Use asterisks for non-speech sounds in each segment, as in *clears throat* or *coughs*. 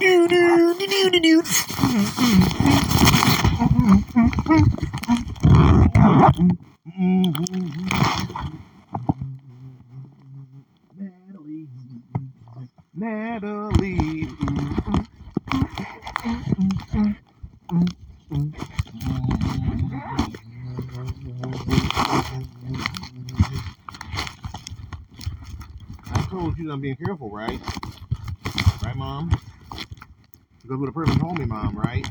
Natalie, Natalie. I told you I'm being careful, right? Right, mom? Because what a person told me, mom, right?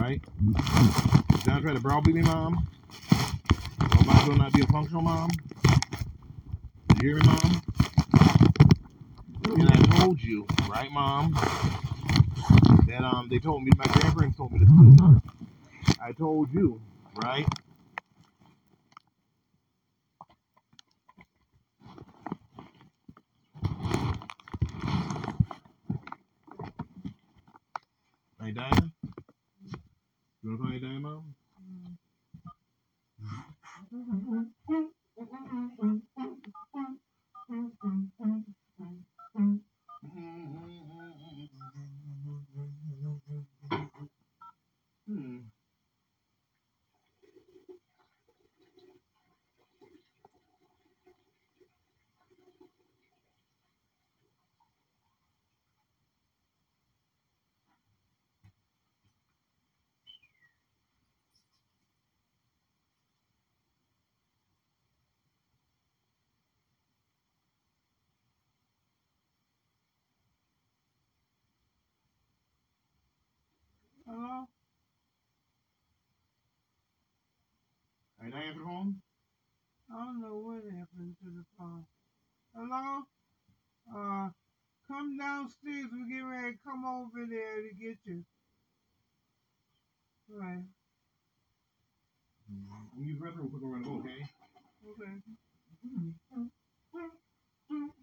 Right? John tried to browbeat me, mom. So I still not being a functional, mom? You hear me, mom? And I told you, right, mom, that um they told me my grandparents told me this too. I told you, right? Hey, Diana, you wanna call me Diana, mom? Hmm. Hello? Hey, Diana, home? I don't know what happened to the phone. Hello? Uh, come downstairs. We're getting ready to come over there to get you. Right. I'm use the restroom quick around the okay? Okay. *laughs*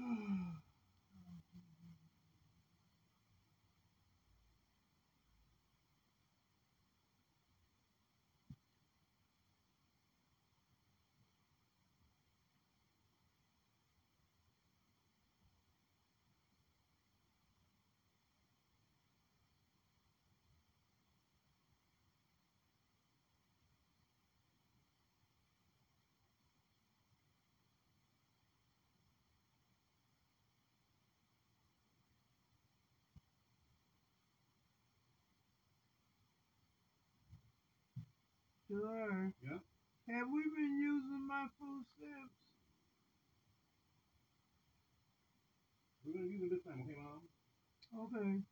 Hmm. Sure. Yeah? Have we been using my food stamps? We're gonna use it this time, okay, mom? Okay.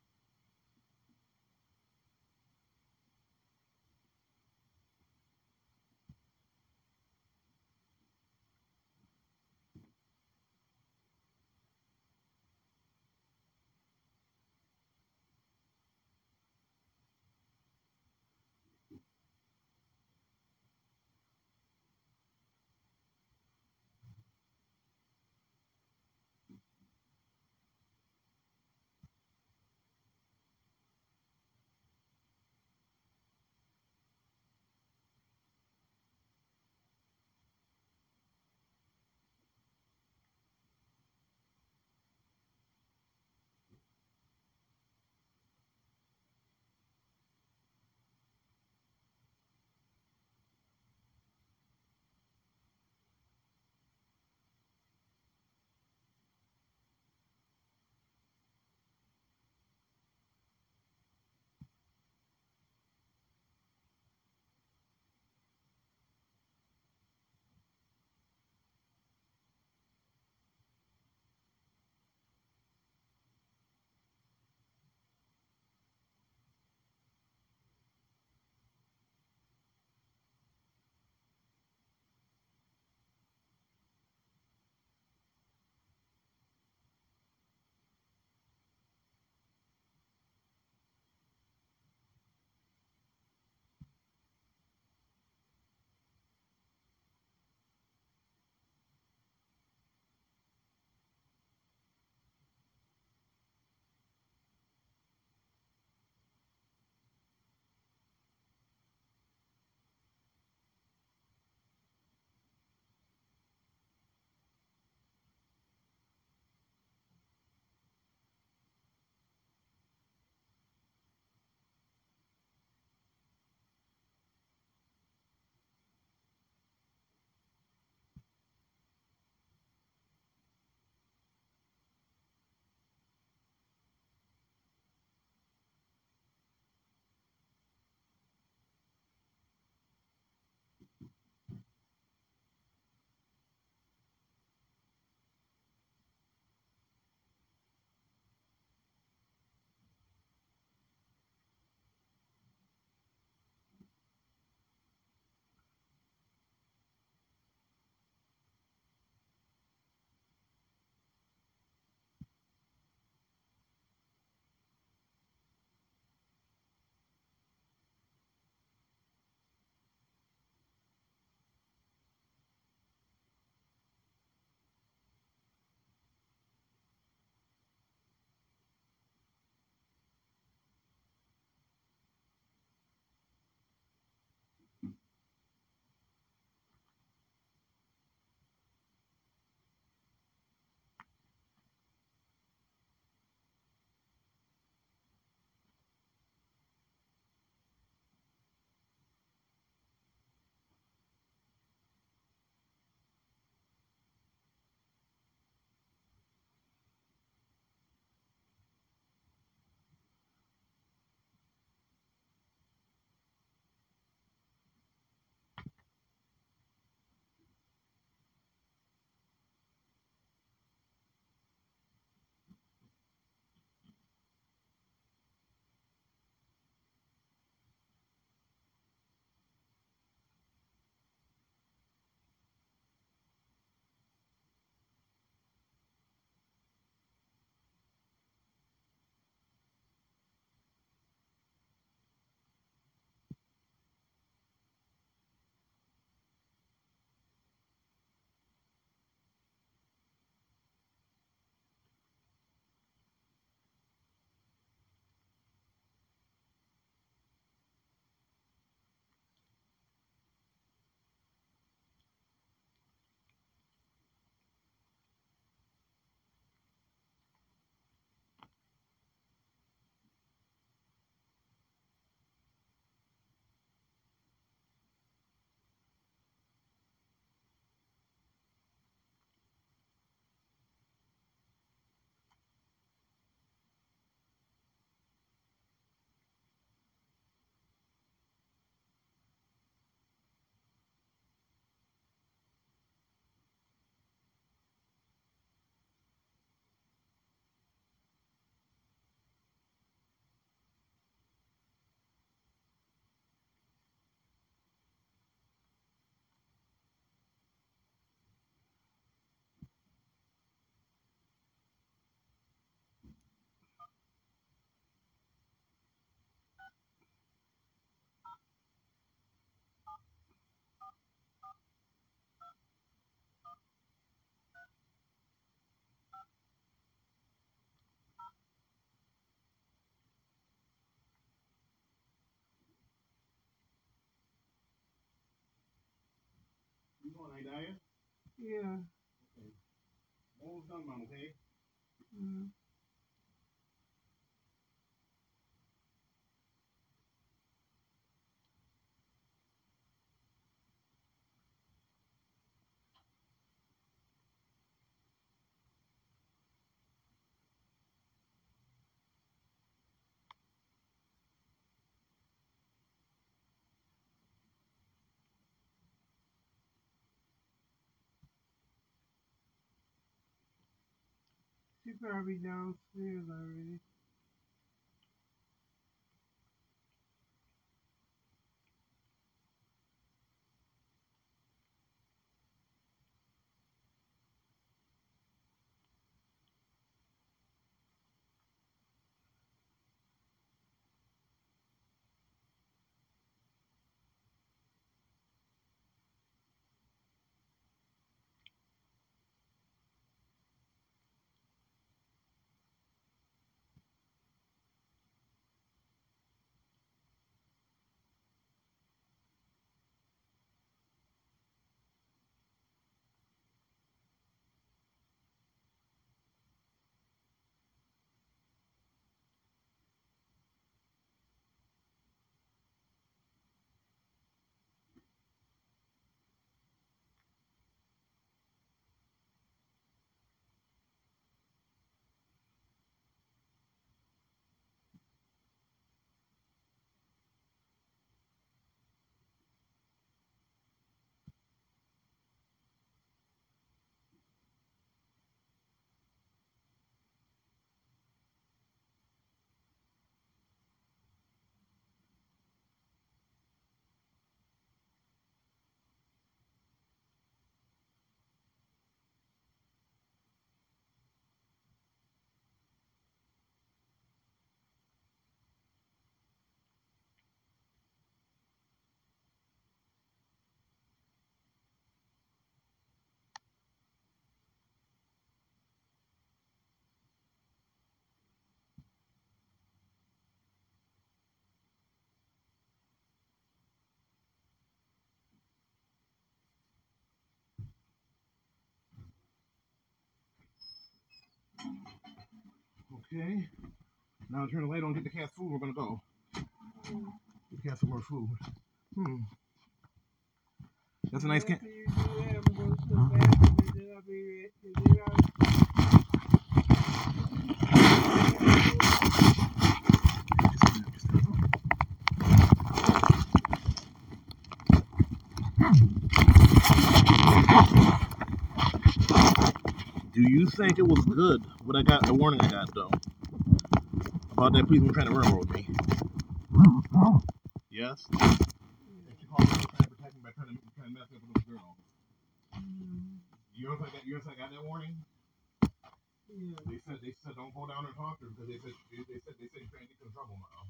Yeah. Almost done, mom, okay? Mm. She probably downstairs already. Okay. Now turn the light on, get the cat food, we're gonna go. Get the cat some more food. Hmm. That's a nice cat. After you do that, I'm going to the bathroom and then I'll be ready. Then I'll Do you think it was good what I got, the warning I got though? About that policeman trying to railroad me? Yes? She called me trying to protect me by trying to, trying to mess up with this girl. You if I got, you if I got that warning? yeah. They said they said don't go down and talk to her because they said they, they said they said you're trying to get in trouble, mom.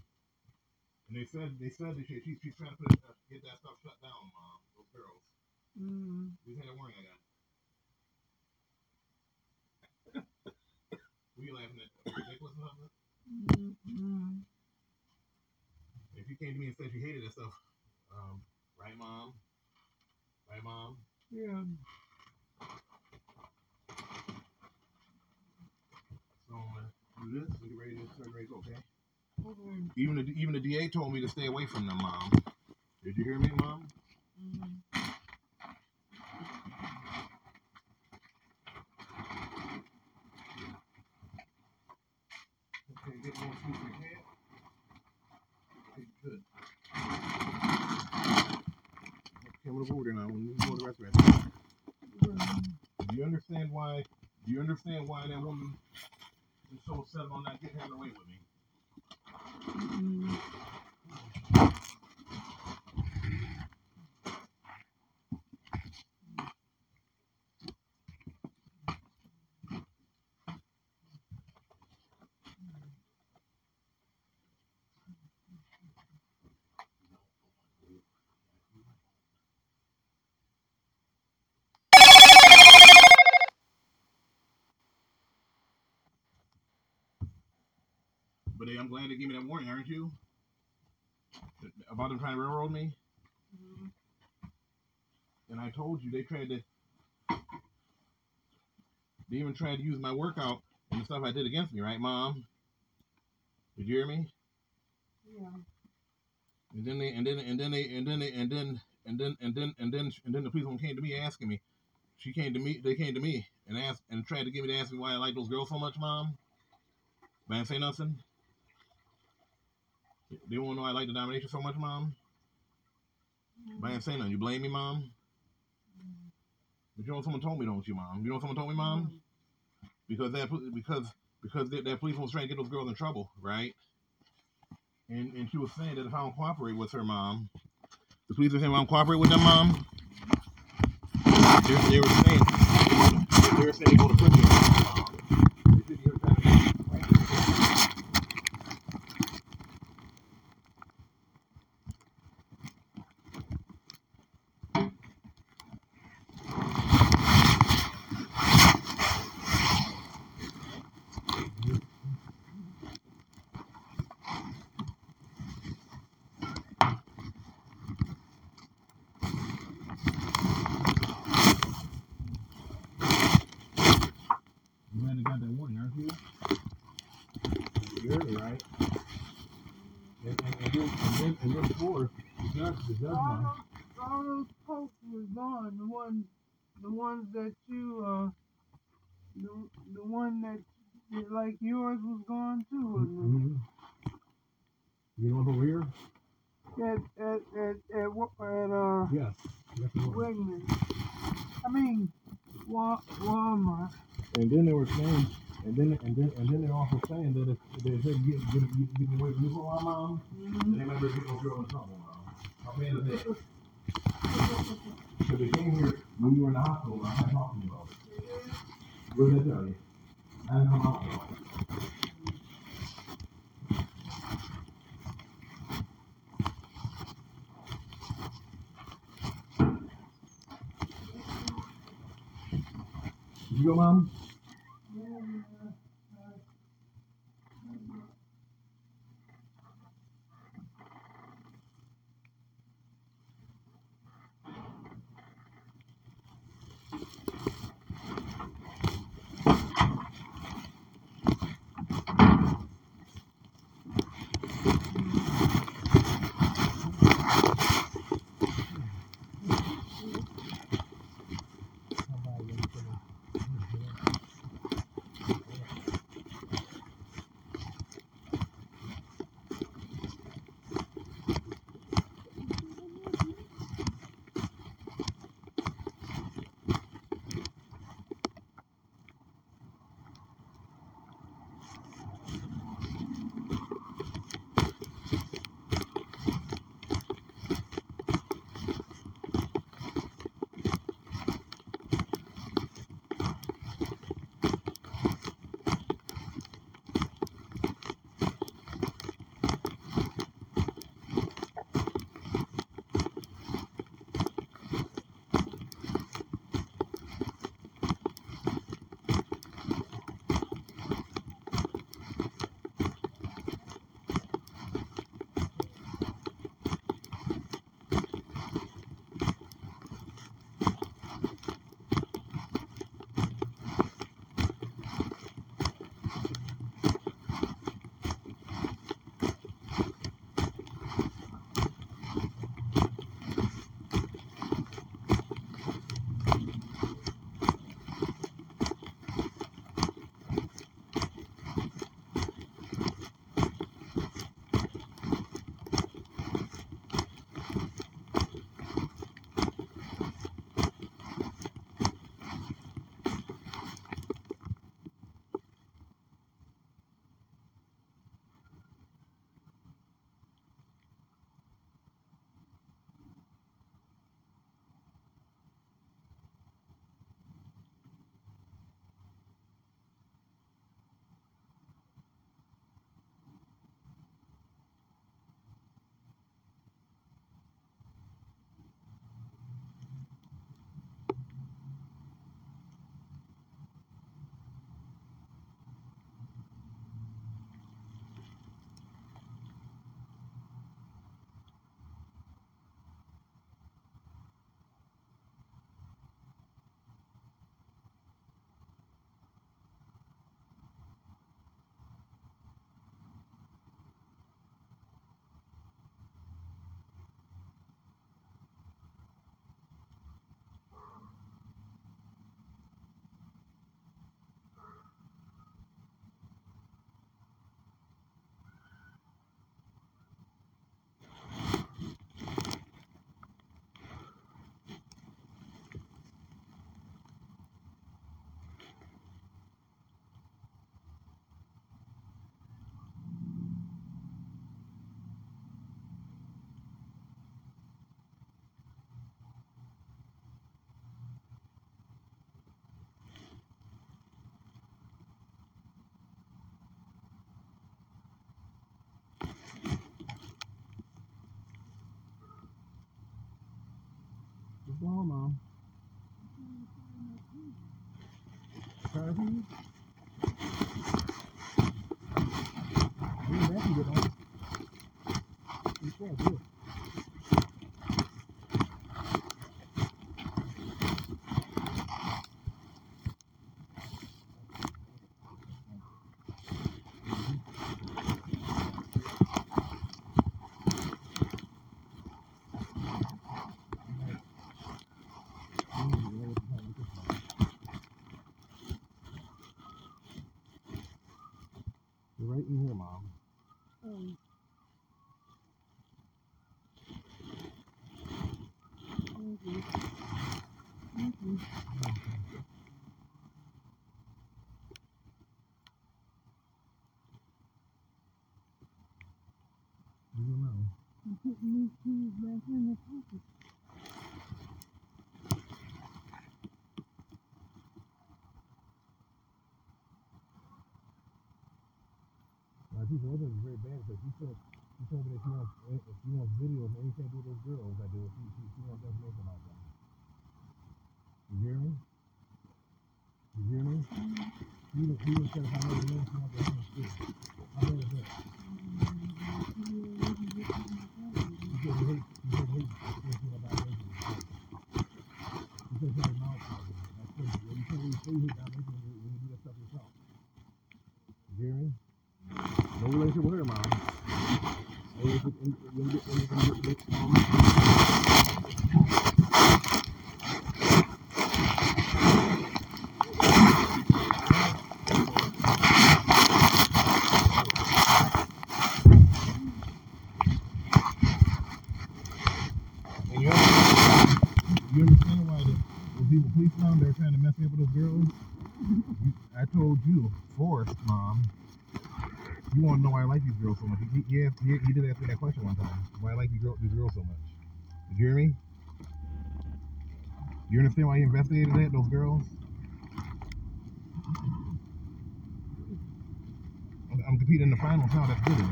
And they said they said that she, she's she's trying to put uh, get that stuff shut down, mom. Those girls. Mm, These had a warning I got. You laughing at? Ridiculous or something? mm, mm. If you came to me and said you hated that stuff, um, right, mom? Right, mom? Yeah. So I'm gonna do this. Get ready to turn race, okay? Okay. Even the even the DA told me to stay away from them, mom. Did you hear me, mom? Mm. Okay, get more food in your head. Okay, good. Gonna go over there. I'm gonna go to restaurant. Do you understand why? Do you understand why that woman is so set on not getting her away with me? Mm. Hey, I'm glad they gave me that warning, aren't you? About them trying to railroad me, Mm. and I told you they tried to. They even tried to use my workout and the stuff I did against me, right, Mom? Did you hear me? Yeah. And then they and then and then they and then they and then and then and then and then and then the policewoman came to me asking me. She came to me. They came to me and asked and tried to get me to ask me why I like those girls so much, Mom. But I didn't say nothing. They want to know I like the domination so much, Mom. But I didn't say nothing. You blame me, Mom. But you know someone told me, don't you, Mom? You know someone told me, Mom? Mm-hmm. Because that because because that, that policeman was trying to get those girls in trouble, right? And and she was saying that if I don't cooperate with her, Mom, the police were saying if I don't cooperate with them, Mom. They, they were saying they were saying they go to prison. Mom. They said you're trying to- You might have got that warning, aren't you? You heard it, right? And, and, and, then, and, then, and then before, judge, All those, posts was gone. The ones, the ones that you, uh, the, the one that, like yours was gone too. Mm-hmm. You know over here? At, at, at, at, what- at, uh, Yes. Yes, it was. I mean, Wa- Walmart. And then they were saying, and then and then and then they're also saying that if they said get get get, away from mom, Mhm. they might be those girls in trouble, I'm paying the bill. So they came here when you were in the hospital. I had talked to you about it. What did I tell you? I didn't come out though. Did you go, mom? Go Sorry for you? You ain't messing with us. You can't do it. You're right in here, mom. Um, thank you. Thank you. You don't know. I'm putting these keys back in the pocket. Uh, she said, is very bad because she said, she told me that she wants, if she wants videos and anything with those girls I do, she, she, she wants information about them. You hear me? You hear me? Even said if I know the name, she wants to have too. How bad is that? She said you hate, she said hate anything about racism. She said she has a mouth problem. That's crazy. Well, you can't really say you hate about racism when when you do that stuff yourself. You hear me? No relationship with her, mom. No relationship in, when you get, when you, when you get, um, and you understand, you understand why the, those evil police mom, they're trying to mess me up with those girls? You, I told you, Forrest, mom, you want to know why I like these girls so much. He, he, asked, he, he did ask me that question one time. Why I like these, girl, these girls so much. You hear me? You understand why he investigated that, those girls? I'm, competing in the finals now. That's good.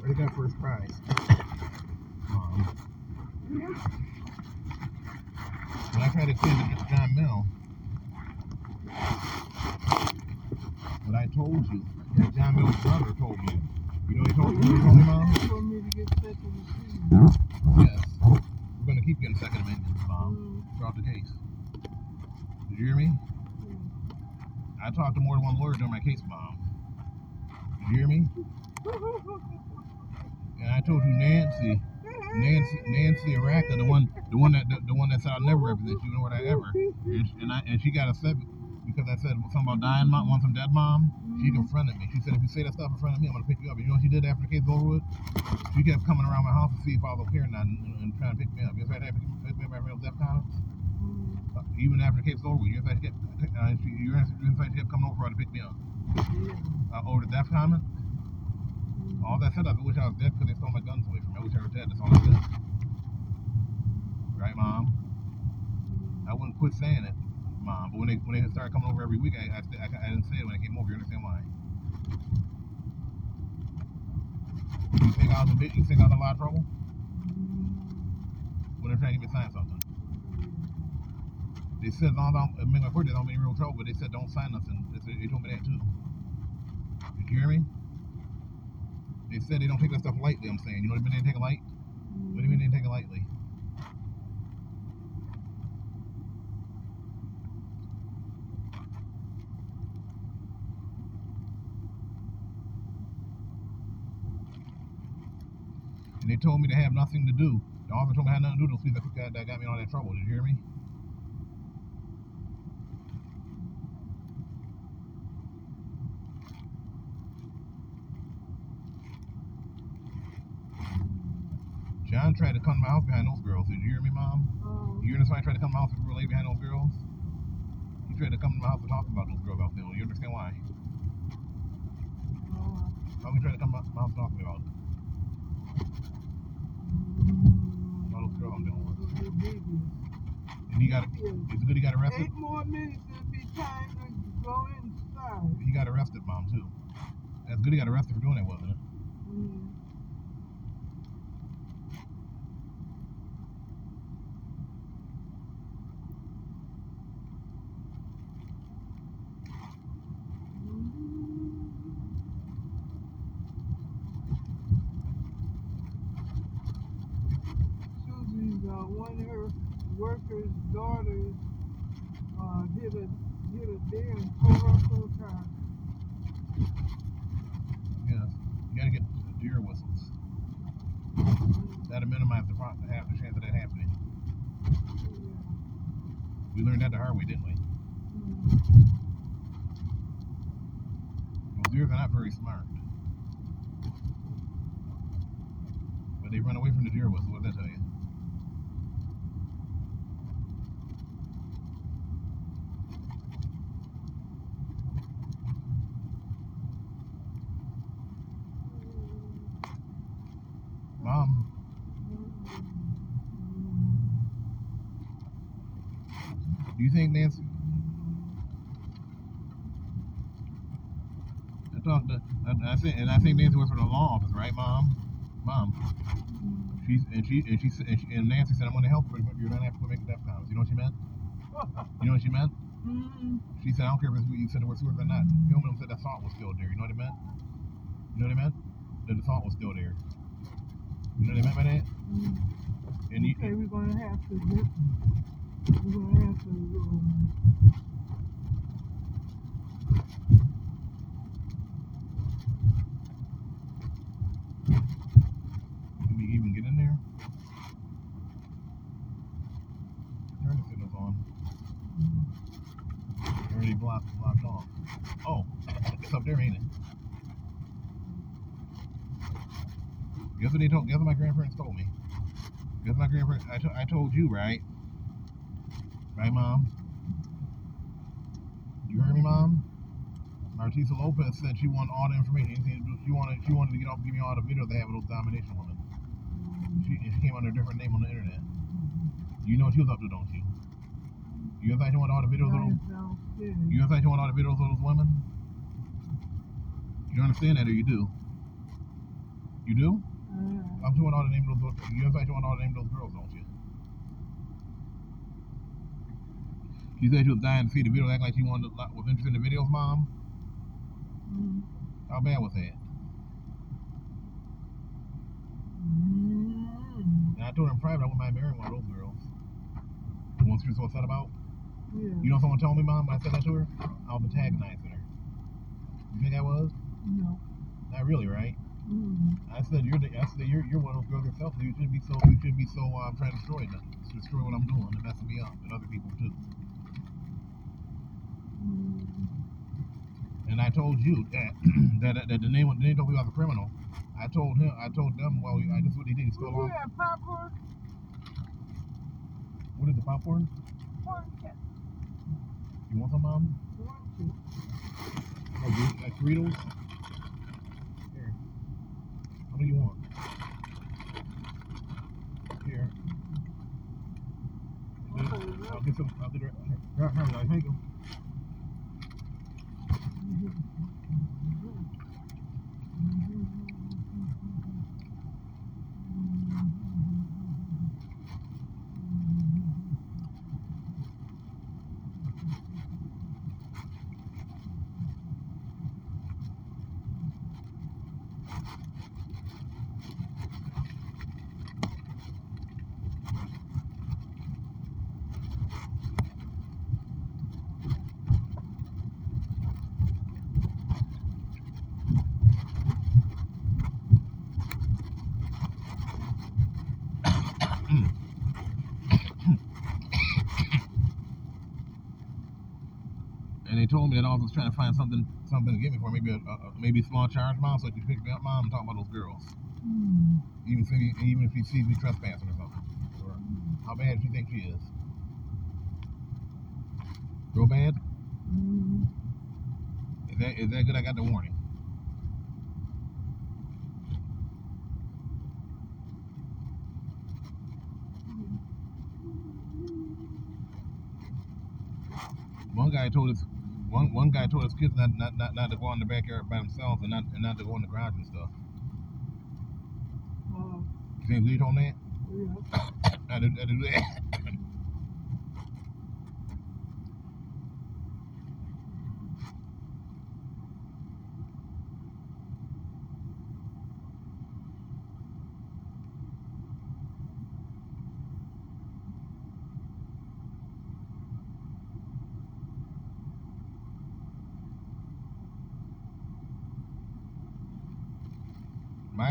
Already got first prize. Mom. When I tried to extend it to John Mill, but I told you that John Mill's brother told me. You know he told, you know he told me, Mom? For me to get second opinion. Yes. We're going to keep getting second amendments, Mom, Throughout the case. Did you hear me? I talked to more than one lawyer during my case, Mom. Did you hear me? And I told you Nancy, Nancy, Nancy Araka, the one, the one that, the, the one that said I'll never represent you, nor I ever. And, and I, and she got upset because I said something about dying mom, want some dead mom. She confronted me. She said, if you say that stuff in front of me, I'm gonna pick you up. And you know what she did after the case over with? She kept coming around my house to see if I was okay or not, and, and trying to pick me up. You ever had to pick me up real death comments? Even after the case was over with, you had to get, uh, you ever you ever had to kept coming over to pick me up? Uh, over the death comment? All that said, I wish I was dead because they stole my guns away from me. I wish I was dead. That's all I said. Right, Mom? I wouldn't quit saying it, Mom. But when they when they started coming over every week, I I, I, I didn't say it when they came over. You understand why? You think I was a bit? You think I was in a lot of trouble? When they're trying to get me sign something. They said, no, don't, I mean, of course they don't mean real trouble, but they said don't sign nothing. They, said, they told me that too. You hear me? They said they don't take that stuff lightly, I'm saying. You know what I mean? They take it light? What do you mean they take it lightly? And they told me to have nothing to do. The officer told me I had nothing to do with those people that got me in all that trouble. Did you hear me? John tried to come to my house behind those girls. Did you hear me, Mom? Um, You understand why he tried to come to my house and relay behind those girls? He tried to come to my house and talk about those girls out there. You understand why? uh, Why would he try to come to my house and talk to me about it? All those girls I'm dealing with. And he got it's good he got arrested. Eight more minutes it'll be time to go inside. He got arrested, Mom, too. That's good he got arrested for doing that, wasn't it? Mm. one of her workers' daughters uh, hit a hit a deer and tore up her car. Yes. You gotta get deer whistles. That'll minimize the, pro- the half the chance of that happening. We learned that the hard way, didn't we? Well, deers are not very smart. But they run away from the deer whistle, what did that tell you? Mom, do you think Nancy? I talked to, I, I think, and I think Nancy works for the law office, right, Mom? Mom, she's and she and she and, she, and Nancy said I'm going to help her, but you're going to have to go make a death promise. You know what she meant? *laughs* You know what she meant? Mm-mm. She said I don't care if it's, you said it was or not. Hillman said that salt was still there. You know what it meant? You know what it meant? That the salt was still there. You know what I meant by that? Mm-hmm. And you, Okay, we're gonna have to we're have to Can we even get in there? Turn the signals on. Already blocked, blocked off. Oh, *coughs* it's up there, ain't it? Guess what they told? Guess what my grandparents told me? Guess my grandparents? I, I told you, right? Right, mom? You heard me, mom? Martisa Lopez said she wanted all the information. Anything she wanted she wanted to get off, give me all the videos they have of those domination women. She, she came under a different name on the internet. You know what she was up to, don't you? You what she want all the videos of those? You what she want all the videos of those women? You understand that, or you do? You do? Uh, I'm doing all the name of those. You know what want all the name of those girls, don't you? She said she was dying to see the video, act like she wanted to, was interested in the videos, mom. mm, How bad was that? mm, And I told her in private I wouldn't mind marrying one of those girls. The ones she was so upset about. yeah. You know someone told me, Mom, when I said that to her? I was antagonizing her. You think I was? No. Not really, right? Mm, I said you're the, I said you're, you're one of those girls yourself. So you shouldn't be so you shouldn't be so um, trying to destroy them, to destroy what I'm doing and messing me up and other people too. And I told you *clears throat* that that, that, the name the name told me I was a criminal. I told him I told them well I just what he did he stole off. that popcorn? What is the popcorn? Corn cat. You want some, Mom? Corn cat. Oh, you, like Doritos? Here. How many you want? Here. I'll get some. I'll get it. Here, here, here, thank you. And they told me that I was trying to find something, something to get me for maybe a, a maybe a small charge, mom, so you pick me up, mom. I'm talking about those girls. Mm, Even if he, even if he sees me trespassing or something. Or how bad do you think she is? Real bad? mm, Is that is that good? I got the warning. One guy told us one one guy told his kids not, not not not to go in the backyard by themselves and not and not to go in the garage and stuff. uh, You think Lee told that? yeah. *coughs* Not to, not do that.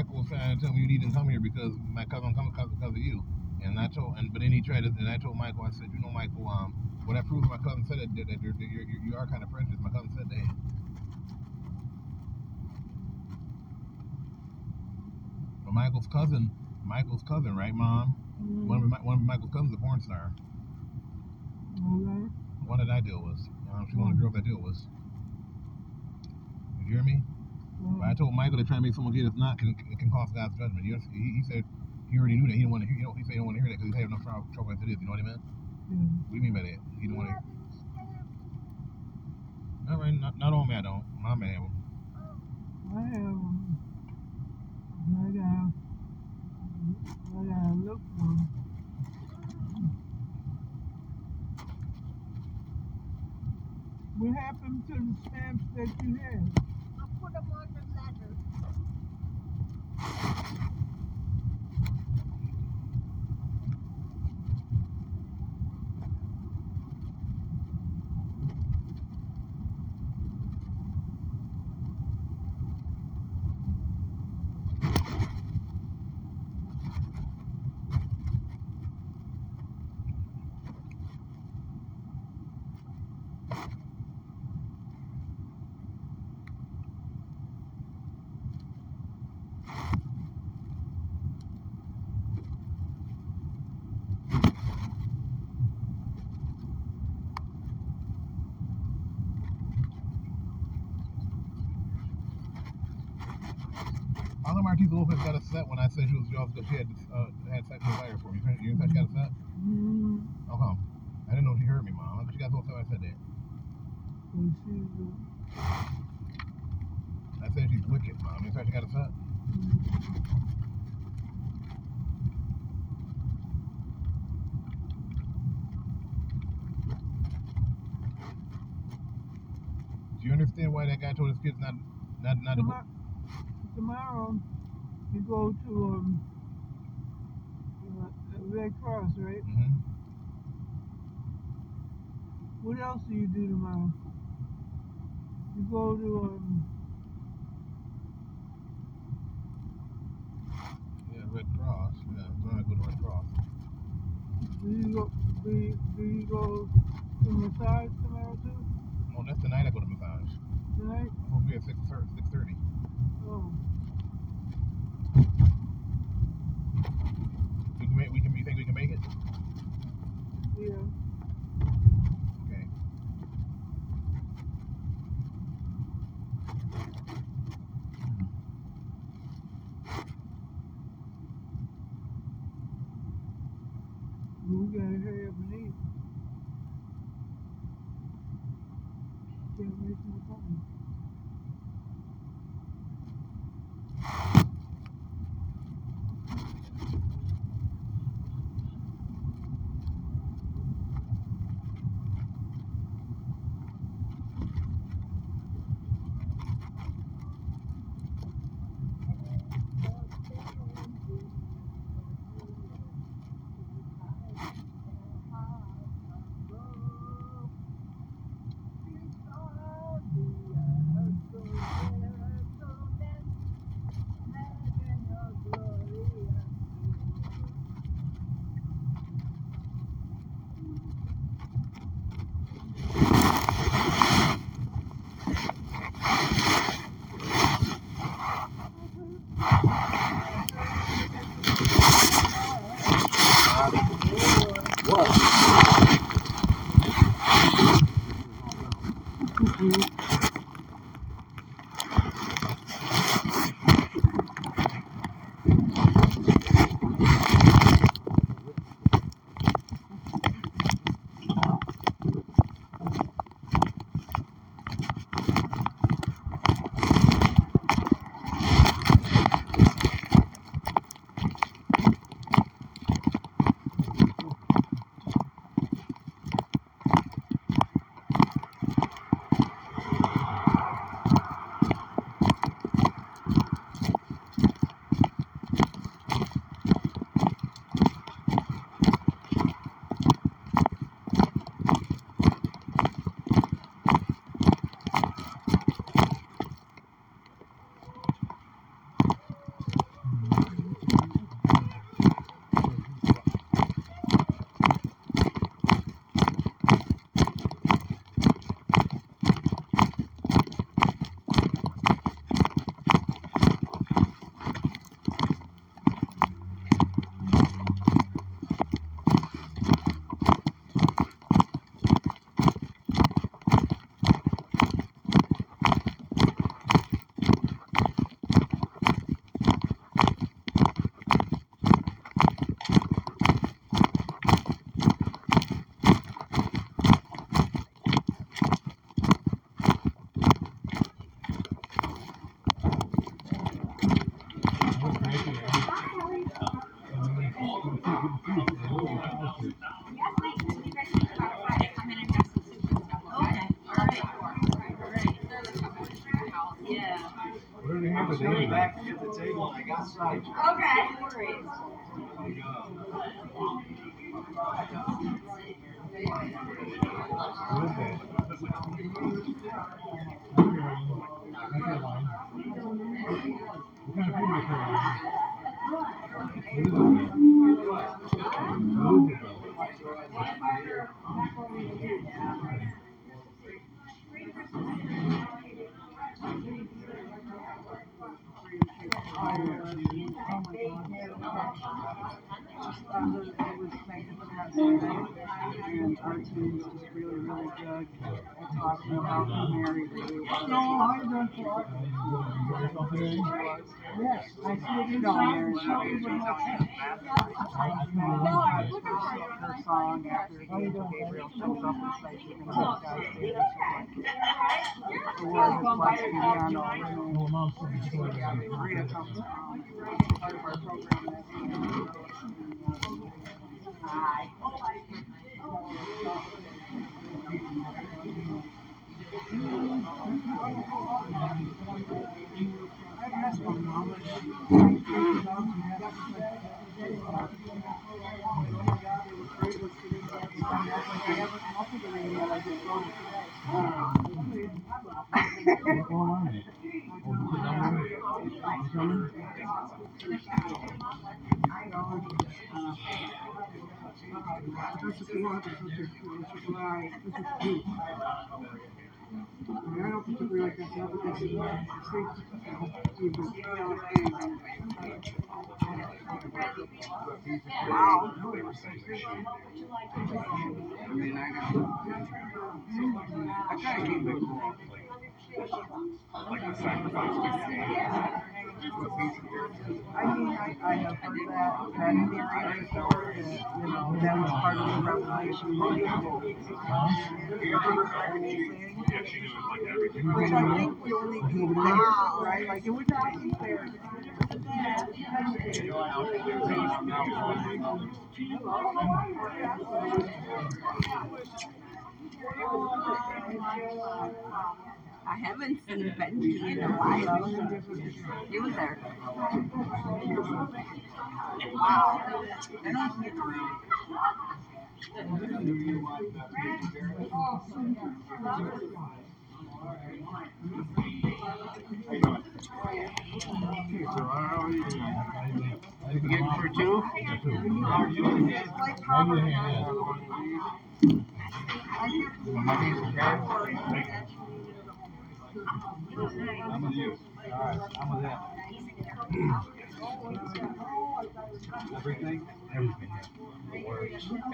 Michael was trying to tell me you didn't come here because my cousin come because because of you. And I told, and but then he tried to, and I told Michael, I said, you know, Michael, um, well, that proves my cousin said that, that, that you're, you're, you're, you are kind of prejudiced. My cousin said that. But Michael's cousin, Michael's cousin, right, Mom? Mm, One of my, one of Michael's cousins, a porn star. okay. One that I deal with. Um, she's one of the girls I deal with. You hear me? But I told Michael to try to make someone get us not can, it can cost God's judgment. You know, he, he said he already knew that. He didn't want to hear. You know, he said he didn't want to hear that because he's having enough trouble, trouble as it is. You know what I mean? yeah. What do you mean by that? He didn't want to. All right, not, not on me. I don't. My man. I have I got I gotta look for. What happened to the stamps that you had? I put them on the letter. Although Marquise Lopez got a set when I said she was yours because she had uh, had sexual desire for me. You think she got a set? Mm, How come? I didn't know if she heard me, Mom. I thought got so upset when I said that. a, I said she's wicked, Mom. You think she got a set? Do you understand why that guy told his kids not not not to tomorrow, tomorrow you go to um uh, Red Cross, right? hmm What else do you do tomorrow? You go to um Yeah, Red Cross. Yeah, I'm gonna go to Red Cross. do you go do you, do you go to massage tomorrow too? Oh, that's the night I go to massage. Tonight? I'm to be at six six thirty. Oh. We can make. We can. You think we can make it? Yeah. Yes, I see it down there. Her song after Gabriel shows up and says she's. I asked my mom, What's going on there? Oh, you sit down there? You coming? That's what you want, that's what you, that's what you like, that's what you do. I I don't because it's, it's, you know, Wow. I mean, I know. I to keep it cool. Like a sacrifice game. I mean, I, I have heard that, that theory, so, that, you know, that was part of the revelation. Which I think would only be fair, right? Like, it would not be fair. I haven't seen Benji in a while. He was there. Wow. Getting for two? The hand, yeah. I'm with you. Alright, I'm with that. Everything? Everything. Hey,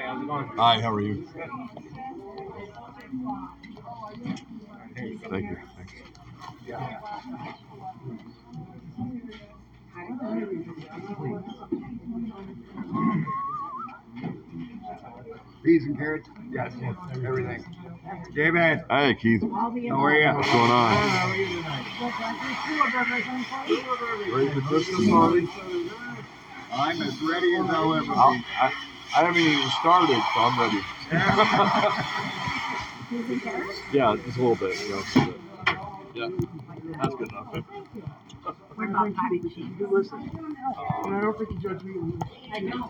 how's it going? Hi, how are you? Thank you. Thanks. Peas and carrots? Yes, everything. David, Hi, Keith. how are you? What's going on? How are you tonight? Ready for I'm as ready as I'll ever I'll- be. I, I haven't even started, so I'm ready. *laughs* Yeah, just a little bit. You know, just. Yeah, that's good enough. What about you? You listen. Uh, and I don't think you judge me. I know.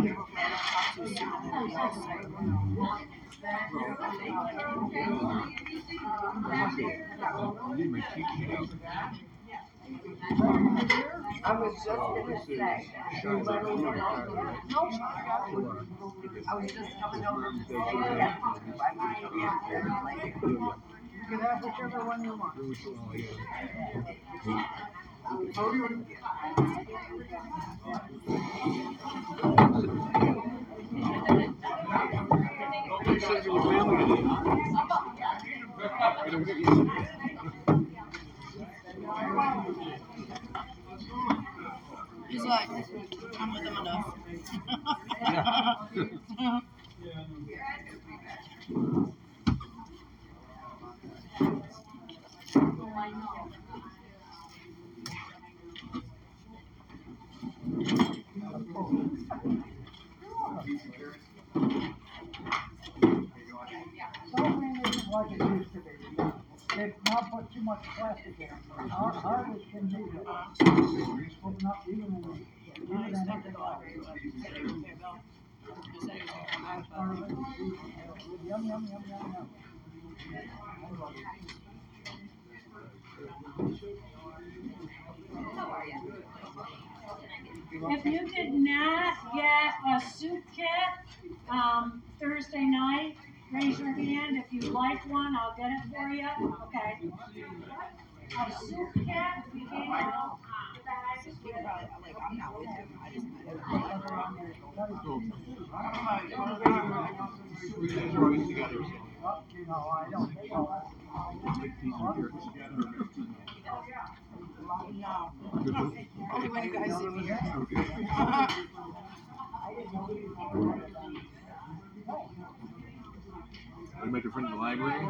I was just gonna say. I was just coming over to say that. You can have whichever one you want. Cellophane He's like, I'm with him enough. It used to be. They've now put too much plastic in it. Our, is can be, open up even in, the- even in it. Yum, yum, yum, yum, yum. If you did not get a soup kit, um, Thursday night, raise your hand. If you'd like one, I'll get it for you. Okay. A soup kit, we together, so. Well, You know, I don't, you know, No. Only when you guys see me here. You met your friend at the library?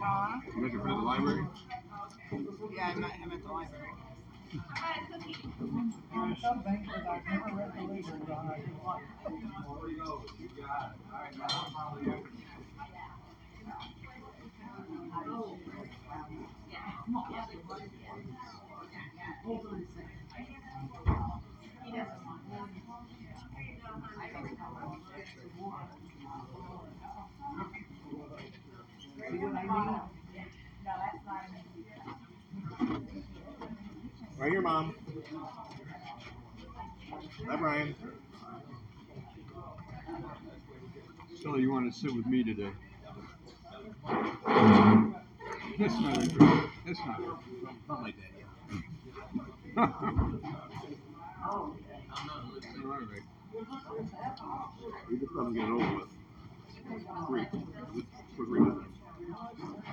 Huh? You met your friend at the library? Yeah, I met him at the library. there are some things that I've never read the labels on, I do like. Right here, mom. Hi, Brian. So you want to sit with me today? That's not it. That's not it. Something like that, yeah. All right. *laughs* We just let him get it over with. Three. Three minutes.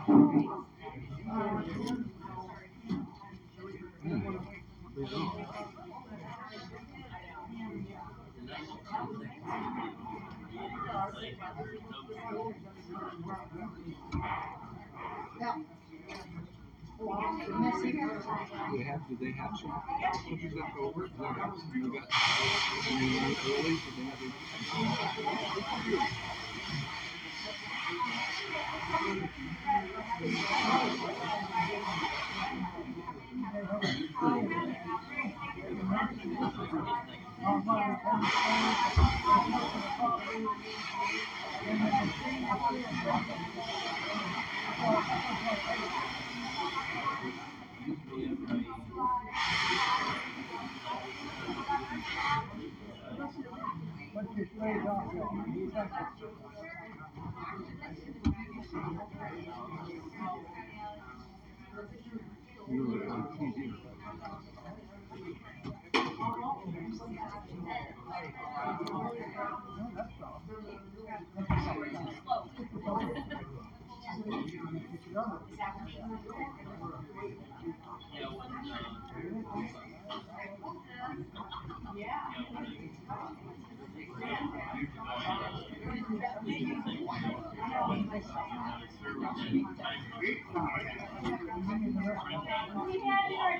They have, do they have some cookies left over? Do they have, you got, you early, so they have Trade off your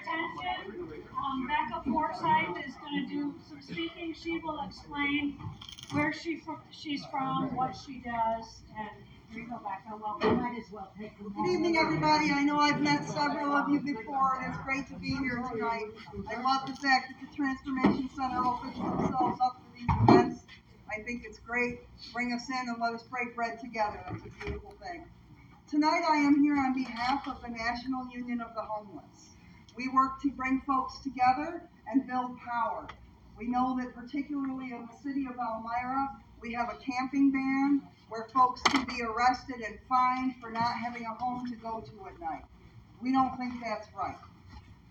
attention, um, Becca Forsythe is gonna do some speaking, she will explain where she fro- she's from, what she does, and here you go, Becca, welcome. Might as well take Good evening, everybody. I know I've met several of you before, and it's great to be here tonight. I love the fact that the Transformation Center opens themselves up for these events. I think it's great. Bring us in and let us break bread together. That's a beautiful thing. Tonight, I am here on behalf of the National Union of the Homeless. We work to bring folks together and build power. We know that particularly in the city of Elmira, we have a camping ban where folks can be arrested and fined for not having a home to go to at night. We don't think that's right.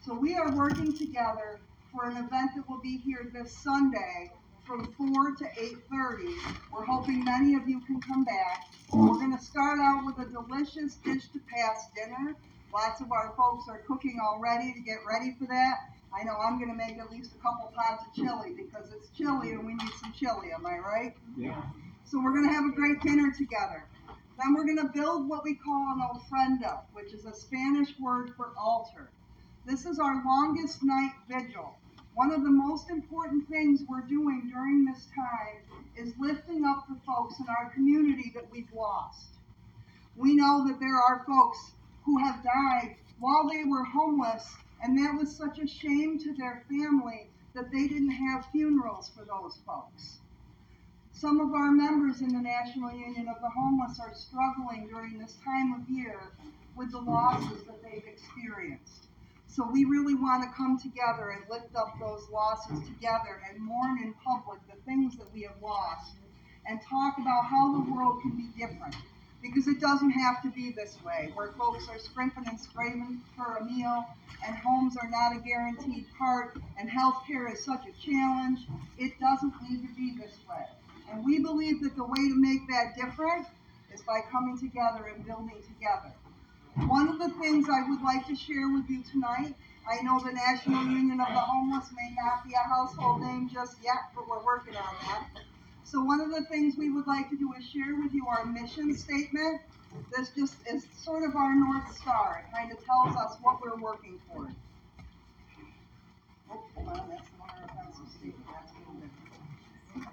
So we are working together for an event that will be here this Sunday from four to eight thirty. We're hoping many of you can come back. We're gonna start out with a delicious dish to pass dinner. Lots of our folks are cooking already to get ready for that. I know I'm gonna make at least a couple pots of chili because it's chilly and we need some chili, am I right? Yeah. So we're gonna have a great dinner together. Then we're gonna build what we call an ofrenda, which is a Spanish word for altar. This is our longest night vigil. One of the most important things we're doing during this time is lifting up the folks in our community that we've lost. We know that there are folks who have died while they were homeless, and that was such a shame to their family that they didn't have funerals for those folks. Some of our members in the National Union of the Homeless are struggling during this time of year with the losses that they've experienced. So we really want to come together and lift up those losses together and mourn in public the things that we have lost and talk about how the world can be different. Because it doesn't have to be this way, where folks are scrimping and scraping for a meal and homes are not a guaranteed part and healthcare is such a challenge. It doesn't need to be this way. And we believe that the way to make that different is by coming together and building together. One of the things I would like to share with you tonight, I know the National Union of the Homeless may not be a household name just yet, but we're working on that. So one of the things we would like to do is share with you our mission statement. This just is sort of our North Star. It kind of tells us what we're working for. Oh.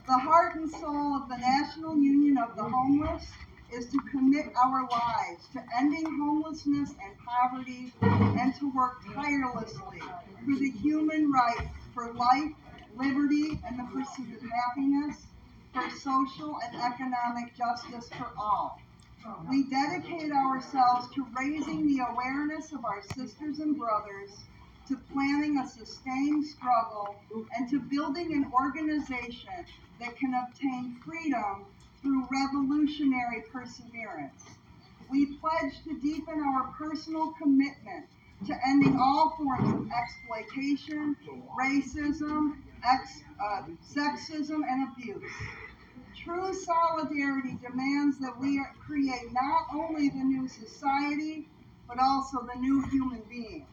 The heart and soul of the National Union of the Homeless is to commit our lives to ending homelessness and poverty and to work tirelessly for the human right for life, liberty, and the pursuit of happiness, for social and economic justice for all. We dedicate ourselves to raising the awareness of our sisters and brothers, to planning a sustained struggle, and to building an organization that can obtain freedom through revolutionary perseverance. We pledge to deepen our personal commitment to ending all forms of exploitation, racism, ex, uh, sexism, and abuse. True solidarity demands that we create not only the new society, but also the new human being.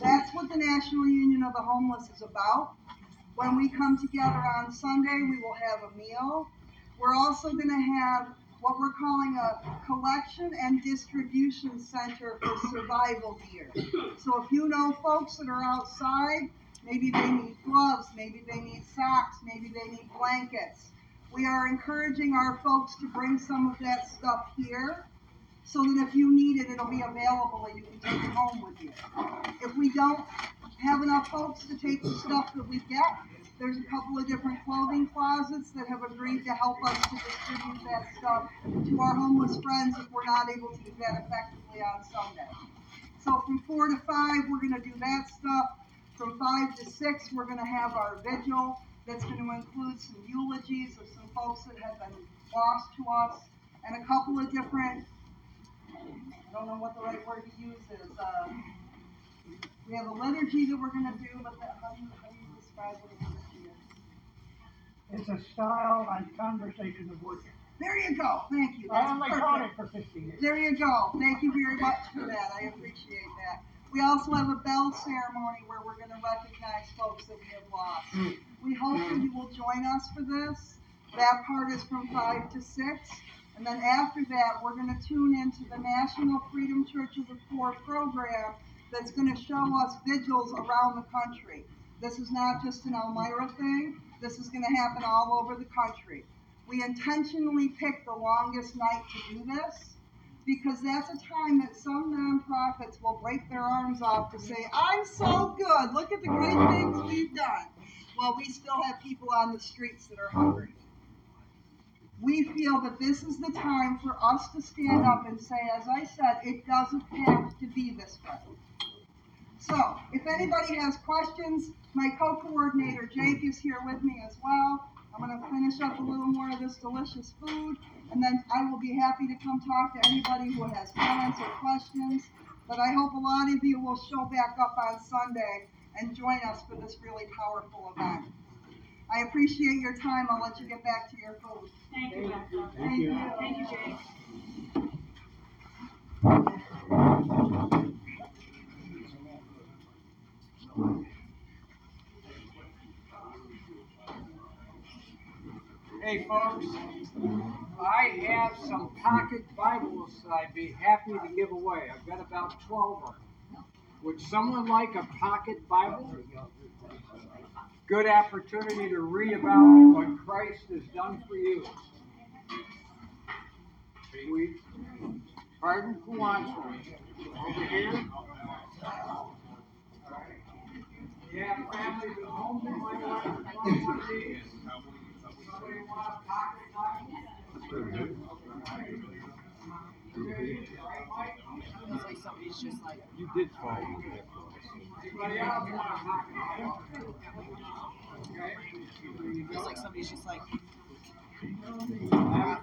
That's what the National Union of the Homeless is about. When we come together on Sunday, we will have a meal. We're also going to have what we're calling a collection and distribution center for survival gear. So if you know folks that are outside, maybe they need gloves, maybe they need socks, maybe they need blankets. We are encouraging our folks to bring some of that stuff here so that if you need it, it'll be available and you can take it home with you. If we don't have enough folks to take the stuff that we get, there's a couple of different clothing closets that have agreed to help us to distribute that stuff to our homeless friends if we're not able to do that effectively on Sunday. So from four to five, we're gonna do that stuff. From five to six, we're gonna have our vigil that's gonna include some eulogies of some folks that have been lost to us and a couple of different, I don't know what the right word to use is, uh, we have a liturgy that we're gonna do, but that, how do you, how do you describe what a liturgy is? It's a style and conversation of worship. There you go, thank you, I that's only taught it for fifty years. There you go, thank you very much for that, I appreciate that. We also have a bell ceremony where we're gonna recognize folks that we have lost. We hope that you will join us for this. That part is from five to six. And then after that, we're gonna tune into the National Freedom Church of the Poor program that's gonna show us vigils around the country. This is not just an Elmira thing, this is gonna happen all over the country. We intentionally picked the longest night to do this because that's a time that some nonprofits will break their arms off to say, I'm so good, look at the great things we've done. Well, we still have people on the streets that are hungry. We feel that this is the time for us to stand up and say, as I said, it doesn't have to be this way. So, if anybody has questions, my co-coordinator Jake is here with me as well. I'm gonna finish up a little more of this delicious food, and then I will be happy to come talk to anybody who has comments or questions. But I hope a lot of you will show back up on Sunday and join us for this really powerful event. I appreciate your time. I'll let you get back to your food. Thank you, Russell. Thank you. Thank you, Jay. Hey, folks, I have some pocket Bibles that I'd be happy to give away. I've got about 12 of them. Would someone like a pocket Bible? Good opportunity to read about what Christ has done for you. We, pardon, who wants one? Over here? Yeah, families at home, they might want it. Somebody want a pocket? You did fall. Anybody else want a pocket Bible? Okay. Feels like somebody's just like I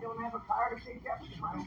don't have a card to pick up tomorrow.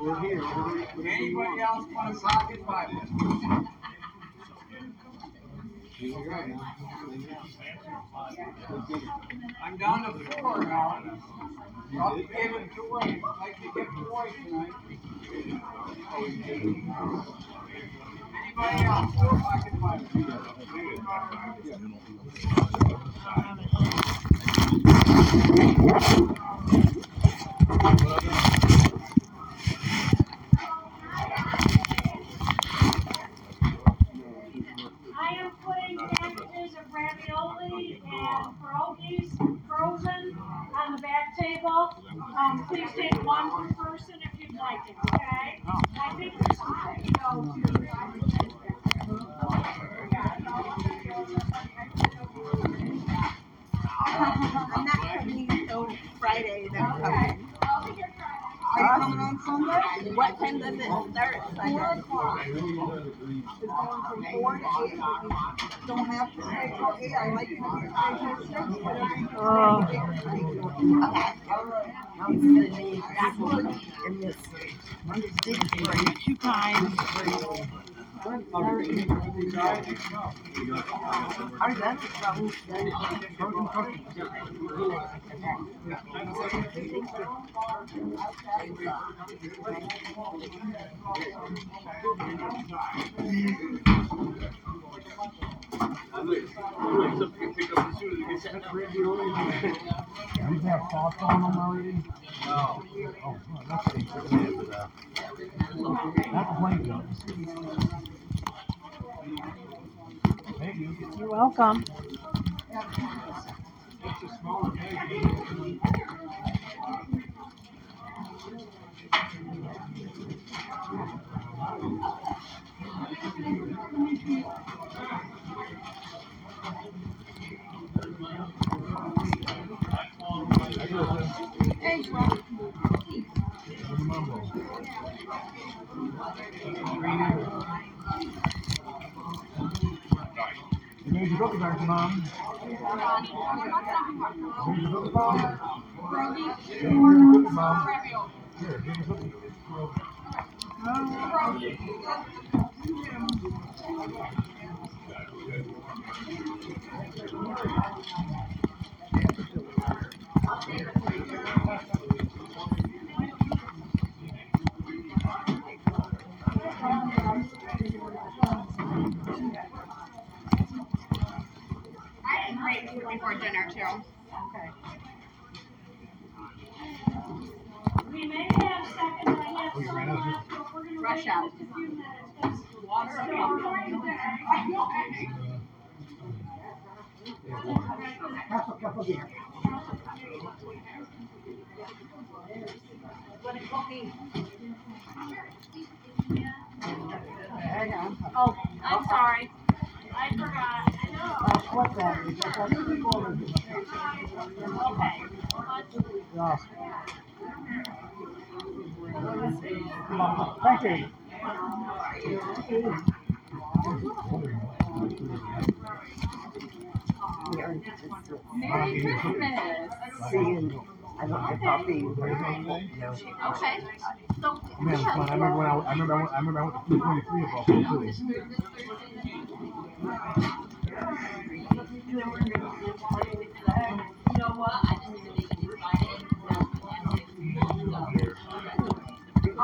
We're here. Anybody else want. I'm down to four now. I'll be giving two away. I'd like to give two away tonight. Ravioli and pierogies frozen on the back table. Um, please take one per person I'm not coming until Friday, then coming. Coming Sunday? What time does it start? Four o'clock. It's going from four to eight, don't have to stay I like you Oh. Okay. All right. I'm gonna need that one in this big fridge. Two times. Are that You have sauce on them already? No. Oh, that's what he's saying, but, uh, Not the plain ones. Thank you. You're welcome. Your cookie back, Mom. Here, me a cookie. I ate great before dinner too. We may have second, I have oh, someone left, but we're gonna Rush out. just a few minutes. 'cause Water it's or still coffee? during the day. Half a cup of beer. Oh, I'm sorry. I forgot. what that is. That's what we call it. Yeah. Thank you. Merry Christmas. Seeing, I don't, I thought. Okay. So. I remember when I, I remember I I remember I went to 223 of all too. You know what? I to make it Friday.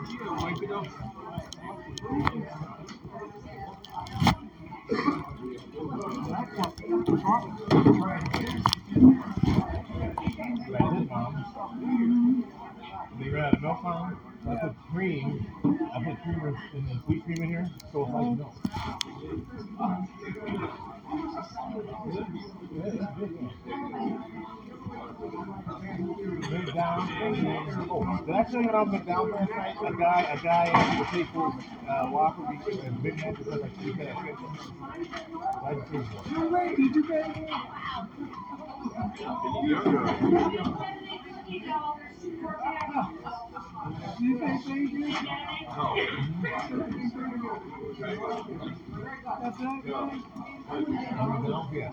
They ran out of milk on, I put cream, I put cream in, the sweet cream in here, so it's like milk. Went down, oh, did I tell you when I was at McDonald's last night, a guy, a guy asked me to pay for, uh, Whopper because, and Big Mac because like, you gotta fit. I just paid for it. You ready? Did you pay? You thank you? That's right. Philadelphia.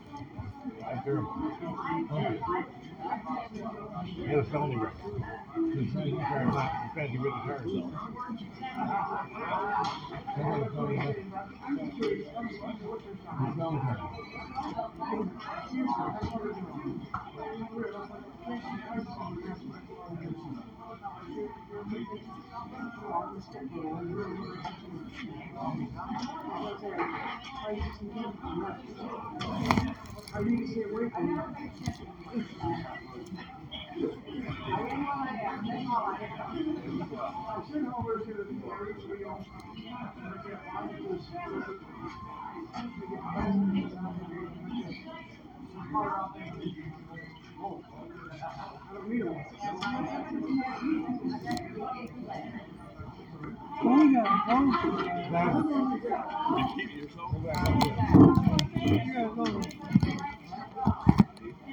Like they're, okay. It's a felony record. He's trying, he's trying to not, he's felony charge. I. I sent over to. Oh, yeah, oh. He he acts like nobody feeds him.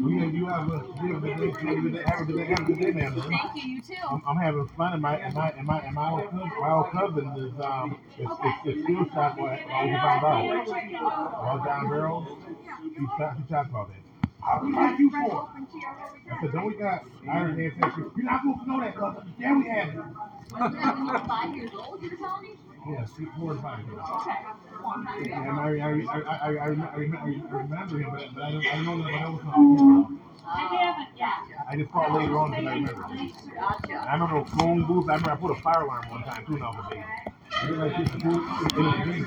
In. You, you have a, you have a good day, have a good day, have a good day, have a good day, man. Thank you, you too. I'm, I'm having fun, and my and my and my and my old cousin, my old cousin is um, it's it's, it's still shot was found out. All down barrel. He shot, he shot about that. We like you for? I said, don't we got Iron you're not supposed to know that, cousin. Yeah, we have it. Five years old, you're telling me? Yeah, six, four, and five. Okay. Long time ago. And I, I, I, I, I, I, rem- I, remember him, but, but I don't, I don't know that I know something. I haven't, yeah. I just caught later on because I remember. I remember those phone booths. I remember I put a fire alarm one time too. Now for baby. I did like this too. It was baby.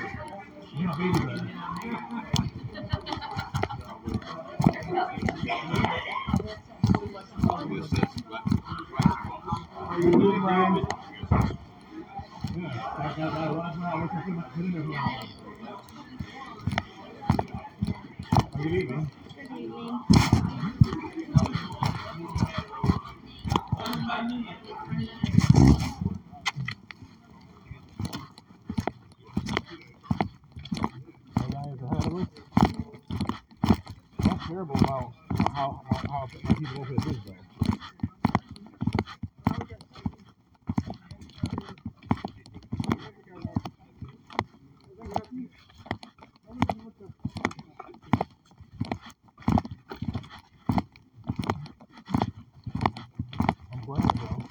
You know, baby. man. How you Good evening. Of us. That's terrible how, how, how, how people open this though. I'm glad though.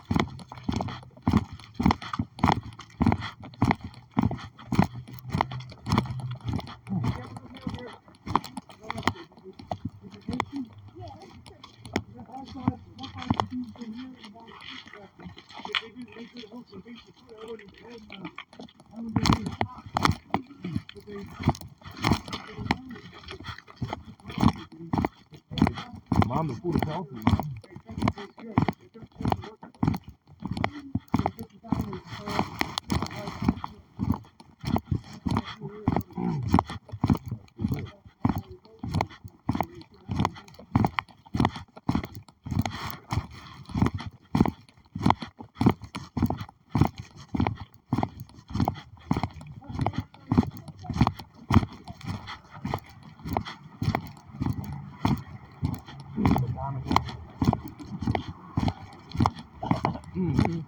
Mom, the food is healthy, mom. Mhm.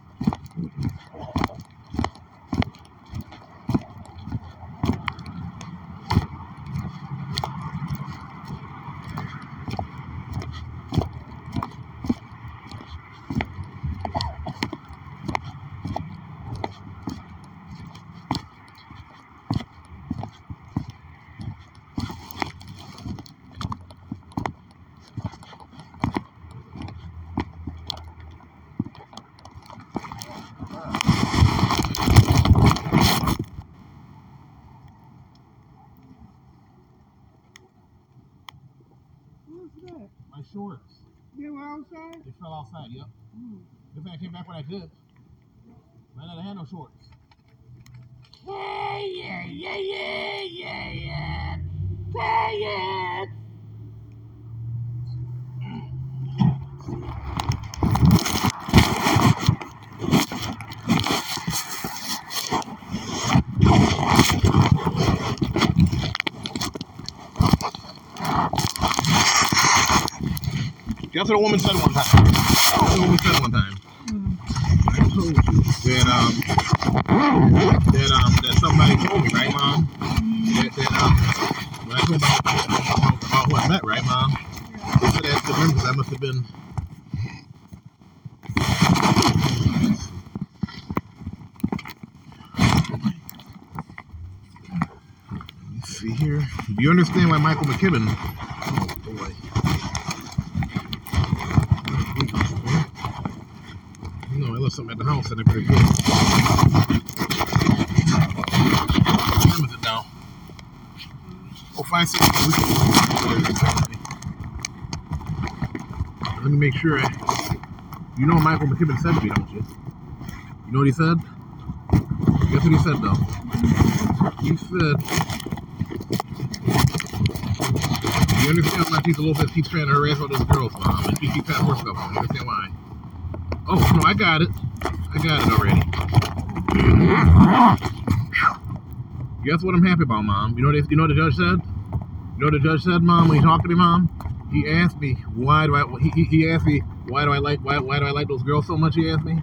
What's that? My shorts. They were outside? They fell outside, yep. Good thing I came back when I could. Ran out of hand no shorts. Yeah, yeah, yeah, yeah, yeah, yeah. Say it. Guess what a woman said one time? Guess what a woman said one time? I that um that um that somebody told me, right, mom? That that um when I told about about, who I met, right, mom? They said that's the members. That must have been. Let's see here. Do you understand why Michael McKibben? Oh boy. No, I left something at the house and I better get it. What time is it now? Oh, five six. Let me make sure. I, you know Michael McKibben said to me, don't you? You know what he said? Guess what he said though? He said. You understand why Tita Lopez keeps trying to harass all those girls, mom, and she keeps work stuff on. You understand why? Oh no, I got it. I got it already. Guess what I'm happy about, mom? You know what? You know what the judge said? You know what the judge said, mom? When he talked to me, mom, he asked me why do I? He, he, asked me why do I like why why do I like those girls so much? He asked me.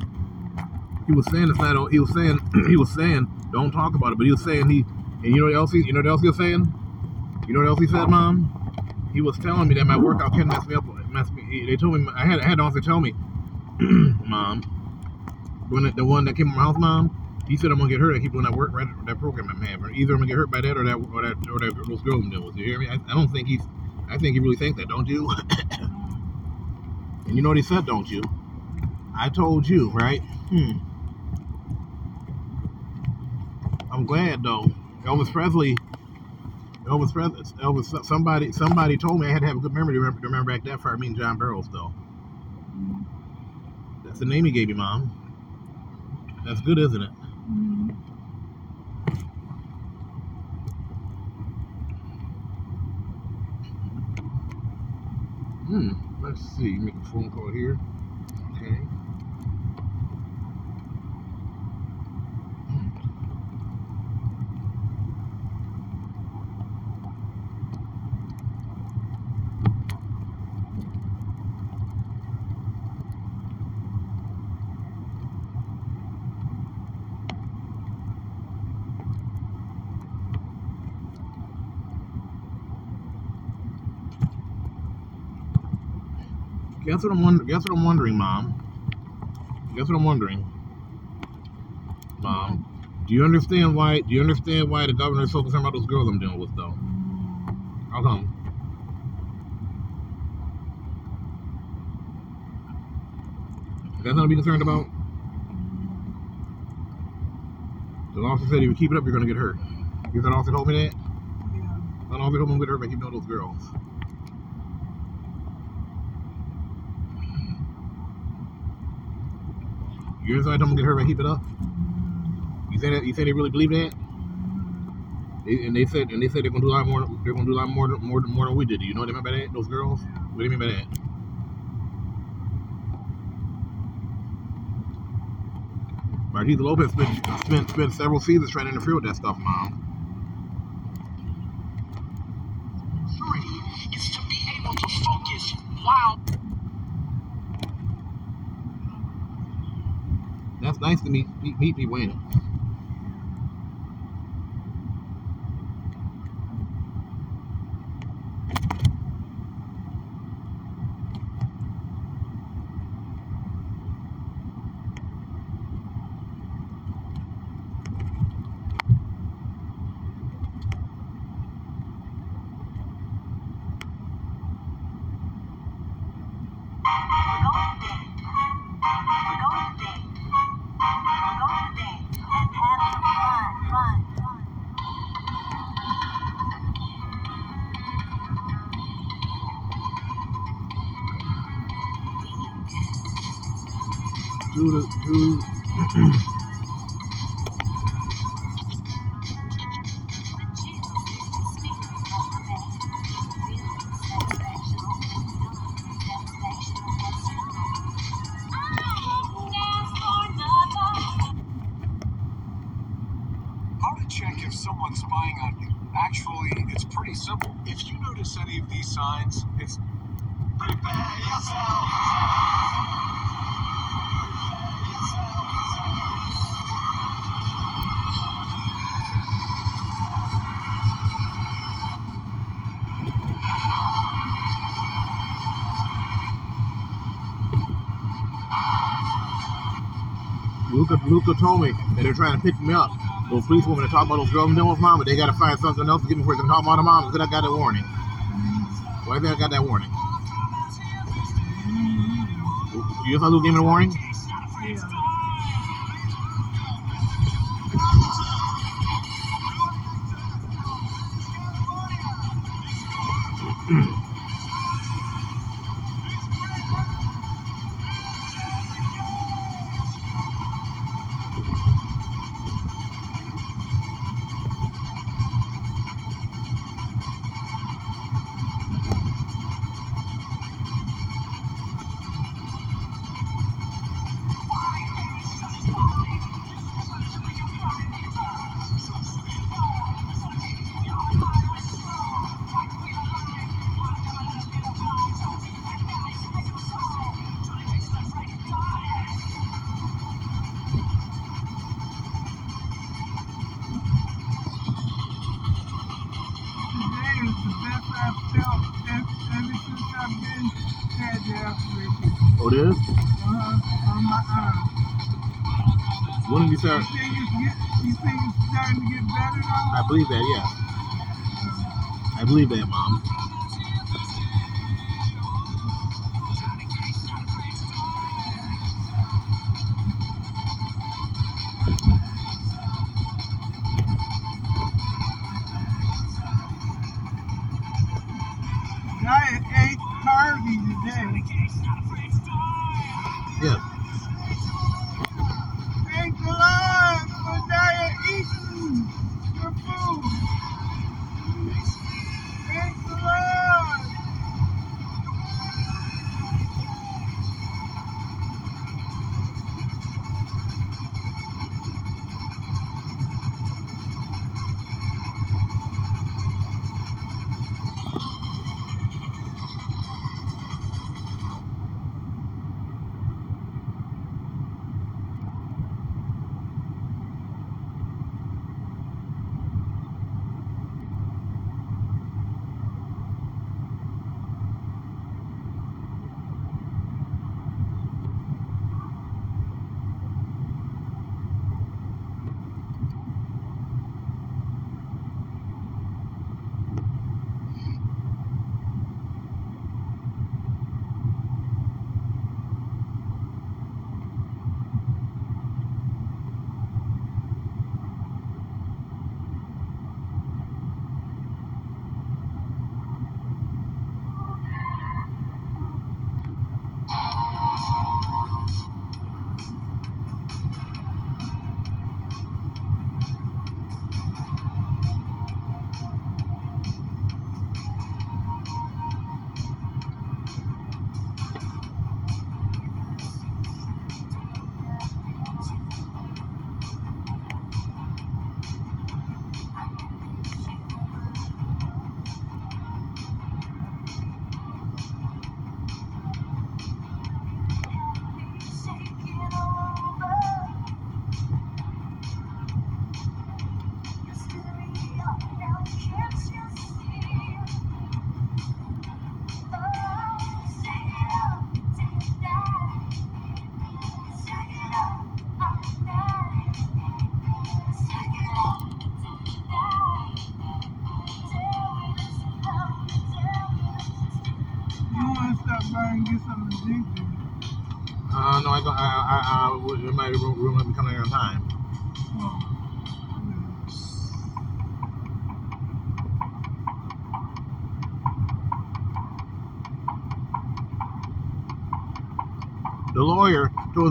He was saying it's not. He was saying *clears throat* he was saying don't talk about it, but he was saying he. And you know what else? He, you know what else he was saying? You know what else he said, mom? He was telling me that my workout can mess me up. Mess me. They told me I had I had to also tell me, *clears throat* mom, when the, the one that came to my house, mom. He said I'm gonna get hurt. I keep doing that work, right? That program I'm having. Either I'm gonna get hurt by that, or that, or that, or that those girls I'm dealing with. You hear me? I, I don't think he's. I think you really think that, don't you? *coughs* and you know what he said, don't you? I told you, right? Hmm. I'm glad though. Elvis Presley. Elvis Presley. Elvis. Somebody. Somebody told me I had to have a good memory to remember, to remember back that far. Me and John Burroughs though. That's the name he gave you, mom. That's good, isn't it? Hmm. Hmm, let's see. Make a phone call here. Okay. Guess what I'm wondering? Guess what I'm wondering, Mom? Guess what I'm wondering, Mom? Do you understand why? Do you understand why the governor is so concerned about those girls I'm dealing with, though? How come? That's nothing to be concerned about. The officer said if you keep it up, you're gonna get hurt. You that officer told me that? Yeah. That officer told me I'm gonna get hurt by keeping those girls. You understand? I to get hurt by keep it up. You say that? You say they really believe that? They, and they said, and they said they're gonna do a lot more. They're gonna do a lot more, more, more than we did. You know what they meant by that? Those girls? What do you mean by that? Martita Lopez spent, spent spent several seasons trying to interfere with that stuff, mom. is to be able to focus while That's nice to meet meet, meet Luca told me that they're trying to pick me up. Those police women that talk about those girls dealing with, but they gotta find something else to get me for them talk about the mom because I got that warning. Why do you think I got that warning? You just who gave me the warning? Believe that,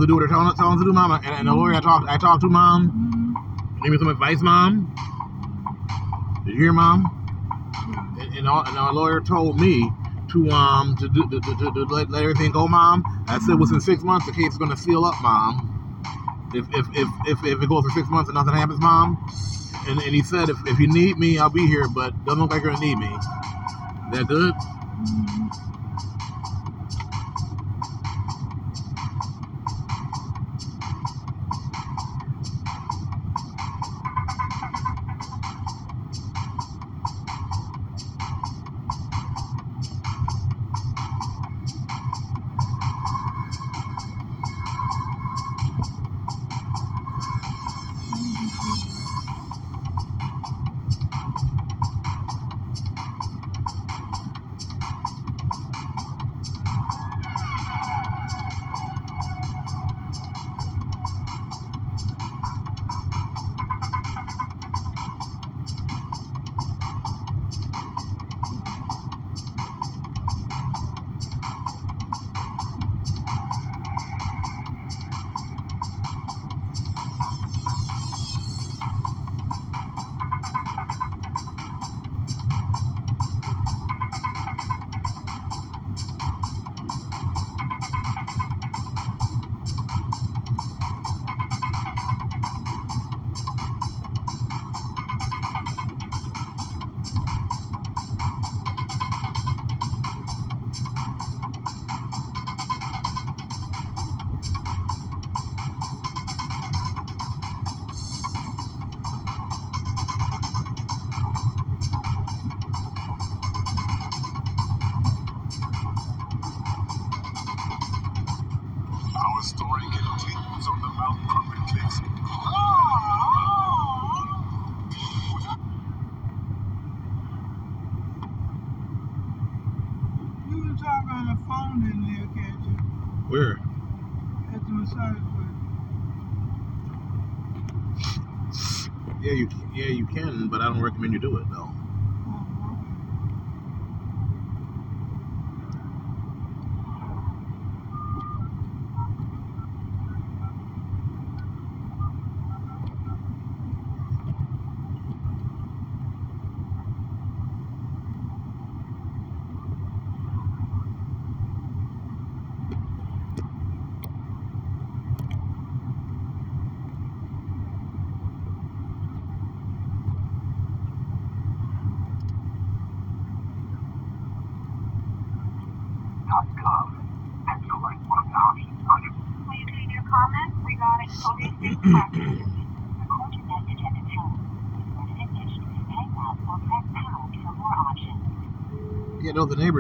her to do what her telling, to do, mama. And, and the lawyer I talked, I talked to, mom. Gave me some advice, mom. Did you hear, mom? And, and, our, and our lawyer told me to um to do to, to, to, to let, let everything go, mom. I said within six months the case is gonna seal up, mom. If if if if, if it goes for six months and nothing happens, mom. And, and he said if, if you need me, I'll be here, but doesn't look like you're gonna need me. That good?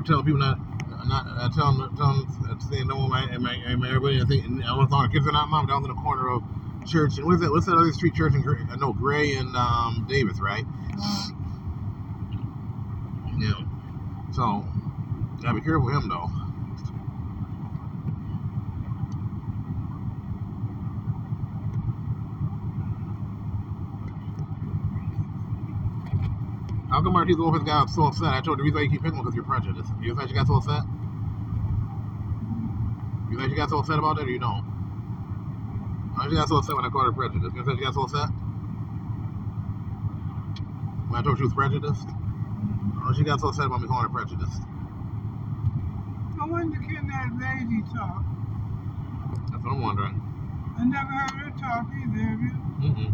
No, telling people not, not uh, telling, telling, uh, saying no, my, my, my, everybody, I think, I was on kids are not mom down in the corner of church and what's that? What's that other street church in? Gray- uh, No, Gray and um, Davis, right? Yeah. So, gotta be careful with him though. How come Martinez Lopez got so upset? I told you the reason why you keep picking because you're prejudiced. You think she got so upset? You think she got so upset about that or you don't? Why she got so upset when I called her prejudiced? You think she got so upset? When I told her she was prejudiced? Or she got so upset about me calling her prejudiced? I wonder can that lady talk? That's what I'm wondering. I never heard her talk either, have you? Mm-mm.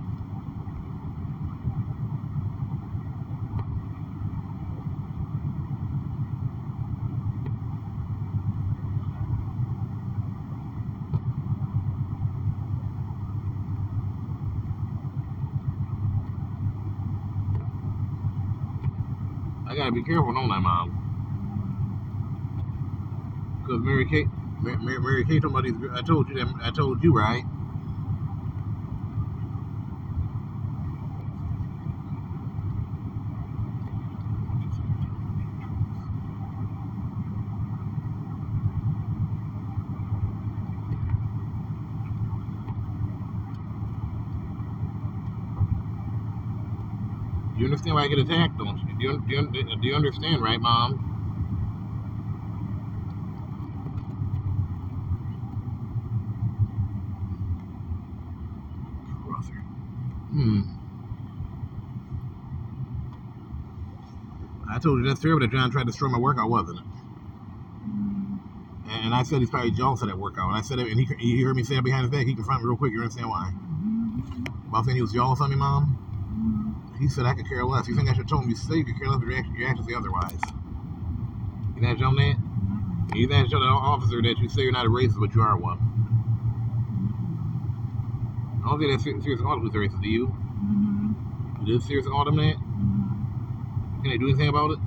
be careful on that mom, Cause Mary Kate, Mary, Mary, Mary Kate, somebody, I told you that, I told you right. You understand why I get attacked on? Do you, do you, do you understand, right, Mom? Brother. Hmm. I told you that's terrible that John tried to destroy my workout, wasn't it? And I said he's probably jealous of that workout. And I said it, and he, he heard me say it behind his back. He confronted me real quick. You understand why? About saying he was jealous of me, Mom? He said I could care less. You think I should have told him you say you could care less, but your actions, your actions say otherwise? You think I show that? You I show that officer that you say you're not a racist, but you are one? I don't think that's serious, serious call him who's a racist, do you? Mm-hmm. You did serious call him that? Can they do anything about it?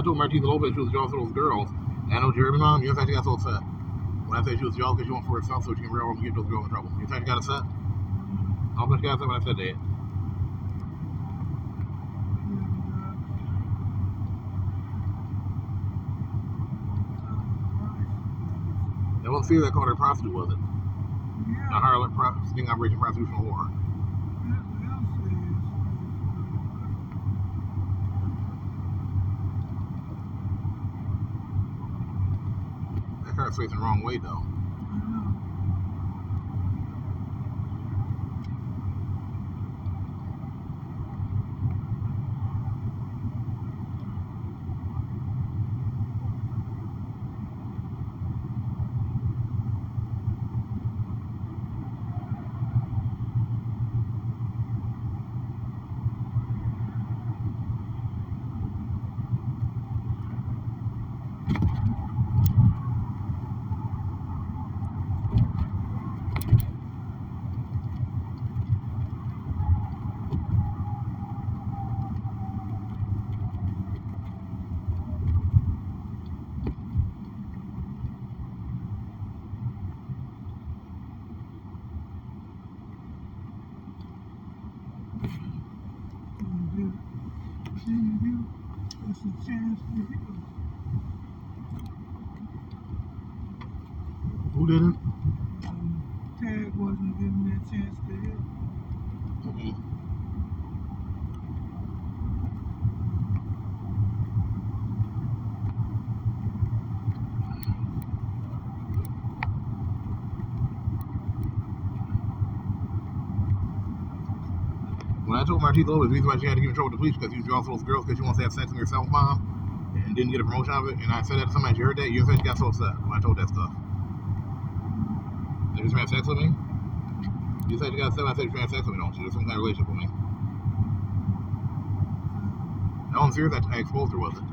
I told Martina Lopez she was jealous of those girls, and I know Jeremy mom, you know, she got so upset. When I said she was jealous because she went for herself so she can railroad and get those girls in trouble. You know, she got upset? How much got upset when I said that? That wasn't fear that called her a prostitute, was it? A harlot, pro- sting operation, prostitutional whore. Car's the wrong way, though. Told Martita the reason why she had to get in trouble with the police because she was also those girls because she wants to have sex with herself, mom, and didn't get a promotion of it. And I said that to somebody, she heard that. You said she got so upset when I told that stuff. Did you have sex with me? You said you got upset I said you had sex with me, don't you? There's some kind of relationship with me. No, I'm serious. I, I exposed her, was it?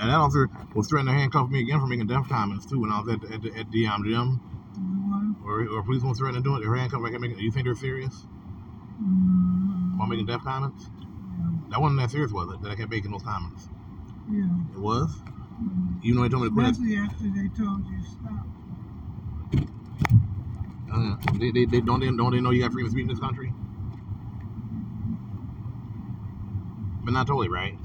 And that officer was threatening to handcuff me again for making death comments too when I was at the, at the, at the um, gym. Or, or police was threatening to do it. They're handcuffed. Like, making, you think they're serious? While making death comments? That wasn't that serious, was it? That I kept making those comments. Yeah. It was. Even though they told me to quit. Especially after they told you stop. Uh, they, they, they don't they don't they know you got freedom of speech in this country? But not totally, right?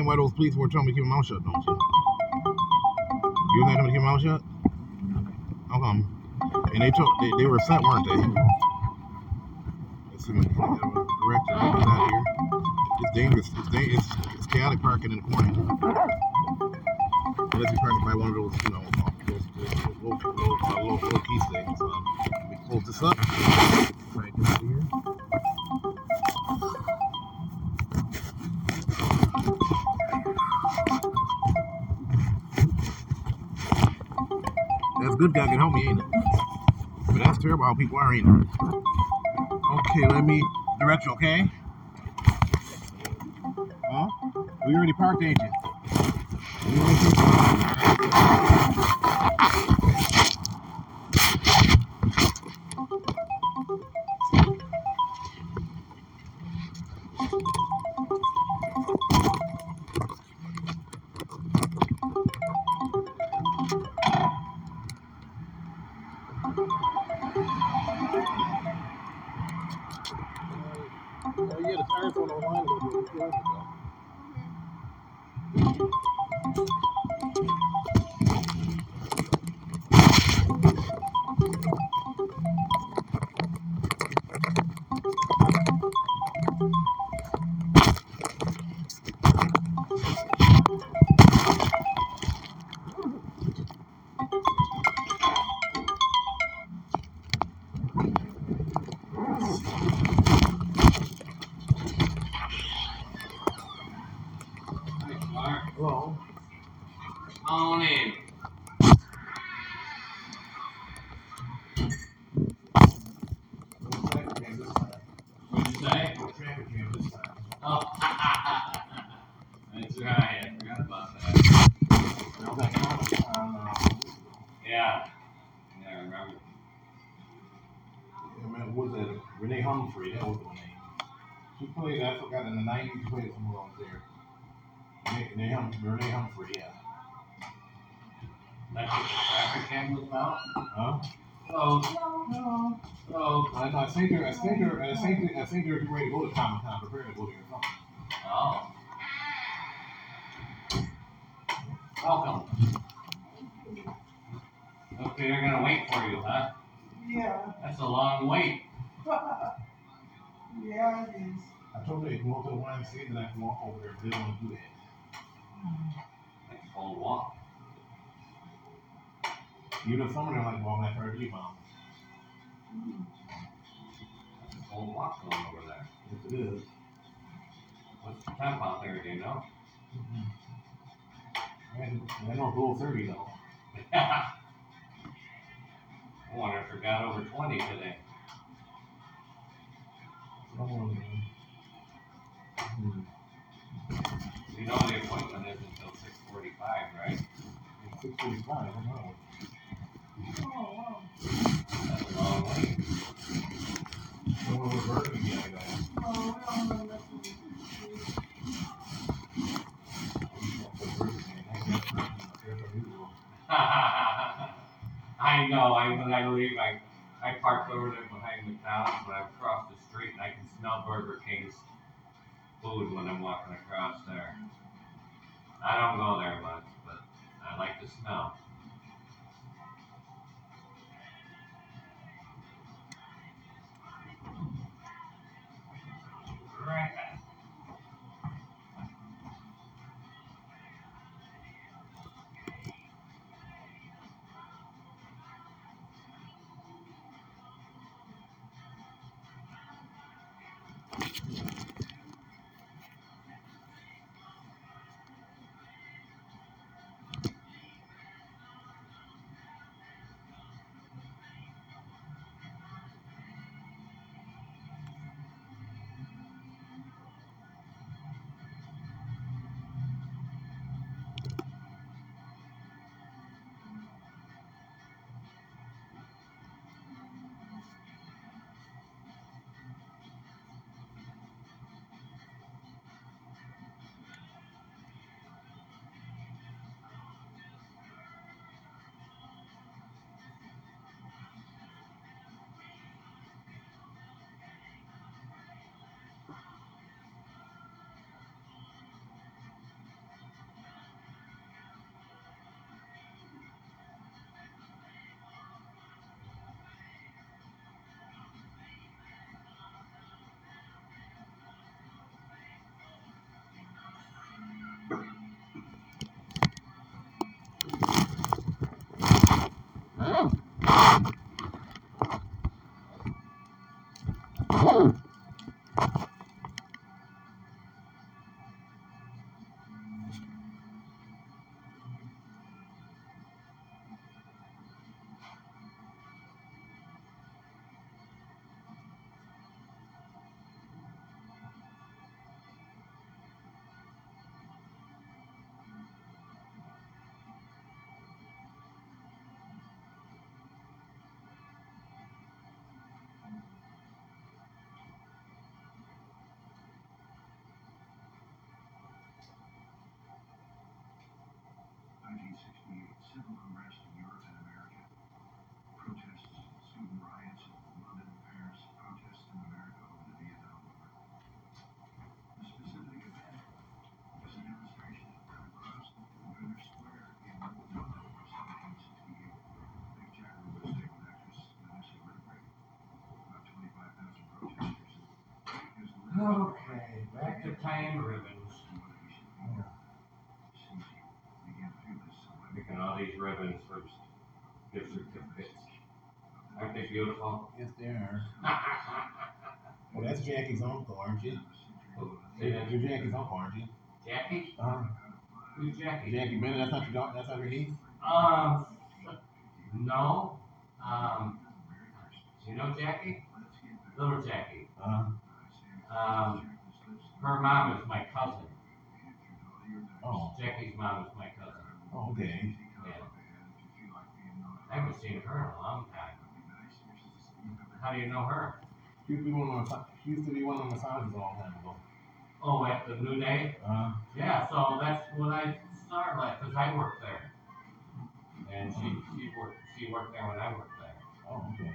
understand why those police were telling me to keep my mouth shut, don't you? You let them to keep my mouth shut? How come? And they told—they they were sent, weren't they? Director out here. It's dangerous. It's, da it's, it's chaotic parking in the morning. Unless you're parking by one of those, you know. help me, ain't it? But that's terrible people are, ain't it? Okay, let me direct you, okay? Huh? We already parked, ain't you? Over 30 though. *laughs* I wonder if it got over 20 today. by the library I at Park there. Time ribbons. Making all these ribbons for gift certificates. Aren't they beautiful? Yes, they are. *laughs* Well, that's Jackie's uncle, aren't you? Say that. You're Jackie's uncle, aren't you? Jackie? Uh-huh. Who's Jackie? Jackie Bennett, that's not your daughter, that's not your niece? Um, no. Um, do you know Jackie? Little Jackie. Uh-huh. Um, her mom is my cousin. Oh, Jackie's mom is my cousin. oh, okay. Yeah. I haven't seen her in a long time. How do you know her? She used to be one of my, she used to be one of my massages a long time ago. Oh, at the New Day? Uh, Yeah, so that's when I started, like, cause I worked there. And she, she worked, she worked there when I worked there. oh, okay.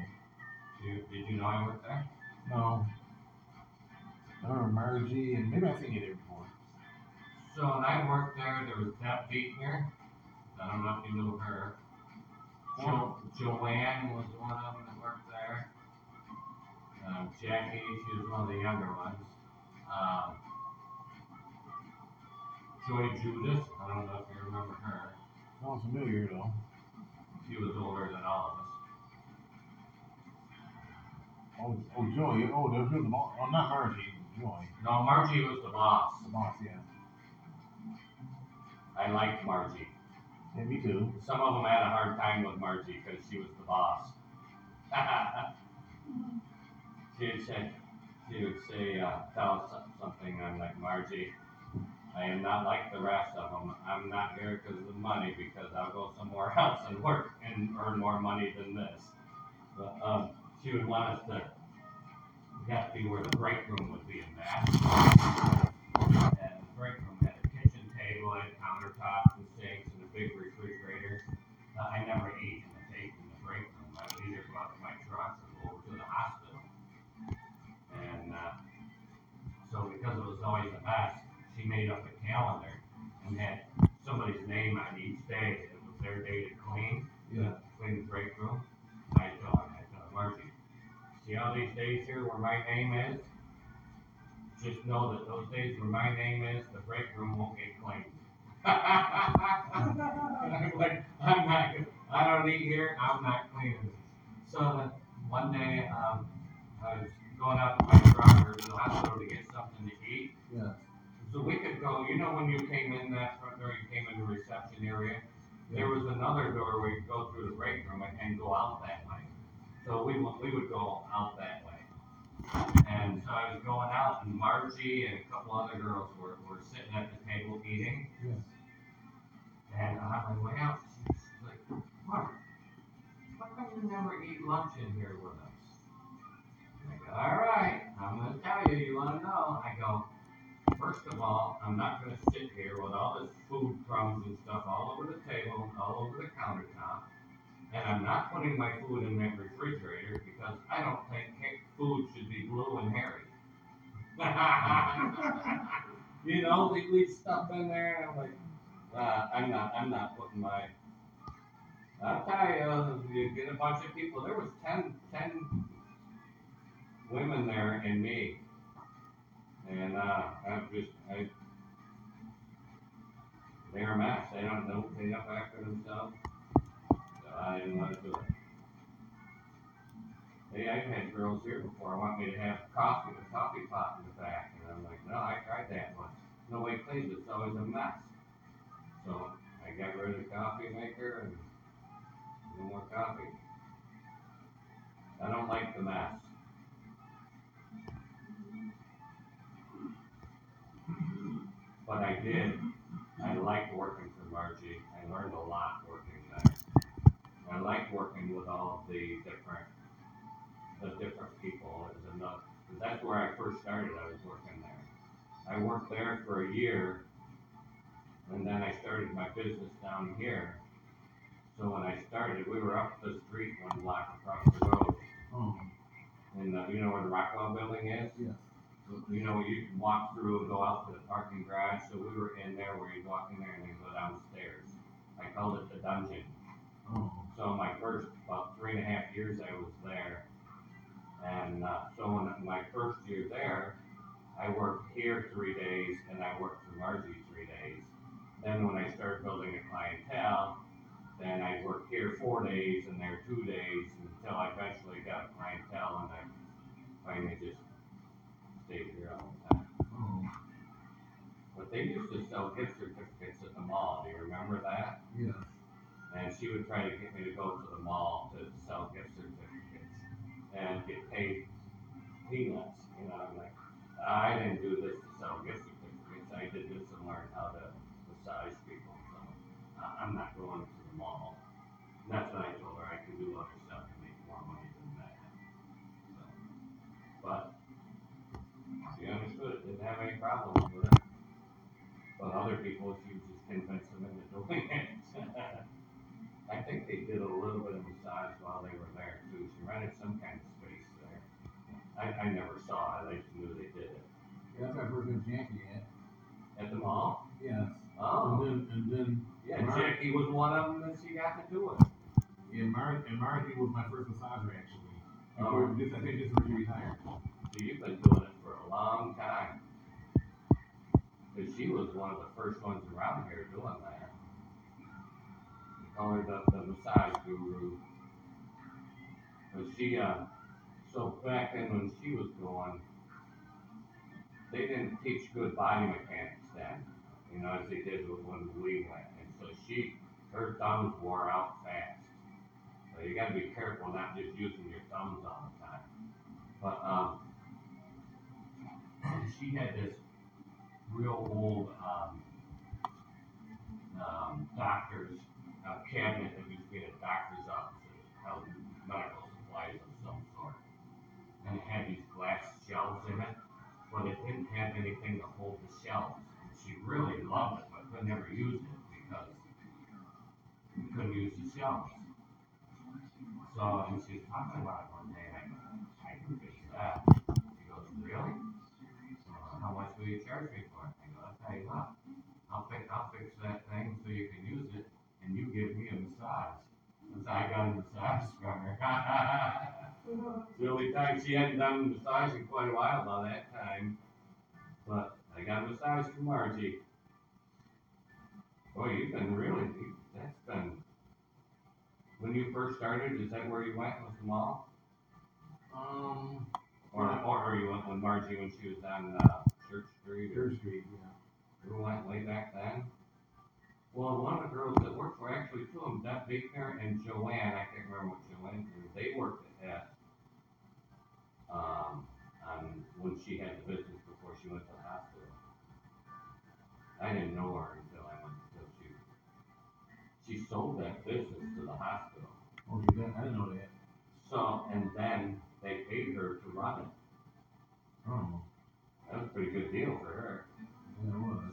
You, did you know I worked there? No. I remember Margie, and maybe I think you there before. So when I worked there, there was Deb Beekner. I don't know if you knew her. Jo- Joanne was one of them that worked there. Um, Jackie, she was one of the younger ones. Um, Joy Judas, I don't know if you remember her. Sounds familiar, though. She was older than all of us. Oh, oh, Joy, oh, there's the oh, not Margie, Joy. No, Margie was the boss. The boss, yeah. I liked Margie. Yeah, me too. Some of them had a hard time with Margie because she was the boss. *laughs* she would say, she would say, uh, tell us something. I'm like, Margie, I am not like the rest of them. I'm not here because of the money because I'll go somewhere *laughs* else and work and earn more money than this. But, um, she would want us to, we have to be where the break room would be in that. And the break room had a kitchen table and countertops and sinks and a big refrigerator. Uh, I never ate in the tape in the break room. I would either go out to my truck or go over to the hospital. And, uh, so because it was always a mess, she made up a calendar and had somebody's name on each day. It was their day to clean, Yeah. clean the break room. I told, I told Margie, see all these days here where my name is? Just know that those days where my name is, the break room won't get cleaned. I'm *laughs* like, I'm not, I don't eat here, I'm not cleaning. So one day, um, I was going out to my truck or to the hospital to get something to eat. Yeah. So we could go, you know when you came in that front door, you came in the reception area? There was another door where you go through the break room and, and go out that way. So we we would go out that way. And so I was going out and Margie and a couple other girls were, were sitting at the table eating. Yeah. And on my way out, she's like, Mark, how come you never eat lunch in here with us? And I go, all right, I'm gonna tell you, you wanna know? I go, first of all, I'm not gonna sit here with all this food crumbs and stuff all over the table, all over the countertop. And I'm not putting my food in that refrigerator because I don't think food should be blue and hairy. *laughs* you know, they leave stuff in there, and I'm like, uh, I'm not, I'm not putting my. I'll tell you, you get a bunch of people. There was 10, 10 women there and me, and uh, I'm just, I. They're a mess. They don't know clean up after themselves. I didn't want to do it. They, I've had girls here before I want me to have coffee, the coffee pot in the back, and I'm like, no, I tried that one. Nobody cleans it, it's always a mess. So I got rid of the coffee maker and no more coffee. I don't like the mess. But I did, I liked working for Margie, I learned a lot. I liked working with all of the different, the different people, it was enough, that's where I first started, I was working there. I worked there for a year, and then I started my business down here. So when I started, we were up the street one block across the road, Oh, and, uh, you know where the Rockwell building is? yes. You know, you can walk through and go out to the parking garage, so we were in there where you'd walk in there and then go downstairs. I called it the dungeon. Oh, So my first, about three and a half years I was there. And, uh, so when my first year there, I worked here three days and I worked for Margie three days. Then when I started building a clientele, then I worked here four days and there two days until I eventually got a clientele and I finally just stayed here all the time. oh, But they used to sell gift certificates at the mall, do you remember that? yes. And she would try to get me to go to the mall to sell gift certificates and get paid peanuts, you know, I'm like, I didn't do this to sell gift certificates, I did this to learn how to massage people, so I'm not going to the mall. And that's when I told her I could do other stuff to make more money than that. So, But she understood, didn't have any problems with it. But other people, she was just convinced them into doing it. I think they did a little bit of massage while they were there too. She rented some kind of space there. I, I never saw it. I just knew they did it. Yeah, That's our first name Jackie at. At the mall? Yes. Oh. And then, and then. Yeah, Mar- Jackie was one of them that she got to do it. Yeah, Mar- and Margie was my first massager actually. Oh. This, I think this is when she retired. So you've been doing it for a long time. Cause she was one of the first ones around here doing that. They the, the massage guru. But she, uh, so back then when she was going, they didn't teach good body mechanics then, you know, as they did when we went. And so she, her thumbs wore out fast. So you gotta be careful not just using your thumbs all the time. But, um, she had this real old, um, um, doctor's uh, cabinet that be in a doctor's office that held medical supplies of some sort. And it had these glass shelves in it, but it didn't have anything to hold the shelves. And she really loved it, but could never use it because you couldn't use the shelves. So, and she was talking about it one day, and I I can fix that. She goes, really? Uh, how much will you charge me for it? I go, I'll tell you what, I'll fix, I'll fix that thing so you can use it, and you give me a massage. And I got a massage from her. *laughs* It's the only time she hadn't done a massage in quite a while by that time. But I got a massage from Margie. Boy, you've been really, that's been, when you first started, is that where you went, was the mall? Um, Or, or you went with Margie when she was on, uh, Church Street? or- Third Street, yeah. You went way back then? Well, one of the girls that worked for, actually two of them, Deb Beekner and Joanne, I can't remember what Joanne, did, they worked at, um, on, when she had the business before she went to the hospital. I didn't know her until I went, until she, she sold that business to the hospital. Oh, you did? I didn't know that. So, and then they paid her to run it. Oh, That was a pretty good deal for her.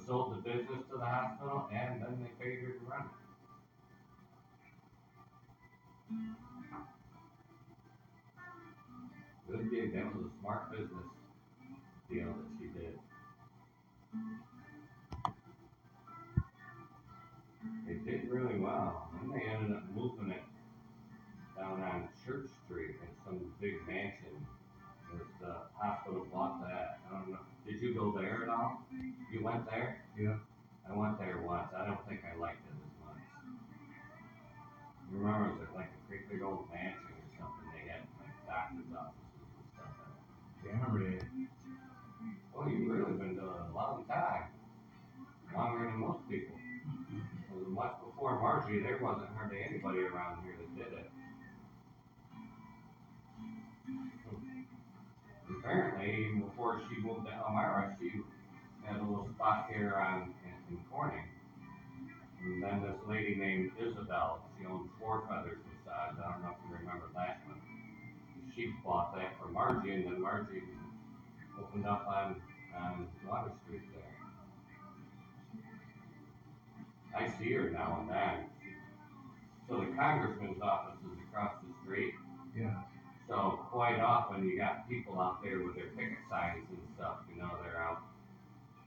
Sold the business to the hospital and then they her to run it. Good gig, that was a smart business deal that she did. They did really well, and they ended up moving it down on Church Street in some big mansion. The hospital bought that, I don't know, did you go there at all? You went there? Yeah. I went there once. I don't think I liked it as much. You remember it was like a great big old mansion or something they had like doctor's offices and stuff. Yeah, I remember that. Well, you've really been to a long time. Longer than most people. Mm-hmm. It was much before Margie, there wasn't hardly anybody around here that did it. Hmm. apparently, before she moved to Elmira, she had a little spot here on, in, in Corning. And then this lady named Isabel, she owned Four Feathers Massage, I don't know if you remember that one. She bought that from Margie, and then Margie opened up on, on Water Street there. I see her now and then. So the congressman's office is across the street. Yeah. So quite often you got people out there with their picket signs and stuff, you know, they're out,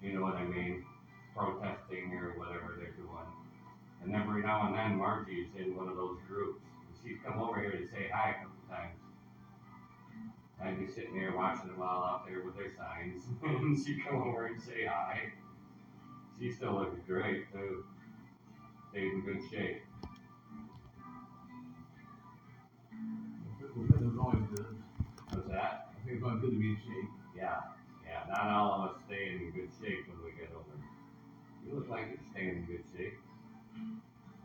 you know what I mean, protesting or whatever they're doing. And every now and then Margie's in one of those groups. and She'd come over here to say hi a couple times. I'd be sitting there watching them all out there with their signs, *laughs* and she'd come over and say hi. She still looks great too. Stayed in good shape. Is always good. What's that? I think it's always good to be in shape. Yeah, yeah, not all of us stay in good shape when we get older. You look like you're staying in good shape.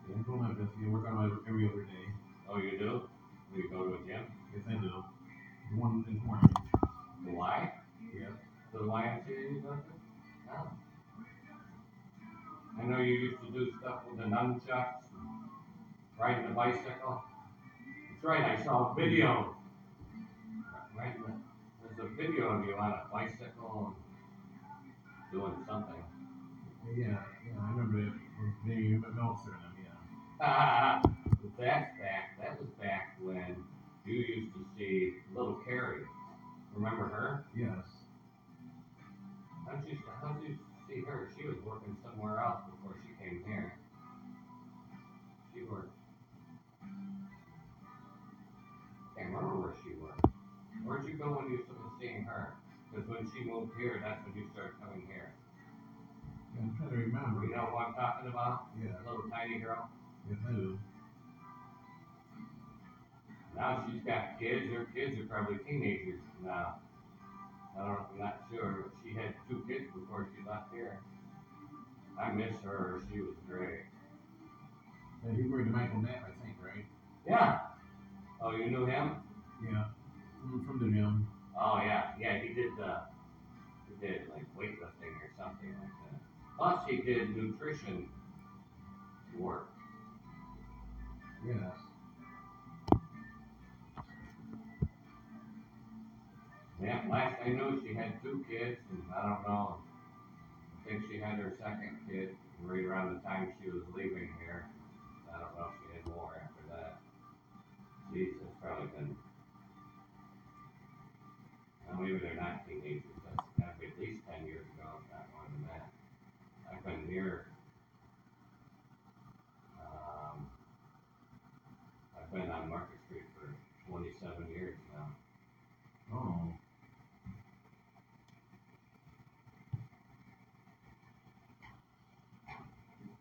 Yeah, I'm doing my best. You work out every, every other day. Oh, you do? Do you go to a gym? Yes, I do. The one in the morning. The Y? Yeah. The YMCA you go to? Oh. I know you used to do stuff with the nunchucks, riding a bicycle. That's right, I saw a video. Right, there's a video of you on a bicycle and doing something. Yeah, yeah, I remember it. Maybe Meltzer and them, yeah. Ah, *laughs* that's back, that was back when you used to see little Carrie. Remember her? Yes. How'd you, how'd you see her? She was working somewhere else before she came here. She worked. Can't remember where she worked. Where'd you go when you seeing her? Because when she moved here, that's when you started coming here. Yeah, I'm trying to remember. You know who I'm talking about? Yeah. Little tiny girl. Yes, I do. Now she's got kids. Her kids are probably teenagers now. I don't, know if I'm not sure. but She had two kids before she left here. I miss her. She was great. Yeah, he married Michael Knapp, I think, right? Yeah. Oh, you knew him? Yeah. From, from the gym. Oh yeah, yeah. He did. Uh, he did like weightlifting or something like that. Plus, he did nutrition work. Yes. Yeah, last I knew, she had two kids, and I don't know. I think she had her second kid right around the time she was leaving here. I don't know if she had more after that. It's probably been. Maybe they're not teenagers. That's gotta be at least ten years ago, if not more than that. I've been here. Um, I've been on Market Street for twenty-seven years now. Oh.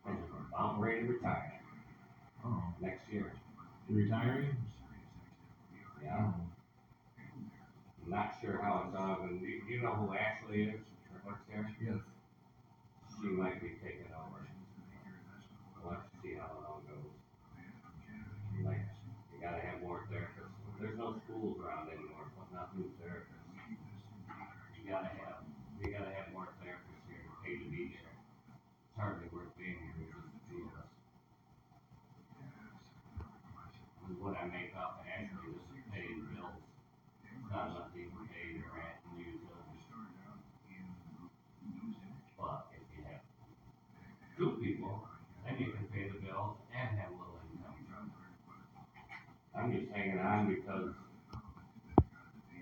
I'm about ready to retire Oh. next year. You retiring? Yeah. I'm not sure how it's all going. Do you, do you know who Ashley is? Or works there? Yes. She might be taking over. We'll have to see how it all goes. Like, you gotta have more therapists. There's no schools around anymore, putting out new therapists. You gotta have, you gotta have more therapists here to pay to be here. It's hardly worth being here with just the two of us. This is what I make off of Ashley, this is paying bills. It's not enough to even pay your rent and utilities. But if you have two people, then you can pay the bills and have a little income from it. I'm just hanging on because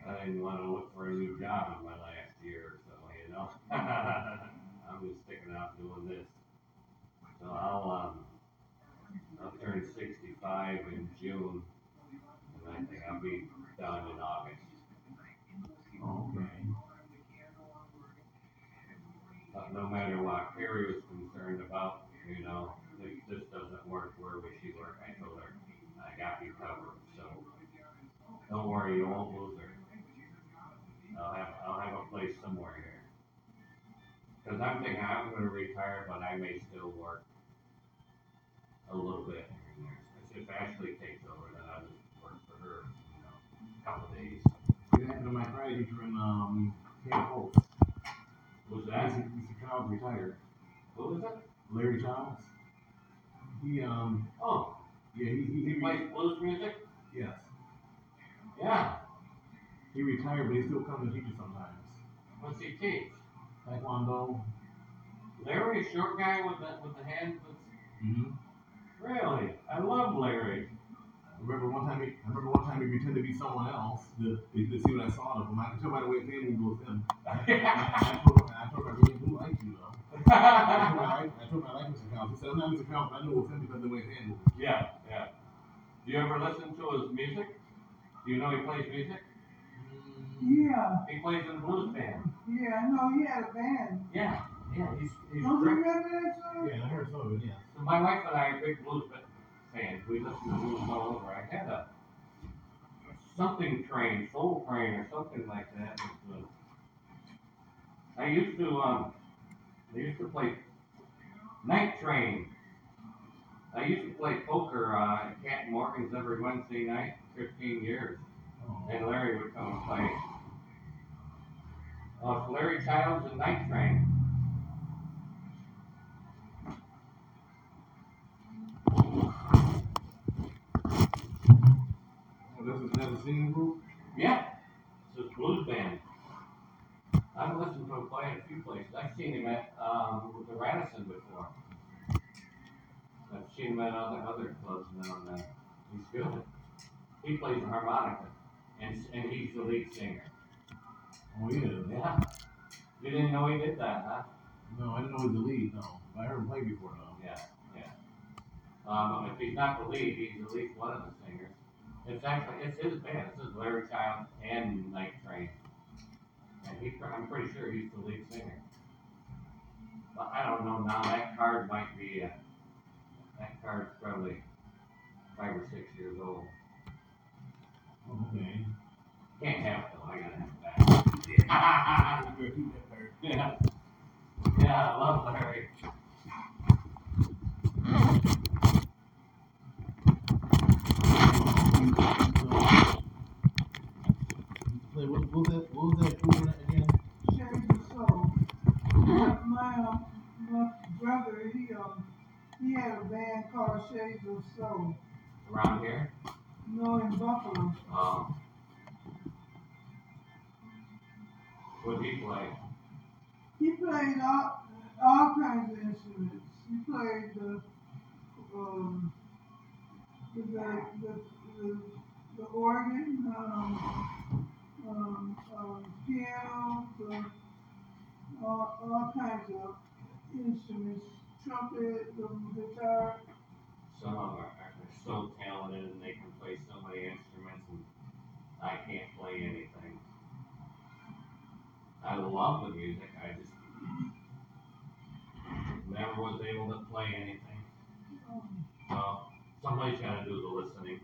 I didn't wanna look for a new job in my last year or so, you know? *laughs* I'm just sticking out doing this. So I'll, um, I'll turn sixty-five in June, and I think I'll be done in August. Okay. But no matter what Carrie was concerned about, you know, this, this doesn't work, where would she work? I told her, I got you covered, don't worry, you won't lose her. I'll have, I'll have a place somewhere here. Cause I'm thinking I'm gonna retire, but I may still work. a little bit here and there. If Ashley takes over, then I'll just work for her, you know, a couple days. It happened to my teacher in, um, Camp Hope. Who's that? Mr. Mr. Childs retired. Who is it? Larry Childs. He, um, Oh, yeah, he, he, he he, plays blues music? yes. Yeah. He retired, but he still comes and teaches sometimes. What's he teach? Taekwondo. Larry, a short guy with the, with the hands that's, Mm-hmm. really? I love Larry. I remember one time he, I remember one time he pretended to be someone else to, to, to see what I saw of him. I could tell by the way his name with him. *laughs* And I, I told him, I told him I really do like you though. *laughs* I told him I like, I told I Mr. Counts. He said, I'm not Mr. Counts, but I know it was him because of the way his hand moved. Yeah, yeah. Do you ever listen to his music? Do you know he plays music? Yeah, He plays in a blues band. yeah, I know he had a band. Yeah, yeah, he's, he's Don't you great. remember that song? Yeah, I heard some of it, yeah. So my wife and I are big blues fa- fans. We listen to blues all over. I had a something train, soul train, or something like that. It was, I used to um, I used to play night train. I used to play poker uh, at Cat Morgan's every Wednesday night, for 15 years. Oh. And Larry would come and play. Uh, it's Larry Childs and Night Train. Oh, that's a, that's a singing group? Yeah, it's a blues band. I've listened to him play in a few places. I've seen him at um, with the Radisson before. I've seen him at other other clubs now and then. He's good. He plays the harmonica, and and he's the lead singer. Oh, yeah. Yeah, you didn't know he did that, huh? No, I didn't know he was the lead, no. I heard him play before though. Yeah, yeah. Um, if he's not the lead, he's at least one of the singers. It's actually it's his band. It's his Larry Child and Night Train. And he, I'm pretty sure he's the lead singer. But I don't know now. That card might be. Uh, that card's probably five or six years old. Okay. Can't have it though. I gotta have it back. Better that yeah. Yeah, I love Larry. Play, what, what was that, what was that group again? Shades of Soul. My, my, um, my brother, he, um, he had a band called Shades of Soul. Around here. No, in Buffalo. Um, what did he play? He played all, all kinds of instruments. He played the, um, the, the, the, the organ, um, um, um, piano, the, all, all kinds of instruments, trumpet, um, guitar. Some of them are so talented and they can play so many instruments and I can't play anything. I love the music, I just never was able to play anything. Well, somebody's gotta do the listening.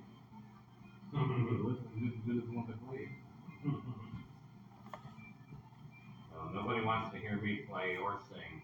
*laughs* So nobody wants to hear me play or sing.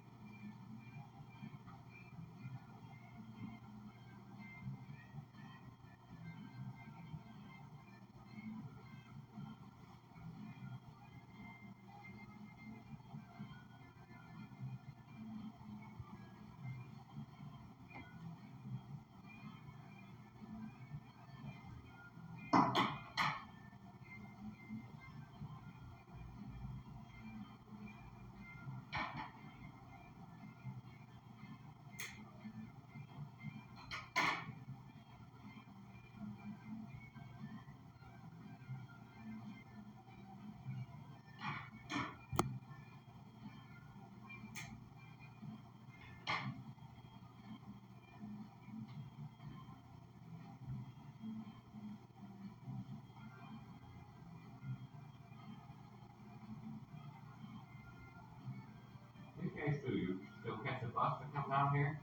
You guys do, you still catch a bus to come down here?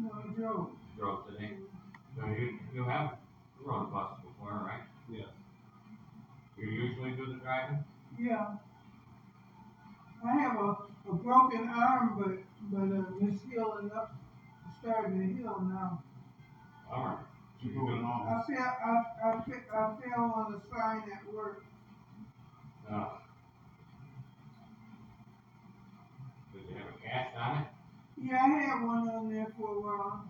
no, Joe. Drove today? So you, you have rode a bus before, right? Yes. You usually do the driving? Yeah. I have a, a broken arm, but but uh, it's healing up, starting to heal now. Bummer. She put it in I fell, I, I, I fell on a sign at work. Oh. Did you have a cast on it? Yeah, I had one on there for a while.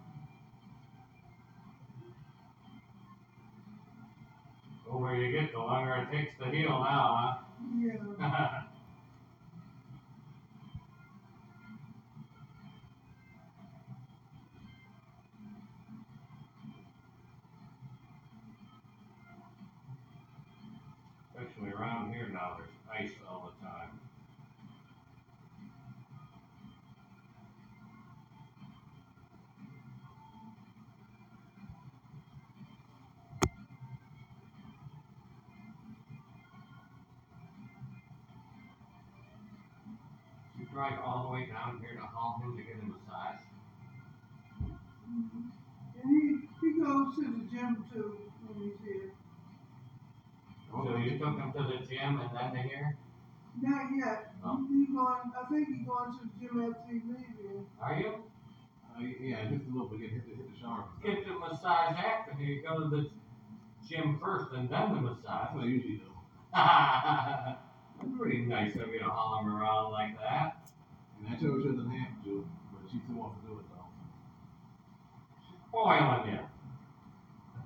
The older you get, the longer it takes to heal now, Yeah. huh? *laughs* Especially around here now, there's ice all the time. You drive all the way down here to Halton to get a massage? And he, he goes to the gym too when he's here. So you took him to the gym and then to here? Not yet. Oh. He going, I think he going to the gym after he leaves here. Are you? Uh, yeah, just a little bit, hit the, hit the shower. Get the massage after you go to the gym first and then the That's massage. what I usually do. That's *laughs* pretty nice of you to haul him around like that. And I told her she doesn't have to, but she still wants to do it though. Spoiling you.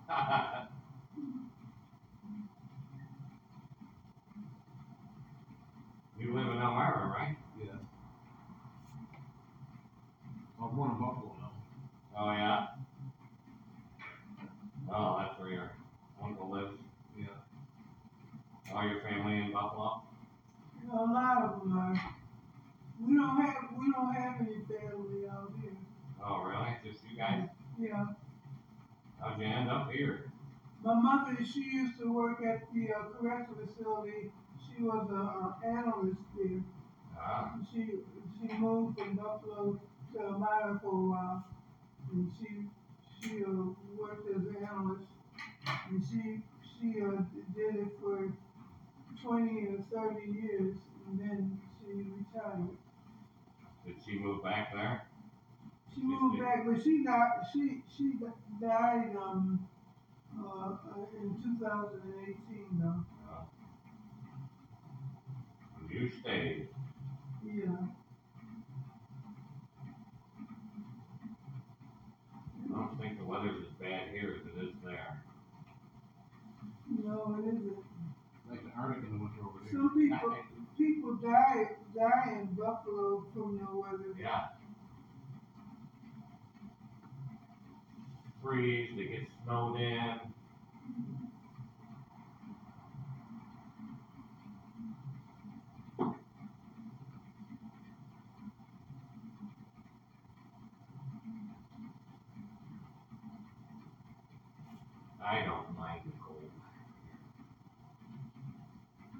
*laughs* you live in Elmira, right? Yeah. I was born in Buffalo though. Oh, yeah? Oh, that's where your uncle lives. Yeah. All your family in Buffalo? You know, a lot of them are. We don't have, we don't have any family out here. Oh, really? Just you guys? Yeah. How'd you end up here? My mother, she used to work at the uh, correctional facility. She was a uh, analyst there. Ah, She she moved from Buffalo to Elmira for a while, and she she uh, worked as an analyst, and she she uh, did it for twenty or thirty years, and then she retired. did she move back there? She moved back, but she died. She she died um uh in 2018 though. Uh, you stayed. Yeah. I don't think the weather's as bad here as it is there. No, it isn't. Like the Arctic in the winter over there. Some people people die die in Buffalo from the weather. Yeah. Freeze, they get snowed in. I don't mind the cold.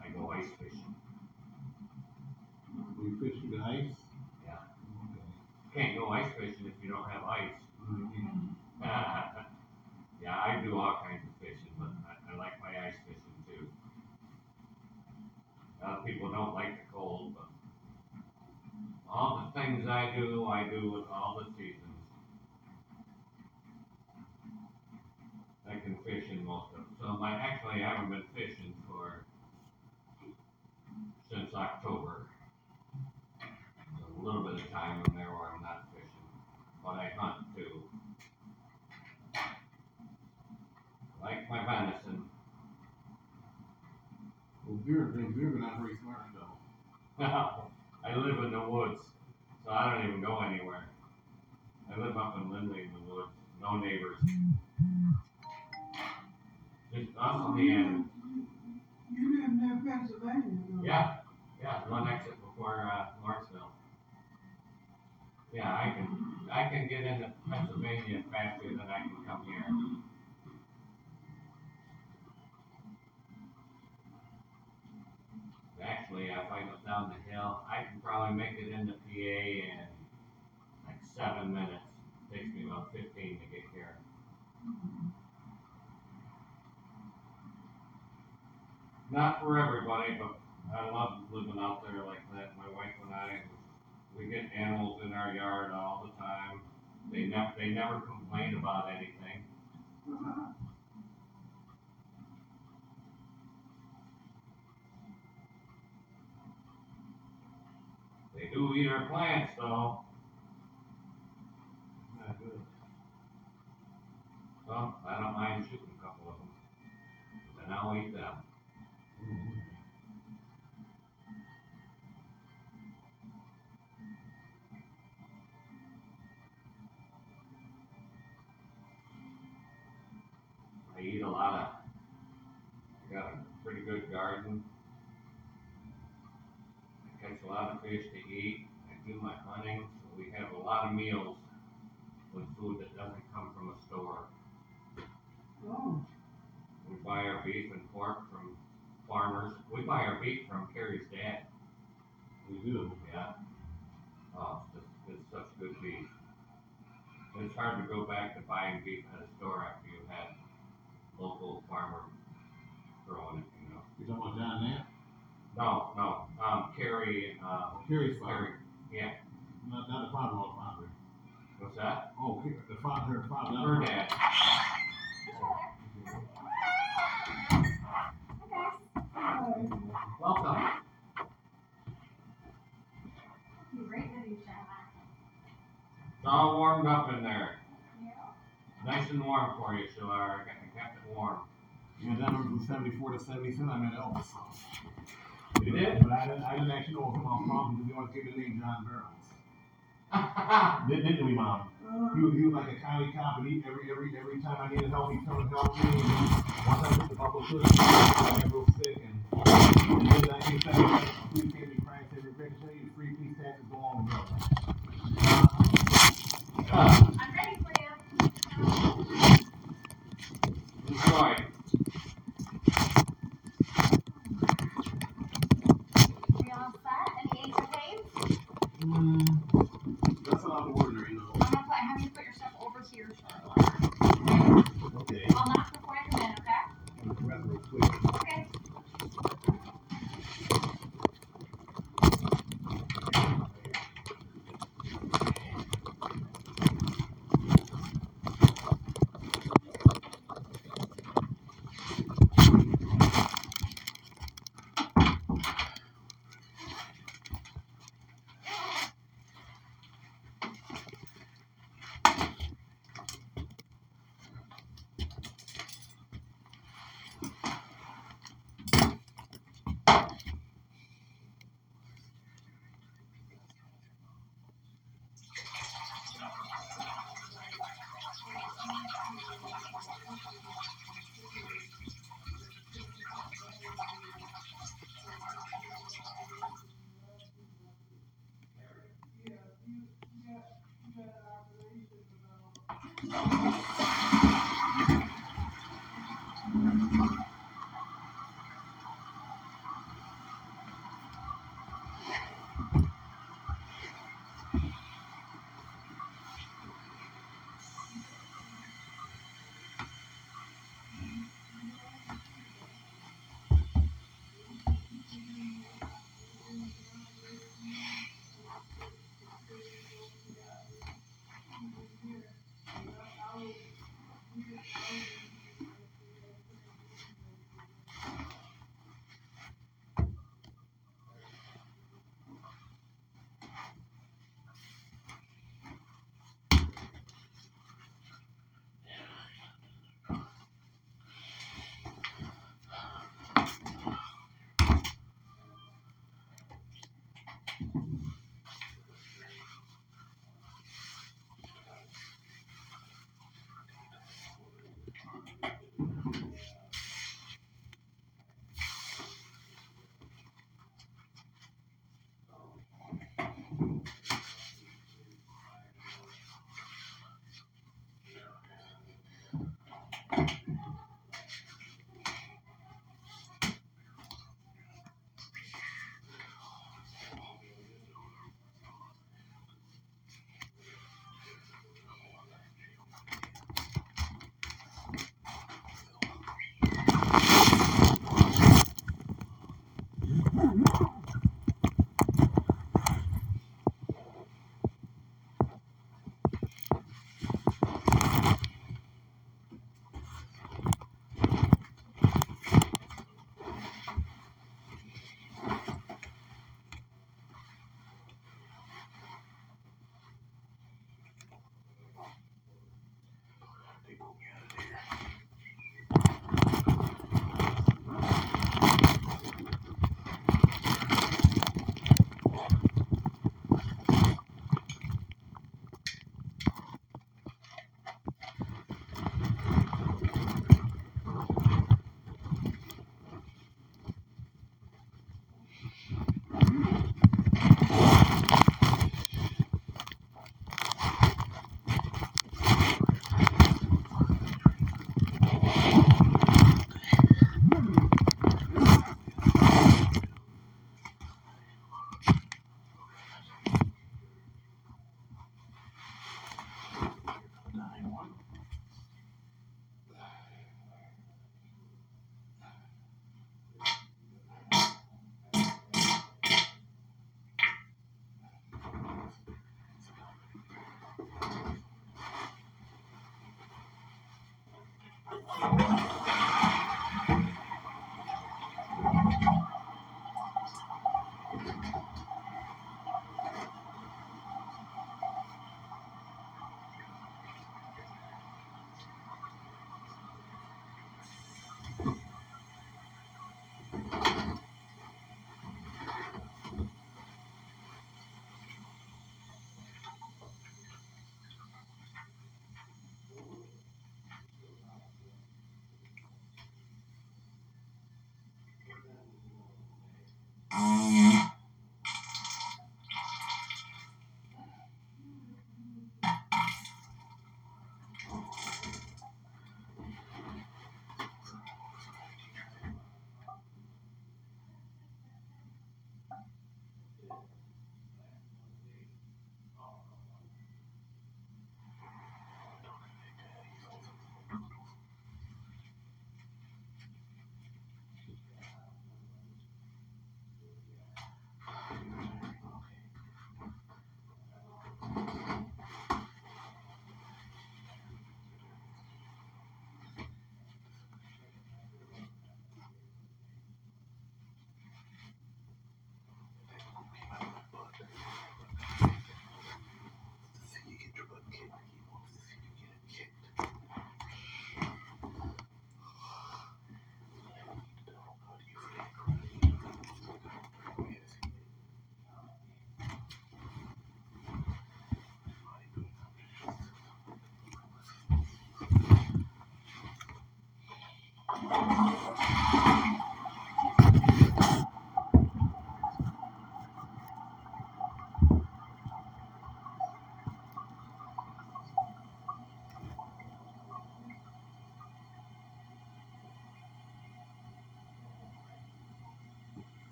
I go ice fishing. We fish the ice. Yeah. Okay. Can't go ice fishing if you don't have ice. *laughs* Yeah, I do all kinds of fishing, but I, I like my ice fishing too. A lot of people don't like the cold, but all the things I do, I do with all the seasons. I can fish in most of them. So I actually haven't been fishing for since October. A little bit of time in there where I'm not fishing, but I hunt too. Like my venison. Well, beer, drink beer, but not very smart though. *laughs* I live in the woods, so I don't even go anywhere. I live up in Lindley in the woods, no neighbors. Just us and the animals. You live near Pennsylvania. though. Yeah, yeah, one exit before uh, Lawrenceville. Yeah, I can I can get into Pennsylvania faster than I can come here. Actually, if I go down the hill, I can probably make it into PA in like seven minutes. Takes me about fifteen to get here. Not for everybody, but I love living out there like that. My wife and I, we get animals in our yard all the time. They never, they never complain about anything. Uh-huh. They do eat our plants though, Not good. so I don't mind shooting a couple of them. And I'll eat them. I eat a lot of, I got a pretty good garden. I catch a lot of fish to eat, I do my hunting, so we have a lot of meals with food that doesn't come from a store. Oh, We buy our beef and pork from farmers, we buy our beef from Carrie's dad, We do. yeah. Oh, it's, it's such good beef. And it's hard to go back to buying beef at a store after you've had local farmer growing it, you know. You talking about John Knapp? No, no, um, Carrie, uh, Carrie's Carrie, father. yeah, Not, not the father, or father. what's that? Oh, the father, her father. not Her the- dad. Welcome. It's all warmed up in there. Nice and warm for you, Shalar. I got- I kept it warm. Yeah, that number from seventy-four to seventy-seven, I met Elvis. You did? But I didn't, I didn't actually know him on phone, because he always gave me the name John Burroughs. Didn't, didn't we, Mom? He was, he was like a county cop, and he, every, every, every time I needed help, he'd come and help me, and time I took the Buffalo Children's, I got real sick, and, and then police came to me crying, said, we're going to tell you, free police taxes go on the bill.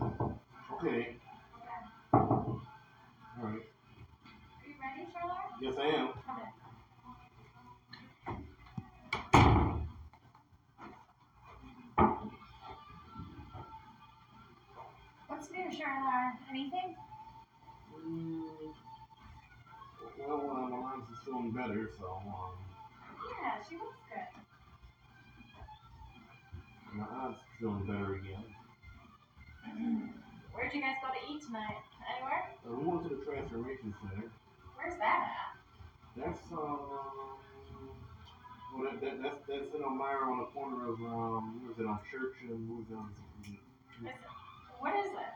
Okay. Alright. Are you ready, Charlotte? Yes, I am. Come in. What's new, Charlotte? Anything? Mm, Well, uh, my mom's is feeling better, so um, Yeah, she looks good. my aunt's feeling better again. Go to eat tonight? Anywhere? Uh, we went to the transformation center. Where's that at? That's um, well, that, that that's that's in Elmira on the corner of um, what is it on Church and what was it on? Is, what is it?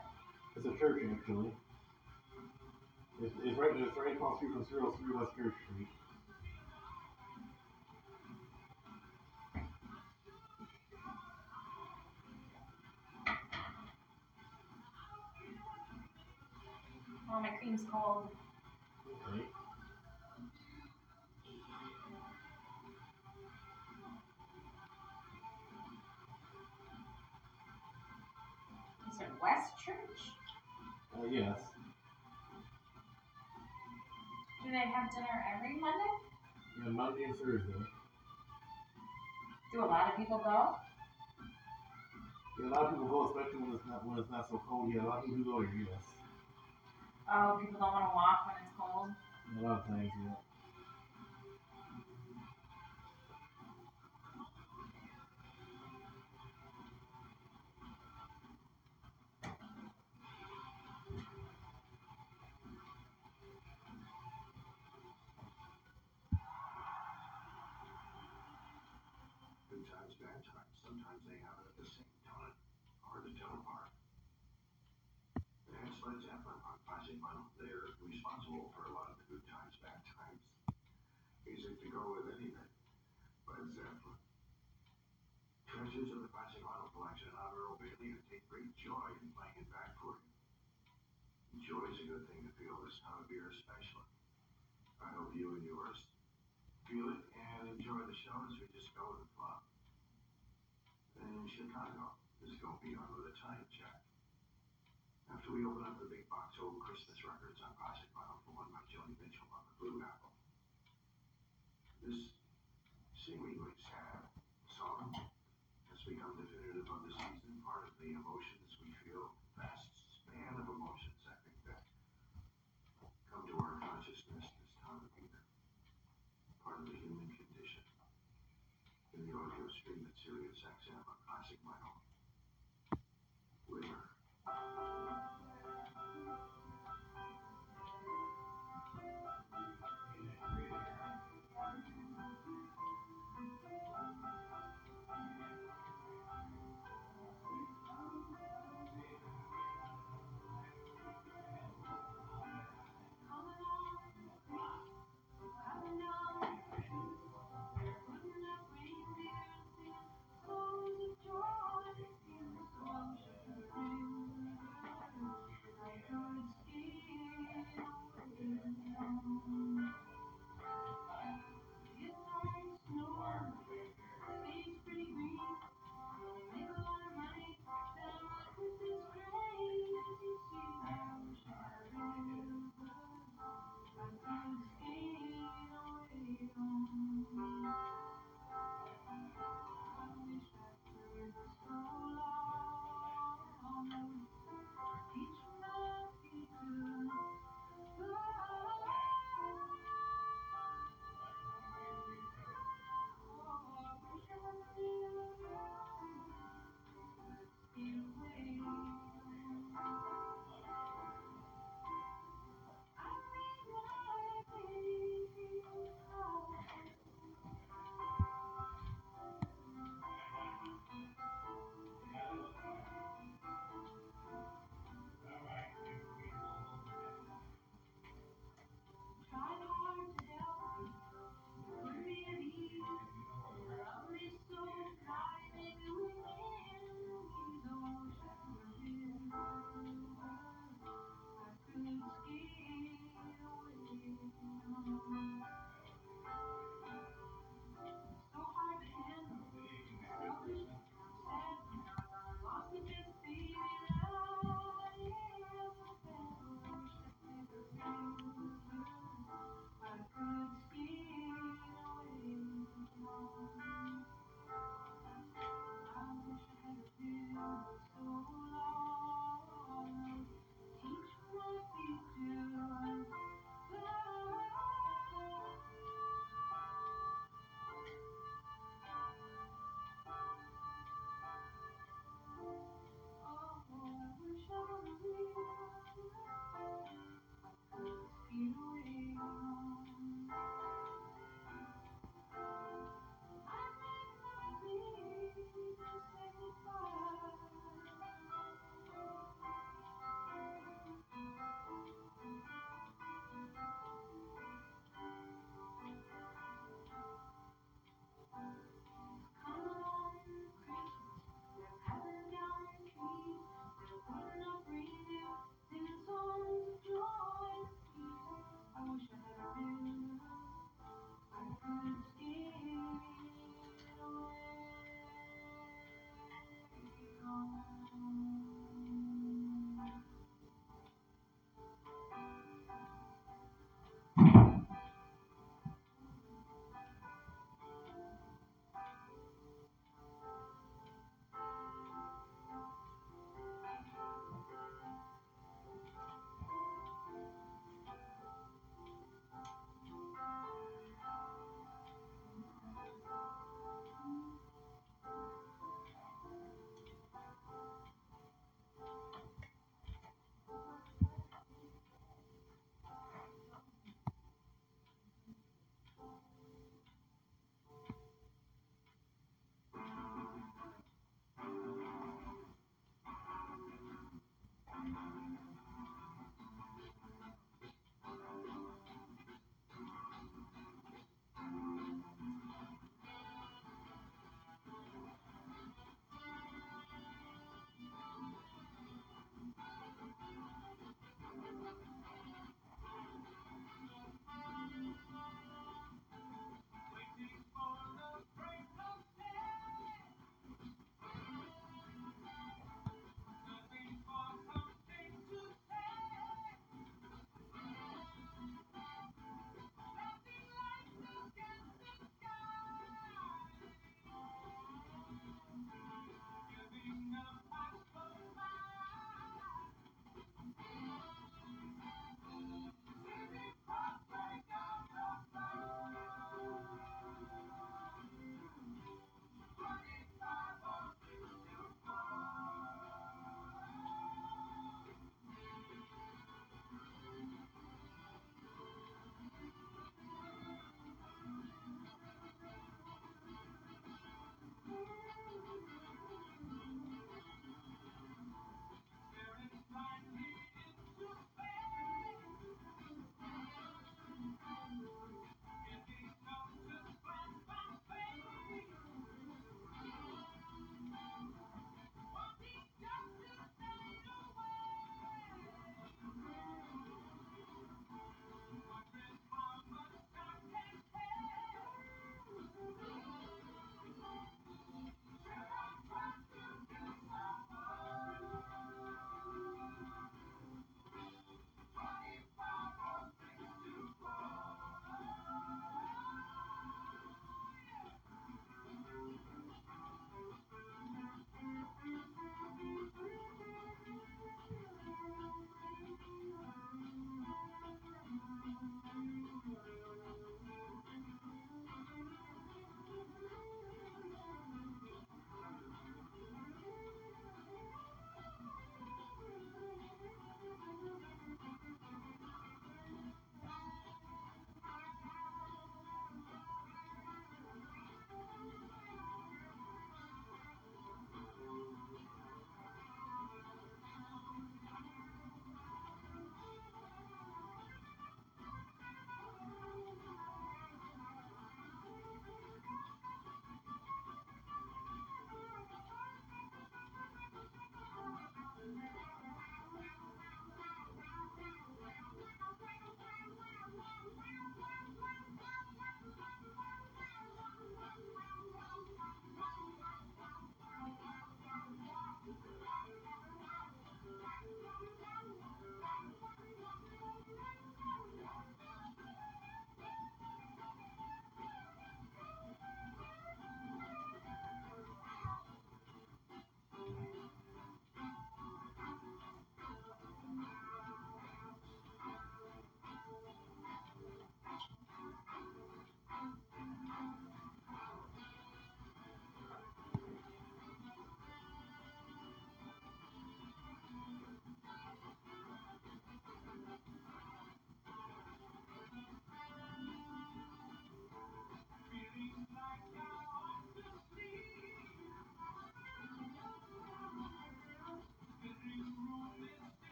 It's a church actually. It's, it's right it's right across the street from zero three West Church Street. Oh, my cream's cold. Okay. Is it West Church? Uh, yes. Do they have dinner every Monday? Yeah, Monday and Thursday. Do a lot of people go? Yeah, a lot of people go, especially when it's not when it's not so cold. Yeah, a lot of people go here. Yes. Oh, people don't want to walk when it's cold. A lot of times, yeah. Responsible for a lot of good times, bad times. Music to go with anything. Led Zeppelin. Treasures of the Classic Vinyl collection on Earl Bailey who take great joy in playing it back for you. Joy is a good thing to feel this time of year especially. I hope you and yours feel it and enjoy the show as we just go with the. And in Chicago, this is going to be on with a time check. After we open up the big box old Christmas records on Classic Vinyl for one by On the Blue. This seemingly sad song has become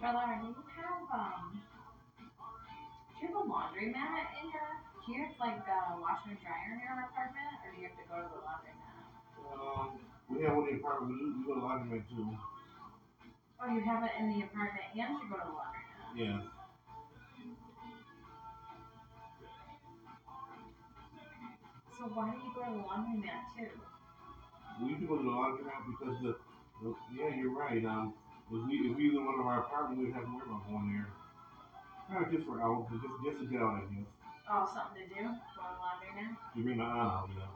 Do you have, um, do you have a laundromat in your, do you have like a washer and dryer in your apartment, or do you have to go to the laundromat? Um, we have one in the apartment, we, we go to the laundromat too. Oh, you have it in the apartment and you go to the laundromat? Yeah. So why do you go to the laundromat too? We used go to the laundromat because the, the yeah, you're right. Um, if we if we was in one of our apartments, we'd have to worry about going there. Not just for out, but just just to get out, I guess. Oh, something to do? Go to the laundromat? You my aunt out, yeah.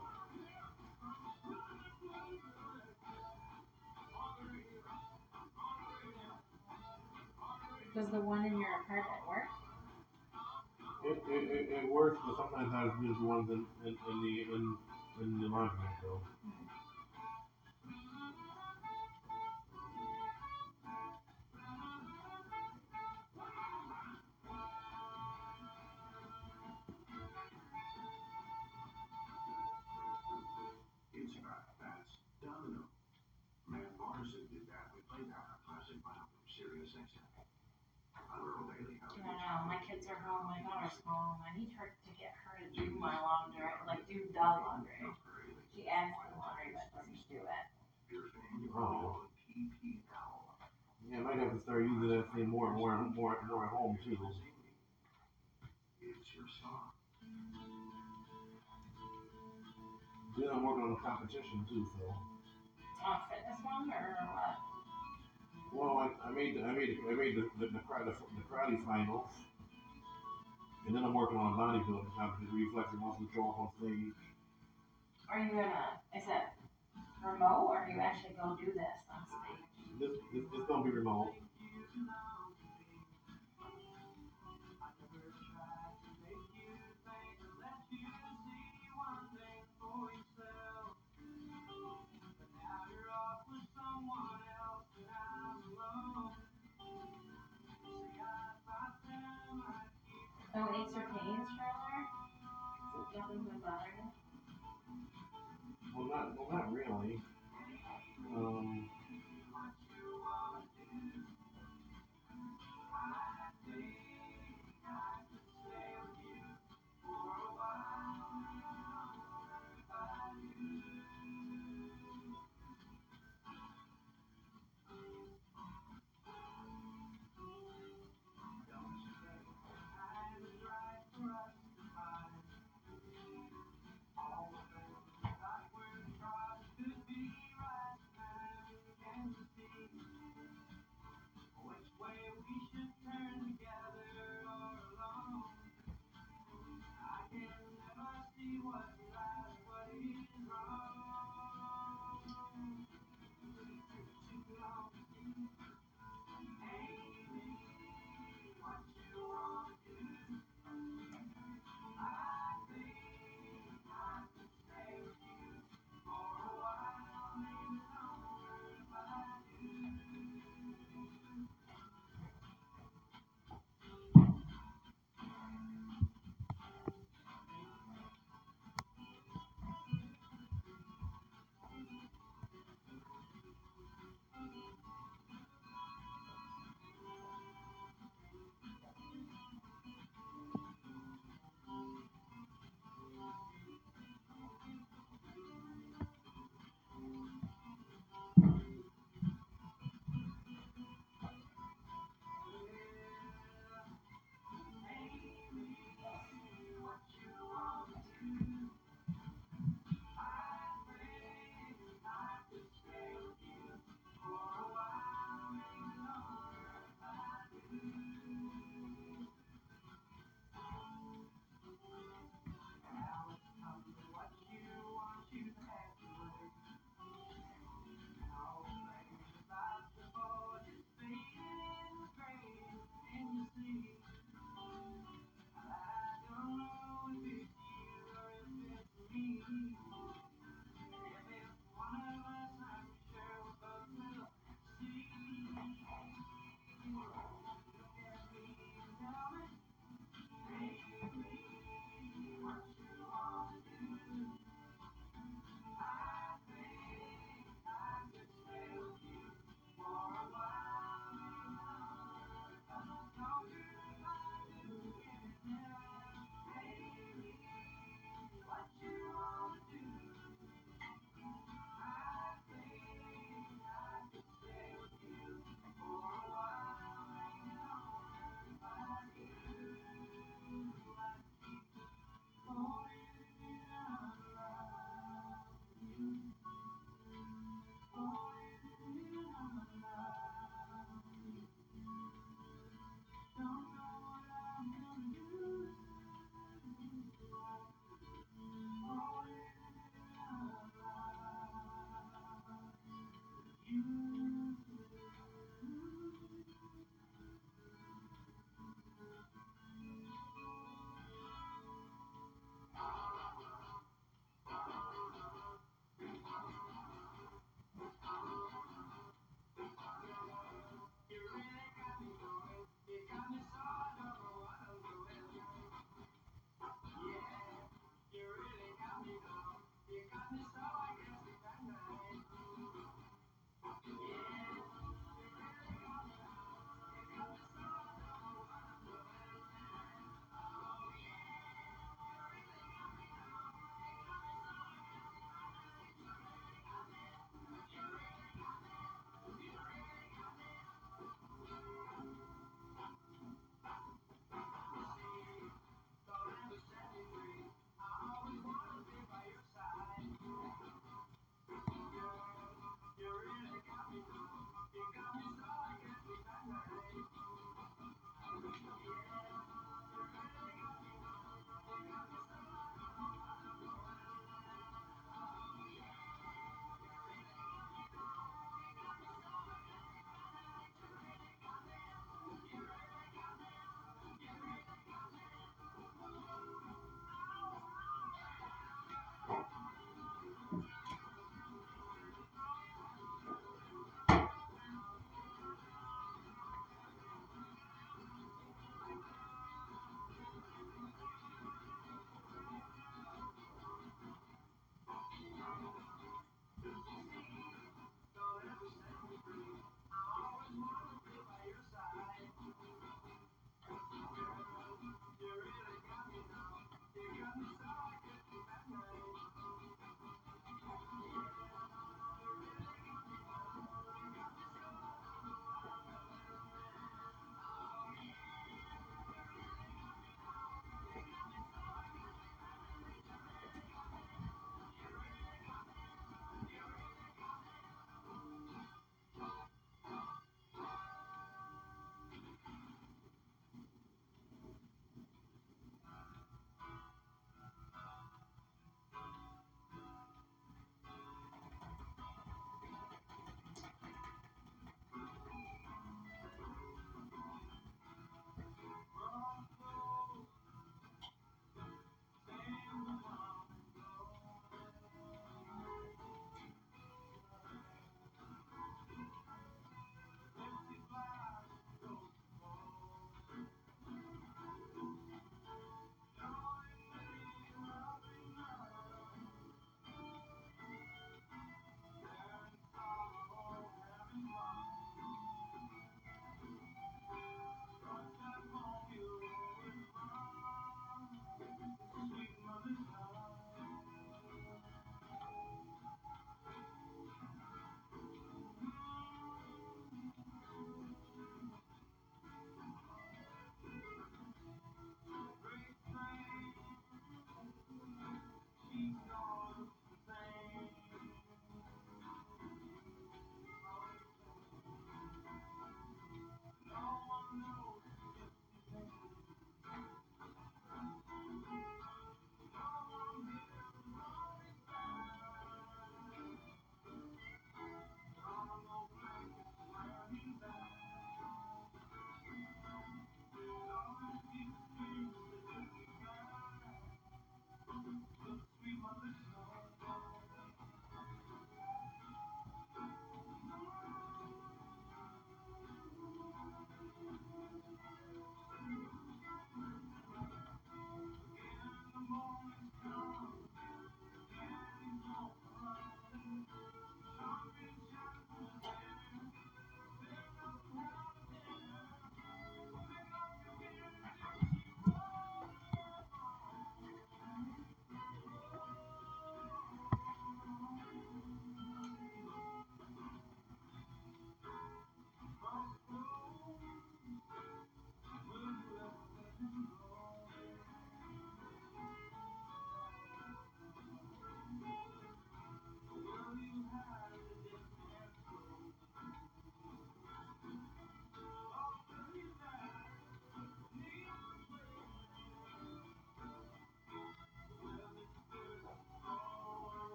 Does the one in your apartment work? It, it, it, it works, but sometimes I as the ones in, in, in the in, in the laundromat though. It's how I don't know, my kids are home, my daughter's home, I need her to get her to do my laundry, like do the laundry. She adds the laundry but doesn't do it. Oh. Yeah, I might have to start using that thing more and more and more and more at home too. It's your song. Then I'm working on a competition too, so. On fitness one or what? Well, I, I made the, I made the, I made the the, the, karate, the karate finals, and then I'm working on a bodybuilding wants to show up on stage. Are you gonna, is it remote or are you actually gonna do this on stage? This, this it's gonna be remote. Not well, not really.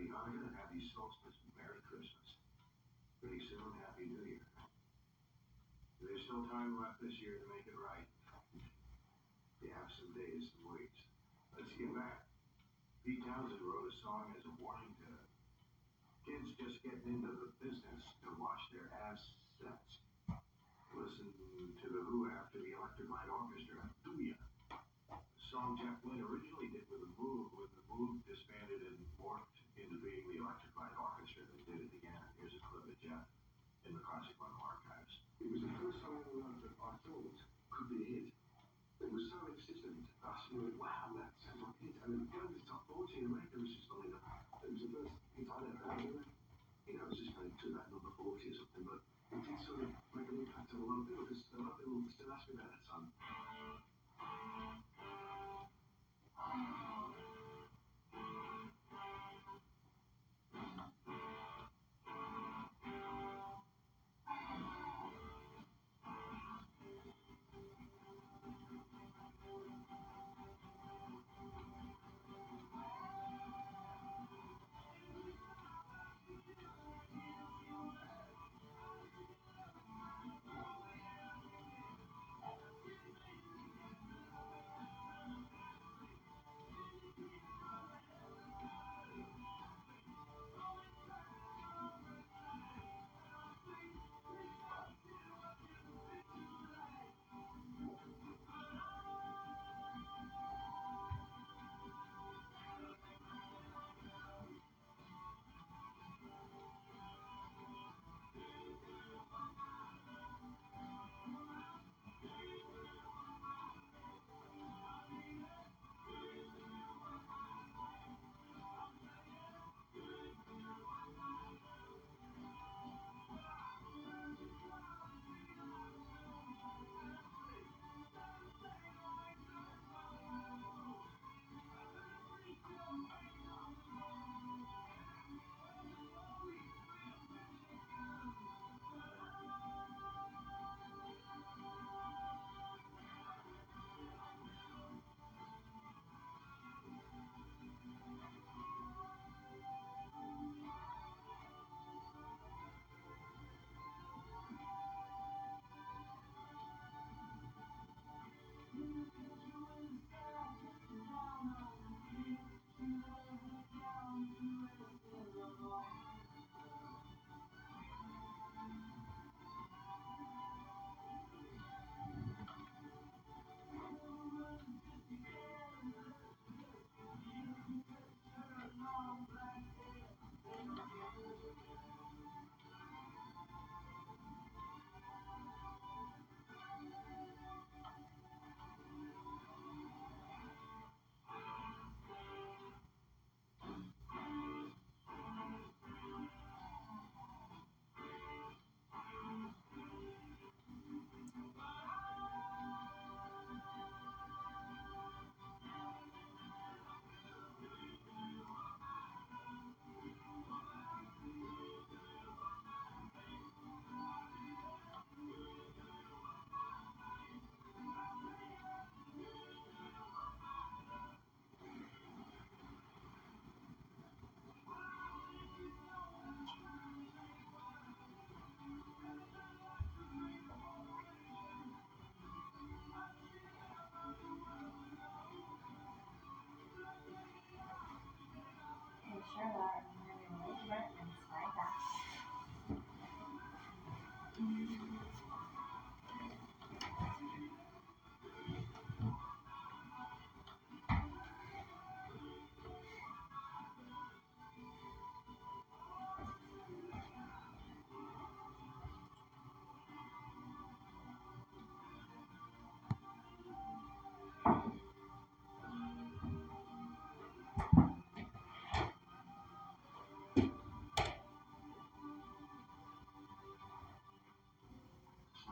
Happy Hanukkah, happy solstice, Merry Christmas. Pretty soon, Happy New Year. There's still time left this year to make it right. You have some days, some weeks. Let's get back. Pete Townshend wrote a song as a warning to kids just getting into the business to wash their assets. Listen to the Who after the Electric Light Orchestra, Do Ya? A song Jeff Lynne originally did with the Move when the Move disbanded and morphed into being the Electric Light Orchestra. They did it again. Here's a clip of Jeff in the Classic Vinyl Archives. It was the first song in love that I thought could be a hit. It was so insistent. I said, wow, that sounds like a hit. And it got the top 40 in America, is funny. It was the first hit I'd ever heard of. You know, it was just going to that number 40 or something, but it did sort of make an impact on a lot of people because a lot of people still ask me about that song.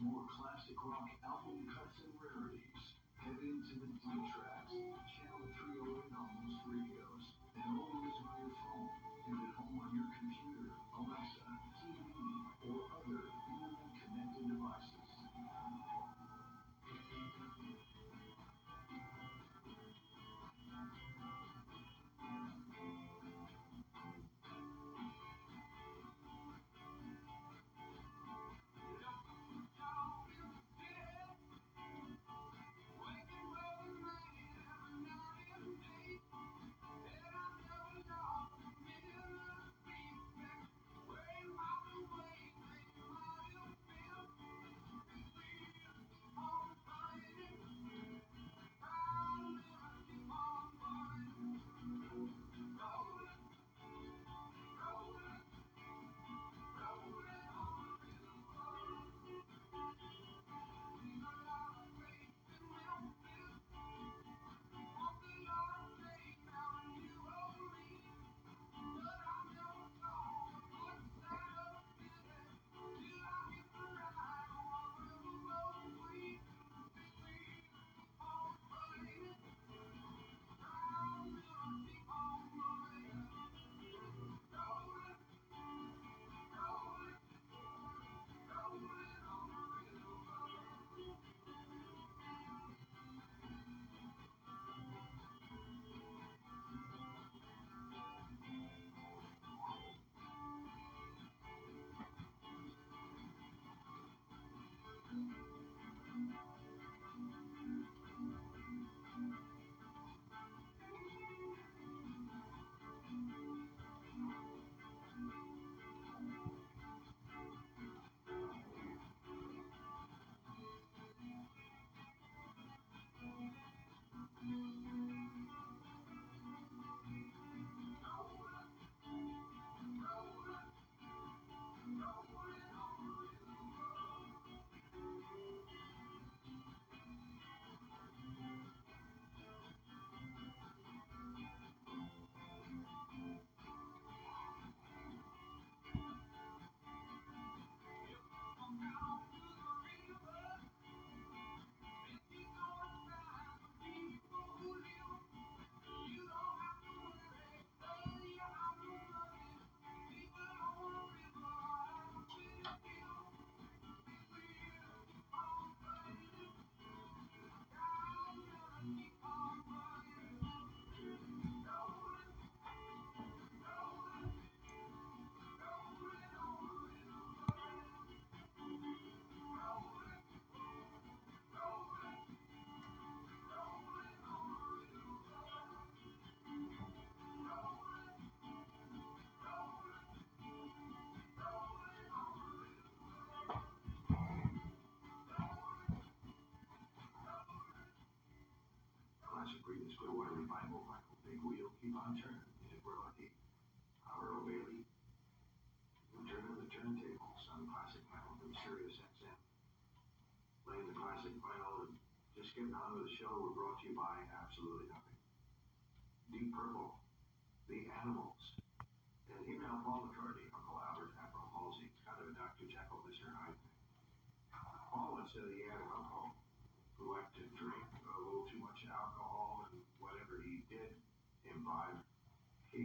more classic rock Is Clearwater Revival, Michael Big Wheel, keep on turning, if we're lucky. Howard O'Bailey. Return of the Turntables on Classic Metal from Sirius XM. Playing the classic vinyl and just getting on with the show, we're brought to you by absolutely nothing. Deep Purple, The Animals, and even now Paul McCartney, Uncle Albert, Admiral Halsey, kind of a Dr. Jekyll, Mr. Hyde. Paul once said he had an uncle who liked to drink a little too much alcohol and whatever he did imbibe, he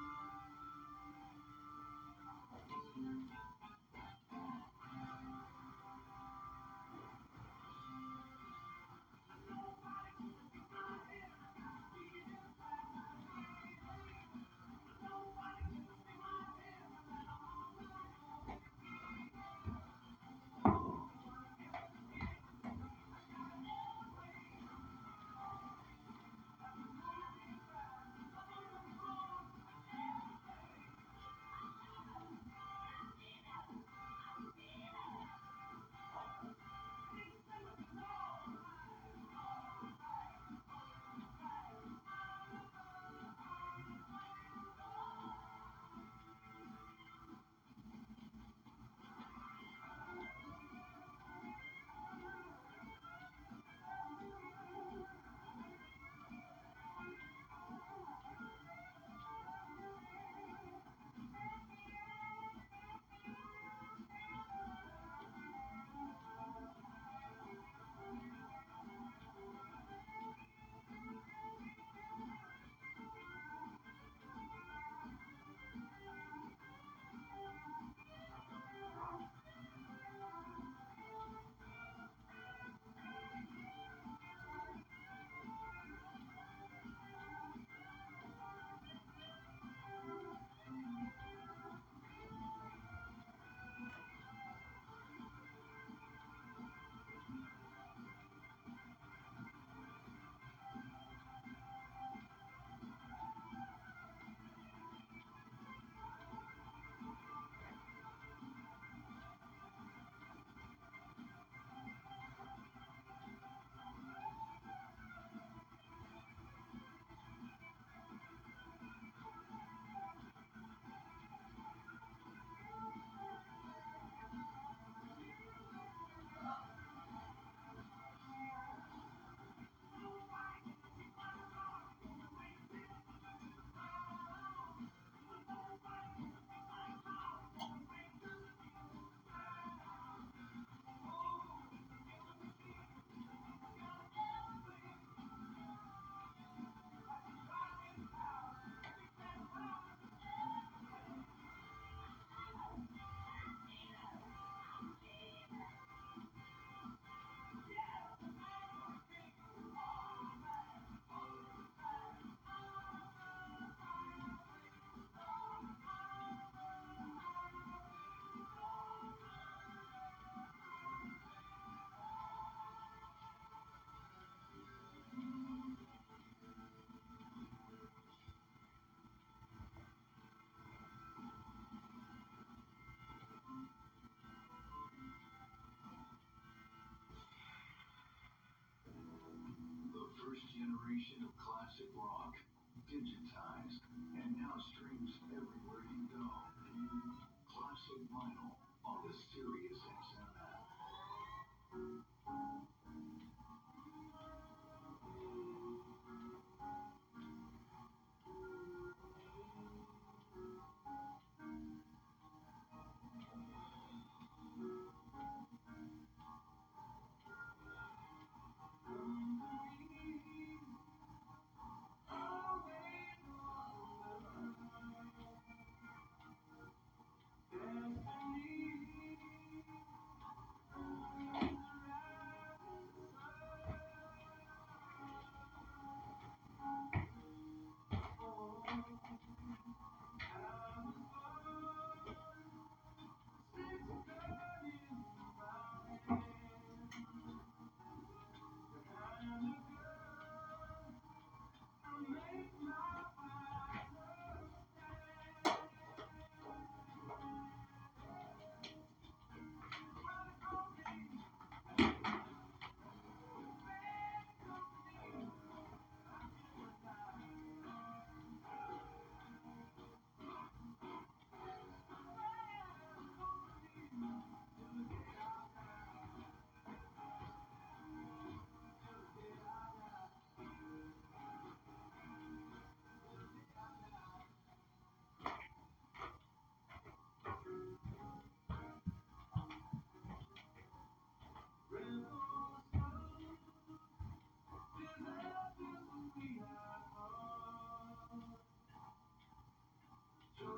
first generation of classic rock, digital.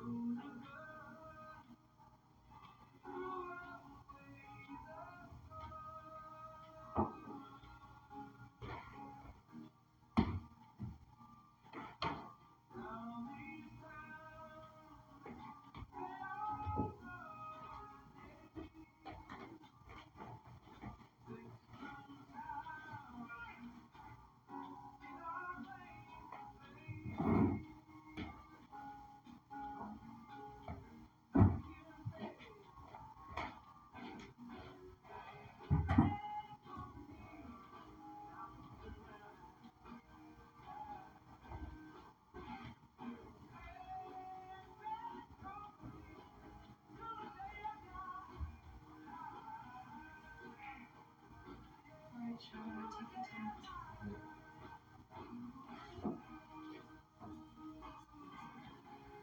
Alright,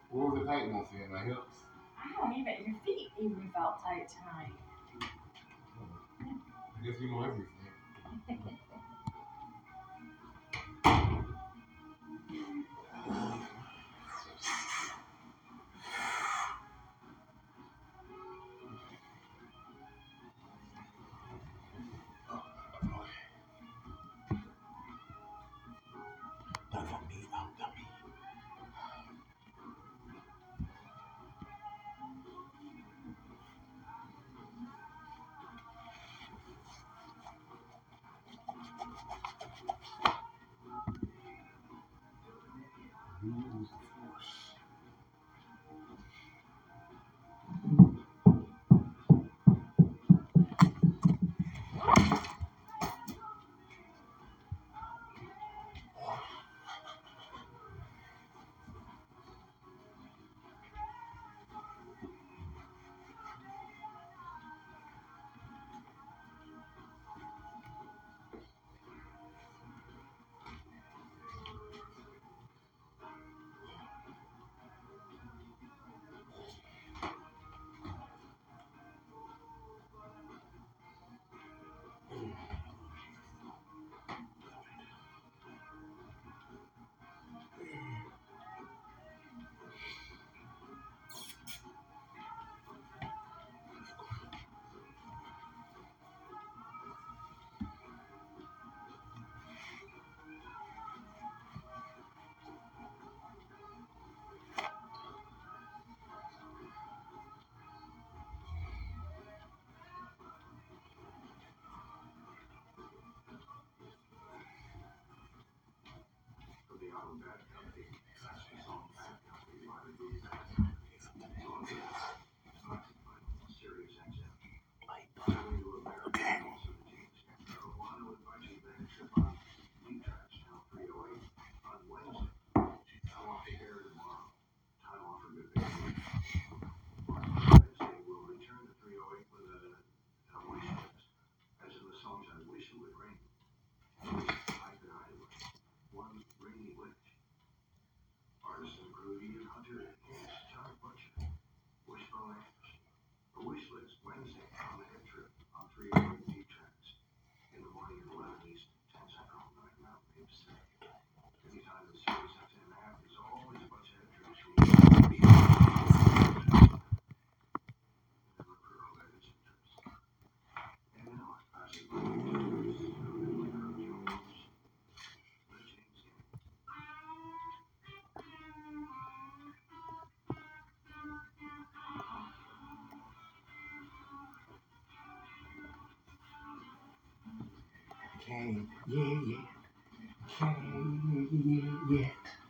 What was the tightness in my hips? I don't even, your feet even felt tight tonight. I guess you know everything. Can't, yeah, yeah. Can't, yeah, yeah. so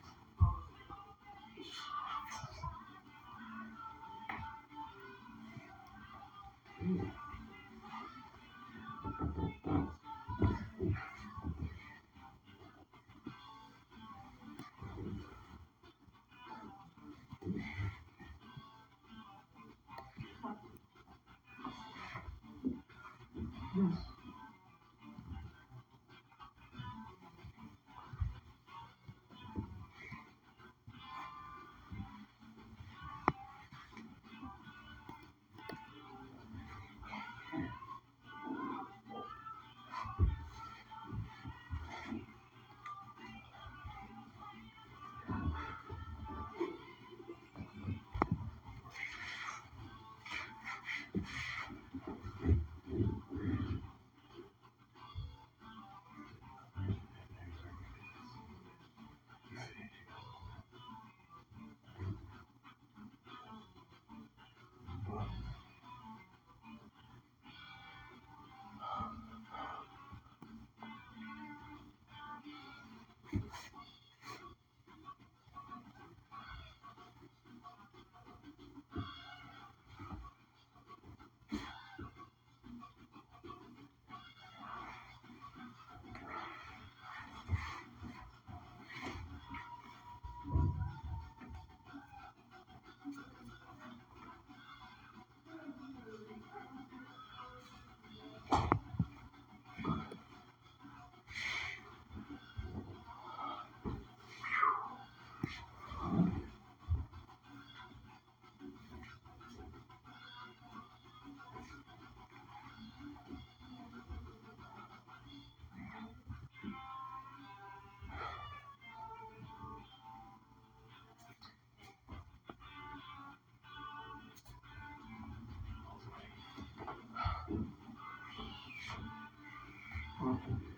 mad.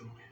Way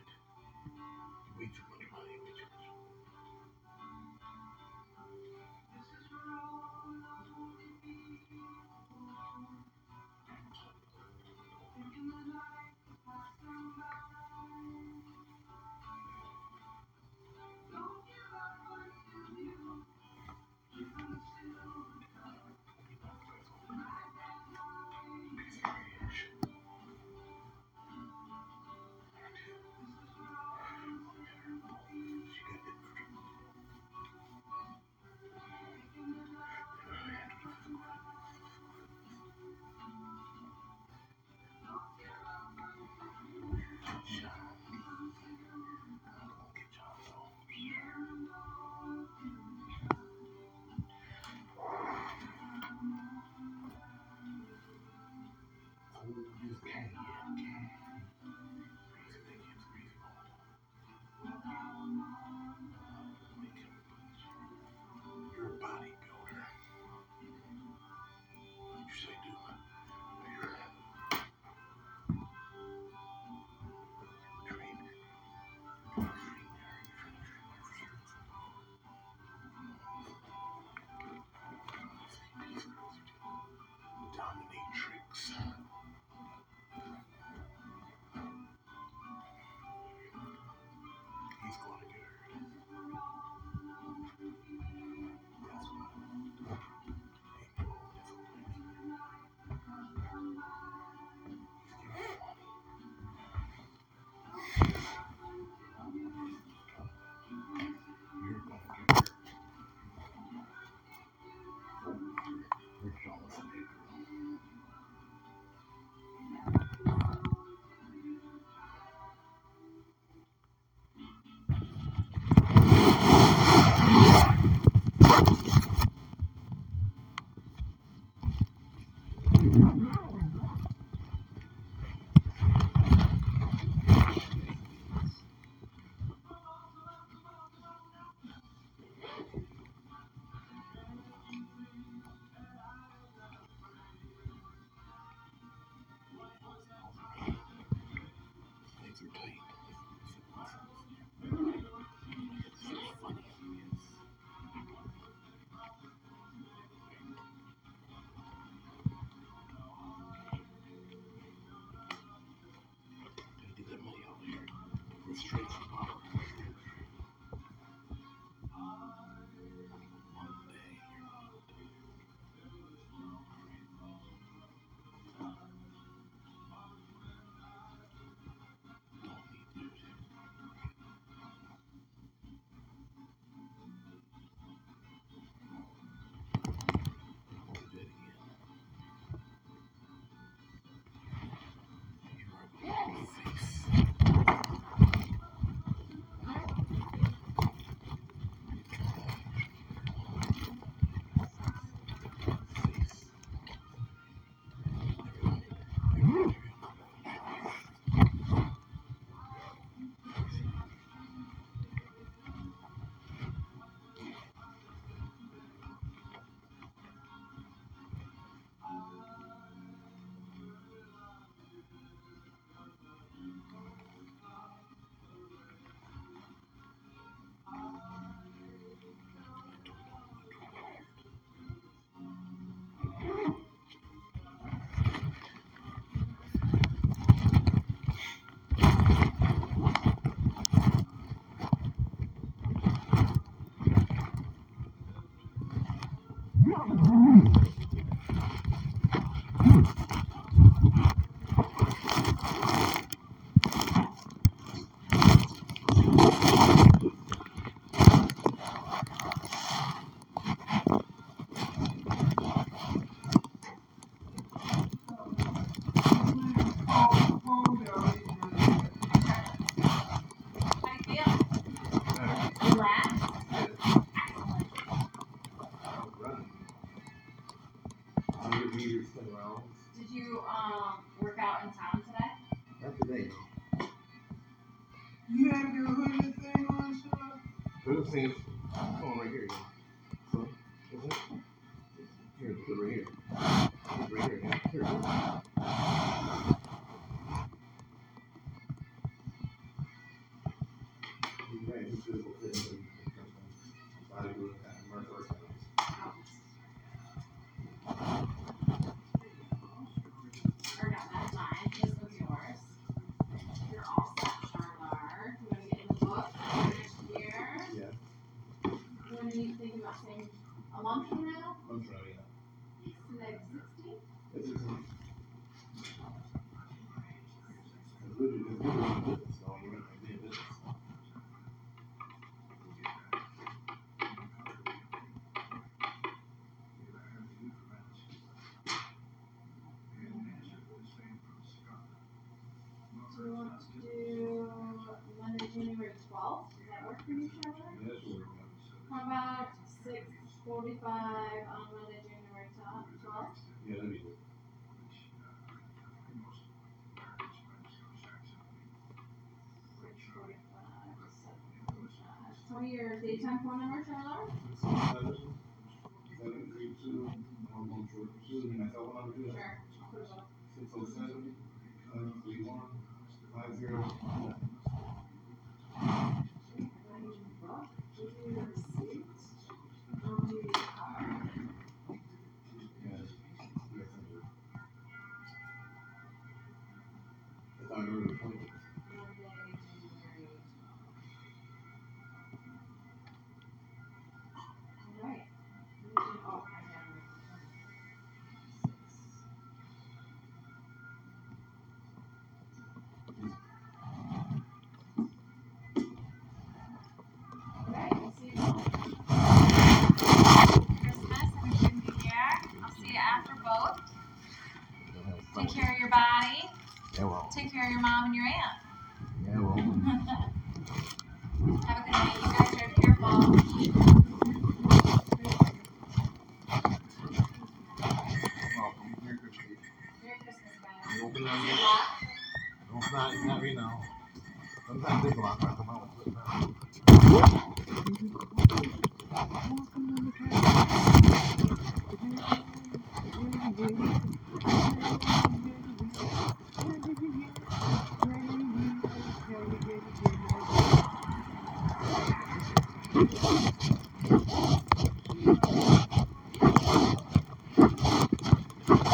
How about six forty-five on Monday, January twelfth? Yeah, that'd be good. Six forty-five, seven forty-five. So daytime phone number, Charlotte? Your mom and your aunt. Yeah, well. Have a good night. You guys drive careful. Merry Christmas. Merry Christmas, guys. You open it Is on it you? locked? No, it's not, it's not right now. Sometimes this lock, I come out with it now.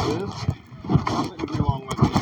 This, I'll let you be along with it.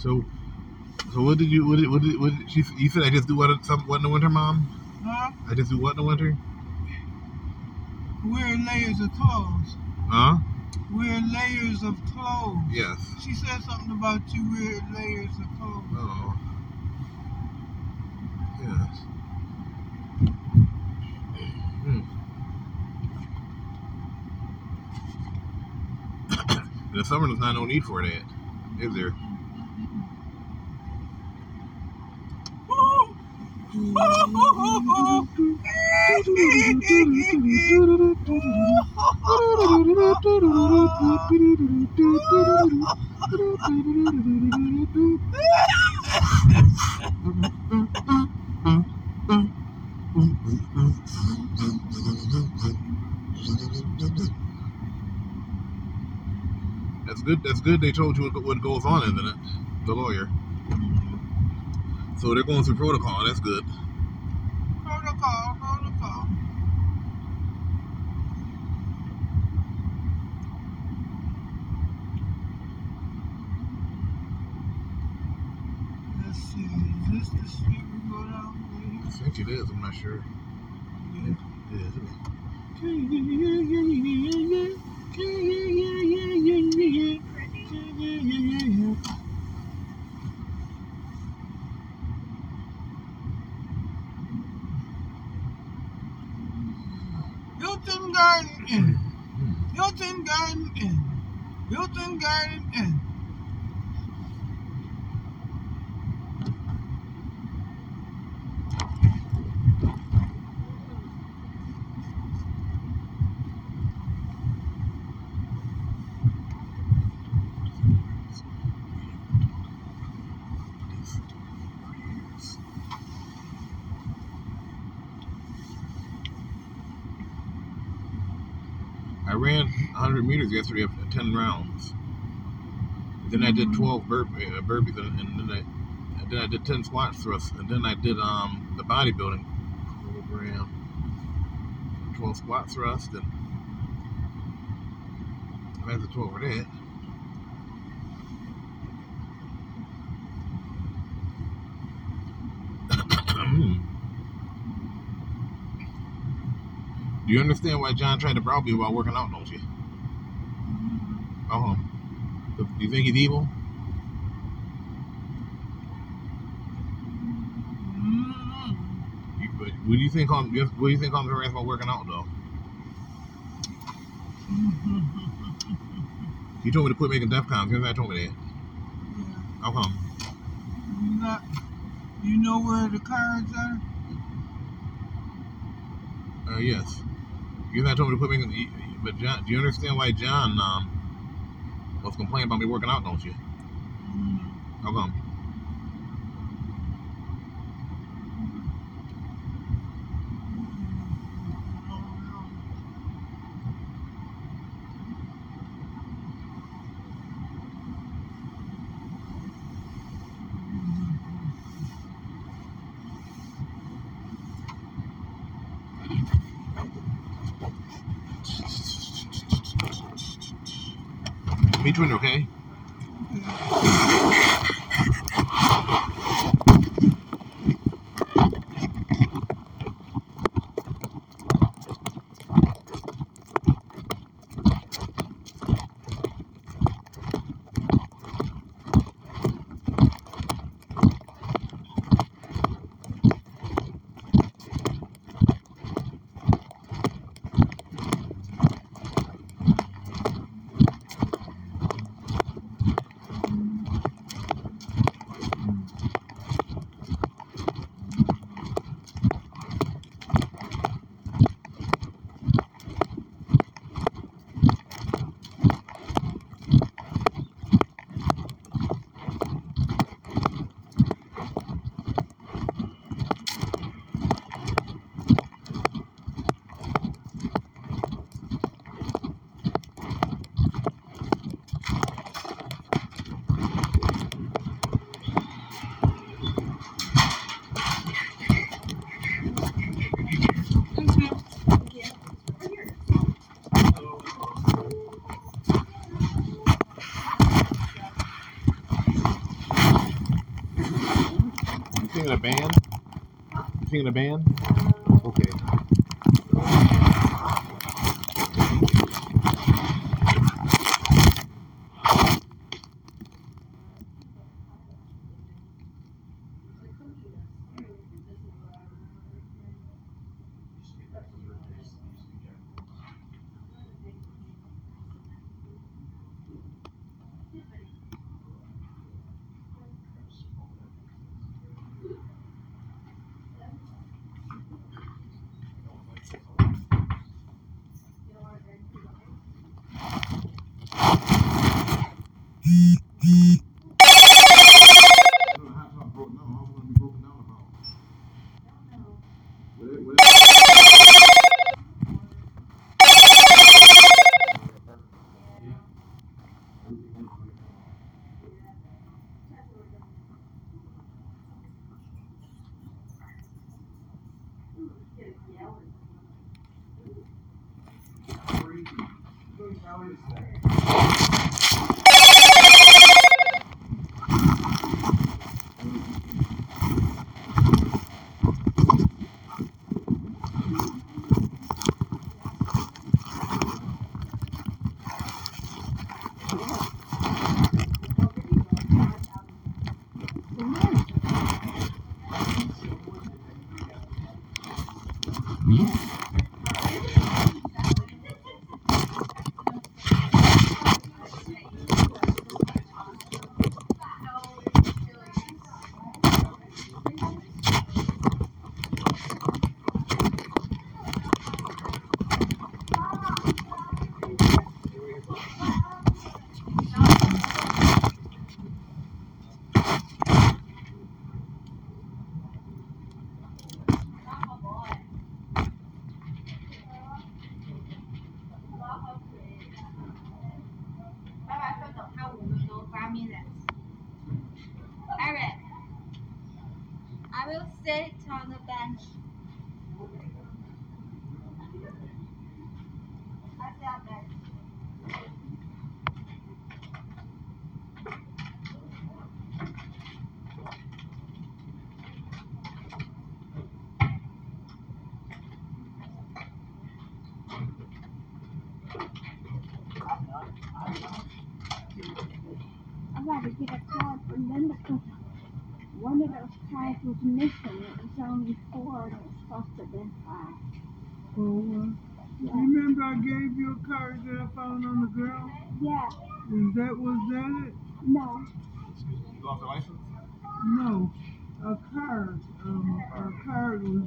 So, so what did you what did what did, what did she you said I just do what some what in the winter, mom? Huh? I just do what in the winter? Wear layers of clothes. Huh? Wear layers of clothes. Yes. She said something about you wear layers of clothes. Oh. Yes. Hmm. In *coughs* the summer, there's not no need for that, is there? That's good. That's good. They told you what, goes on, isn't it? The lawyer. So they're going through protocol. That's good. Protocol, protocol. Let's see, is this the street we go down? I think it is. I'm not sure. meters yesterday of 10 rounds. Then I did 12 uh, burpees, and, and then I then I did 10 squat thrusts, and then I did um, the bodybuilding program, 12 squat thrusts, and I had the 12 for that. *coughs* Do you understand why John tried to browbeat while working out, don't you? Huh. Do you think he's evil? You, but what do you think on what do you think on the rest about working out though? *laughs* He told me to quit making death comments. Guess I told me that. How come? You got, you know where the cards are? Uh, yes. You're not told me to quit making. But John, do you understand why John um was complaining about me working out? Don't you? Mm-hmm. How come? Me too, okay? You singing a band? Singing a band? license? No, a card, um, a card was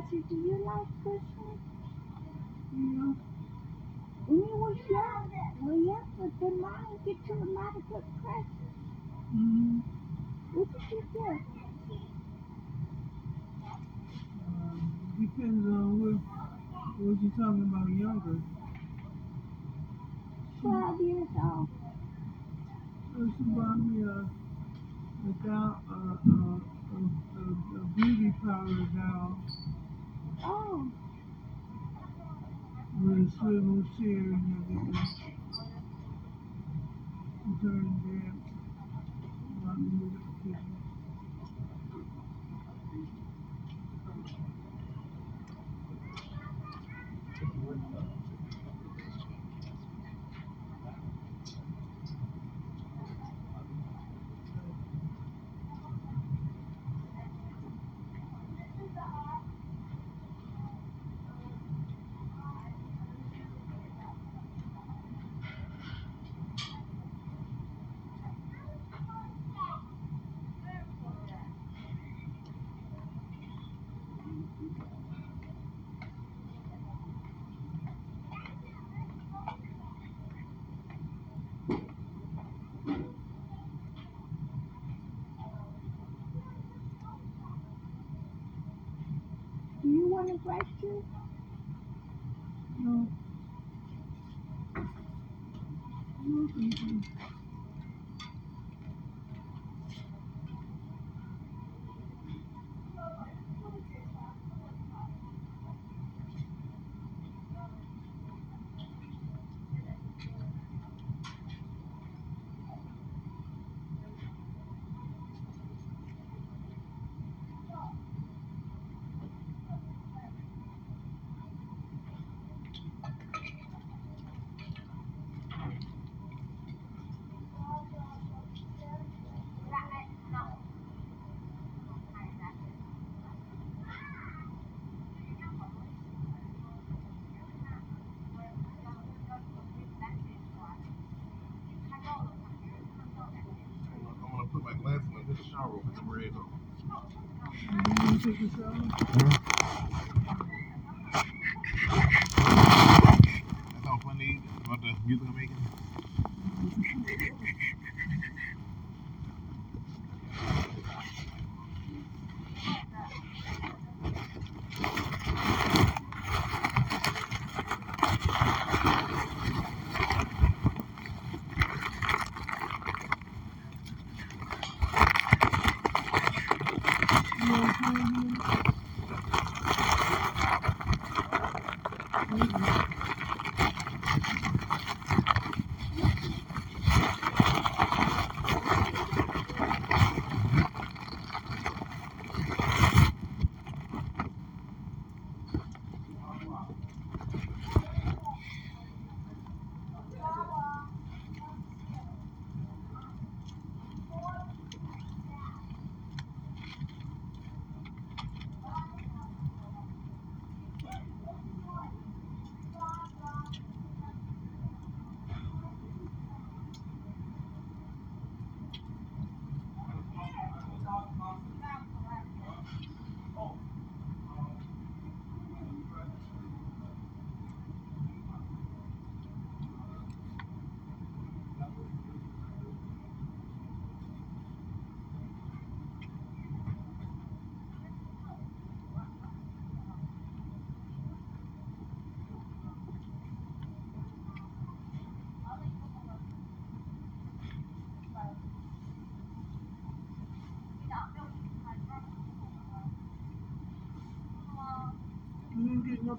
Professor, do you like Christmas? No. When yes, well, yes, but then mom gets you a lot of good presents. Mm-hmm. What did you get? Uh, depends on what, what you're talking about younger. We'll see, we'll see you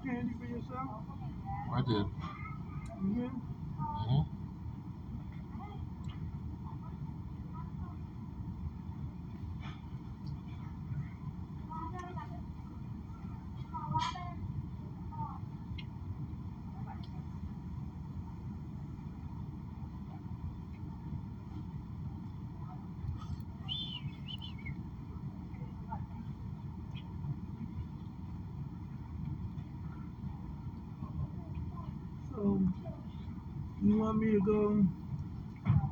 candy for yourself? I did. Mm-hmm. hmm So, you want me to go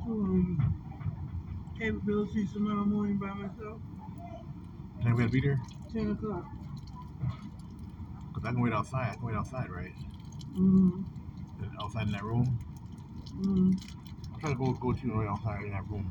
to um, capability tomorrow morning by myself? Time we gotta be there? 10 o'clock. Cause I can wait outside. I can wait outside, right? Mm-hmm. Outside in that room. Mm-hmm. I'm trying to go go to you right outside in that room.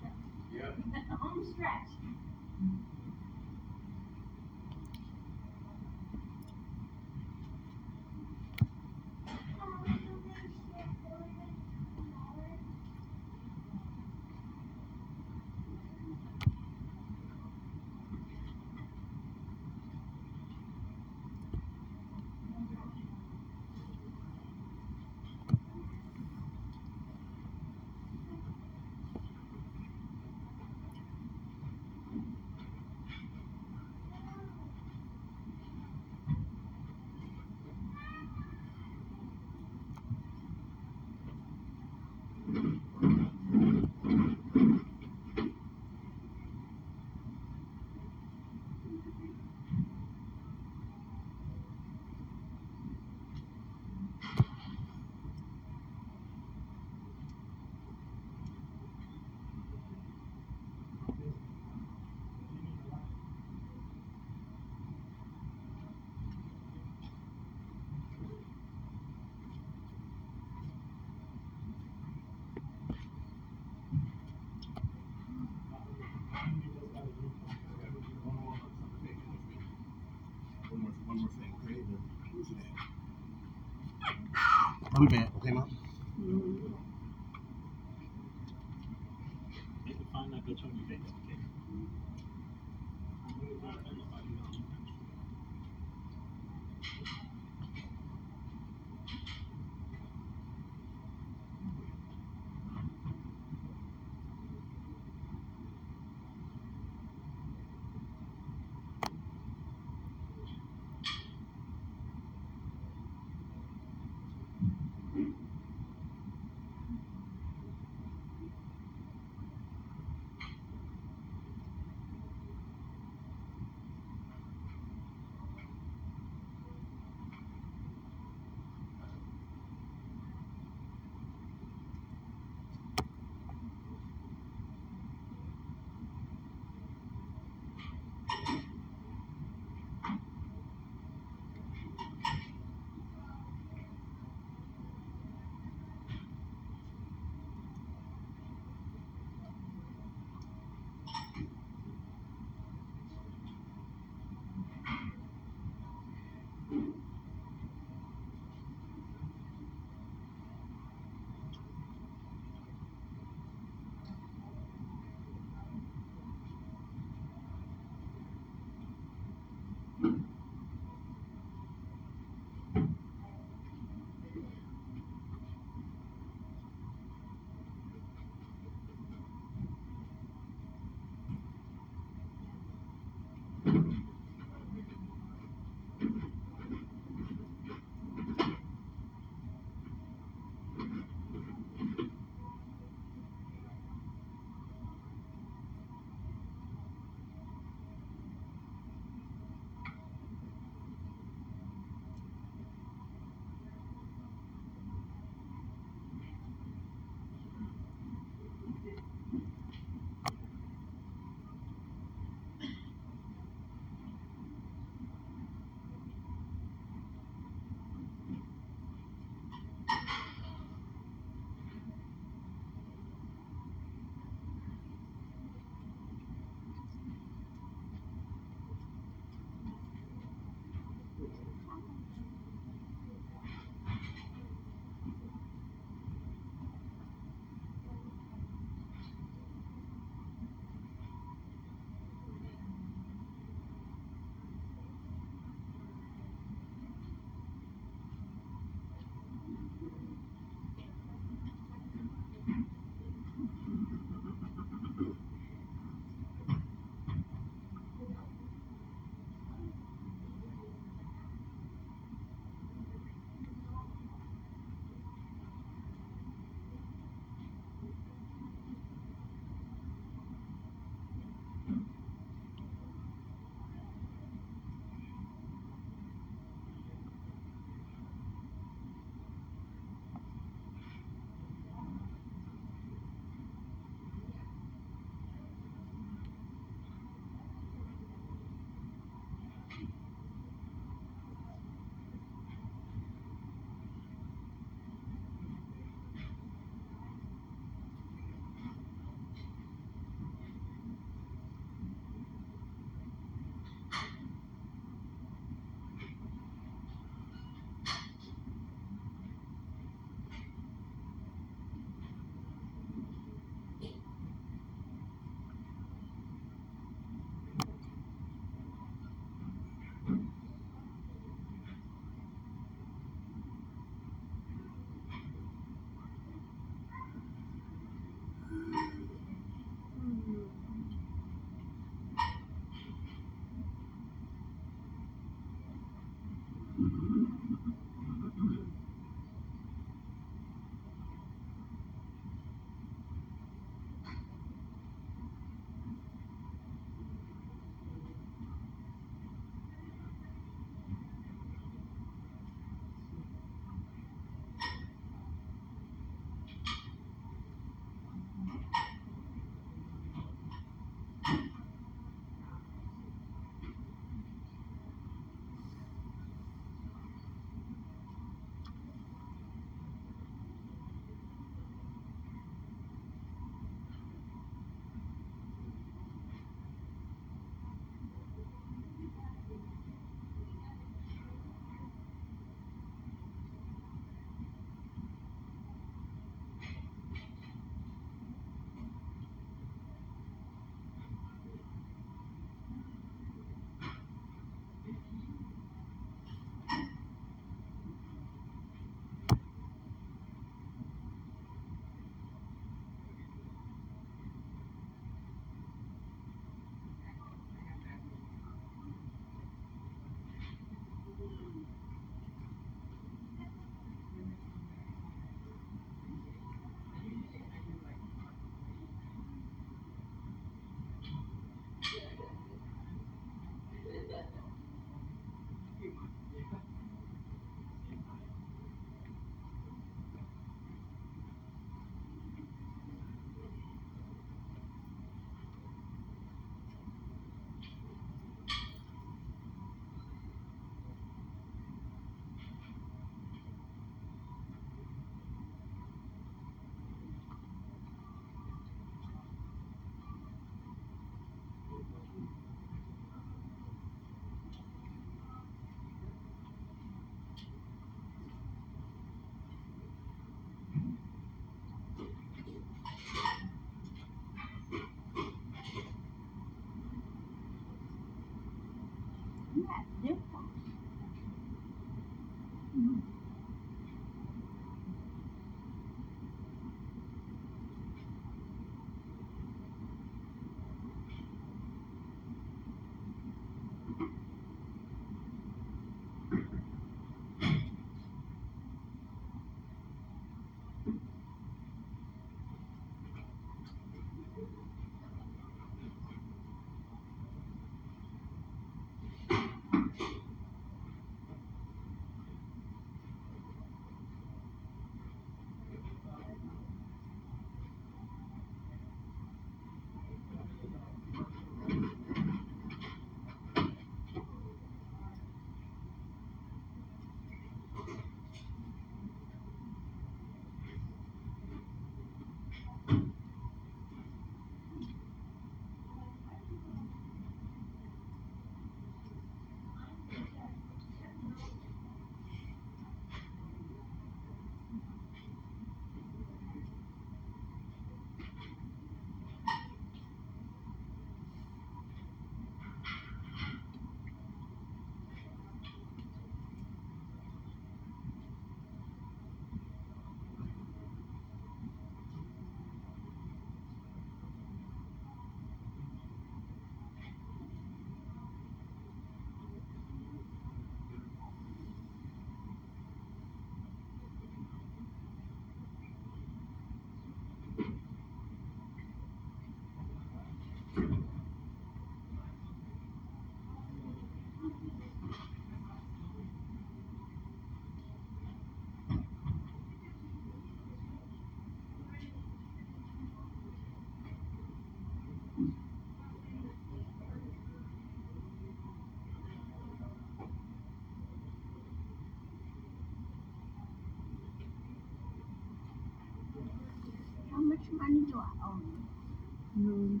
No.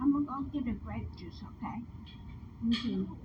I'm gonna go get a grape juice, okay? Okay. Watch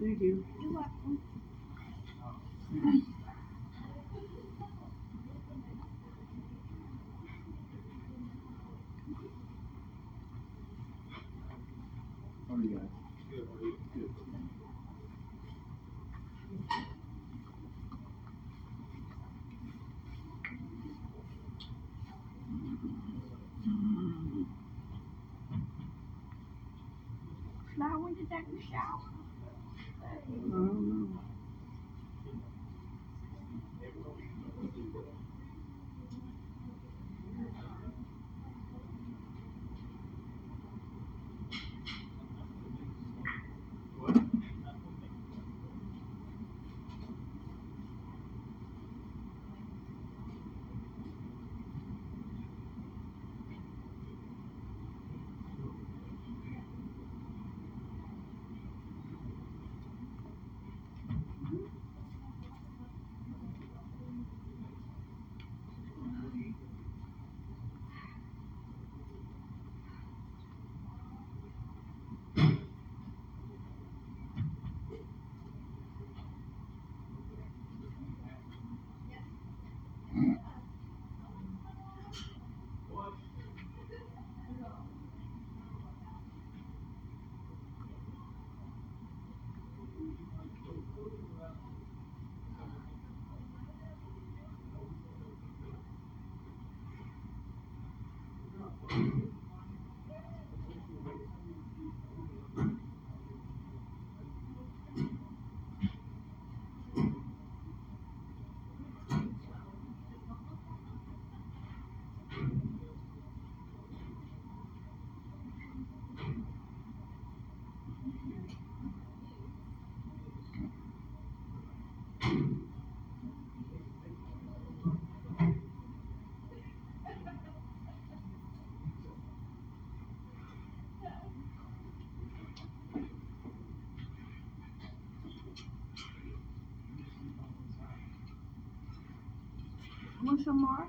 Thank you. You're welcome. When that shower? I don't know. Some more?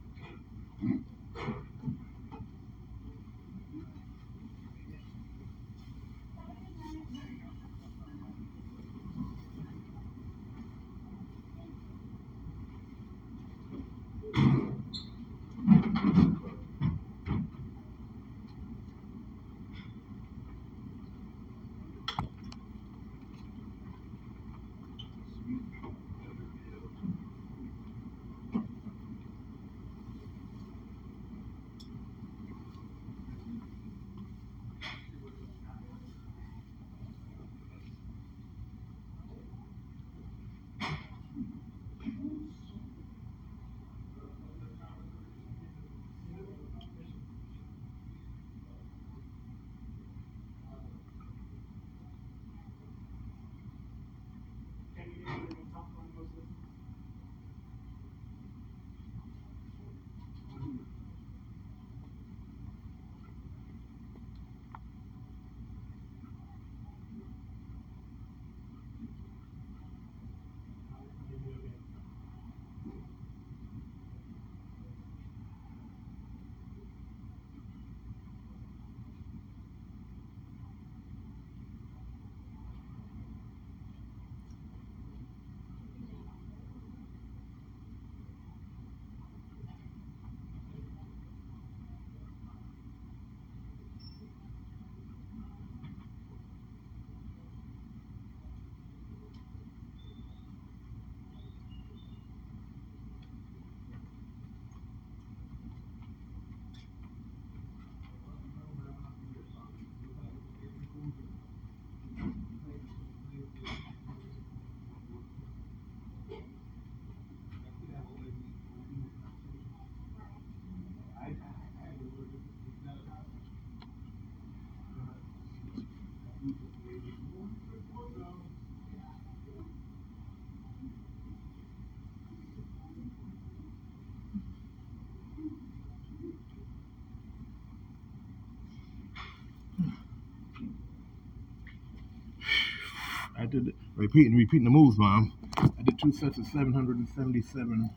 repeating repeating the moves, mom. I did two sets of 777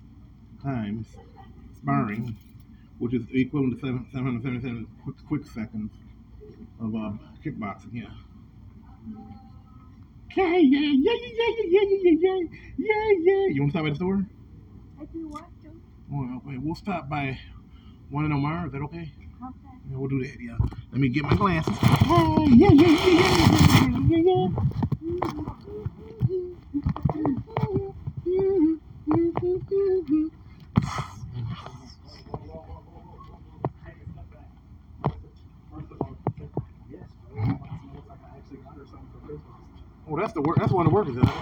times sparring, which is equivalent to seven, 777 quick, quick seconds of uh, kickboxing. Yeah. Okay, yeah, yeah, yeah, yeah, yeah, yeah, yeah, yeah, yeah. You want to stop by the store? If you want to. Well, okay, we'll stop by one in Omar. Is that okay? Okay. Yeah, we'll do that. Yeah. Let me get my glasses. Oh, yeah, yeah, yeah, yeah, yeah, yeah, ligado?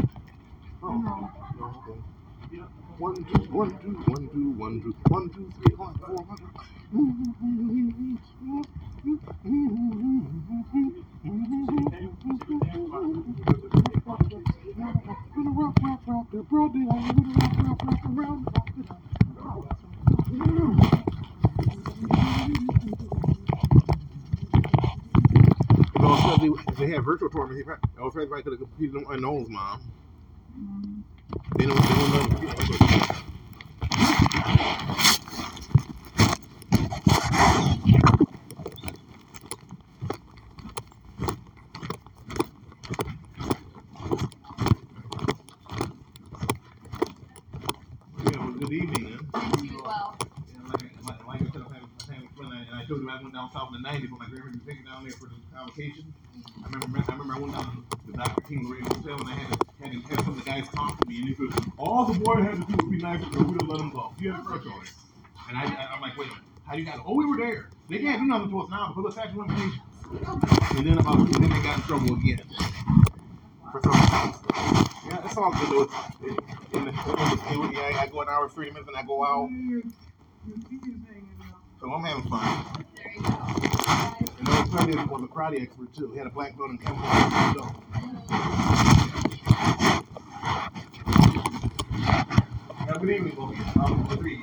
How you got? Oh, we were there. They can't do nothing to us now because of statute of limitations. And then about, and then they got in trouble again. For some. Yeah, that's all good though. The, in the, in, yeah, I go an hour, 30 minutes, and I go out. So I'm having fun. And I was Sunday was a karate expert too. He had a black belt in Kempo. Have a good evening, Bobby. Um, read.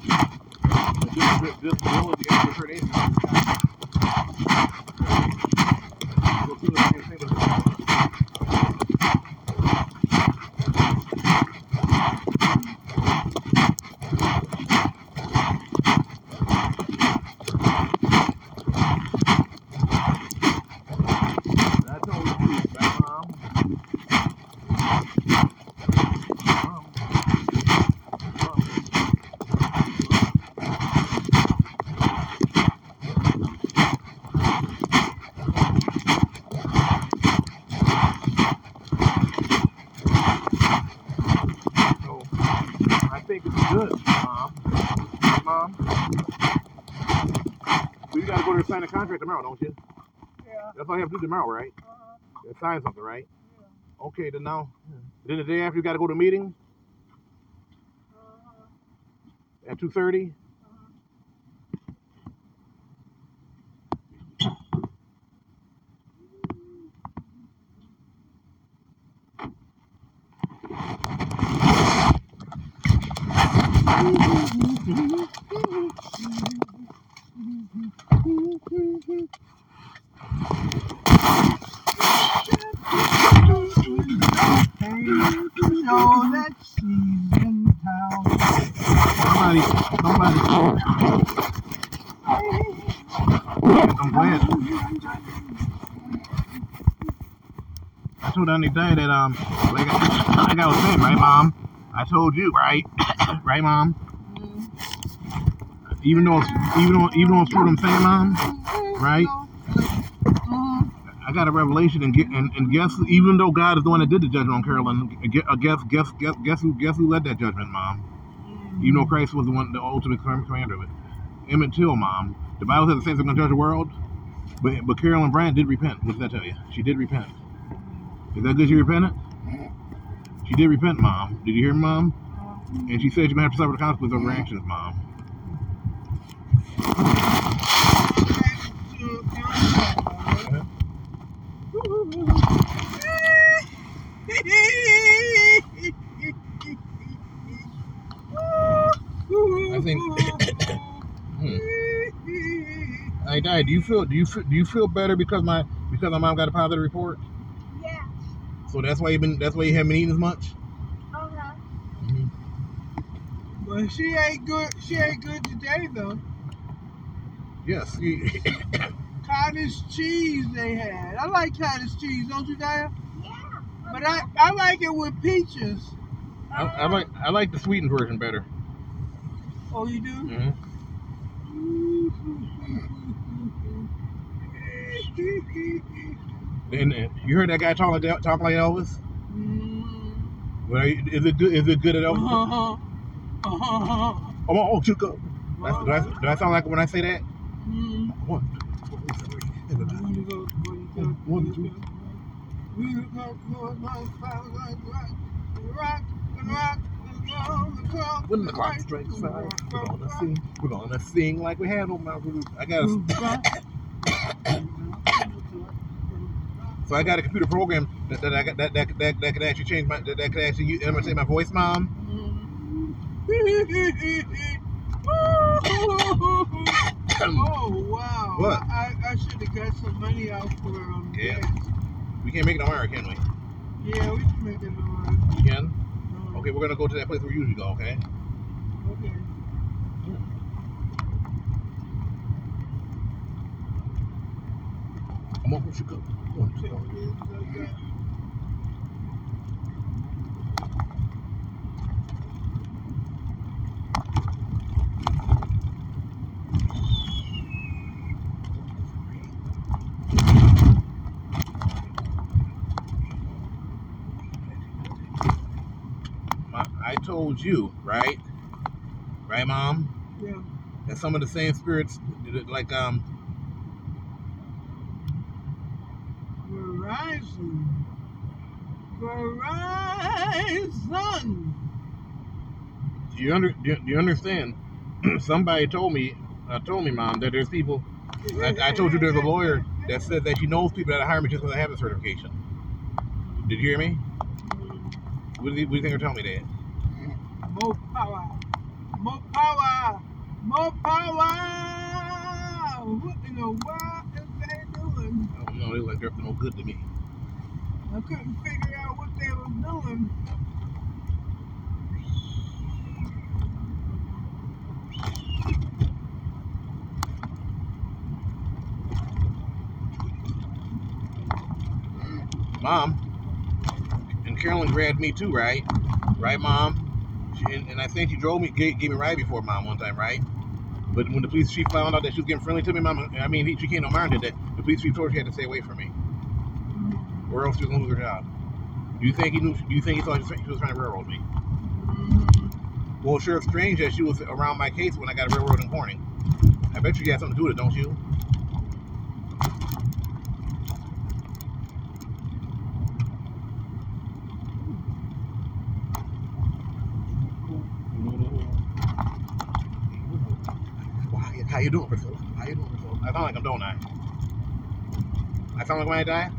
the, the, the middle of the extra 38. Sign a contract tomorrow, don't you? Yeah. That's all you have to do tomorrow, right? Uh-huh. Yeah, sign something, right? Yeah. Okay, then now, then the day after you got to go to a meeting uh-huh. at two thirty. Uh-huh. *laughs* I'm glad. That's what I day that um, like I, like I was saying, right, mom? I told you, right, *coughs* right, mom? Even though, it's, even though, even though it's true what I'm saying, Mom, mm-hmm. right? Mm-hmm. I got a revelation, and, get, and and guess even though God is the one that did the judgment on Carolyn, uh, guess guess guess guess who guess who led that judgment, Mom? Mm-hmm. You know Christ was the one, the ultimate commander of it. Emmett Till, Mom. The Bible says the saints are going to judge the world, but but Carolyn Bryant did repent. What does that tell you? She did repent. Is that good? She repented. She did repent, mom. Did you hear, mom? Uh-huh. And she said you're gonna have to suffer the consequences of her actions, mom. I think. *coughs* hmm. I died. Do you feel? Do you feel? Do you feel better because my because my mom got a positive report? Yes. So that's why you been. That's why you haven't eaten as much. Uh-huh. But she ain't good. She ain't good today though. Yes. *coughs* Cottage cheese they had. I like cottage cheese, don't you, Daya? Yeah. But I, I like it with peaches. I, I like I like the sweetened version better. Oh, you do? hmm *laughs* And uh, you heard that guy talk like that, talk like Elvis? Well, is it good? Is it good at Elvis? *laughs* Uh-huh. Uh-huh. Oh, oh, oh, Chuka. That's- Do I, do I sound like when I say that? Mm. One, one, two. When the clock strikes five, we're gonna sing. We're gonna sing like we had on Mount Ruth. I got a, *coughs* so I got a computer program that, that I got that that, that, that could actually change my that, that could actually use, imitate my voice, mom. *laughs* oh wow! What? I, I should have got some money out for um. Yeah. gas. We can't make it tomorrow, can we? Yeah, we can make it tomorrow. We can. Okay, we're gonna go to that place where we usually go. Okay. Okay. I'm gonna push you go. One, two. My, I told you, right? Right, mom? Yeah. That some of the same spirits, like um, Verizon. Verizon. Do you under do you, understand? *clears throat* Somebody told me, uh, told me, mom, that there's people. I, I told you there's a lawyer that said that she knows people that hire me just because I have a certification. Did you hear me? What do you, what do you think they're telling me that? More power. More power. More power. What in the world is they doing? I don't know. They like they're no good to me. I couldn't figure out what they were doing. Mom, and Carolyn grabbed me too, right? Right, mom? And, and I think she drove me, gave, gave me a ride before, mom, one time, right? But when the police chief found out that she was getting friendly to me, mom, I mean, he, she came no mind that. The police chief told her she had to stay away from me, mm-hmm. or else she was gonna lose her job. Do you think he knew? Do you think he thought she was trying to railroad me? Mm-hmm. Well, sure, it's strange that she was around my case when I got a railroad in Corning. I bet you got something to do with it, don't you? Well, how, you- how you doing, Priscilla? How you doing, Priscilla? I sound like I'm don't I? I sound like when I die?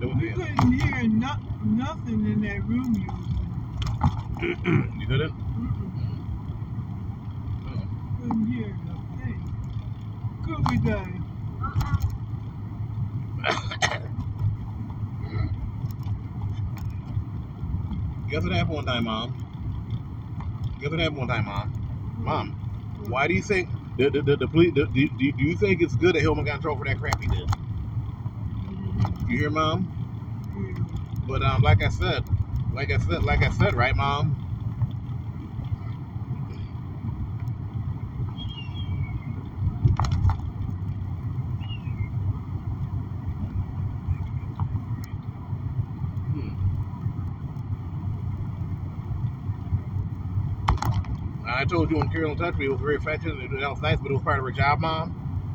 You couldn't hear no, nothing in that room you was in. *clears throat* you couldn't? Couldn't hear a thing. Could we, Dave? *coughs* Guess what happened one time, Mom? Guess what happened one time, Mom? Mom, why do you think the the the, the police? The, do, do, do you think it's good that Hillman got in trouble for that crap he did? You hear, Mom? But um, like I said, like I said, like I said, right, Mom? I told you when Carolyn touched me, it was very affectionate. That was nice, but it was part of her job, Mom.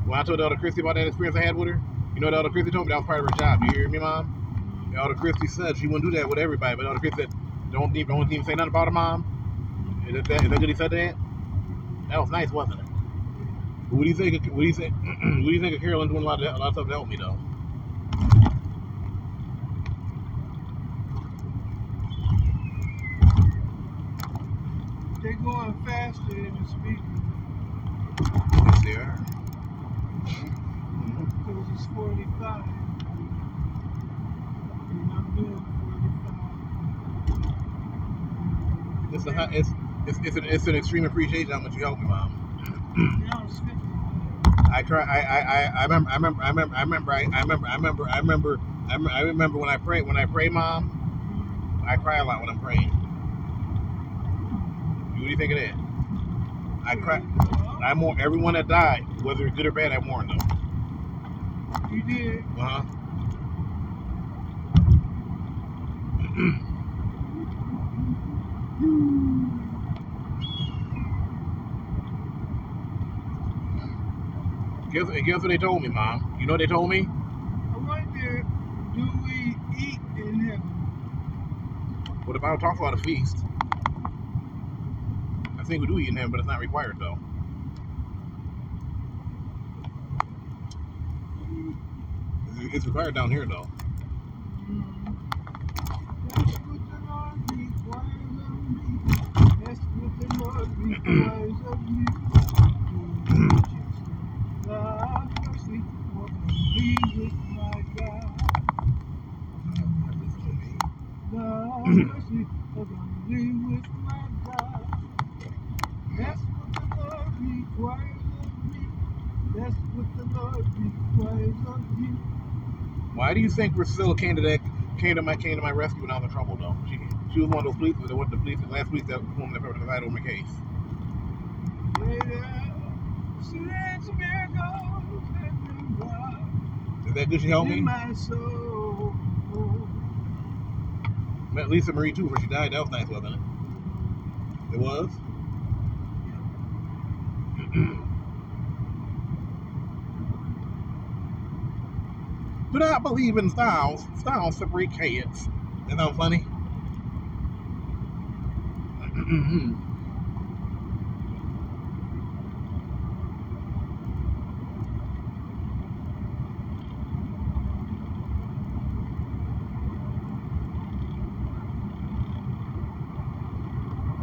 When I told Elder Christy about that experience I had with her, you know what Elder Christy told me? That was part of her job. You hear me, Mom? Elder Christie said she wouldn't do that with everybody, but Elder Christie said, don't even, don't even say nothing about her mom. Is that, is that good he said that? That was nice, wasn't it? What do you think? Of, what do you think? *clears throat* what do you think of Carolyn doing a lot of, a lot of stuff to help me though? They're going faster than the speed Yes, they are. because it's 45. And I'm doing 45. It's a it's it's it's an, it's an extreme appreciation how much you helped me, mom. Now it's 50. I try. I I I I remember. I remember. I remember. I remember. I, I remember. I remember. I remember. I remember, I remember when I pray. When I pray, mom, I cry a lot when I'm praying. What do you think of that? I cry. I mourn everyone that died, whether good or bad. I mourn them. You did. Uh huh. Guess, guess what they told me, mom? You know what they told me? I wonder, do we eat in heaven? What Bible talks about a feast? Think we do eat in heaven, but it's not required though. It's- It's required down here though. *clears throat* *clears throat* *clears throat* That's what the Lord requires of me. That's what the Lord requires of me. God, mercy, walk me with my God. God, mercy, walk me with my God. That's what the Lord requires of me. That's what the Lord requires of you. Why do you think Priscilla came to that came to my came to my rescue when I was in trouble though? She she was one of those police that went to the police last week that woman that presided over my case. Is that good she helped me? In my soul. Met Lisa Marie too before she died. That was nice, wasn't it? It was. *clears throat* Do not believe in styles. Styles separate kids. That sound funny? *clears throat*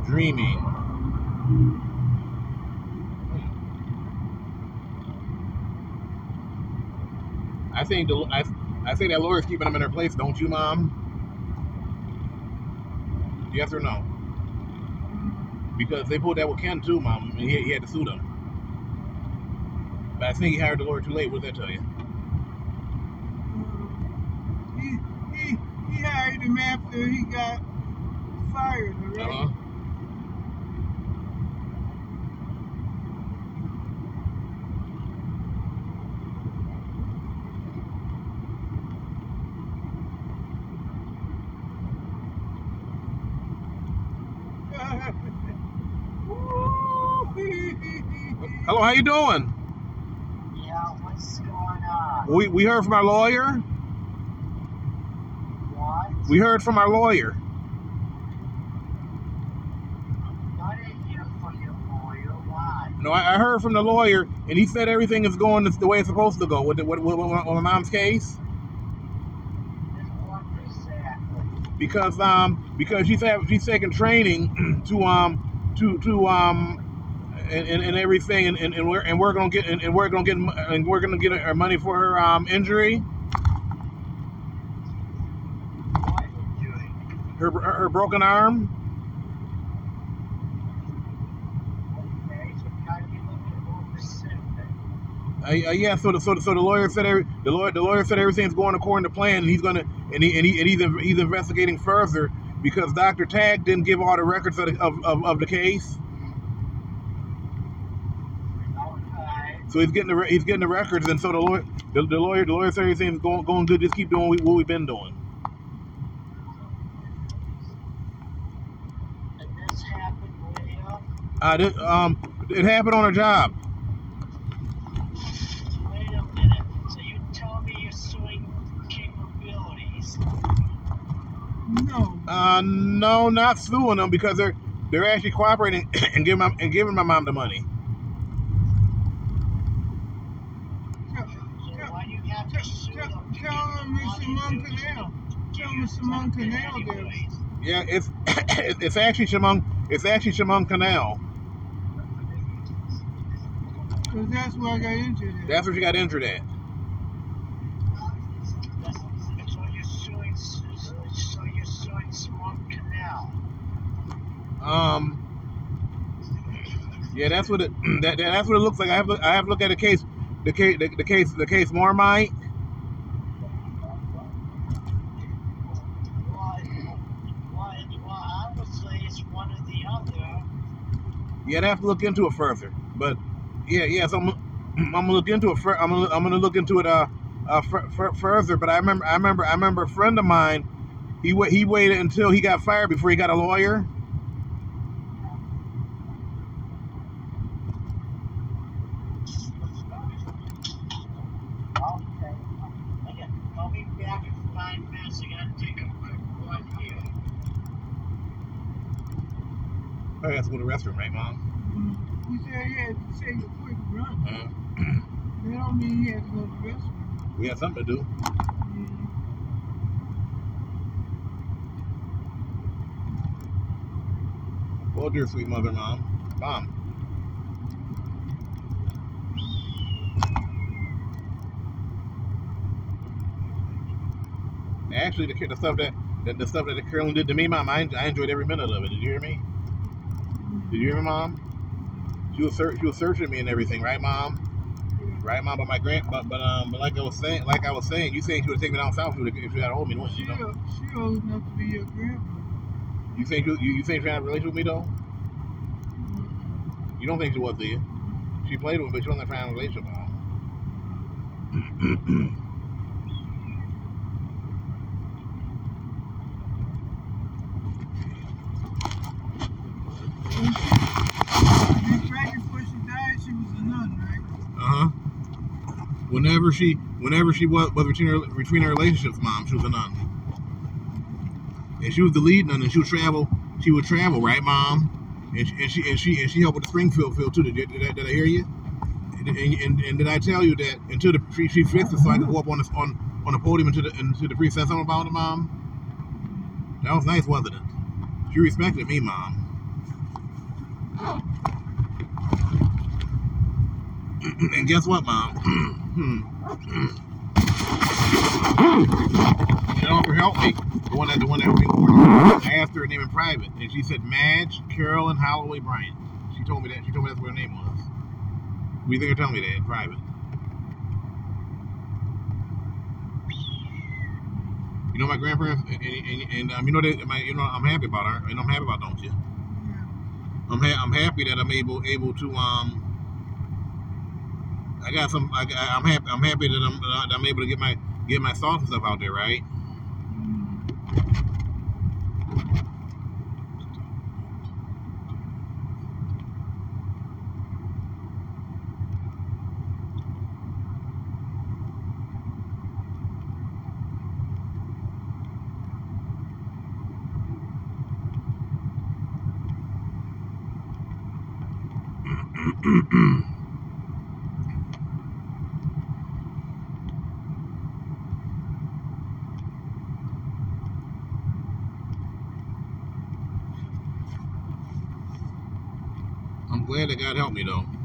Dreaming. I think the I, I think that lawyer's keeping them in their place, don't you, Mom? Yes or no? Because they pulled that with Ken too, Mom. and he, he had to sue them. But I think he hired the lawyer too late. What does that tell you? He, he, he hired him after he got fired, all right? Uh-huh. Hello, how you doing? Yeah, what's going on? We we heard from our lawyer. What? We heard from our lawyer. Hear from your lawyer. Why? No, I, I heard from the lawyer, and he said everything is going the the way it's supposed to go with the, with, with, with my mom's case. Because um because she's have, she's taking training *clears throat* to um to to um and, and, and everything and, and, and we're and we're gonna get and, and we're gonna get and we're gonna get her money for her um injury her her, her broken arm uh, uh, yeah so the, so the, so the lawyer said every, the lawyer the lawyer said everything's going according to plan and he's gonna and he and, he, and he's, he's investigating further because Dr. Tag didn't give all the records of, of, of, of the case So he's getting the re- he's getting the records, and so the lawyer the, the lawyer the lawyer said everything's going going good. Just keep doing what, we, what we've been doing. And this happened where? Uh, this, um, it happened on her job. Wait a minute. So you tell me you're suing capabilities. No. Uh, no, not suing them because they're they're actually cooperating *coughs* and giving my and giving my mom the money. Tell, tell Mr. Moncanel. Tell Mr. Moncanel there. Yeah, it's *coughs* it's actually Shimon it's actually Shimon Canal. Because that's where I got injured at. That's where she got injured at. So you're so you're suing Canal. Um. Yeah, that's what it *coughs* that, that- that's what it looks like. I have I have to look at the case, the case the, the case the case Marmite. Well, well, well, I would say it's one or the other. Yeah, I'd have to look into it further. But yeah, yeah. So I'm, *clears throat* I'm gonna look into it. I'm gonna I'm gonna look into it uh, uh fur- fur- further. But I remember I remember I remember a friend of mine. He he waited until he got fired before he got a lawyer. Okay. Okay, I'll be back in five minutes. I gotta take a quick one here. Oh, that's go to the restroom, right, mom? He said he had to take a quick run. Uh, *clears throat* That don't mean he had to go to the restroom. we got something to do. Well, dear sweet mother, mom, mom. Actually, the, the stuff that the, the stuff that the Carolyn did to me, mom, I, I enjoyed every minute of it. Did you hear me? Did you hear me, mom? She was search, she was searching me and everything, right, mom? Right, mom. But my grand, but but um, but like I was saying, like I was saying, you saying she would take me down south if she would if she had hold me, wouldn't She, you? Know? she old enough to be your grandmother. You think you, you you think she had a relationship with me though? You don't think she was, do you? She played with me, but she wasn't trying to have a relationship *clears throat* with me. In fact, before she died, she was a nun, right? Uh huh. Whenever she, whenever she was, was between her between her relationships, mom, she was a nun, and she was the lead nun, and she would travel. She would travel, right, mom? And she and she and she, and she helped with the Springfield field too. Did, did, I, did I hear you? And, and, and, and did I tell you that until the she, she fixed it so I could go up on the on on the podium into the into the priest said something about it, mom? That was nice, wasn't it? She respected me, mom. *clears throat* and guess what, mom? *clears throat* she offered help me. The one that the one that helped me. I asked her her name in private, and she said Madge Carolyn Holloway Bryant. She told me that. She told me that's what her name was. You think her telling me that in private? You know my grandparents, and, and, and um, you know that my, you know I'm happy about her. and I'm happy about, don't you? I'm ha- I'm happy that I'm able able to um. I got some. I, I'm happy. I'm happy that I'm that I'm able to get my get my songs and stuff out there, right? That God helped me though.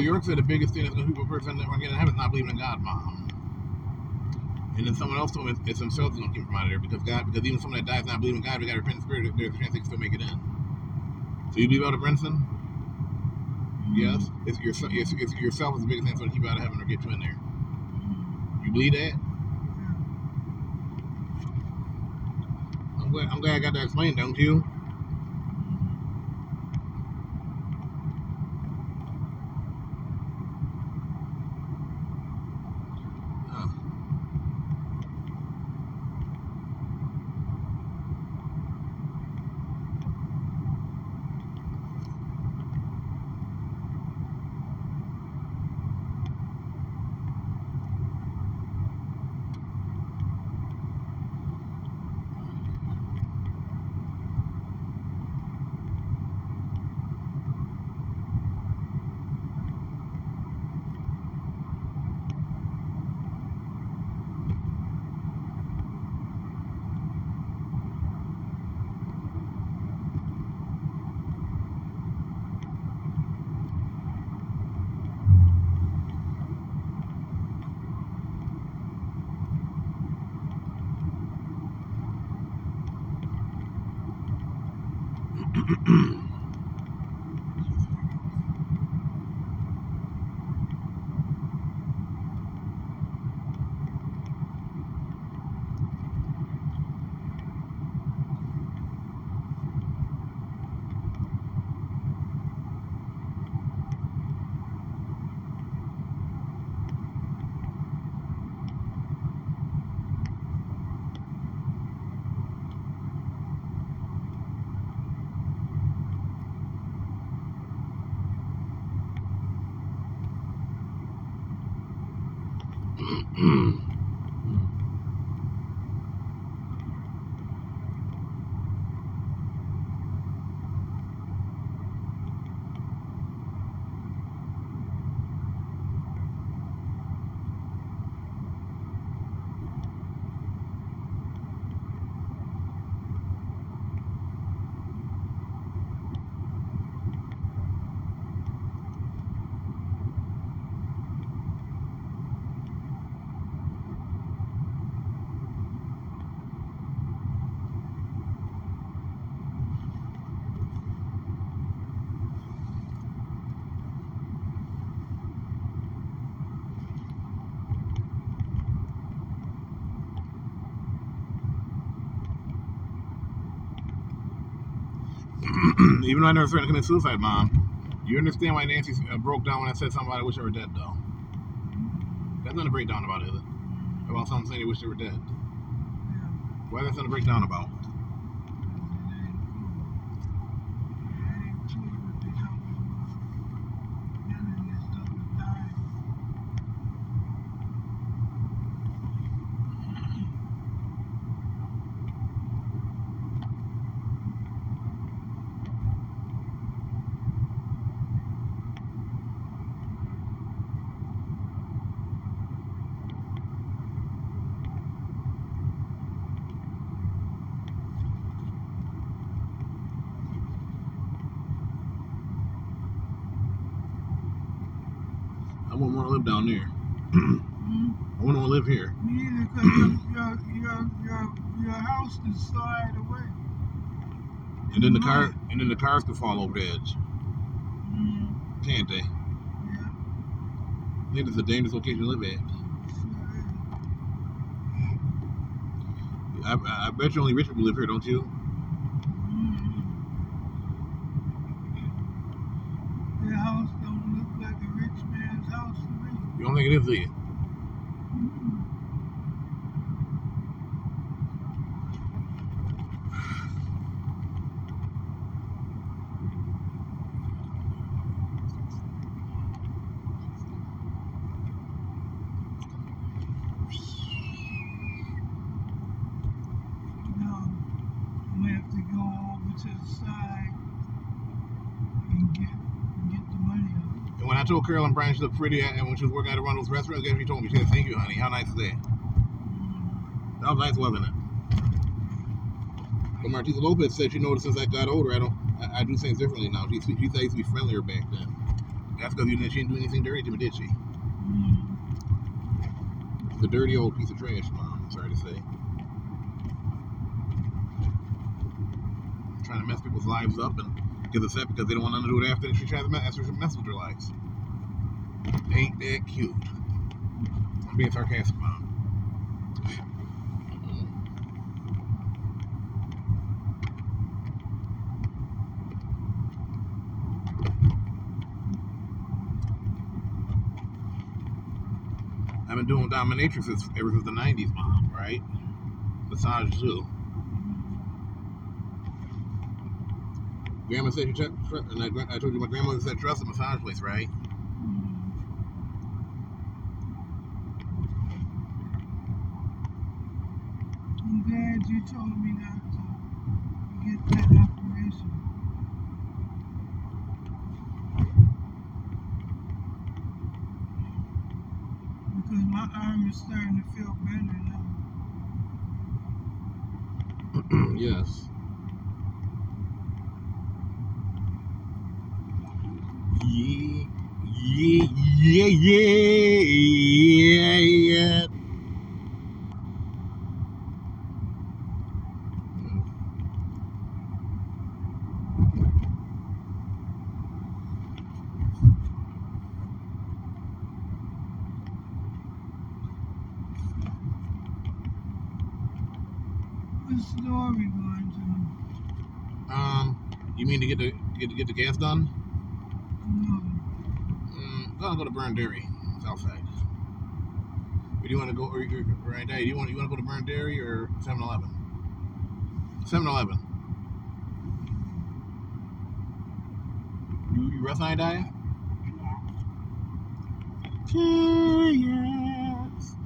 Brother York said the biggest thing is going to keep a person that going to get in heaven is not believing in God, Mom. And then someone else told me it's themselves that's going to keep them out of there because God, because even someone that dies not believing in God, we got to repent in spirit, there's a chance they can still make it in. So you believe Elder Brinson? Yes. It's, your, it's, it's yourself is the biggest thing that's going to keep you out of heaven or get you in there. You believe that? I'm glad, I'm glad I got that explained, don't you? Even though I never threatened to commit suicide, Mom, you understand why Nancy uh, broke down when I said something about I wish I were dead, though. That's not a breakdown about, is it? About someone saying they wish they were dead. Why that's not a breakdown about? wouldn't want to live down there. I wouldn't want to live here. Me either, because your, your, your, your, your house can slide away. And then the car, mm. and then the cars could fall over the edge, mm. can't they? I think it's a dangerous location to live at. Mm. I, I I bet you only rich people live here, don't you? Your house don't look like a rich man's house to me. You don't think it is, do you? No, I'm gonna have to go over to the side and get, and get the money And I told Carolyn Bryan she looked pretty, and when she was working at restaurants, guess what she told me? She said, "Thank you, honey. How nice is that?" That was nice, wasn't it? But Martisa Lopez said she noticed since I got older, I don't, I, I do things differently now. She, she I used to be friendlier back then. That's because you didn't, she didn't do anything dirty to me, did she? The dirty old piece of trash, mom. I'm sorry to say. Trying to mess people's lives up and get upset because they don't want to do it after and she tries to mess, she mess with their lives. Ain't that cute? I'm being sarcastic, mom. I've been doing dominatrixes ever since the '90s, mom. Right? Massage too. Grandma said you and I, I told you my grandmother said trust a massage place, right? I'm glad you told me not to get that operation. Because my arm is starting to feel better now. yes. Yeah, yeah, yeah, yeah, yeah. What store are we going to? Um, you mean to get the get get the gas done? No. Mm, gonna go to Byrne Dairy, Southside. Or do you want to go, or, or, right do you want you want to go to Byrne Dairy or 7-Eleven? 7-Eleven. You, you rest on diet? Yes.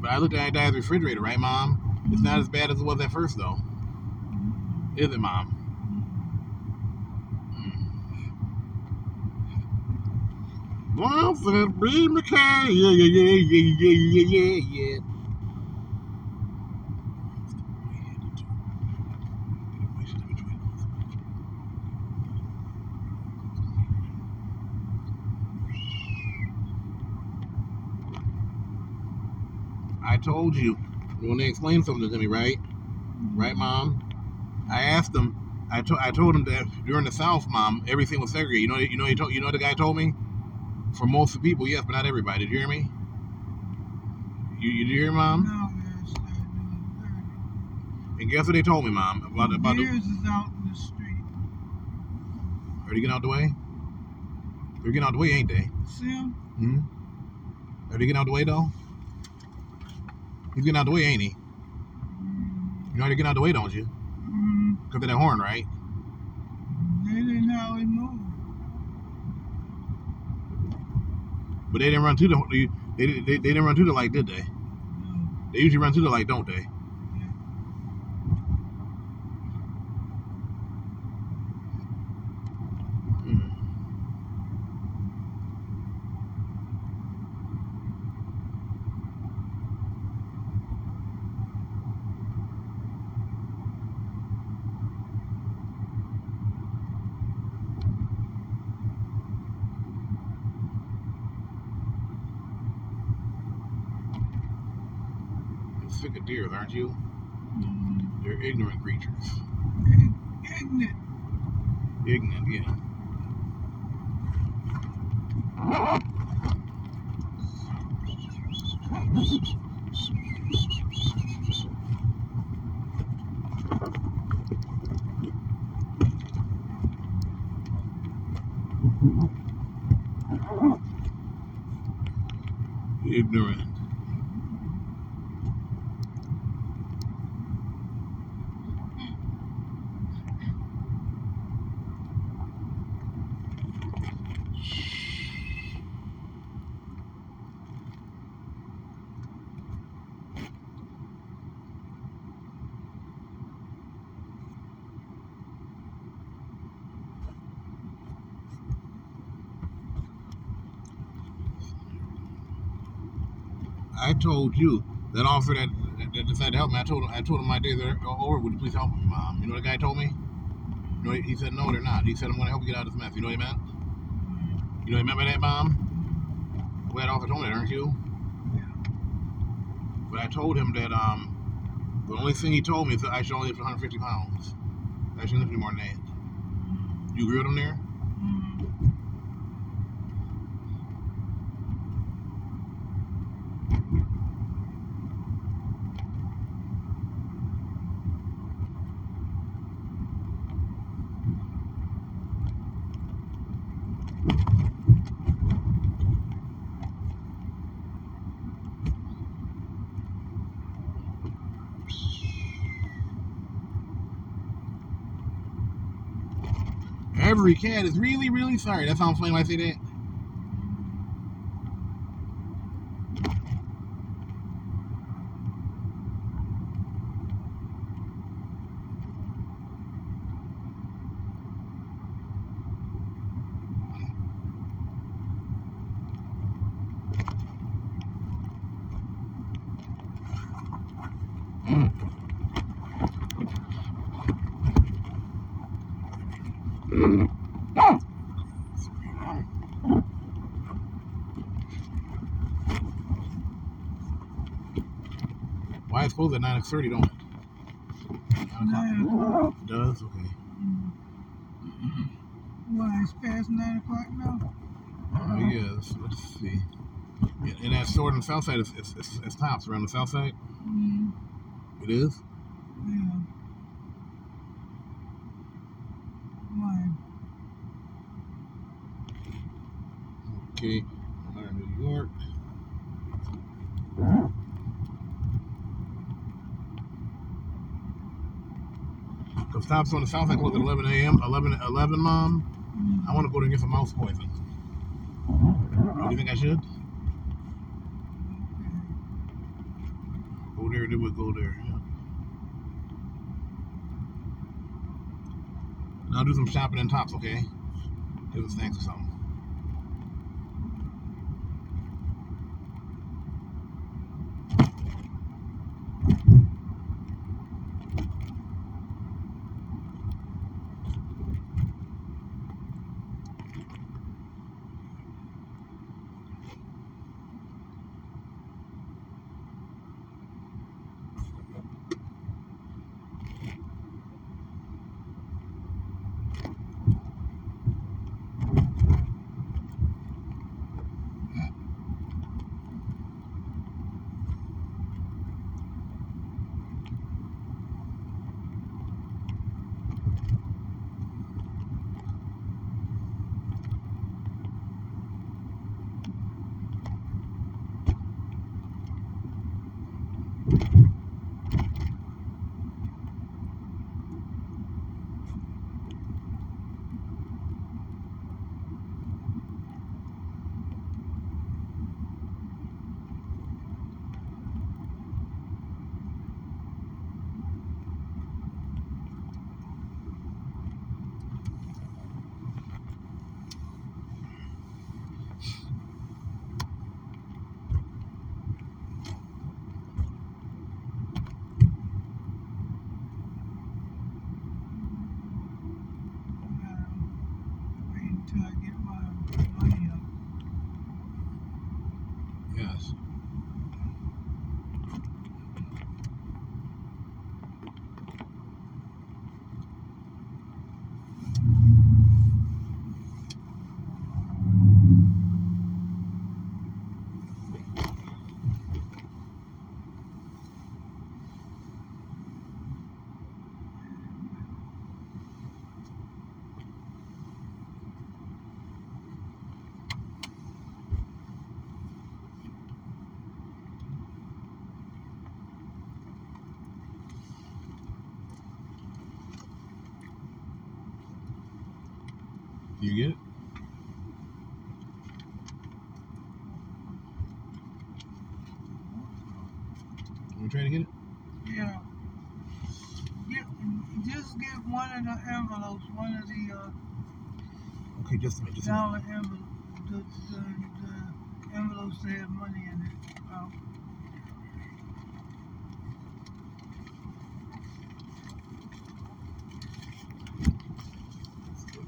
But I looked at Diet's refrigerator, right, Mom? It's not mm-hmm. as bad as it was at first, though. Mm-hmm. Is it, Mom? Alfred B. McKay. Yeah, yeah, yeah, yeah, yeah, yeah, yeah, yeah. I told you when they explained something to me, right? Right, mom? I asked them. I, told, I told him that during the South, mom, everything was segregated. You know, you know, you, told, you know, what the guy told me for most of the people, yes, but not everybody. Did you hear me? You, you did you hear, Mom? No, man, it's not And guess what they told me, Mom? About the, about the, is out in the street. are they getting out the way? They're getting out the way, ain't they? See 'em? Hmm. Are they getting out the way though? He's getting out the way, ain't he? You know how to get out the way, don't you? Mm, Because of that horn, right? they didn't know how he moved. But they didn't run to the they, they, they, didn't run to the light, did they? They usually run to the light, don't they? Aren't you? Mm, they're ignorant creatures. Ignorant. Ignorant, yeah. Ignorant. I told you that offer that, that, that decided to help me. I told him I told him my days are over. Would you please help me, mom? You know what the guy told me? You know he said no, they're not. He said I'm going to help you get out of this mess. You know what he meant? You know what he meant by that, mom? Well, that offer told me that, aren't you? Yeah but I told him that um the only thing he told me is that I should only lift 150 pounds. I shouldn't lift any more than that. You agree with him there? Cat is really, really sorry. That sounds funny when I say that. Closed at 9.30, don't it? Nine. It does? Okay. Why, it's past nine o'clock now? Oh, yes. Let's see. And and that store on the south side is it's, it's, it's tops around the south side. Mm, It is? yeah. Why? Okay. Atlanta, New York. Because tops on the south side close at 11 a.m. 11, 11, mom. I want to go there get some mouse poison. Do you think I should? Go there, then we'll go there. Yeah. And I'll do some shopping in tops, okay? Get some snacks or something. Okay, just a minute. Just a minute. dollar envelope, the, the, the envelopes that have money in it. Uh,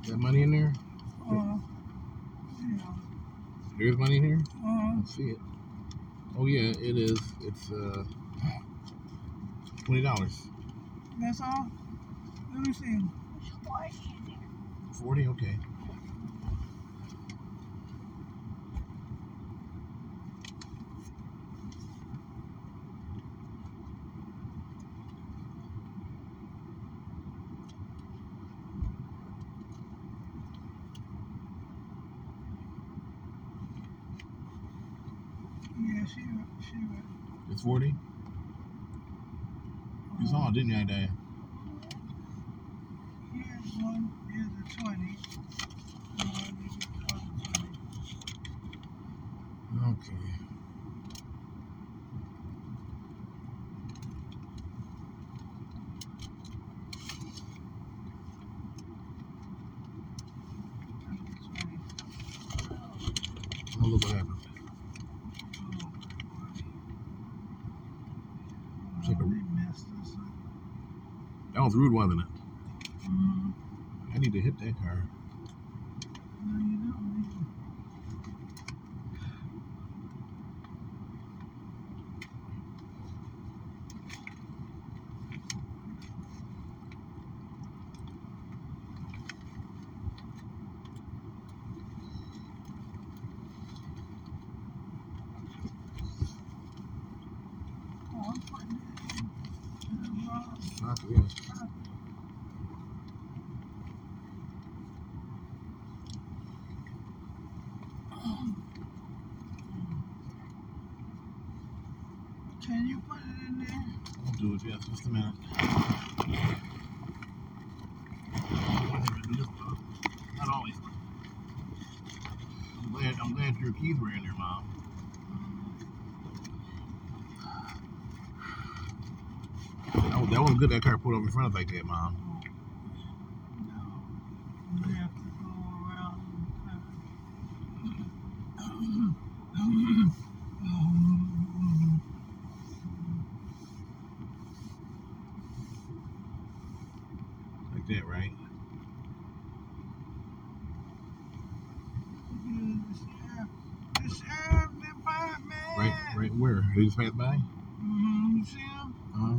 Got money in there? uh, yeah. There's money in here? Uh, Let's see it. Oh yeah, it is. It's uh twenty dollars. that's all. Let me see. Forty, okay. 40? You saw it, didn't you, that day? Rude, wasn't it? Mhm. I need to hit that car. No, you don't need to. Oh, I'm putting it in the wrong Not yet. Can you put it in there? I'll do it, yes, just a minute. Not always. I'm glad, I'm glad your keys were in there, Mom. That was, that wasn't good that car pulled over in front of like that, Mom. We have to go around and Like that, right? The sheriff department. Right, right where? They just passed by? Mm-hmm. You see him? Uh-huh.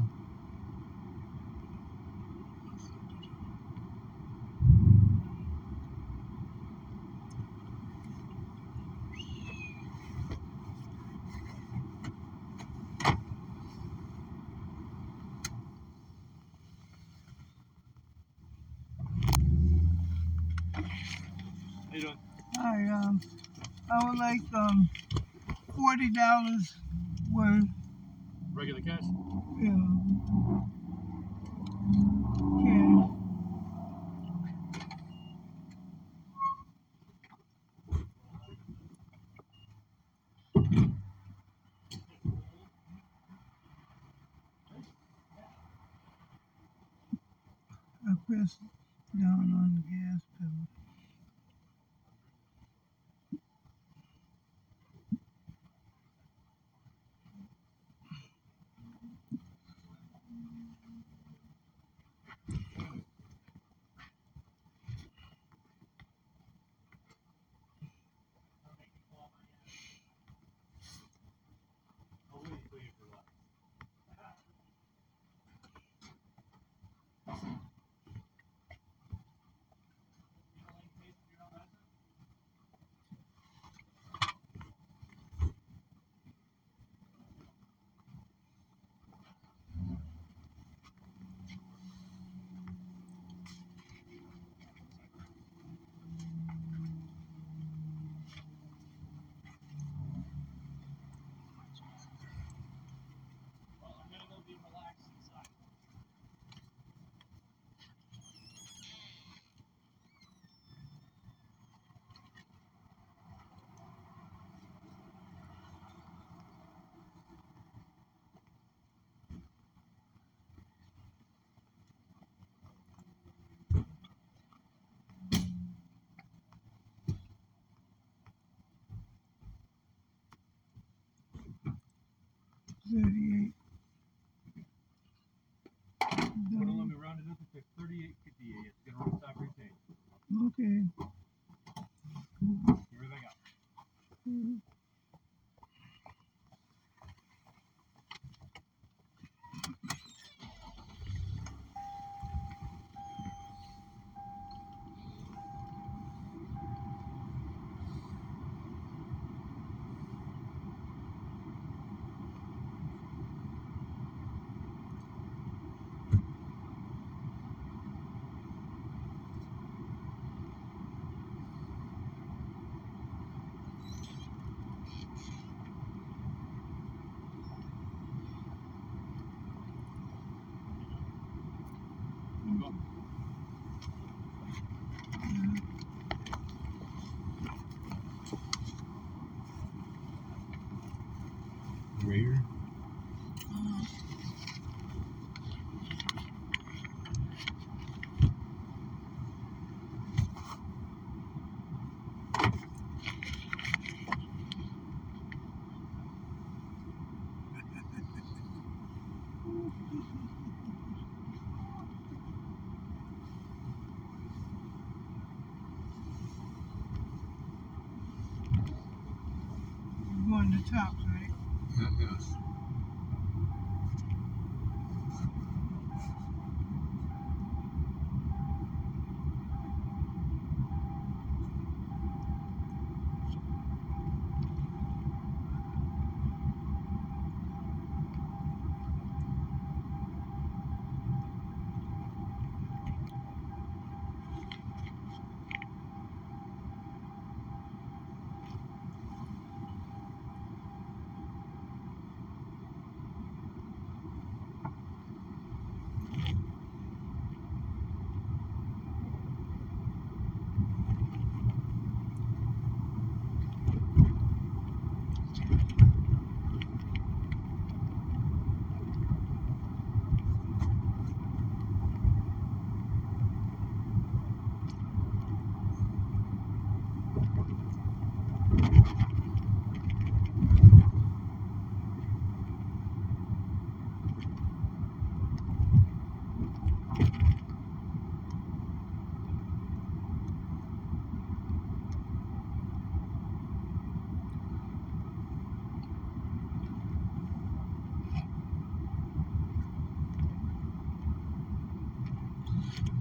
Hi, um, I would like um forty dollars worth. Regular cash? Yeah. Cash. I pressed down on round it up to thirty-eight fifty-eight. It's gonna run stop retain. Okay. Everything up. Mhm.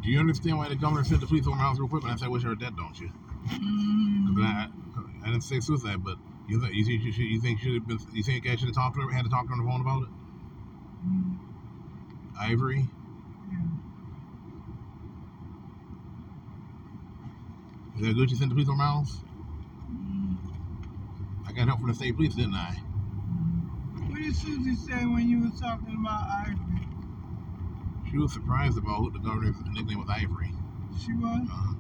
Do you understand why the governor sent the police over my house real quick when I said I wish I were dead? Don't you? Mm. 'Cause I, I didn't say suicide, but you think you think you, should, you think should have been you think I should have talked to her, had to talk to her on the phone about it? Mm. Ivory. Is that good? You sent the police over my house. Mm. I got help from the state police, didn't I? What did Susie say when you were talking about Ivory? She was surprised about who the governor's nickname was Ivory. She was? Did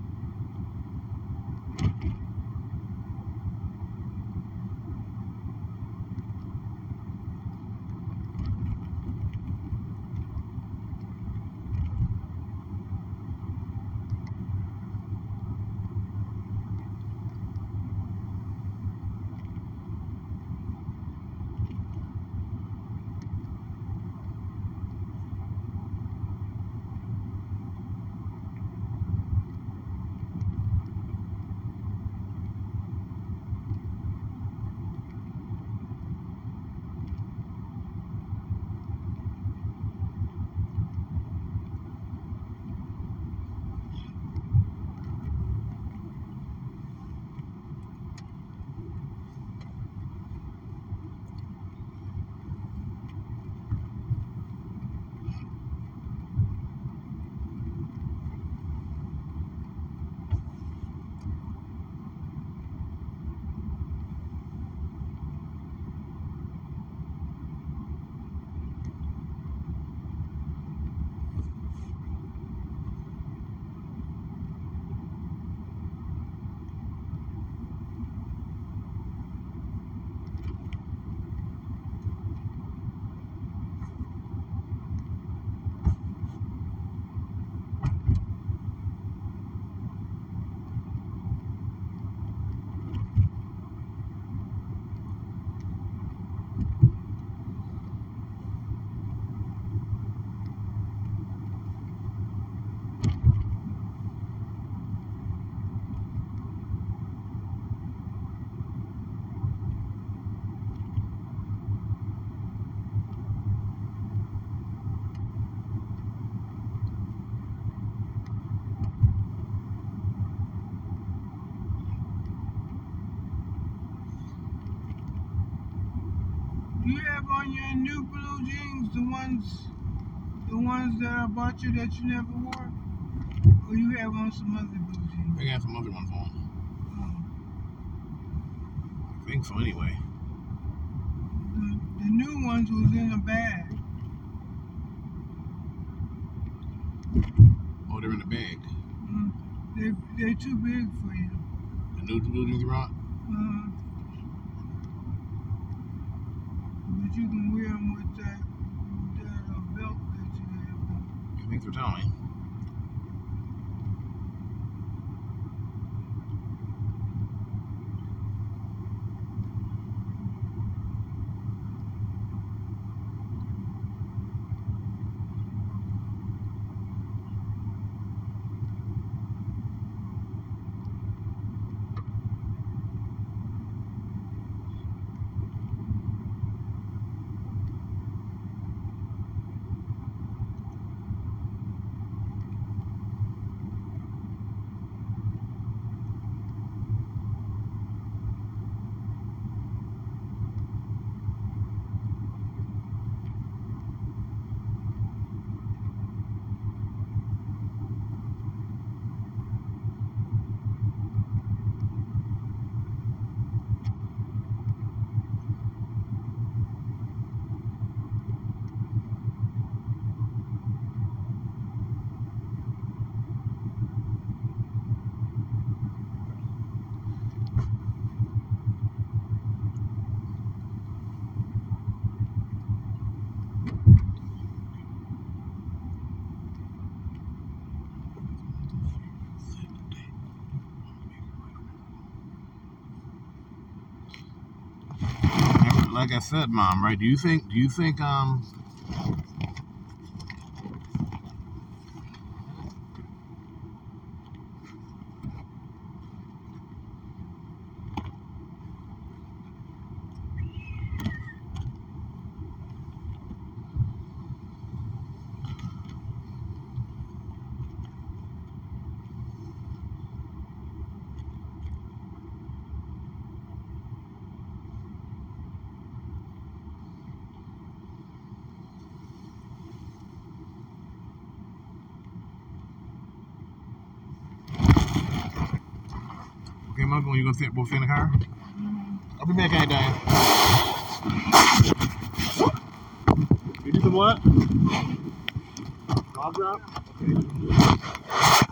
that you never wore? Or you have on some other boots? I got some other ones on. Oh. I think so, anyway. The, the new ones was in a bag. Oh, they're in a bag. Mm. They, they're too big for you. The new boots you? like I said, mom, right? Do you think do you think um what's the car? I'll be back any day. You some what? Log drop? Okay.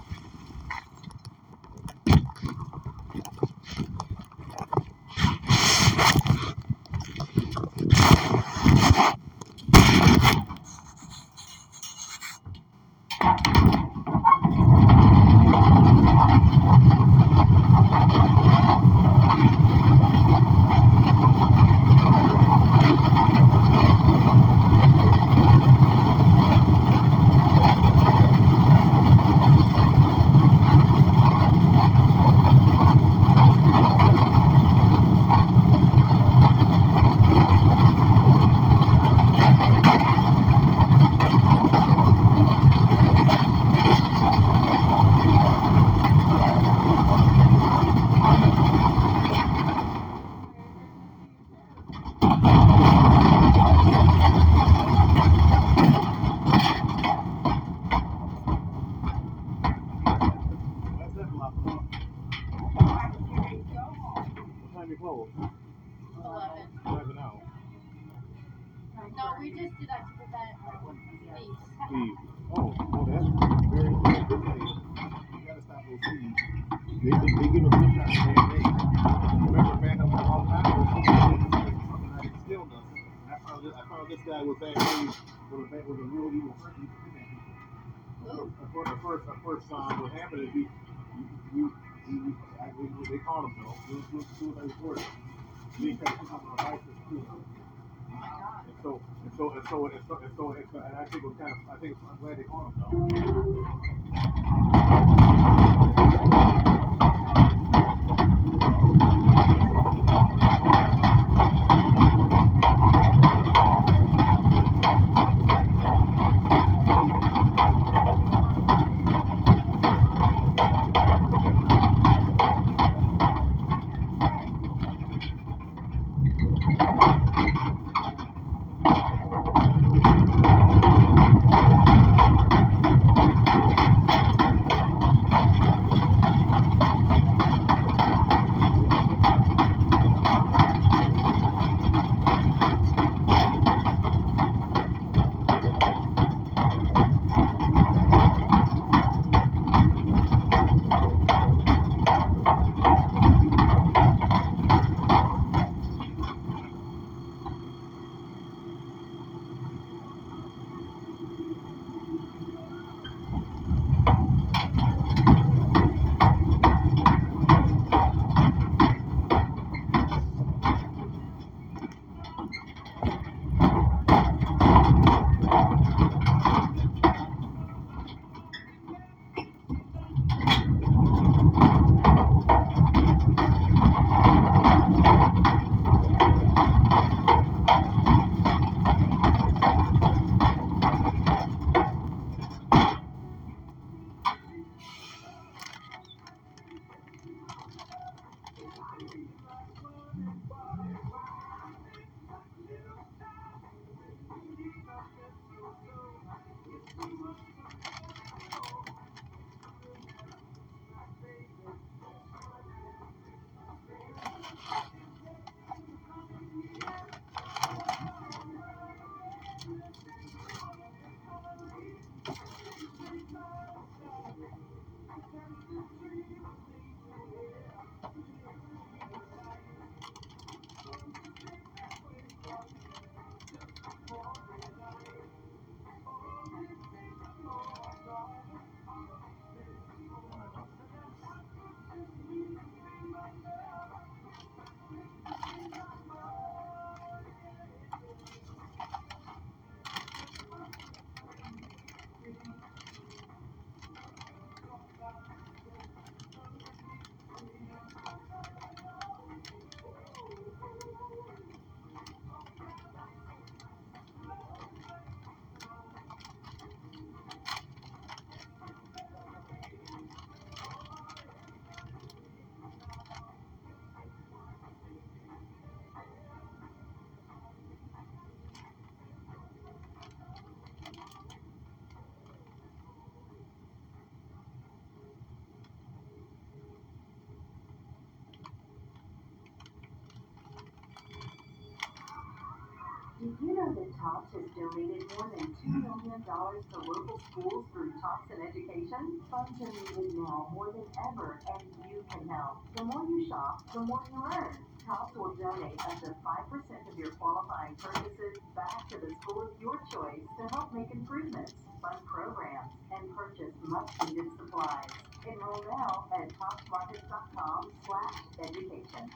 TOPS has donated more than $2 hmm. million to local schools through TOPS in Education? Funds are needed now more than ever, and you can help. The more you shop, the more you earn. TOPS will donate up to 5% of your qualifying purchases back to the school of your choice to help make improvements, fund programs, and purchase much-needed supplies. Enroll now at topsmarkets.com slash education.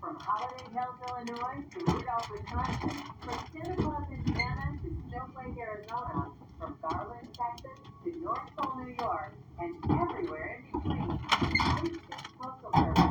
From Holiday Hills, Illinois to Rudolph, Wisconsin, from Santa Claus, Indiana to Snowflake, Arizona, from Garland, Texas to North Pole, New York, and everywhere in between, United States Postal Service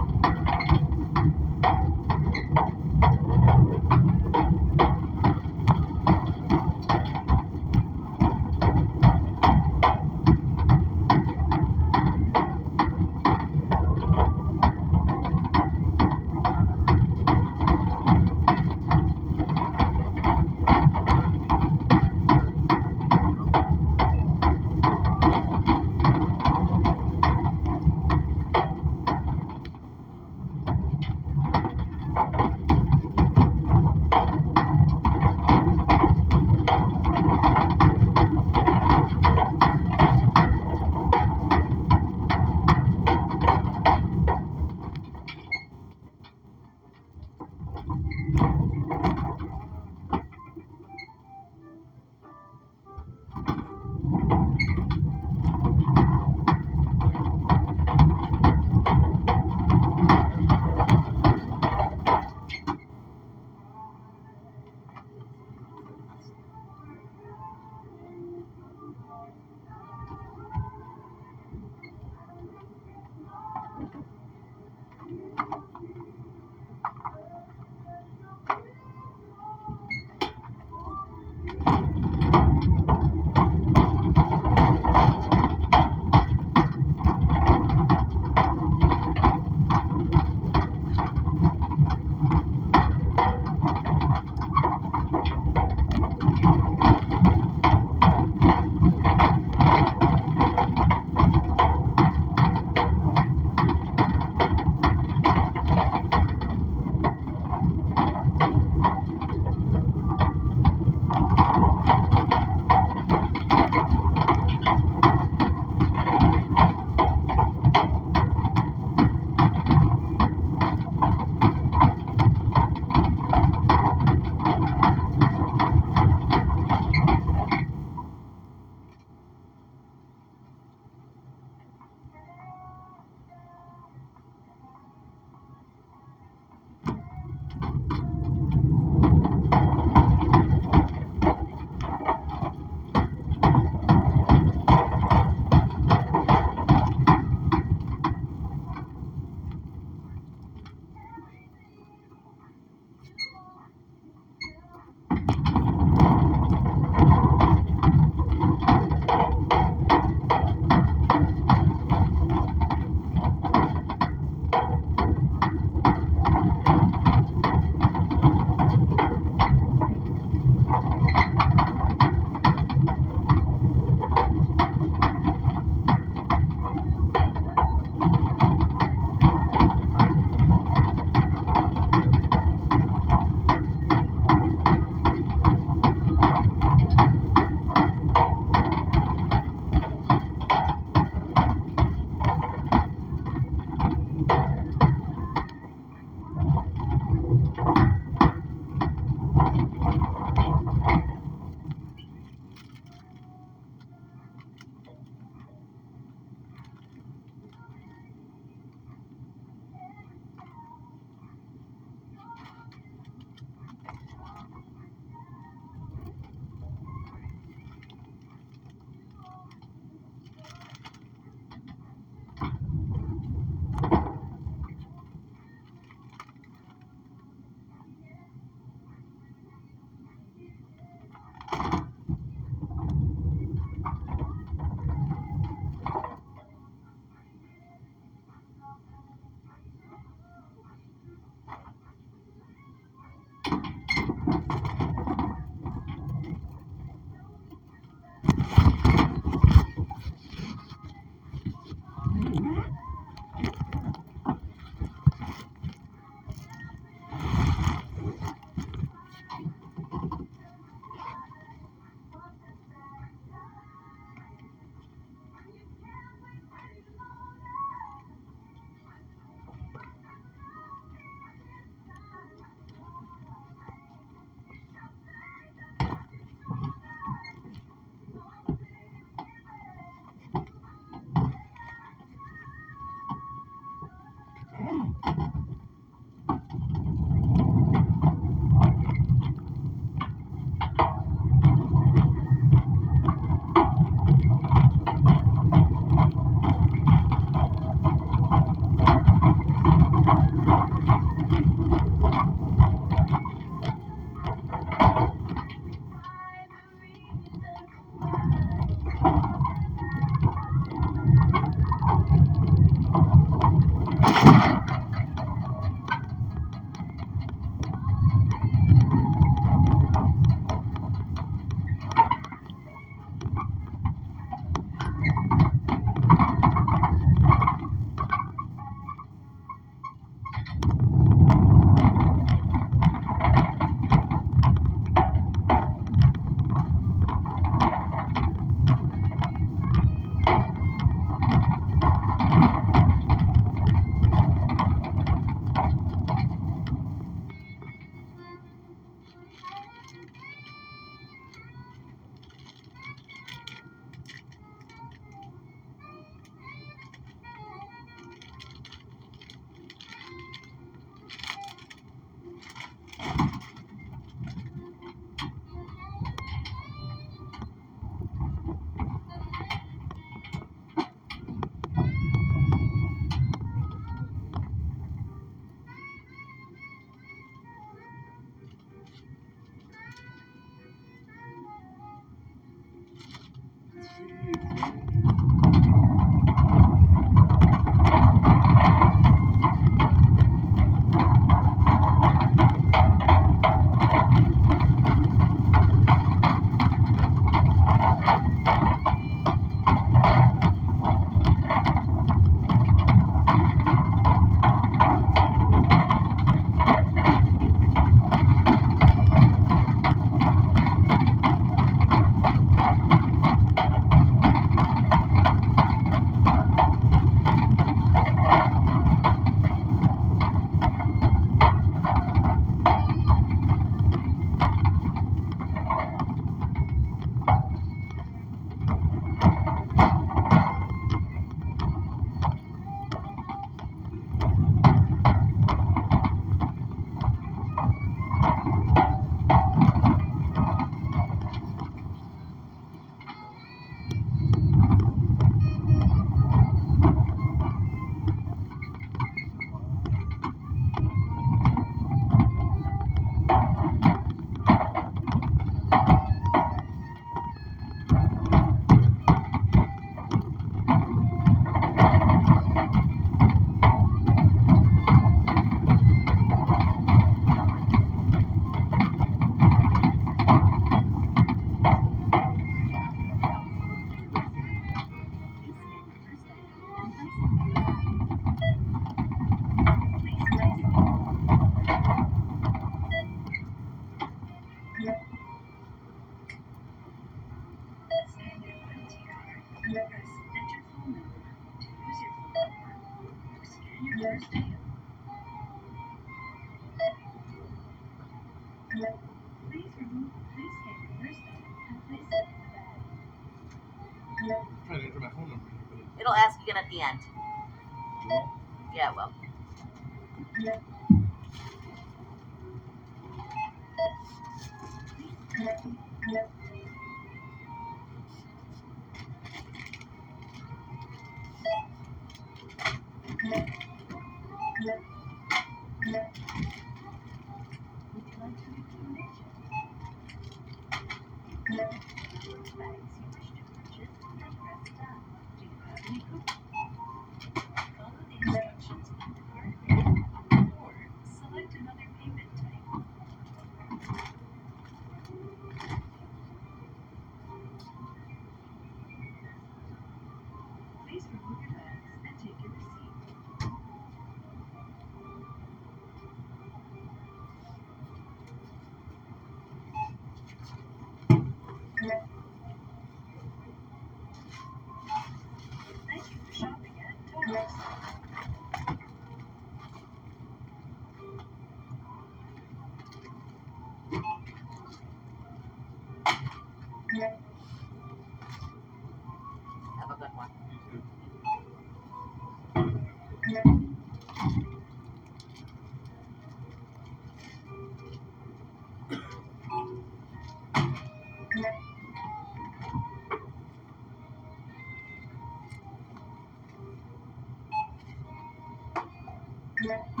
Yeah.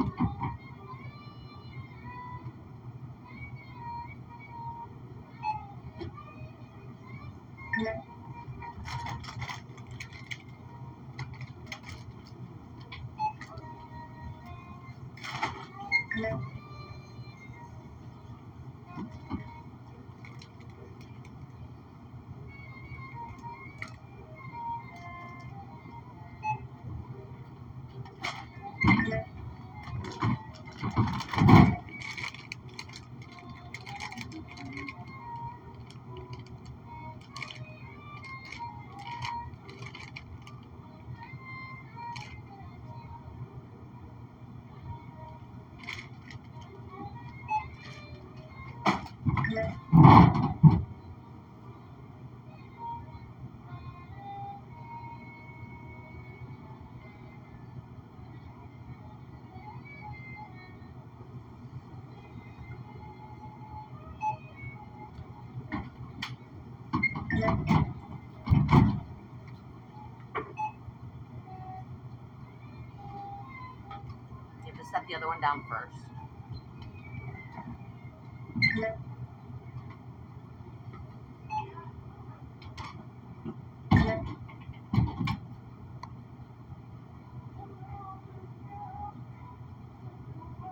You have to set the other one down first.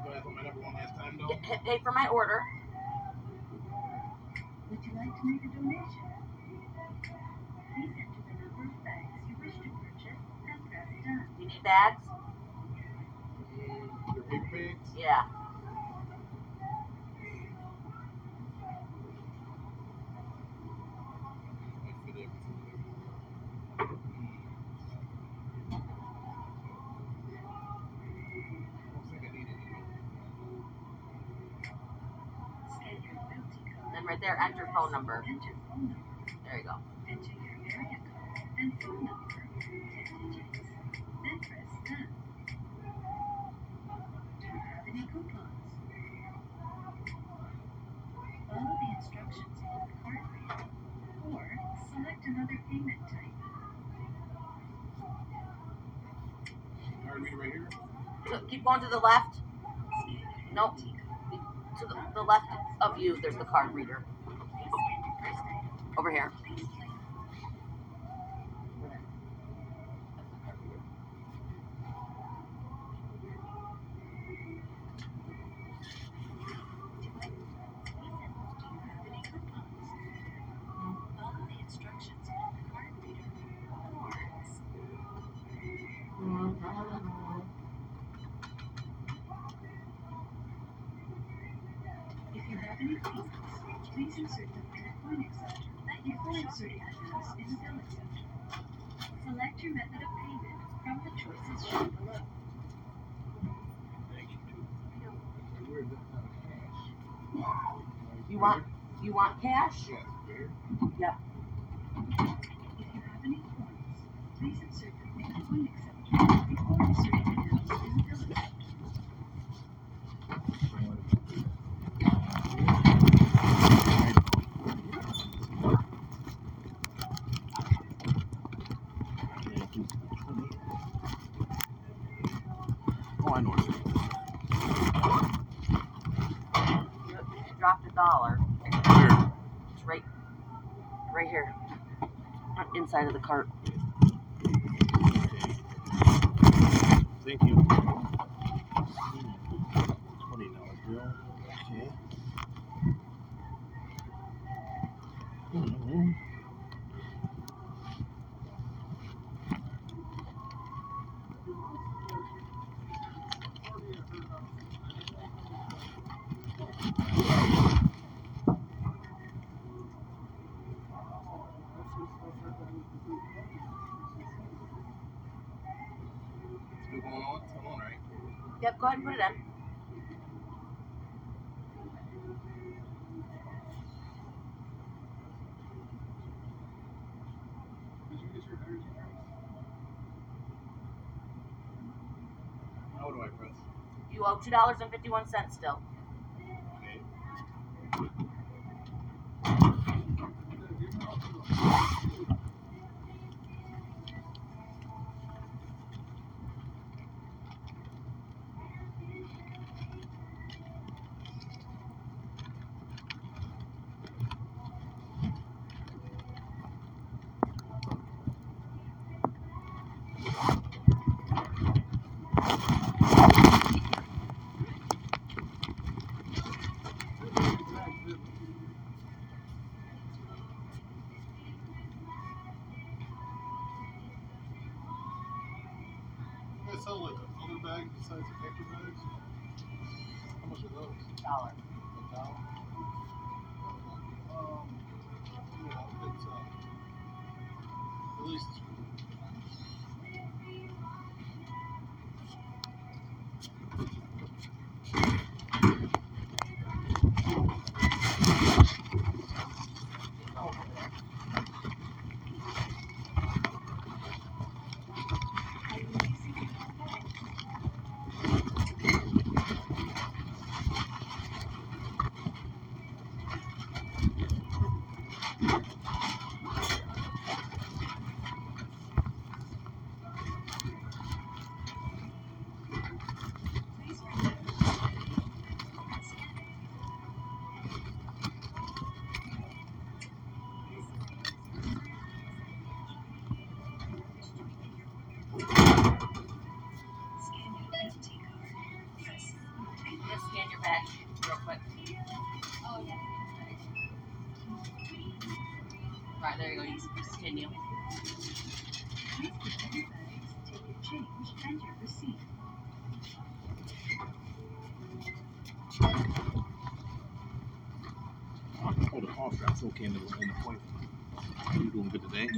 Go ahead, put my number one last time though. Hit, hit pay for my order. Would you like to make a donation? Please enter the number of bags you wish to purchase and press done. You need bags? Your paper bags? Yeah. Then right there, enter phone number. Phone number. There you go. Enter your area code and phone number. Ten digits. Then press done. Do you have any coupons? Follow the instructions on the card reader or select another payment type. Card reader right here. So keep going to the left. Nope. To the, the left of you, there's the card reader. $2.51 still.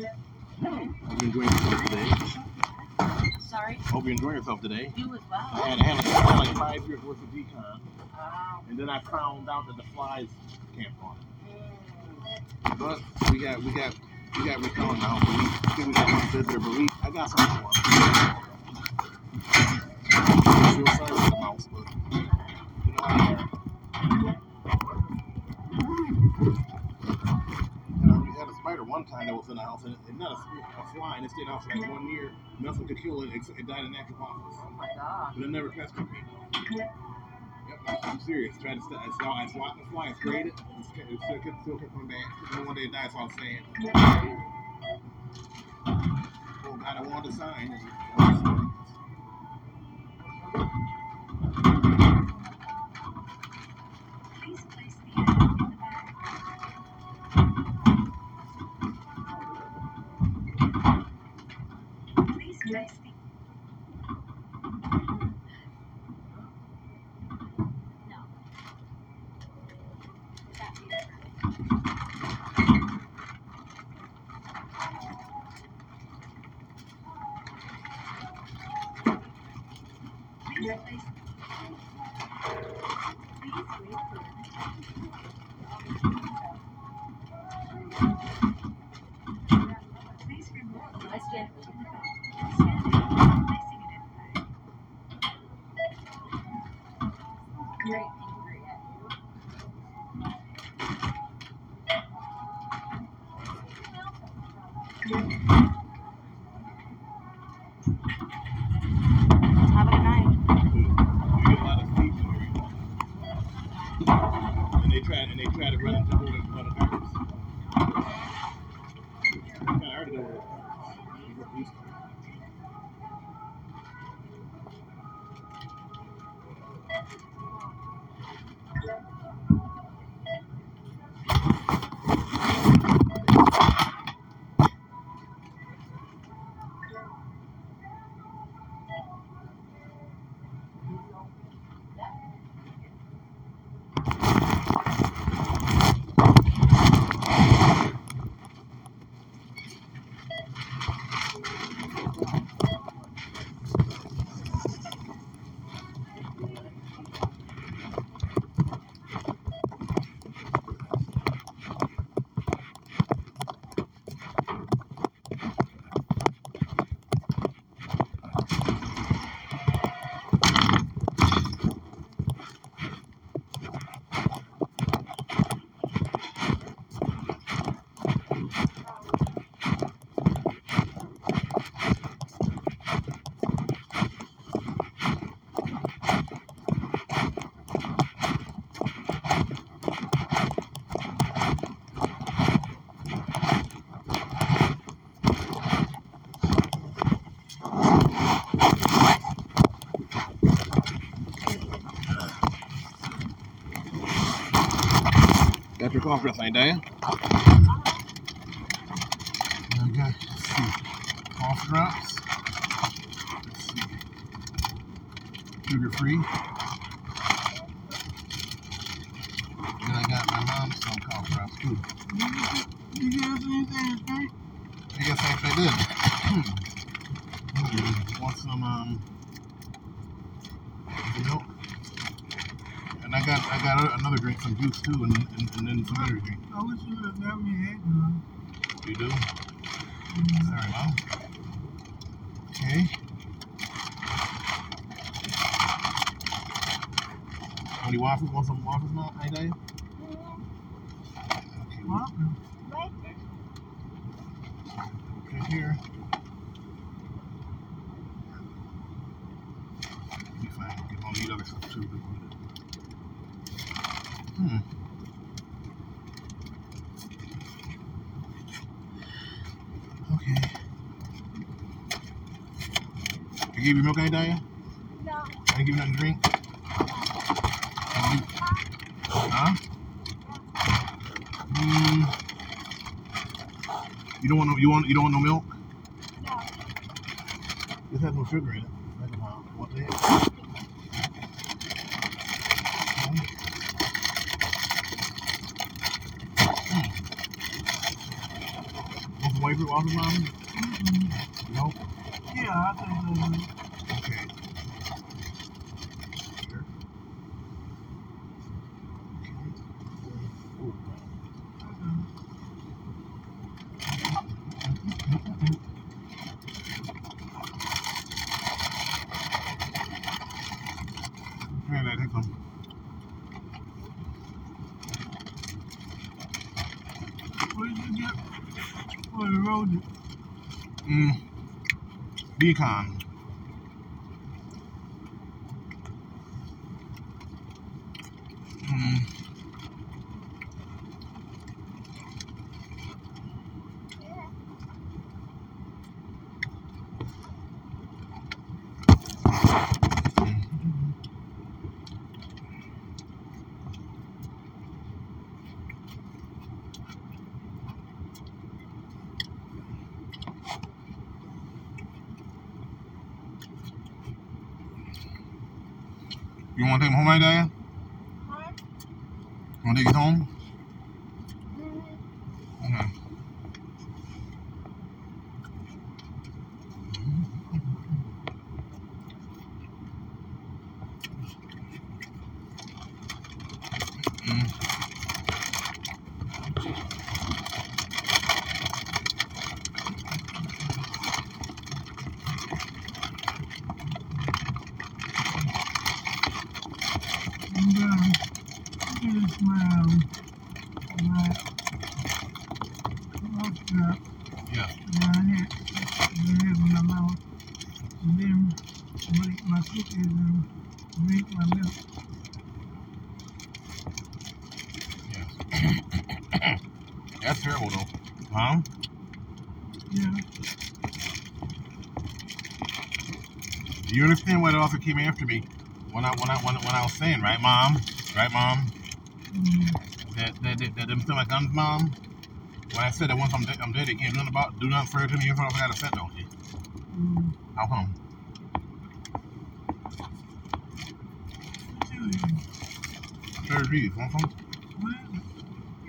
Hope you enjoying yourself today. Sorry? Hope you enjoying yourself today. You as well. I had, I had, like, I had like five years worth of decon, Wow. and then I found out that the flies camped on it. Mm. But we got we got we got recon now. We we got one visitor, but we I got some more. Pestered me. Yep, I'm serious. Tried to st- I saw I swatted the fly, I sprayed it, and it still kept, still kept coming back. Then one day I was saying, oh God, I wanted a sign. Please place the Got your cough drop ain't there? Okay, let's see. Cough drops. Let's see. Sugar free. Then I got my mom's some cough drops too. You get us anything today? I guess I, I did. Hmm. Hmm. Want some um milk? And I got I got another drink, some juice too, and, and, and then some energy drink. I wish you would have never had one. You do? Mm-hmm. Sorry, mom. Okay. Any waffles? Want some mom? Hey, Dave? Okay. Waffles? Okay, here. Be fine. Get on the other stuff too. Hmm. Okay. I gave you milk, ain't I? No. I didn't give you nothing to drink. Huh? Hmm. You don't want no. You want. You don't want no milk. No. This has no sugar in it. That's about what the heck. Want some wafer waffle, mom? Nope. Yeah, I think so. Okay. Here, Dad, take some. What did you get for the road? Mm. Beacon. Mm. You want to take him home right there? You want to take it home? Okay. I'm done. Look at this smile. My mouth drop. Yeah. My head. My head in my mouth. And then make my cookies and drink my milk. That's terrible, though. Huh? Yeah. Do you understand why the officer came after me when I when I when, when I was saying, right, mom? Right, mom? That that that, that them still my guns, mom? When I said that once I'm dead, I'm dead, they can't do nothing about do nothing further to me. You I got upset, don't you? Mm. How come? Sure, cheese. Want some? What?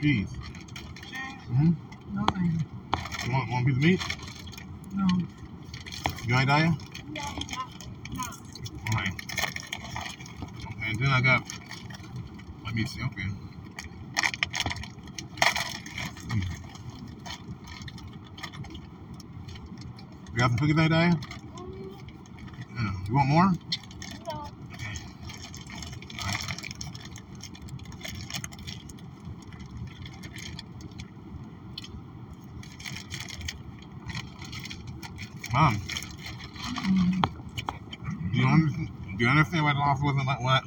Cheese. Mm-hmm. No, thank you. You want, want a piece of meat? No. You ain't dying? Alright. Okay, and then I got, let me see, okay. Mm. You got some cookies there, Diane? Yeah. You want more? Okay. Mom, do you understand? Do you understand why the loss wasn't like what?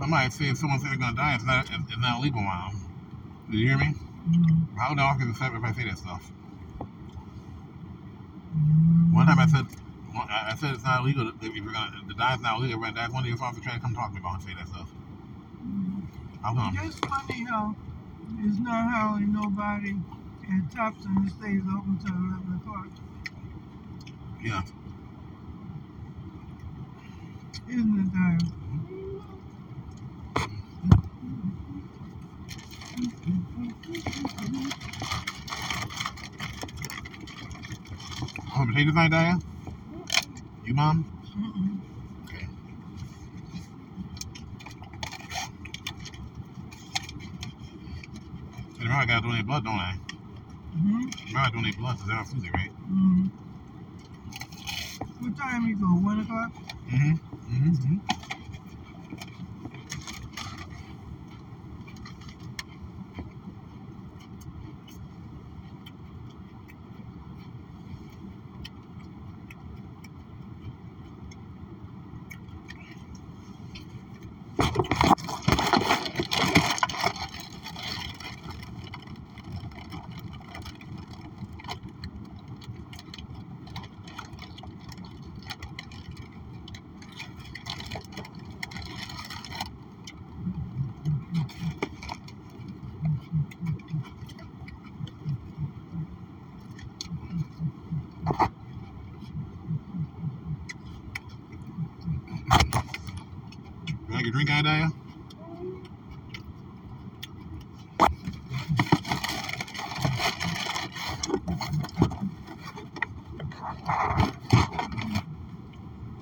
Somebody, somebody said someone said they're gonna die. It's not. It's, not illegal, mom. Did you hear me? Mm-hmm. How the officer accept if I say that stuff? One time I said, one- I I said it's not illegal. If you're gonna, if the die's not illegal. Right? That's one of your officers trying to come talk to me about and say that stuff. Mm-hmm. How come? It's funny how it's not howling nobody and Thompson stays open till 11 o'clock. Yeah. Isn't it, Diane? Oh, potatoes night, Diane? You, mom? Mm-mm. Okay. And remember, I gotta donate blood, don't I? Mm-hmm. Remember, I donate blood to Zara Susie, right? Mm-hmm. What time you go? 1 o'clock? Mm-hmm. Mm-hmm. Drink,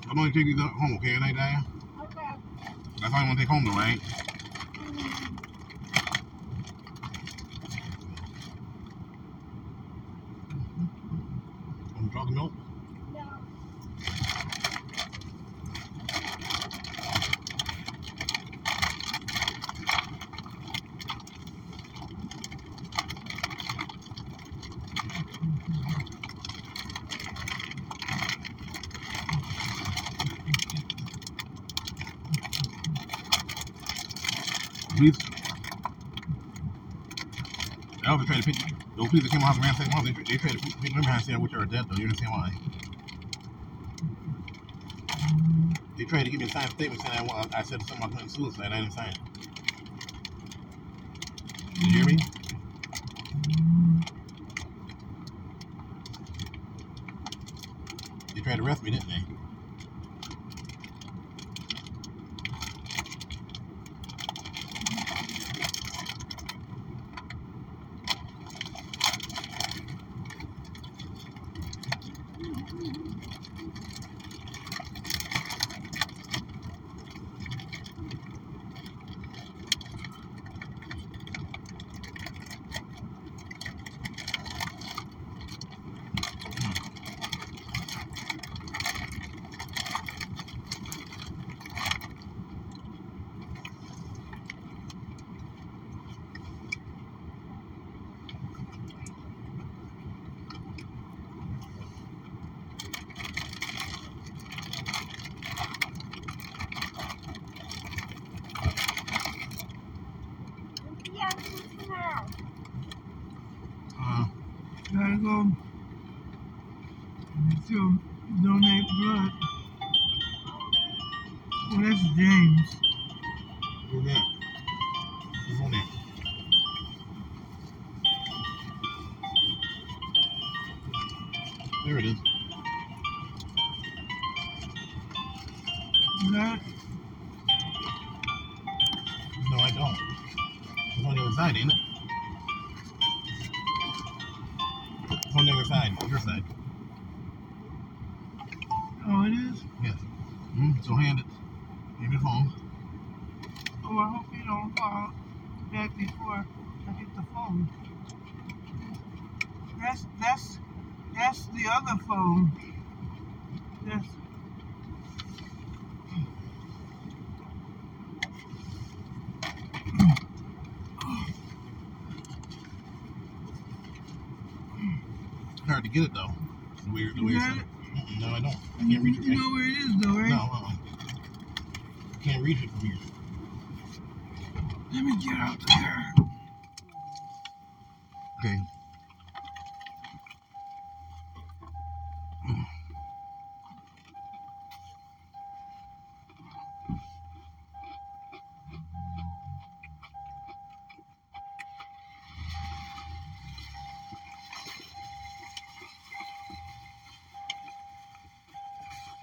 I'm gonna take you home, okay, Idea? Okay. That's all you want to take home, though, right? Want chocolate milk? No. Please. Tried to pick those people that came out of man second they, they tried to pick pick behind saying which are dead though. You understand why? They tried to give me a signed statement saying I, I said something about suicide. I didn't sign it.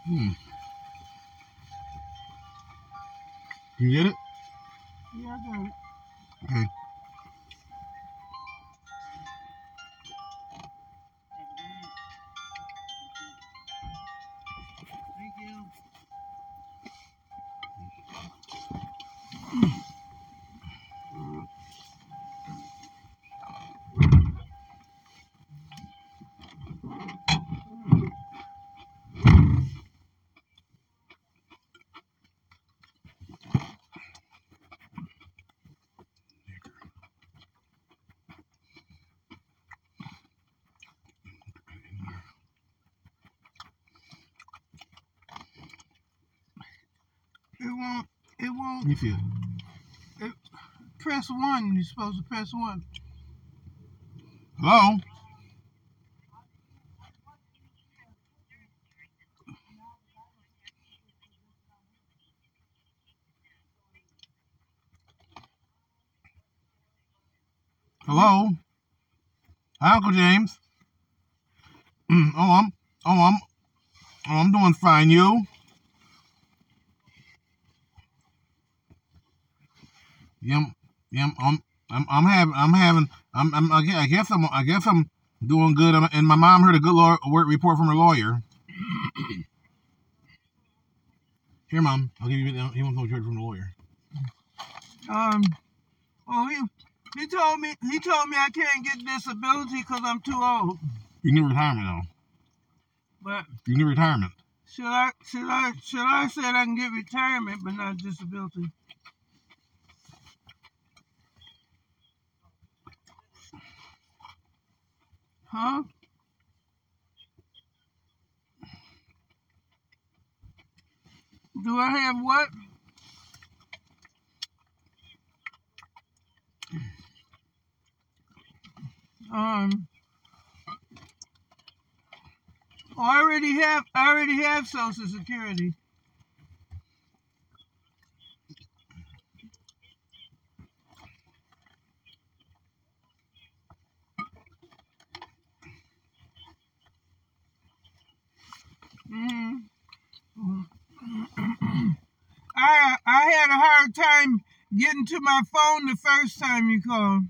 Hmm. Can you get it? It. It, press one. You're supposed to press one. Hello? Hello? Hi, Uncle James. *clears throat* Oh, I'm, oh, I'm, oh, I'm doing fine. You? Yep. Yep. I'm. I'm. I'm having. I'm having. I'm. I'm. I guess- I'm. I guess I'm doing good. And my mom heard a good law, work report from her lawyer. *clears throat* Here, mom. I'll give you. He wants to know you from the lawyer. Um, well, he, he told me, he told me I can't get disability because I'm too old. You get retirement though. But You need retirement. should I, should I, should I say I can get retirement but not disability? Huh? Do I have what? Um, I already have, I already have Social Security. Mhm. I I had a hard time getting to my phone the first time you called.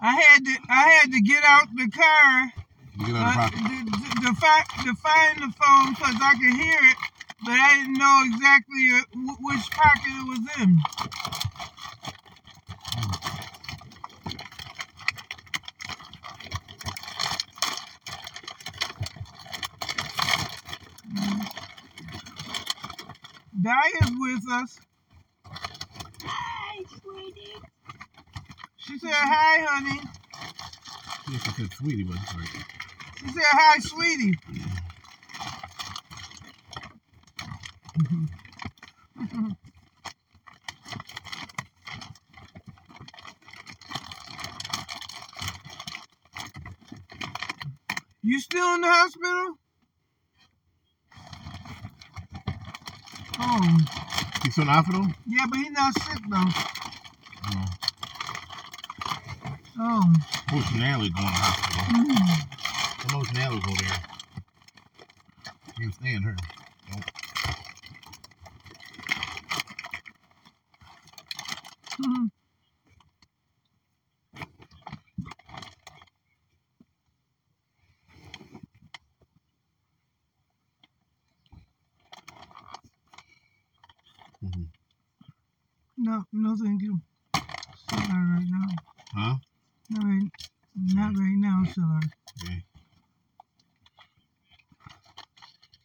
I had to I had to get out the car get out uh, of to, to, fi- to find the phone because I could hear it, but I didn't know exactly uh, w- which pocket it was in. Diane's us. Hi, sweetie. She said hi, honey. Yes, I said sweetie, but sorry. She said hi, sweetie. You still in the hospital? Oh, You the hospital? yeah, but he's not sick though. Oh. Oh. Who's Natalie going to the hospital? Mm. Know Natalie go there. You stand her. Nope. Mhm. Mhm. No, no, thank you. Sorry right now. Huh? Not right, not right now, sorry. Okay.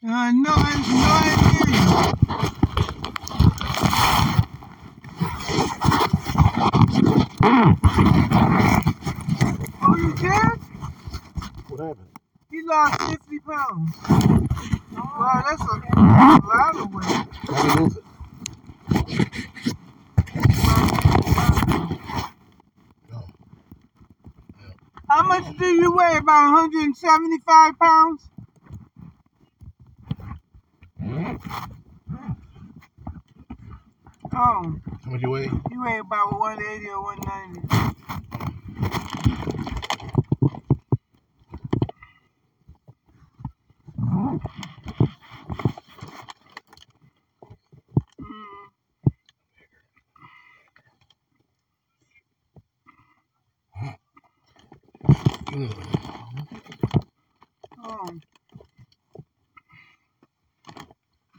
Uh, no, I, no, I hear you. Oh, you did? What happened? He lost 50 pounds. Wow, that's a, a lot of weight. How did he lose it? How much do you weigh? About 175 pounds? Oh, How much you weigh? you weigh about 180 or 190. Oh.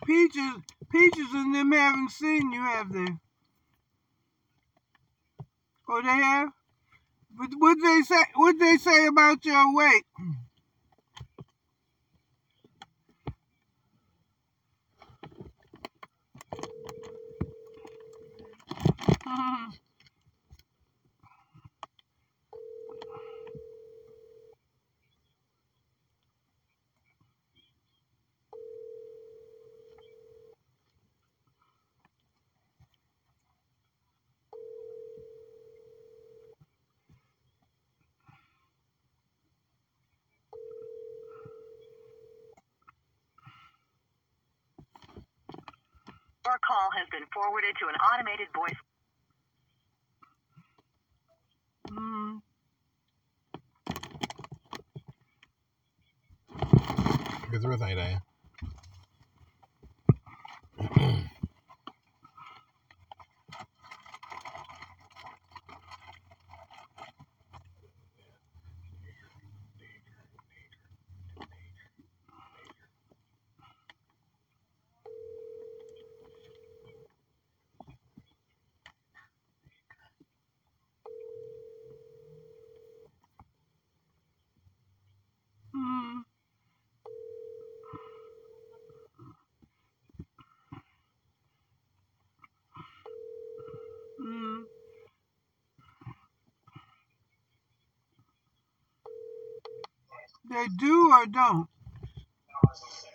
Peaches, Peaches and them haven't seen you, have they? Oh, they have? But what they say? What they say about your weight? Been forwarded to an automated voice. Mm. Ain't there. They do or don't?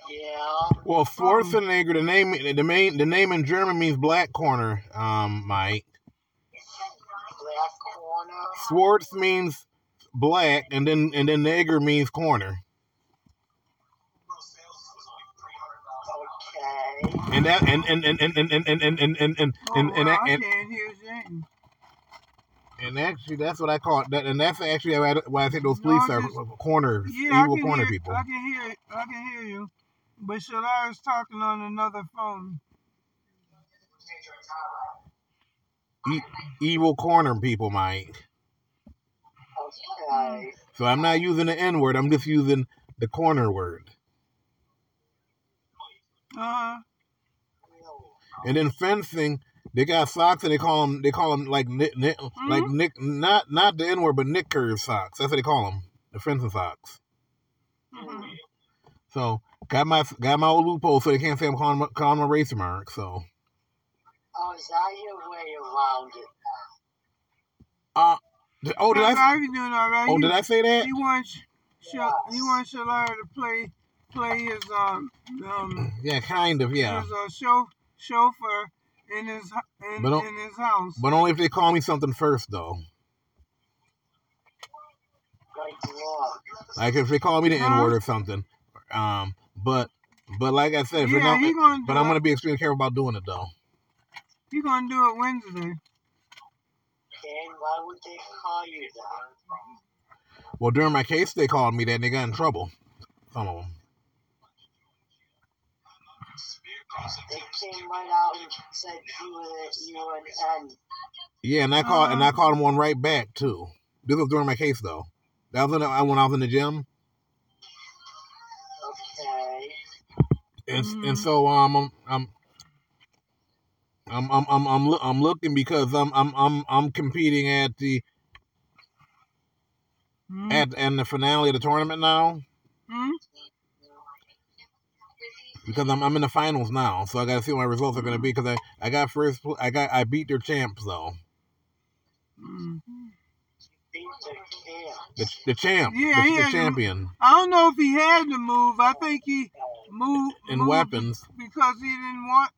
Yeah. Well, Schwarzenegger, the name, the main, the name in German means black corner. Um, Mike. Black corner. Schwartz means black, and then and then Nager means corner. Okay. And that and and and and and and and and and and and, Oh, and, well, that- I and, can't hear James. And actually that's what I call it. That, and that's actually why I, think those police No, are just- corner, Yeah, evil corner hear, people. I can hear, I can hear you. But Shalara's talking on another phone. E- evil corner people, Mike. Okay. So I'm not using the N word. I'm just using the corner word. Uh huh. And then fencing, they got socks and they call them they call them like nick, nick like Mm-hmm. nick not not the N word but nick curve socks. That's what they call them, the fencing socks. Mm-hmm. So got my got my old loophole so they can't say I'm calling my, calling my race mark. So Oh, is that your way around it? uh th- oh did How I you doing all right? oh He- did I say that? He wants, Shal- he wants Shalara to play, play his um um Yeah, kind of yeah. his uh, show chauffeur in his in, But in his house. But only if they call me something first though. Like if they call me the N word or something. Um, but but like I said, if they Yeah, don't, gonna but I'm it. gonna be extremely careful about doing it though. He gonna do it Wednesday. And why would they call you that? Well, during my case, they called me that and they got in trouble. Some of them. They came right out and said you were you were an N. Yeah, and I called and I Uh-huh. called him one right back too. This was during my case though. That was in the, when I went was in the gym, Okay. and Mm-hmm. and so um I'm I'm I'm I'm I'm I'm, I'm looking because I'm I'm I'm I'm competing at the Hmm? at and the finale of the tournament now Hmm? Because I'm I'm in the finals now. So I got to see what my results are going to be because I I got first I got I beat their champs though. Mm. The. The, the champ, Yeah, the, the champion I don't know if he had to move. I think he moved in moved weapons. because he didn't want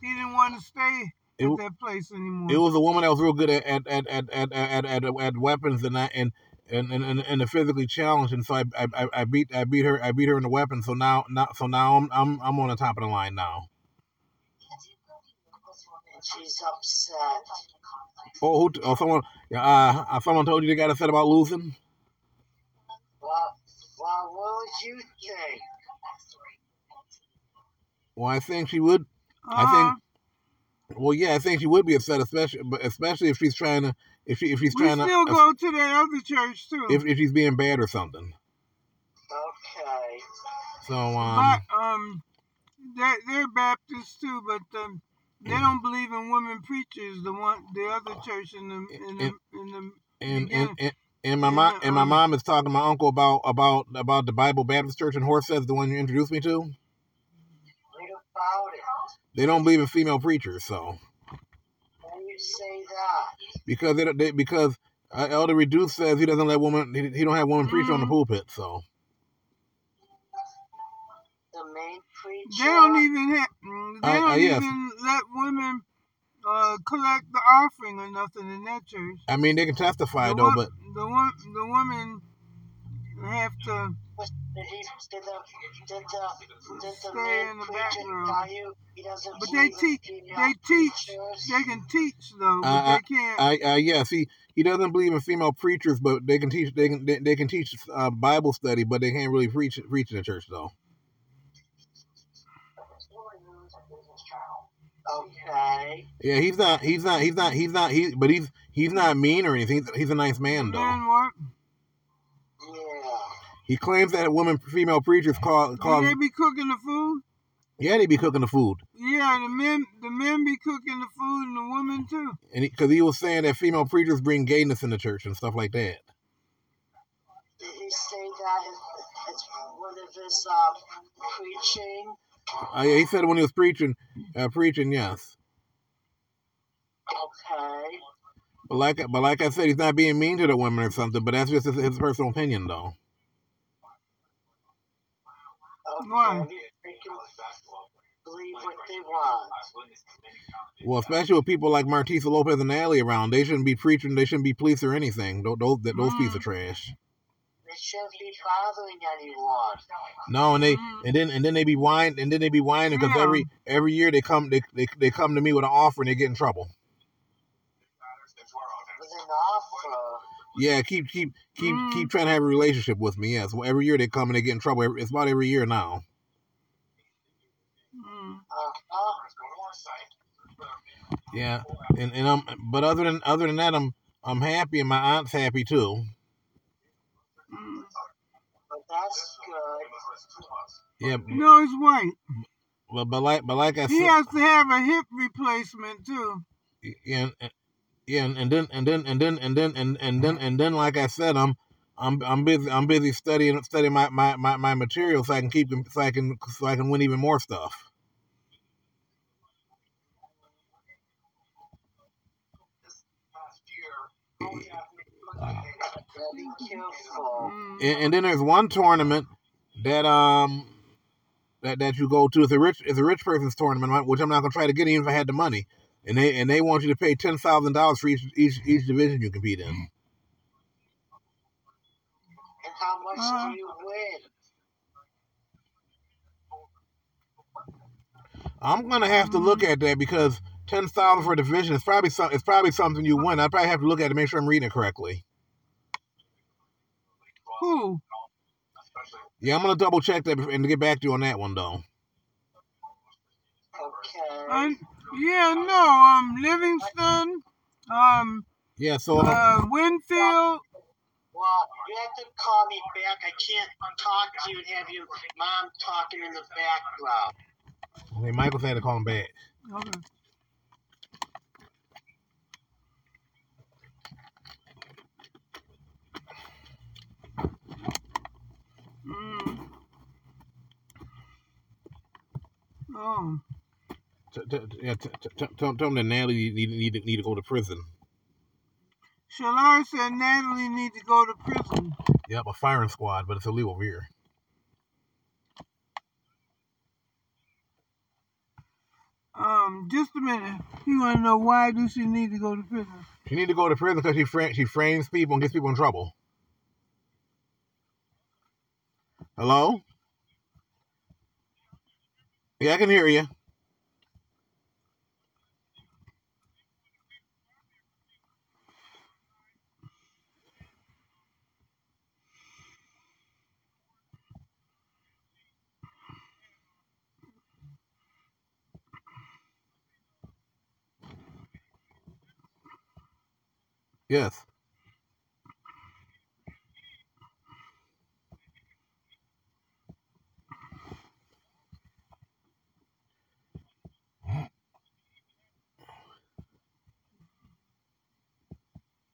he didn't want to stay It at that place anymore. It was a woman that was real good at at at at at at, at, at weapons and I, and and and and, and the physically challenged, and so I, I I I beat I beat her I beat her in the weapon. So now now so now I'm I'm I'm on the top of the line now. She's upset. Oh, who, oh someone uh uh, someone told you they got upset about losing. Well, well, what would you think? Well, I think she would. I Uh-huh. think. Well, yeah, I think she would be upset, especially but especially if she's trying to if she if she's we trying still to go to that other church too. if if she's being bad or something. Okay. So um. but um, they're, they're Baptists too, but um, they don't believe in women preachers. The one, the other church in the in the in the and and, and and my mom and my um, mom is talking to my uncle about about about the Bible Baptist Church in Horse the one you introduced me to. What about it? They don't believe in female preachers, so Why do you say that? Because they, don't- they because uh, Elder Reduce says he doesn't let women he, he don't have women preach on the Mhm. pulpit, so The main preacher. They don't even have. mm, They I- don't I- yes. even let women uh, collect the offering or nothing in that church. I mean they can testify The though, wo- but the one the women have to Did he? Did the? Did the? Did the stay in the preacher background. tell you he doesn't But they teach. They teach. preachers? They can teach though, but I they uh, can't. I, uh, I, I yes he he doesn't believe in female preachers, but they can teach they can they, they can teach uh, Bible study, but they can't really preach preach in the church though. Okay. Yeah, he's not. He's not. He's not. He's not. He. But he's. He's not mean or anything. He's, he's a nice man, though. Then what? He claims that women, female preachers call call. they be cooking the food? Yeah, they be cooking the food, Yeah, the men the men be cooking the food and the women too. and because he, was saying that female preachers bring gayness in the church and stuff like that. Did he say that one of his uh, preaching? Uh, yeah, he said when he was preaching, uh, preaching, yes. Okay. But like, but like I said, he's not being mean to the women or something. But that's just his, his personal opinion, though. Why? They can believe what they want. Well, especially with people like Martisa Lopez and Alley around, they shouldn't be preaching. They shouldn't be police or anything. Those those, those pieces of mm. trash. They shouldn't be bothering anyone. No, and they mm. and then and then they be whining and then they be whining because Yeah. every every year they come they, they they come to me with an offer and they get in trouble. With an offer. Yeah, keep keep keep Mm. keep trying to have a relationship with me. Yes, well, every year they come and they get in trouble. It's about every year now. Mm. Yeah, and and um, but other than other than that, I'm I'm happy and my aunt's happy too. But that's good. Yeah, No, it's white. but but like but like I He said, has to have a hip replacement too. yeah, and, yeah, and, and then and then and then and then and, and then and then like I said, I'm I'm I'm busy I'm busy studying studying my, my, my, my material so I can keep them so I can so I can win even more stuff. And, and then there's one tournament that um that, that you go to. It's a rich it's a rich person's tournament, which I'm not gonna try to get even if I had the money. And they and they want you to pay ten thousand dollars for each each each division you compete in. And how much Uh, do you win? I'm gonna have to look at that because ten thousand for a division is probably some it's probably something you win. I probably have to look at it to make sure I'm reading it correctly. Who? Yeah, I'm gonna double check that and get back to you on that one though. Okay. I, yeah, no. Um, Livingston. Um, Yeah, so uh, Winfield. Well, you have to call me back. I can't talk to you and have your mom talking in the background. okay, Michael's had to call him back. Okay. Mm. Oh. Tell, tell him that Natalie need, need, need, to go to prison. Shalar said Natalie need to go to prison. Yep, a firing squad, but it's illegal here. Um, just a minute. You want to know why do she need to go to prison? She need to go to prison because she fra- she frames people and gets people in trouble. Hello? Yeah, I can hear you. Yes.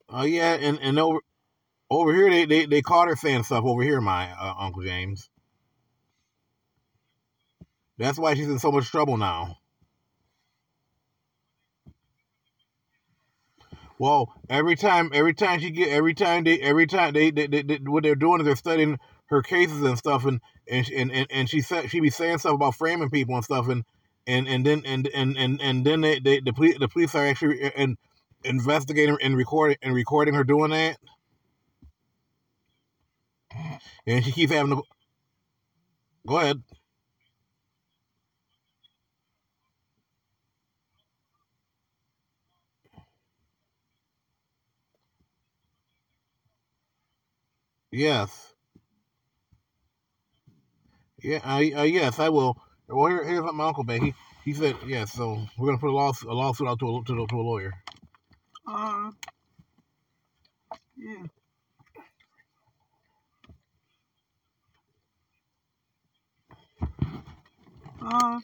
Oh yeah, and and over over here they they, they caught her saying stuff over here, my uh, Uncle James. That's why she's in so much trouble now. Well, every time, every time she get, every time they, every time they, they, they, they what they're doing is they're studying her cases and stuff, and and and and, and she said she be saying stuff about framing people and stuff, and and and then and and and, and then they, they the police the police are actually uh, and investigating and recording and recording her doing that, and she keeps having to. Go ahead. Yes. Yeah. I. Uh, yes, I will. Well, here, here's what my uncle made. He he said yes. so we're gonna put a lawsuit a lawsuit out to a, to, a- to a lawyer. Uh, yeah. Uh,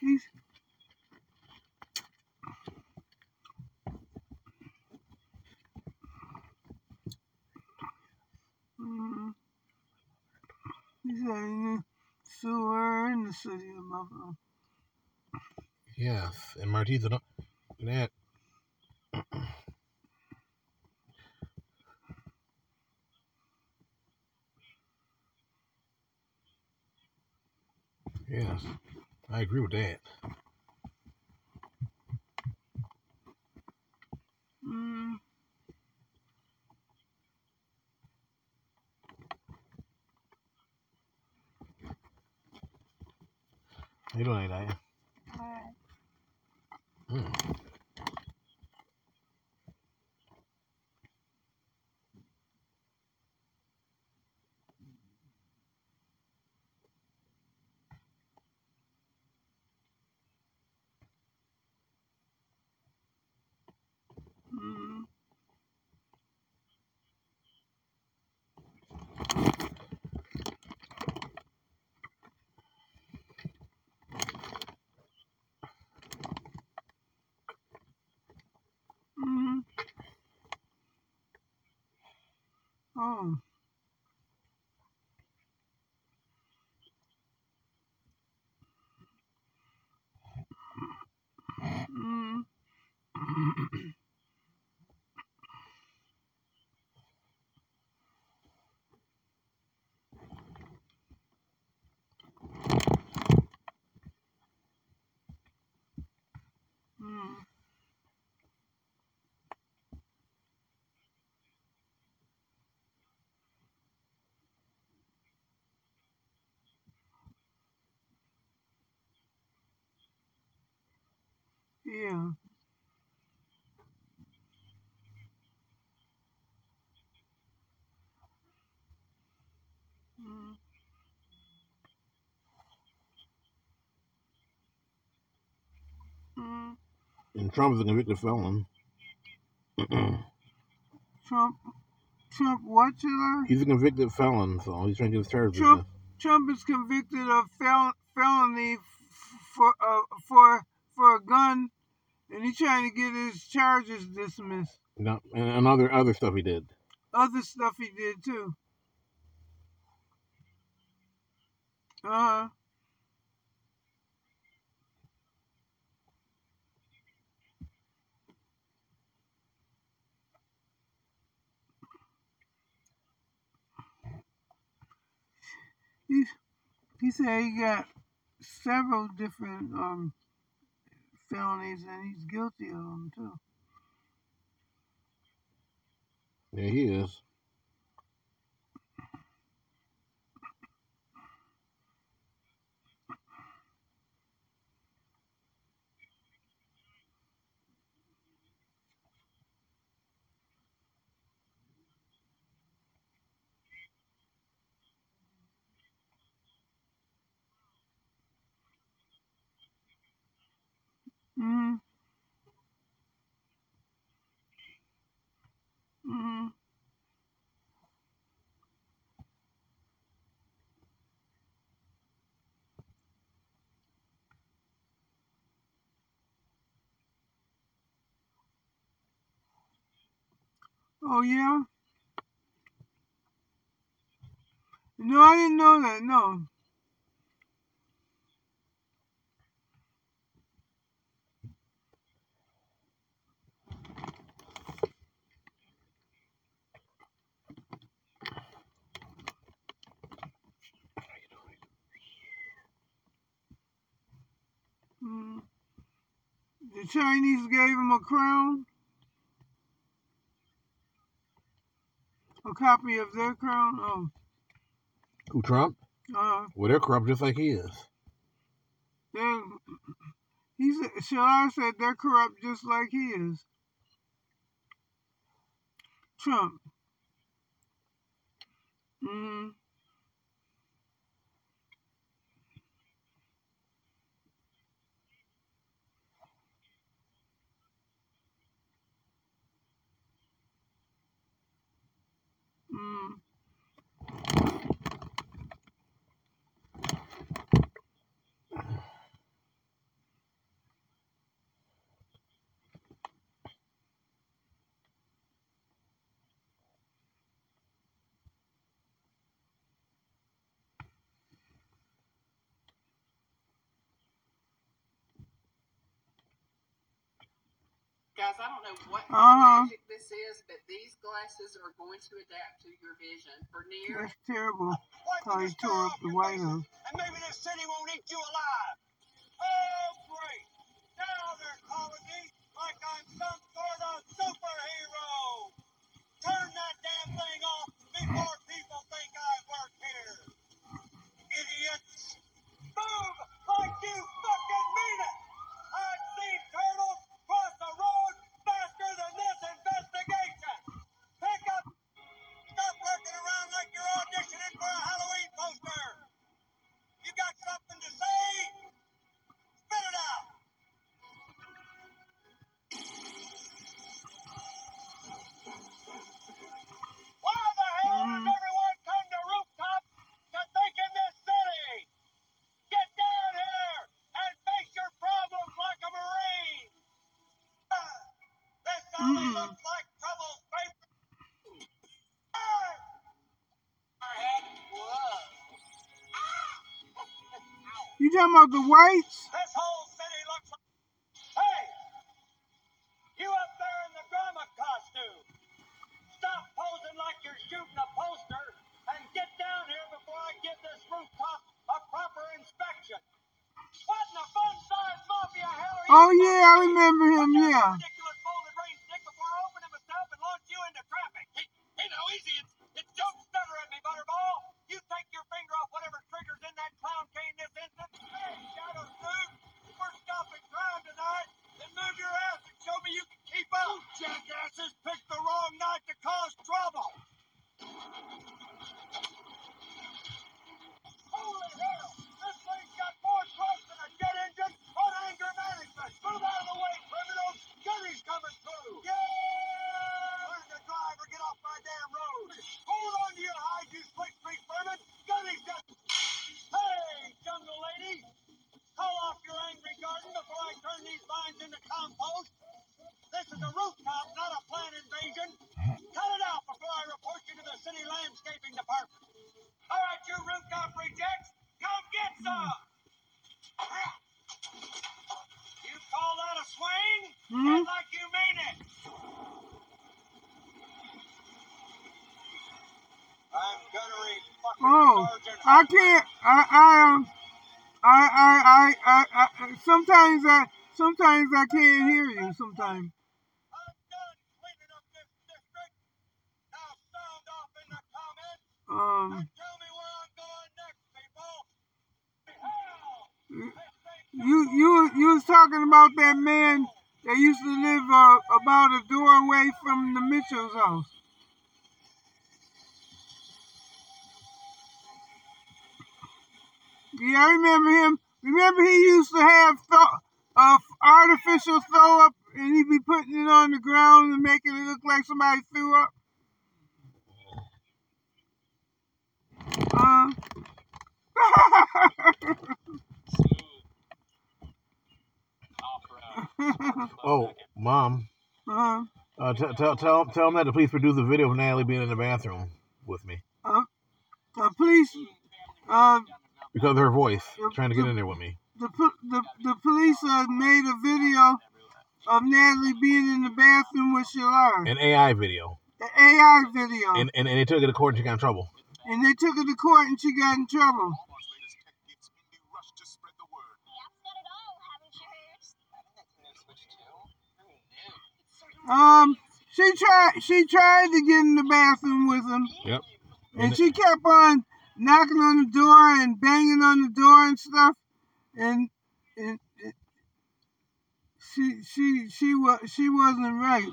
he's. Mm, he's in the sewer in the city of Buffalo. Yes, and Martisa don't that. Yes, I agree with that. Mm. How you doing, Diane? Alright. Mm. Mm. Mm. Oh. Mm. Mm. Yeah. Mm. Mm. And Trump is a convicted felon. *clears throat* Trump. Trump. What, July? He's a convicted felon, so he's trying to get his charges. Trump. Trump is convicted of fel- felony f- for uh, for for a gun, and he's trying to get his charges dismissed. No, and, and other other stuff he did. Other stuff he did too. Uh huh. He he said he got several different um felonies, and he's guilty of them too. Yeah, he is. Mm. Mm. Oh yeah. No, I didn't know that. No. Mm. The Chinese gave him a crown, a copy of their crown. Oh, Who Trump? uh, Well, they're corrupt just like he is. they he said, Shalar said they're corrupt just like he is. Trump. Mm. Mm. Guys, I don't know what Uh-huh. magic this is, but these glasses are going to adapt to your vision. For near That's terrible. He tore up the White and maybe this city won't eat you alive. Oh, great. Now they're calling me like I'm some sort of superhero. Turn that damn thing off before people think I work here. Idiots. Move like you Talking the whites? This whole city looks like. Hey! You up there in the drama costume! Stop posing like you're shooting a poster and get down here before I give this rooftop a proper inspection. What in the fun size mafia hell are you? Oh yeah, I remember him. Yeah. ridiculous folded rain stick before I open him myself and launch you into traffic. Hey, hey now easy, it's, it's don't stutter at me, Butterball. You take your finger off whatever trigger's in that clown cane this instant. Hey, Shadow Dude, we're stopping crime tonight. Then move your ass and show me you can keep up. You jackasses picked the wrong night to cause trouble. Holy hell! This thing's got more thrust than a jet engine on anger management. Move out of the way, criminals! Gunny's coming through. Yeah! Learn to drive or get off my damn road. Hold on to your hide, you slick street vermin. Gunny's got. Hey, jungle lady! Call off your angry garden before I turn these vines into compost. This is a rooftop, not a plant invasion. Cut it out before I report you to the city landscaping department. All right, you rooftop rejects, come get some. You call that a swing? Mhm. Act like you mean it. I'm gunnery fucking Oh, sergeant. I can't. I I um. I I I I, I sometimes I sometimes I can't hear you. Sometimes. Um. You you you was talking about that man that used to live uh, about a door away from the Mitchell's house. Yeah, I remember him. Remember he used to have th- uh, artificial throw up, and he'd be putting it on the ground and making it look like somebody threw up. Uh, Oh, mom. Uh, Uh, t- tell tell tell him that to please produce a video of Natalie being in the bathroom with me uh, the police, uh, because of her voice, trying to get in there with me. the, the, the police uh, made a video of Natalie being in the bathroom with Shalar. An AI video, An AI video. and and, and they took it to court and she got in trouble. and they took it to court and she got in trouble. Um, she tried. She tried to get in the bathroom with him, Yep. and she kept on knocking on the door and banging on the door and stuff. And, and, and she she she was she wasn't right.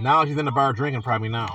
Now she's in the bar drinking probably now.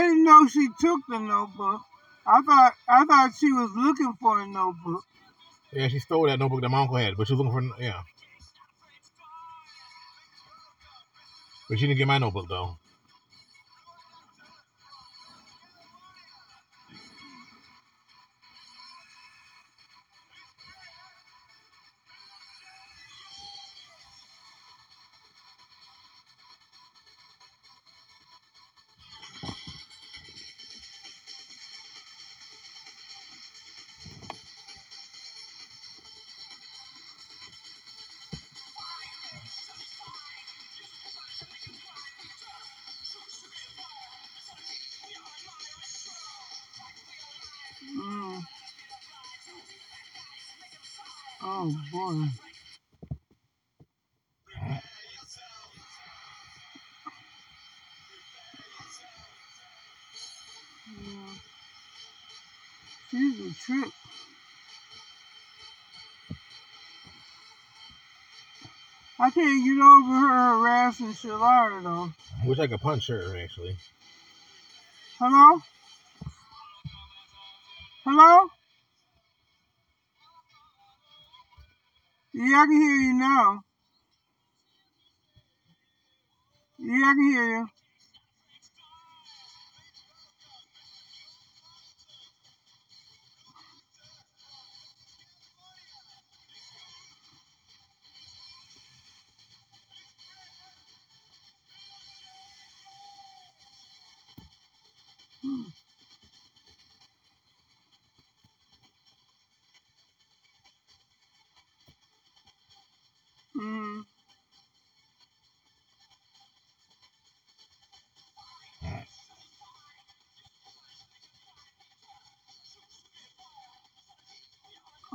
I didn't know she took the notebook. I thought I thought she was looking for a notebook. Yeah, she stole that notebook that my uncle had, but she was looking for yeah. But she didn't get my notebook though. Yeah. She's a trip. I can't get over her harassing Shalara though. Wish I could punch her actually. Hello? Hello? Yeah, I can hear you now. Yeah, I can hear you.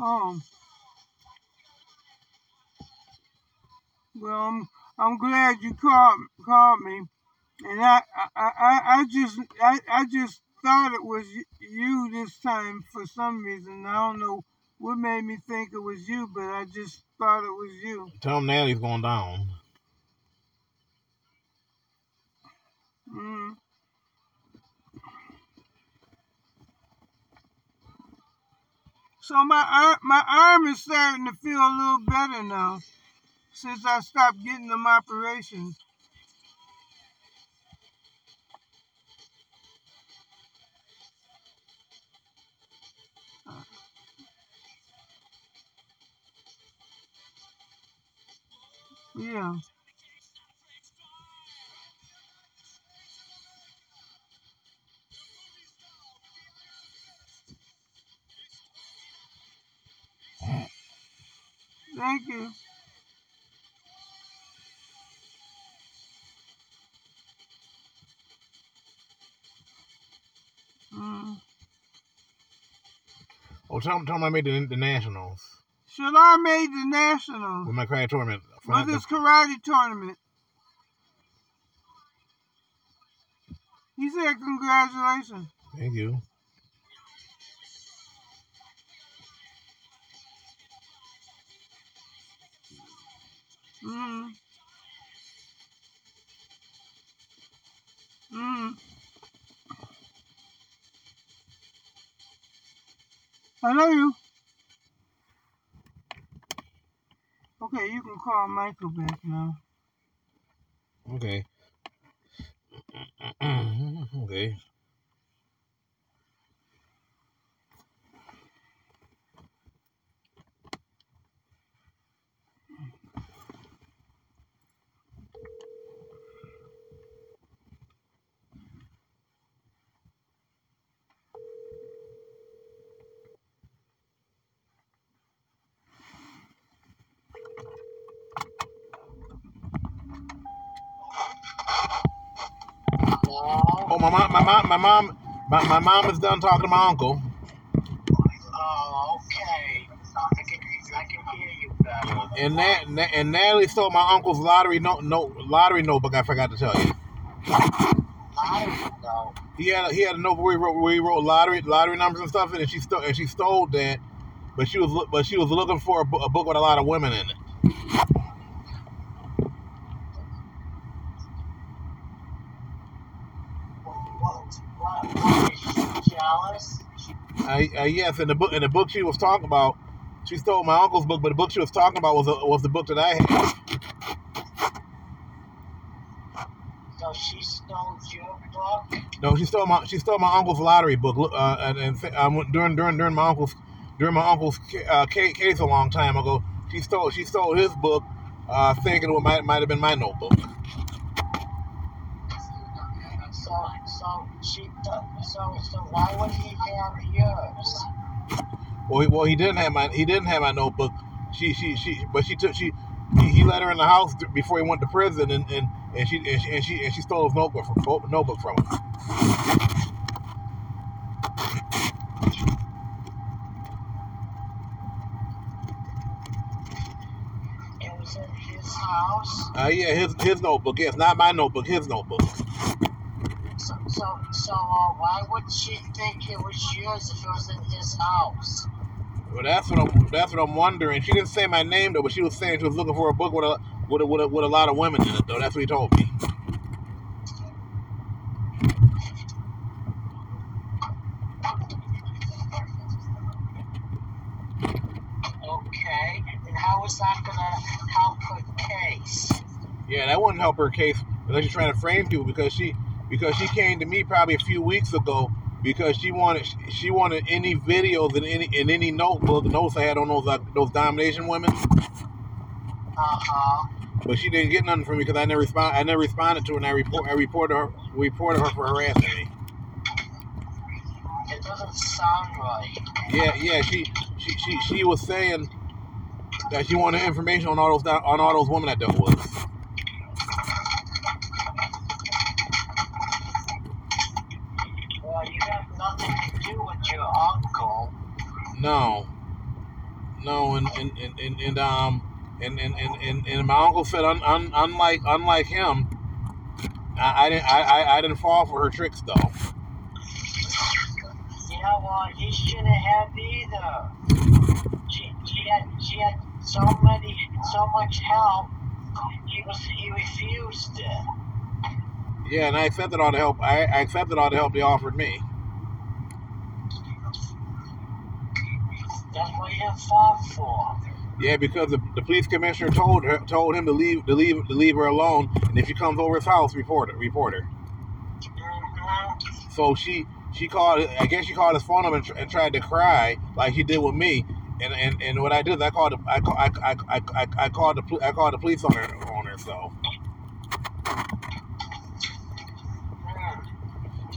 Oh. Well, I'm, I'm glad you called called me, and I I, I, I just I, I just thought it was you this time for some reason. I don't know what made me think it was you, but I just thought it was you. Tell him Natalie's going down. Mm. So my my arm is starting to feel a little better now since I stopped getting them operations. Yeah. Thank you. Mm. Oh, tell him, tell him I made the, the nationals I made the nationals with my karate tournament. with his karate tournament. He said congratulations. Thank you. Mm. Mm. I know you. Okay, you can call Michael back now. Okay. *clears throat* okay. Oh, my mom, my mom, my mom, my, my mom is done talking to my uncle. Oh, okay. I can I can hear you better. And that Na- and Natalie stole my uncle's lottery note, note lottery notebook. I forgot to tell you. Don't. He had a, he had a notebook where he wrote, where he wrote lottery lottery numbers and stuff, in and she stole and she stole that. But she was loo- but she was looking for a, bo- a book with a lot of women in it. What? What? What? Is she jealous? Uh, uh, yes, in the book in the book she was talking about, she stole my uncle's book, but the book she was talking about was a, was the book that I had. So she stole your book? No, she stole my she stole my uncle's lottery book. Uh, and, and um, during during during my uncle's during my uncle's uh, case a long time ago, she stole she stole his book, uh, thinking it might might have been my notebook. So, so she, so, so why would he have yours? Well, he, well, he didn't have my he didn't have my notebook. She she she, but she took she he, he let her in the house before he went to prison, and and, and she and she and she and she stole his notebook from notebook from him. It was in his house. Uh, yeah, his his notebook. Yes, not my notebook. His notebook. So, so, uh, why would she think it was yours if it was in his house? Well, that's what I'm that's what I'm wondering. She didn't say my name though, but she was saying she was looking for a book with a with a, with a, with a lot of women in it though. That's what he told me. Okay, and how is that gonna help her case? Yeah, that wouldn't help her case unless she's trying to frame people because she because she came to me probably a few weeks ago because she wanted she wanted any videos in any in any notebook notes I had on those uh, those domination women, Uh huh. but she didn't get nothing from me because I never respond I never responded to her and I report I reported her reported her for harassing me. It doesn't sound right. Yeah, yeah, she she she, she was saying that she wanted information on all those on all those women I dealt with. Well, you have nothing to do with your uncle. No, no, and and and, and, um and and, and, and and my uncle said un, un, unlike unlike him, I, I didn't I, I didn't fall for her tricks though. You know what? He shouldn't have either. She, she had she had so many so much help. He was he refused it. Yeah, and I accepted all the help. I, I accepted all the help they offered me. That's what he fought for. Yeah, because the, the police commissioner told her told him to leave to leave to leave her alone, and if she comes over his house, report her. Report her. So she she called. I guess she called his phone number and, tr- and tried to cry like she did with me. And, and, and what I did is I called the, I, call, I, I, I, I, called the I called the police on her on her. So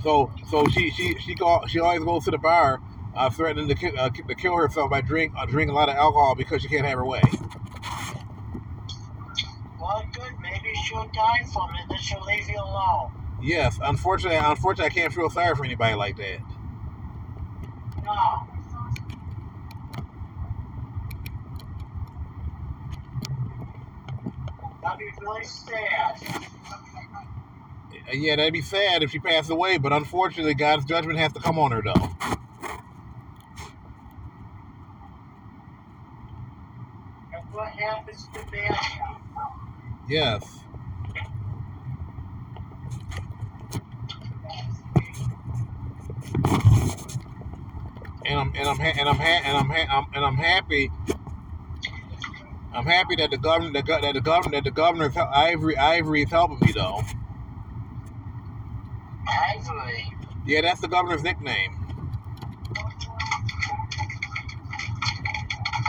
so so she she she go she always goes to the bar, uh, threatening to, uh, to kill herself by drink uh, drinking a lot of alcohol because she can't have her way. Well, good. Maybe she'll die from it. Then she'll leave you alone. Yes, unfortunately, unfortunately, I can't feel sorry for anybody like that. No. That'd be really sad. Uh, Yeah, that'd be sad if she passed away, but unfortunately, God's judgment has to come on her, though. What happens to people? Yes. And I'm and I'm ha- and I'm ha- and I'm, ha- I'm and I'm happy. I'm happy that the governor that, go- that the governor that the governor's hel- Ivory Ivory is helping me though. Ivory. Yeah, that's the governor's nickname.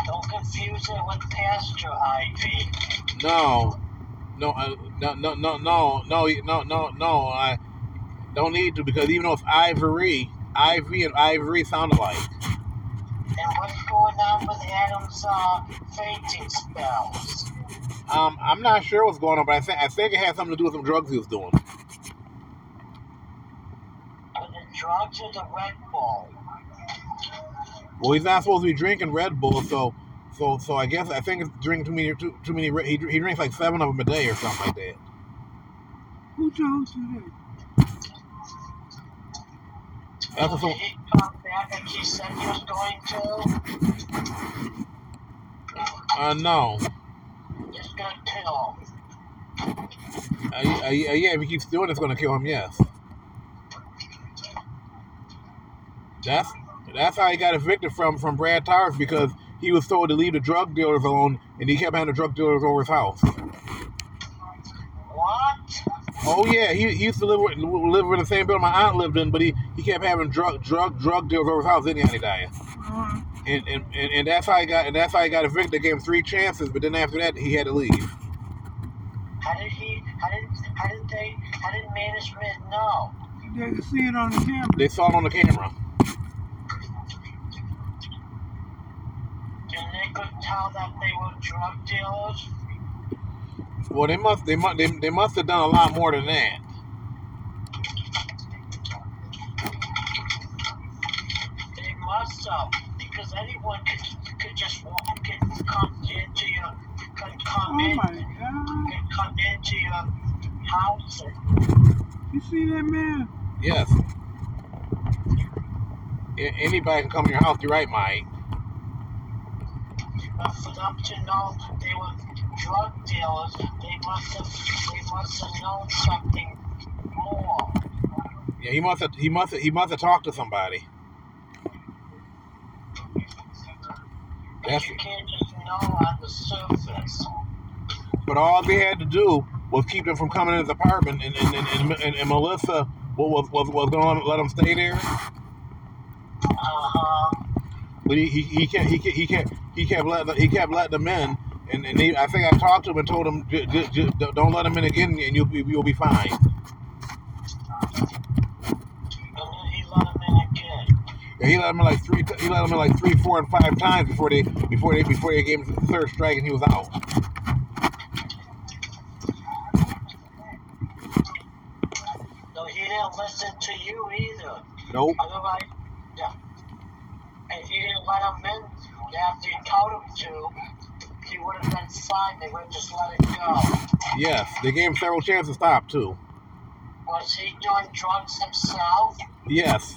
Don't confuse it with Pastor Ivy. No, no, uh, no, no, no, no, no, no, no, no. I don't need to because even though it's Ivory, Ivy and Ivory sound alike. And what's going on with Adam's uh, fainting spells? Um, I'm not sure what's going on, but I think I think it had something to do with some drugs he was doing. With the drugs or the Red Bull? Well, he's not supposed to be drinking Red Bull, so So so I guess I think it's drinking too many too, too many. He, he drinks like seven of them a day or something like that. Who told you that? That's what Did he come back and he said he was going to? uh no. It's gonna kill him. Uh, uh, yeah, yeah, if he keeps doing it, it's gonna kill him. Yes. That's that's how he got evicted from from Brad Towers because he was told to leave the drug dealers alone, and he kept having the drug dealers over his house. What? Oh yeah, he, he used to live with, live in the same building my aunt lived in, but he, he kept having drug drug drug dealers over his house. Then he had to die. Uh, And, and, and, and that's how he got and that's how he got evicted. They gave him three chances, but then after that he had to leave. How did he? How did? How did they? How did management know? they see it on the camera. They saw it on the camera. And they could tell that they were drug dealers. Well, they must they must they, they must have done a lot more than that. They must have, because anyone could could just walk, could come into your, could come Oh in, could come into your house. You see that man? Yes. Anybody can come in your house. You're right, Mike. But for them to know they were drug dealers, they must have they must have known something more. Yeah, he must have he must have, he must have talked to somebody. That's You can't just know on the surface. but all they had to do was keep them from coming in his apartment, and and, and, and, and, and Melissa was was was going to let him stay there. Uh-huh. But he he, he kept he kept he kept he kept letting he kept letting them in, and and they, I think I talked to him and told him j- j- j- don't let them in again, and you'll be you'll be fine. And then he let him in again. Yeah, he let him in like three. He let him in like three, four, and five times before they before they before they gave him the third strike, and he was out. No, he didn't listen to you either. Nope. Otherwise. If you didn't let him in after you told him to, he would have been fine. They would have just let it go. Yes, they gave him several chances to stop too. Was he doing drugs himself? Yes,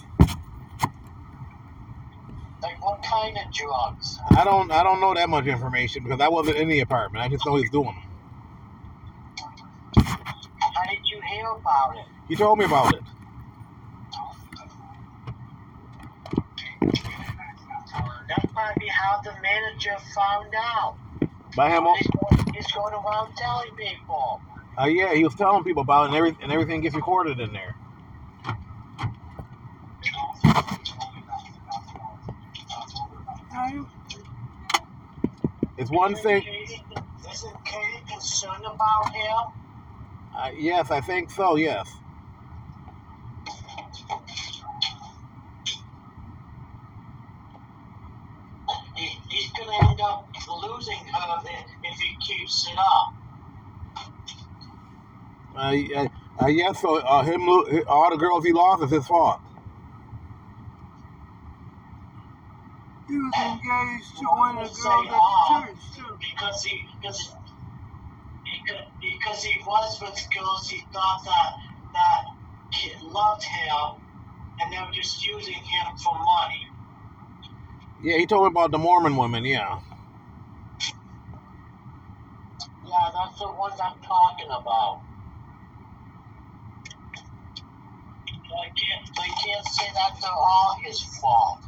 Like what kind of drugs? I don't I don't know that much information because I wasn't in the apartment. I just know he's doing them. How did you hear about it? He told me about it. That might be how the manager found out. By him, He's, he's going around telling people. uh, yeah, he was telling people about it, and every and everything gets recorded in there. It's one thing. Katie, isn't Katie concerned about him? Uh, yes, I think so. Yes. He, he's going to end up losing her if if he keeps it up. Uh, uh, uh, yes. So uh, him, lo- all the girls he lost is his fault. he was engaged to one of the girls at the church too. because he because because, because he was with girls he thought that that kid loved him and they were just using him for money. Yeah, he told me about the Mormon women. Yeah. Yeah, that's the ones I'm talking about. So I can't I can't say that they're all his fault.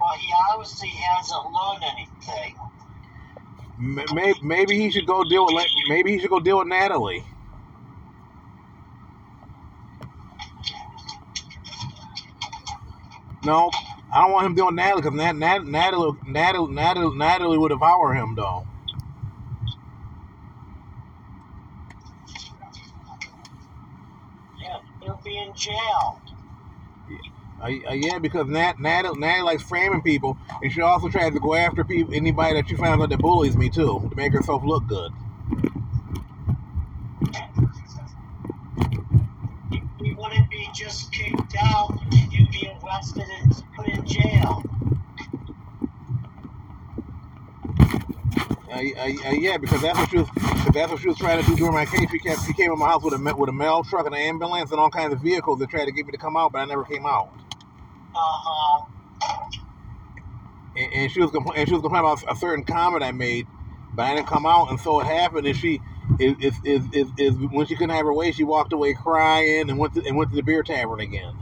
Well, he obviously hasn't learned anything. Maybe, maybe he should go deal with maybe he should go deal with Natalie. No, I don't want him doing Natalie because Nat, Nat, Natalie, Natalie, Natalie, Natalie would devour him though. Yeah, he'll be in jail. Uh, uh, yeah, because Nat, Nat, Nat likes framing people, and she also tries to go after people, anybody that she finds out that bullies me too, to make herself look good. It wouldn't be just kicked out, be arrested and put in jail. Uh, uh, uh, yeah, because that's what she was. That's what she was trying to do during my case. She kept. She came in my house with a with a mail truck and an ambulance and all kinds of vehicles that tried to get me to come out, but I never came out. Uh-huh. And, and she was compl- and she was complaining about a certain comment I made, but I didn't come out, and so it happened. And she is is is, is, is when she couldn't have her way, she walked away crying and went to and went to the beer tavern again.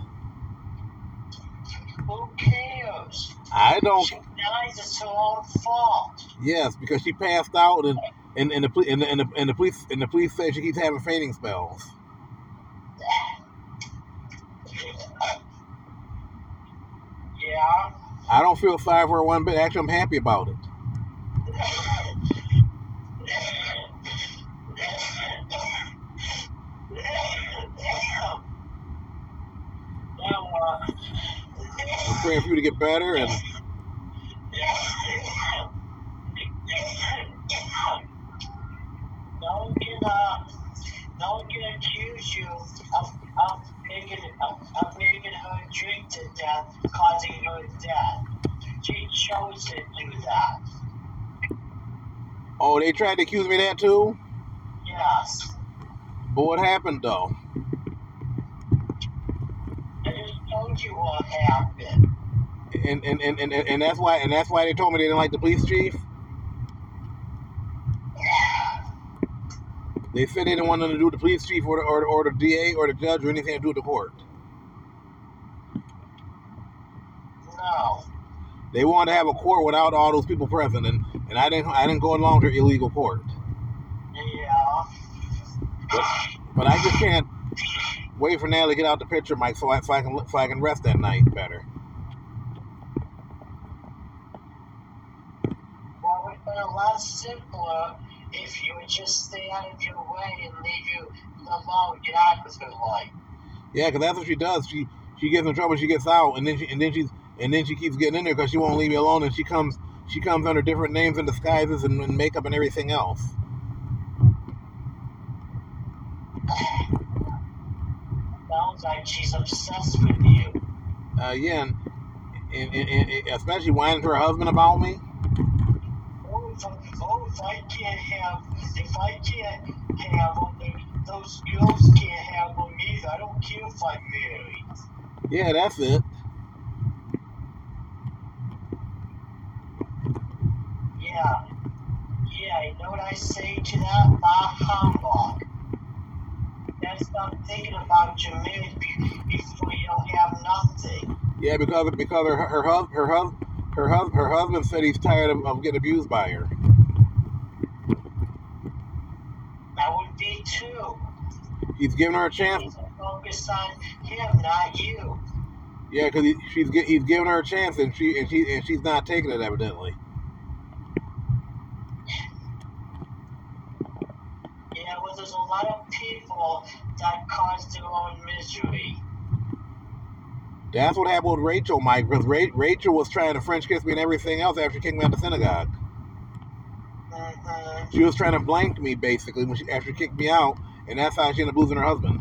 Who cares? I don't. She dies, it's her own fault. Yes, because she passed out and and, and the and the, and the and the police and the police say she keeps having fainting spells. Yeah. I don't feel sorry for her one bit. Actually, I'm happy about it. Uh, I'm praying for you to get better and no one can, uh, no one can accuse you of, of making, of, of making her drink to death, causing her death. She chose to do that. oh, they tried to accuse me of that too. Yes. But what happened though? I you what happened. And and, and, and and that's why and that's why they told me they didn't like the police chief. They said they didn't want nothing to do with the police chief or the, or, the, or the DA or the judge or anything to do with the court. No. They wanted to have a court without all those people present, and, and I didn't I didn't go along to illegal court. Yeah. But, but I just can't wait for Natalie to get out the picture, Mike, so I, so I can so I can rest that night better. Well, it would have been a lot simpler uh, if you would just stay out of your way and leave you alone, get on with her life. Yeah, because that's what she does. She she gets in trouble, she gets out, and then she and then she's and then she keeps getting in there because she won't leave me alone, and she comes she comes under different names and disguises and, and makeup and everything else. *sighs* *laughs* Sounds like she's obsessed with you. Uh, yeah, and, and, and, and especially whining to her husband about me. Oh, if, I- oh, if I can't have, if I can't have them, those girls can't have them either. I don't care if I'm married. Yeah, that's it. Yeah. Yeah, you know what I say to that? Bah humbug. That's not thinking about your marriage before you don't have nothing. Yeah, because because her her hus her hus her hus her husband said he's tired of, of getting abused by her. I would be too. He's giving her a chance. Focus on him, not you. Yeah, because he, she's he's giving her a chance, and she and she and she's not taking it evidently. Yeah, well, there's a lot of people that their own misery. That's what happened with Rachel, Mike. Because Ra- Rachel was trying to French kiss me and everything else after she kicked me out of the synagogue. hmm She was trying to blank me basically when she after she kicked me out, and that's how she ended up losing her husband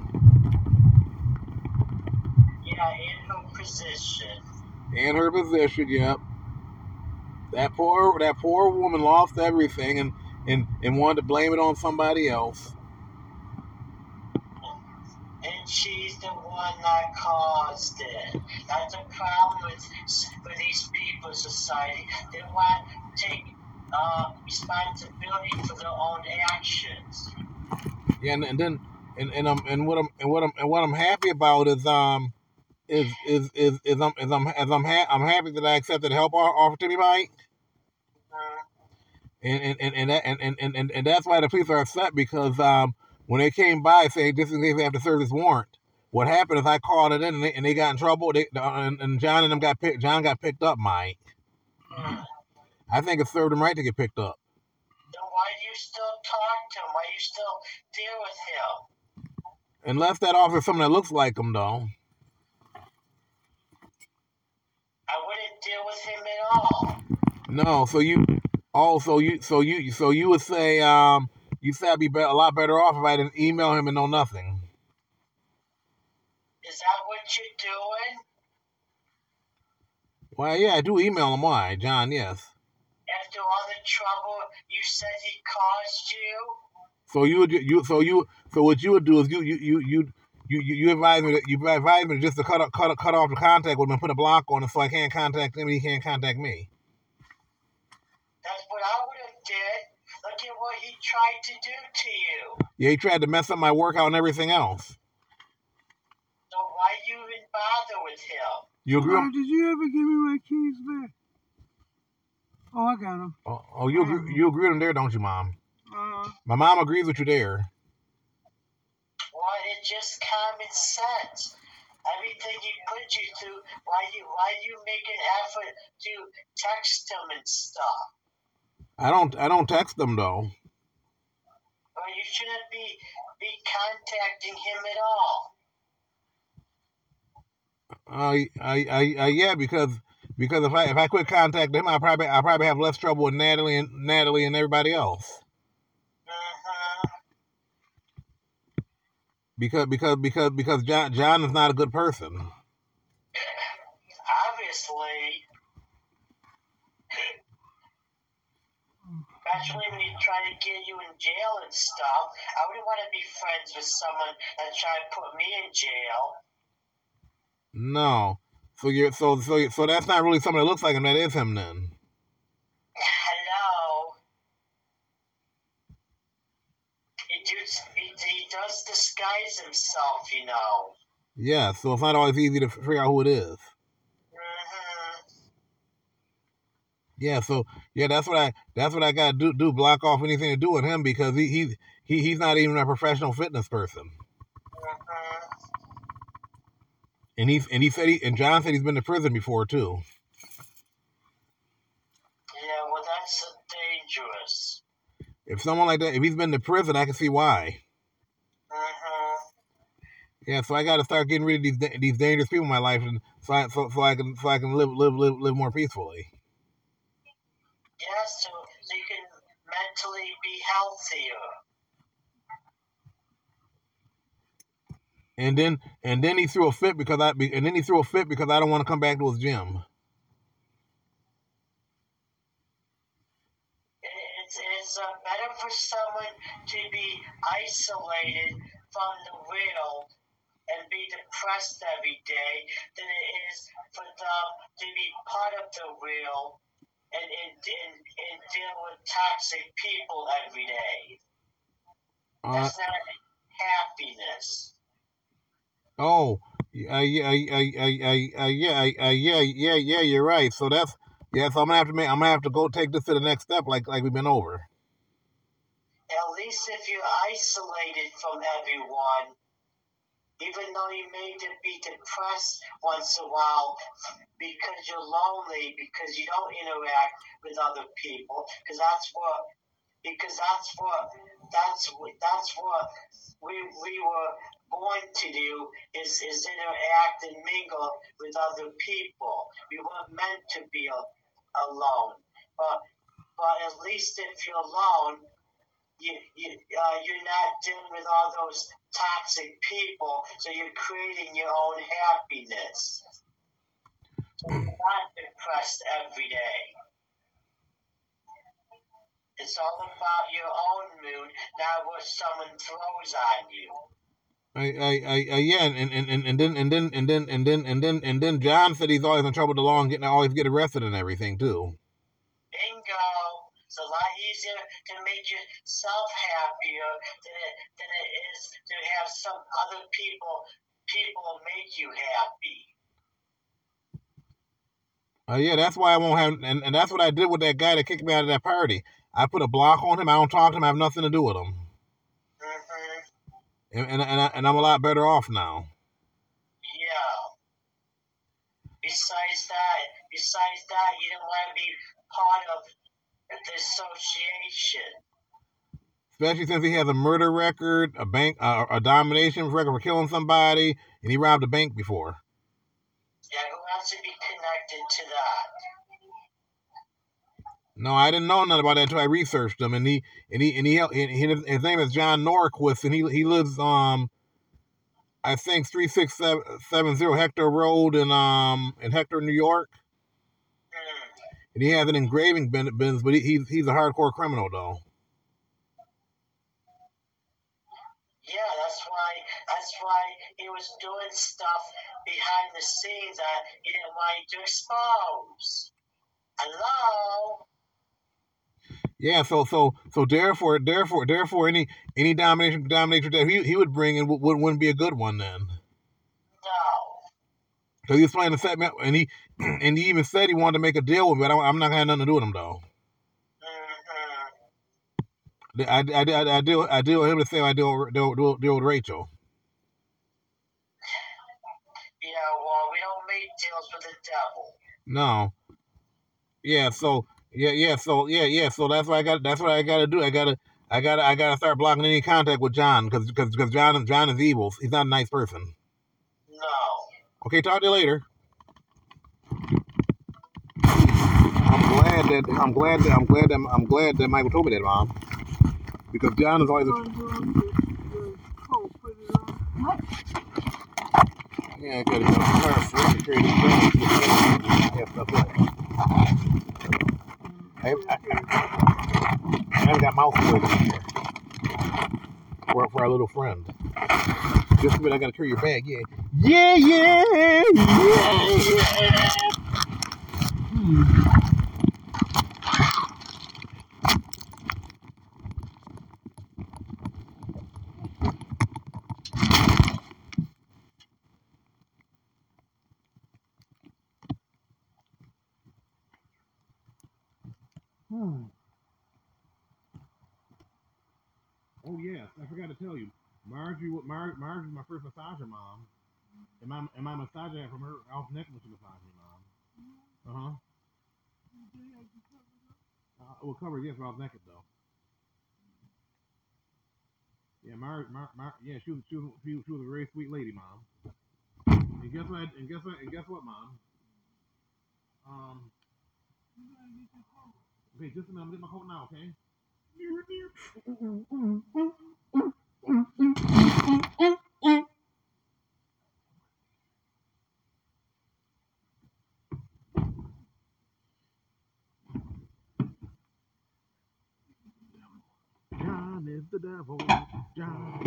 Yeah, in her position. and her position. Yep. That poor that poor woman lost everything and and and wanted to blame it on somebody else. She's the one that caused it. That's a problem with, with these people society. They want to take uh, responsibility for their own actions. Yeah, and, and then and and um and what I'm and what I'm and what I'm happy about is um is is is is I'm is I'm as I'm ha- I'm happy that I accepted help offered to me, Mike. And and and and, that, and, and, and, and and that's why the police are upset because um when they came by saying this is they have to serve this warrant, what happened is I called it in and they, and they got in trouble. They uh, and, and John and them got picked. John got picked up, Mike. I think it served him right to get picked up. Then why do you still talk to him? Why do you still deal with him? Unless that officer someone that looks like him, though. I wouldn't deal with him at all. No, so you, oh, so you, so you, so you would say, um, you said I'd be, be a lot better off if I didn't email him and know nothing. Is that what you're doing? Well, yeah, I do email him. Why, John? Yes. After all the trouble you said he caused you? So you would you so you so what you would do is you you you you you you, you advise me that you advise me just to cut cut cut off the contact with him and put a block on it so I can't contact him and he can't contact me. That's what I would have did. Look at what he tried to do to you. Yeah, he tried to mess up my workout and everything else. So why you even bother with him? You agree? Mom, did you ever give me my keys back? Oh, I got them. Oh, oh, you agree, you agree with him there, don't you, Mom? Uh, My mom agrees with you there. Well, it's just common sense. Everything he put you through, why you why you make an effort to text him and stuff? I don't I don't text them though. Or you shouldn't be be contacting him at all. Uh, I I I, I yeah because because if I if I quit contacting him, I probably I probably have less trouble with Natalie and Natalie and everybody else. Mm-hmm. Because because because because John John is not a good person. Obviously. Especially when he's trying to get you in jail and stuff. I wouldn't want to be friends with someone that's trying to put me in jail. No. So you're so so so that's not really someone that looks like him. That is him then. Hello. He does, he, he does disguise himself, you know. Yeah. So it's not always easy to figure out who it is. Yeah. So yeah, that's what I that's what I got to do do block off anything to do with him because he he, he he's not even a professional fitness person. And he and he said he and John said he's been to prison before too. Yeah, well, that's dangerous. If someone like that, if he's been to prison, I can see why. Uh-huh. Yeah, so I got to start getting rid of these these dangerous people in my life, and so I so, so I can so I can live live live live more peacefully. Yeah, so, so you can mentally be healthier. And then and then he threw a fit because I be- and then he threw a fit because I don't want to come back to his gym. It's, it's uh, better for someone to be isolated from the real and be depressed every day than it is for them to be part of the real and, and, and, and deal with toxic people every day. Uh, That's not happiness. oh, uh, yeah, uh, uh, uh, uh, yeah, uh, yeah, yeah, yeah. You're right. So that's yeah. So I'm gonna have to make. I'm gonna have to go take this to the next step, like like we've been over. At least if you're isolated from everyone, even though you may be depressed once in a while because you're lonely, because you don't interact with other people, because that's what, because that's what, that's that's what we we were born to do is is interact and mingle with other people. We weren't meant to be alone, but but at least if you're alone, you, you, uh, you're not dealing with all those toxic people, so you're creating your own happiness. So you're not depressed every day. It's all about your own mood, not what someone throws on you. I, I, I, yeah, and, and, and, and then and then and then and then and then and then John said he's always in trouble with the law and getting always get arrested and everything too. Bingo! It's a lot easier to make yourself happier than it, than it is to have some other people people make you happy. Uh, yeah, that's why I won't have, and, and that's what I did with that guy that kicked me out of that party. I put a block on him. I don't talk to him. I have nothing to do with him. And and and, I, and I'm a lot better off now. Yeah. Besides that, besides that, you don't want to be part of the association. Especially since he has a murder record, a bank, uh, a domination record for killing somebody, and he robbed a bank before. Yeah, who wants to be connected to that? No, I didn't know nothing about that until I researched him, and he and he and he, and he his name is John Norquist, and he he lives um I think three six seven zero Hector Road in um in Hector, New York. And he has an engraving bin- business, but he, he's he's a hardcore criminal though. Yeah, that's why. That's why he was doing stuff behind the scenes that he didn't want you to expose. Hello. Yeah, so so so therefore therefore therefore any any domination domination that he he would bring in would, wouldn't be a good one then. No. So he was trying to set me up, and he *clears throat* and he even said he wanted to make a deal with me. But I, am not gonna have nothing to do with him though. Mm-hmm. I, I, I, I deal I deal with him the same I deal deal, deal, deal with Rachel. Yeah, uh, well, we don't make deals with the devil. No. Yeah. So yeah yeah so yeah yeah so that's what I got that's what I got to do. I gotta I gotta I gotta start blocking any contact with John because because because John John is evil. He's not a nice person. No. Okay, talk to you later. I'm glad that I'm glad that I'm glad that I'm glad that Michael told me that, Mom. Because John is always. A... Yeah, I gotta go first. to carry the Yeah, I, I, I haven't got mouth filled in here. For, for our little friend. Just a minute, I gotta carry your bag, yeah. Yeah, yeah, yeah, yeah. Hmm. Oh yes, I forgot to tell you. Marjorie, Mar- Marjorie, my first massager mom, and my and my massager from her off neck was a massager mom. Uh huh. Uh, well, cover yes, but I was naked though. Yeah, Mar, Mar, Mar yeah, she was, she was she was a very sweet lady, mom. And guess what? And guess what? And guess what, mom? Um. Okay, just a minute. I'm getting my coat now, okay? Is the devil. John.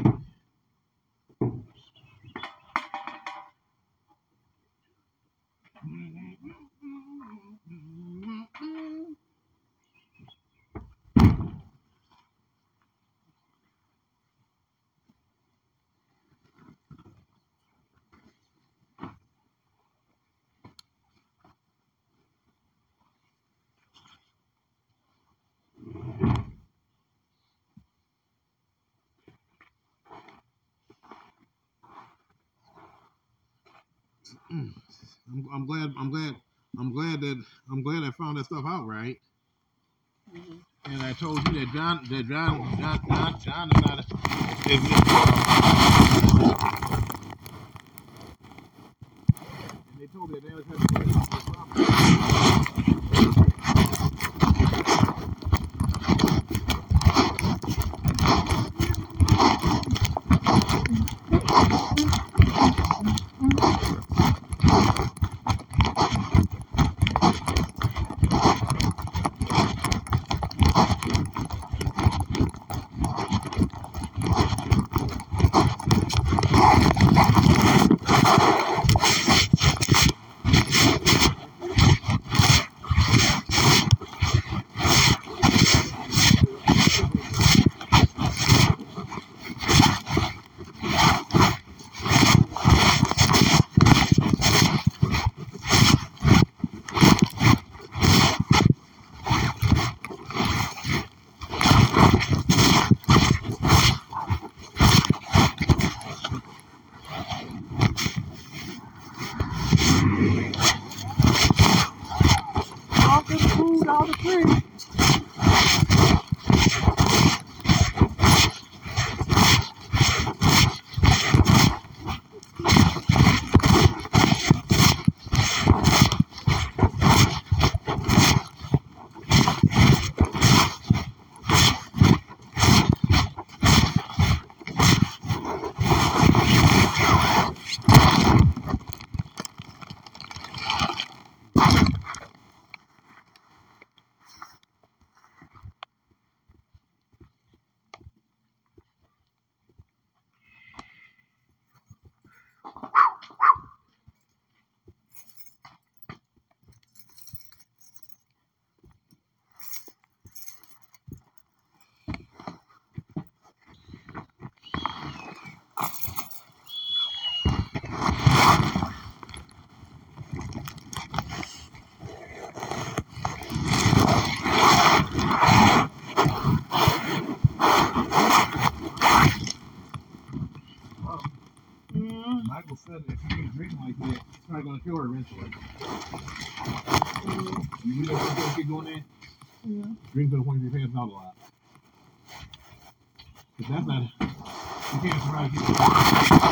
I'm, I'm glad. I'm glad. I'm glad that I'm glad I found that stuff out right. Mm-hmm. And I told you that John, that John, John, John, John is not. A, is, and a lot. But that matter, you can't try to get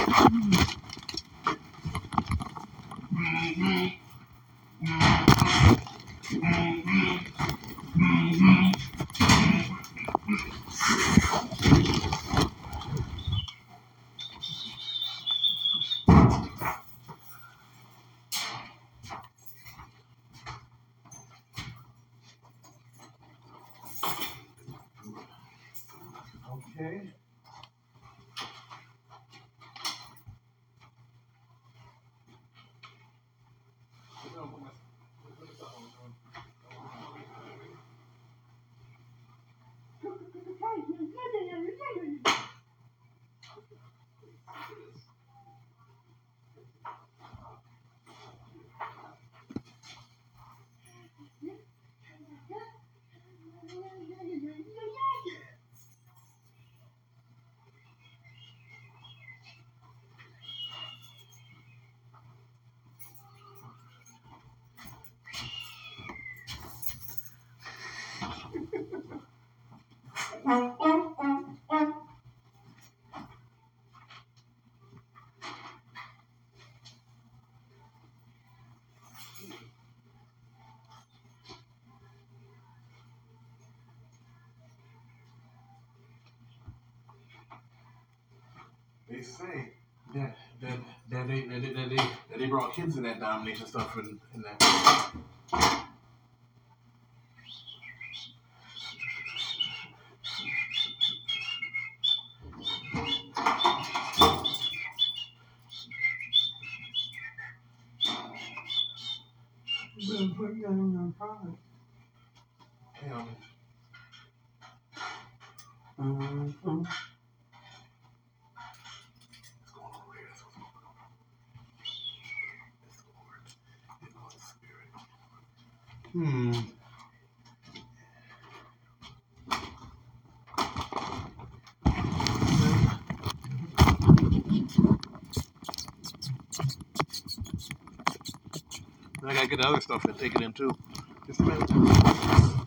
kids in that domination stuff and making other stuff and take it in too. Just a minute.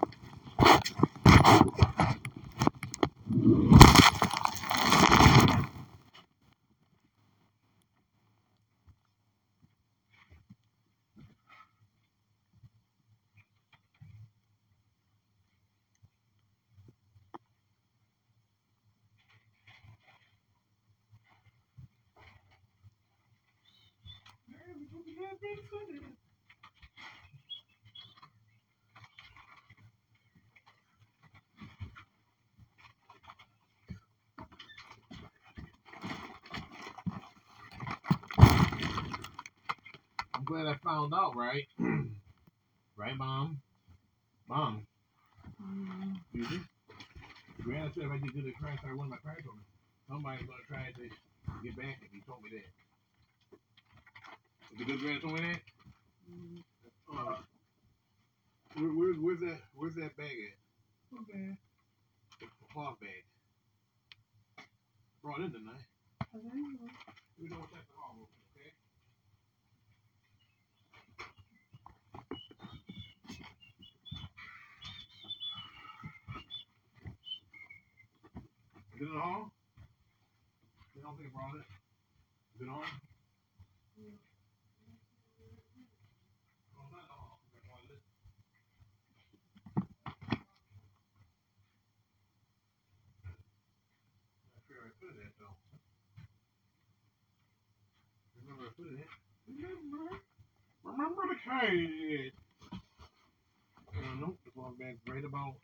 Remember the kid. Uh, nope, the log back right about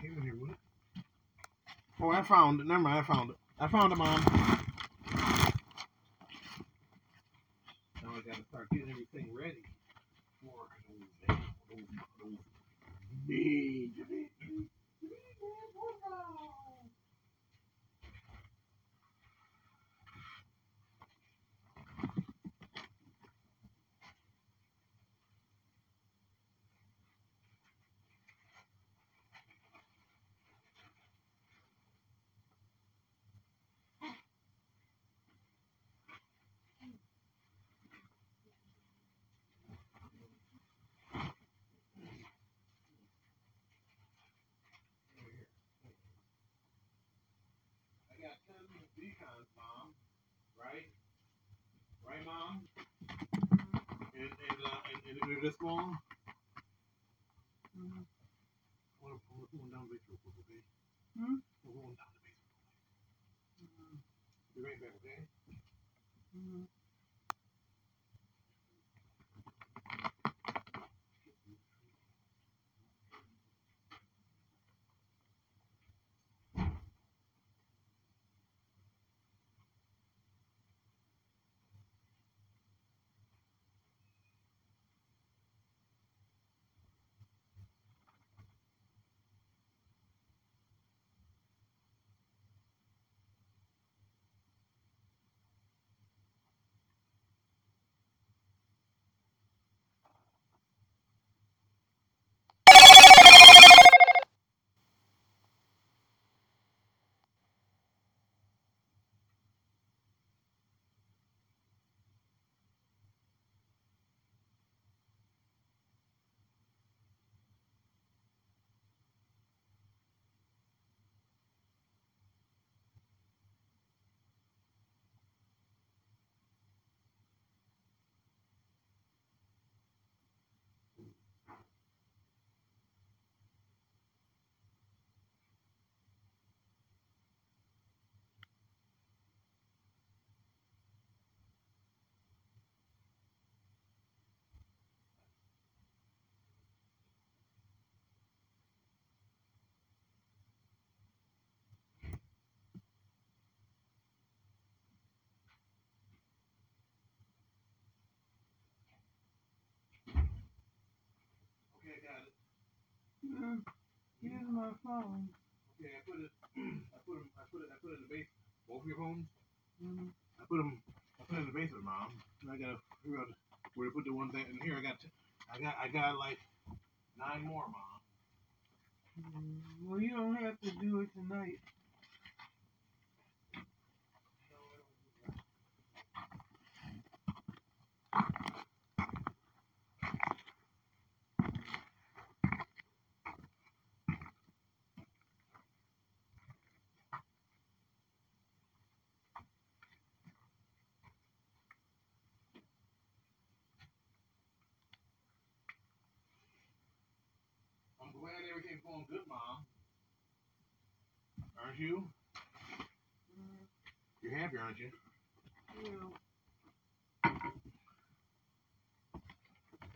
here. Oh, I found it. Never mind, I found it. I found it, Mom. Yeah. Here's my phone. Okay, I put it. *clears throat* I put 'em- I put it. I put it in the base. Both of your phones. Mhm. I put them. I put it in the basement, mom. And I got to figure out where to put the one thing. And here I got. T- I got. I got like nine more, mom. Mm, Well, you don't have to do it tonight. I'm glad good, mom. Aren't you? You're happy, aren't you? Yeah.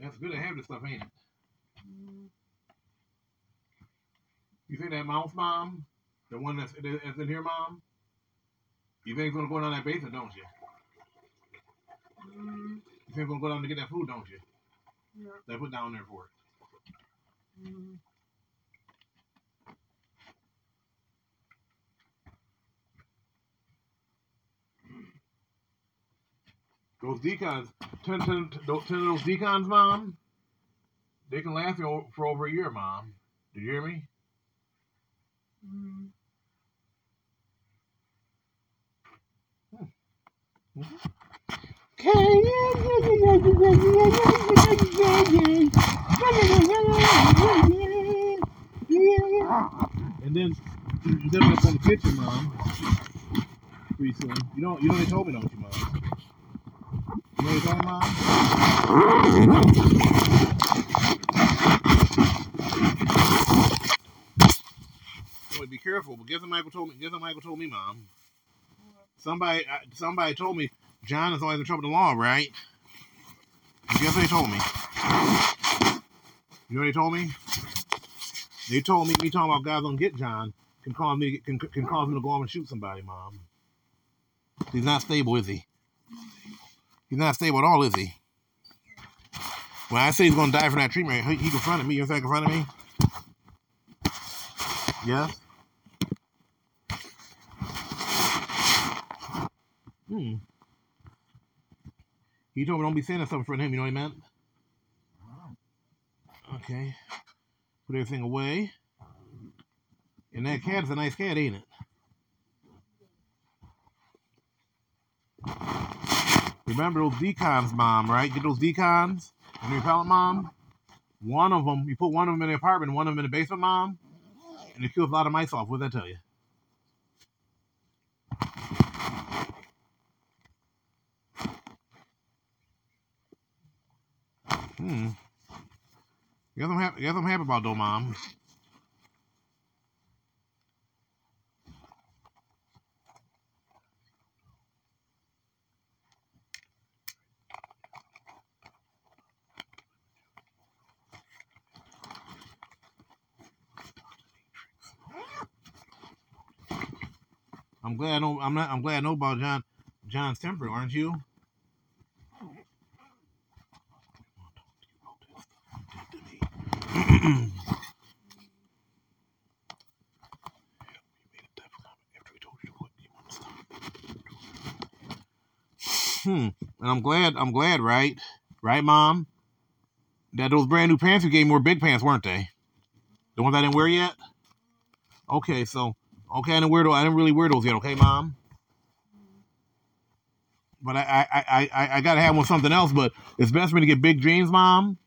That's good to have this stuff, ain't it? Mhm. You think that mouse, mom, the one that's, that's in here, mom? You think it's gonna go down that basement, don't you? Mhm. You think it's gonna go down to get that food, don't you? Yeah. They put down there for it. Mhm. Those d-CONs, ten, ten, those- ten of those d-CONs, mom, they can last you for over a year, mom. Did you hear me? Mhm. And then, then up on the kitchen, mom. Pretty soon. You don't, you know they told me, don't you, mom? Be careful. But guess what Michael told me? Guess what Michael told me, mom? Somebody, somebody told me John is always in trouble with the law, right? Guess what they told me? You know what they told me? They told me me talking about guys don't get John can cause me can can cause me to go on and shoot somebody, mom. He's not stable, is he? He's not stable at all, is he? When I say he's gonna die from that treatment, he, he confronted me. You he confronted me? Yes. Hmm. He told me don't be saying something of him. You know what he meant? Okay. Put everything away. And that cat is a nice cat, ain't it? Remember those d-CONs, mom, right? Get those d-CONs and your pellet mom. One of them, you put one of them in the apartment, one of them in the basement, mom, and it kills a lot of mice off. What does I tell you? Hmm. Guess I'm happy. Guess I'm happy about though, mom. I'm glad I know. I'm not. I'm glad I know about John. John's temper, aren't you? hmm. And I'm glad. I'm glad. Right. Right, mom. That those brand new pants you gave me were big pants, weren't they? The ones I didn't wear yet. Okay, so okay, I didn't those. I didn't really wear those yet. Okay, mom. But I I I I, gotta have one something else. But it's best for me to get big jeans, mom,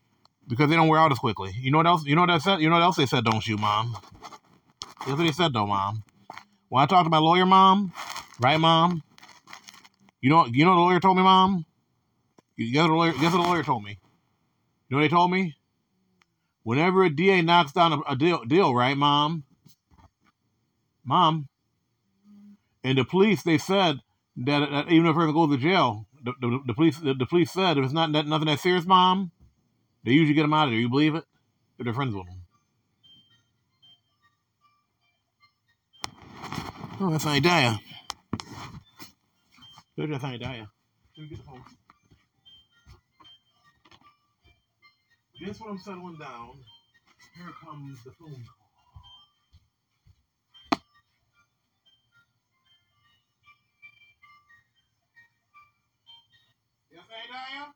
because they don't wear out as quickly. You know what else? You know what I said? You know what else they said? Don't you, mom? That's what they said, though, mom. When I talked to my lawyer, mom, right, mom? You know, you know the lawyer told me, mom. You guess what the lawyer, guess what the lawyer told me? You know what they told me? Whenever a DA knocks down a, a deal, deal, right, mom? Mom, and the police, they said that, that even if person goes to jail, the, the, the police, the, the police said if it's not that, nothing that serious, mom, they usually get them out of there. You believe it? They're friends with them. Oh, that's. That's Idea. The phone. Guess what I'm settling down? Here comes the phone Yes, Idea?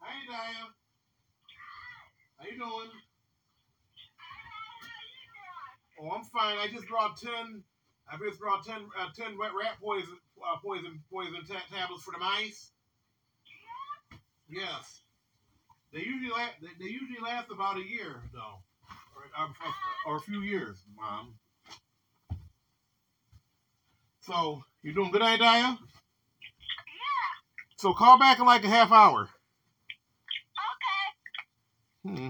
Hi, Idea. How you doing? Oh, I'm fine. I just brought ten. I just brought ten, uh, ten wet rat poison, uh, poison, poison ta- tablets for the mice. Yes. They usually last. They, usually last about a year, though, or, or, or a few years, Mom. So you doing good, Idea? So call back in like a half hour. Okay. Hmm.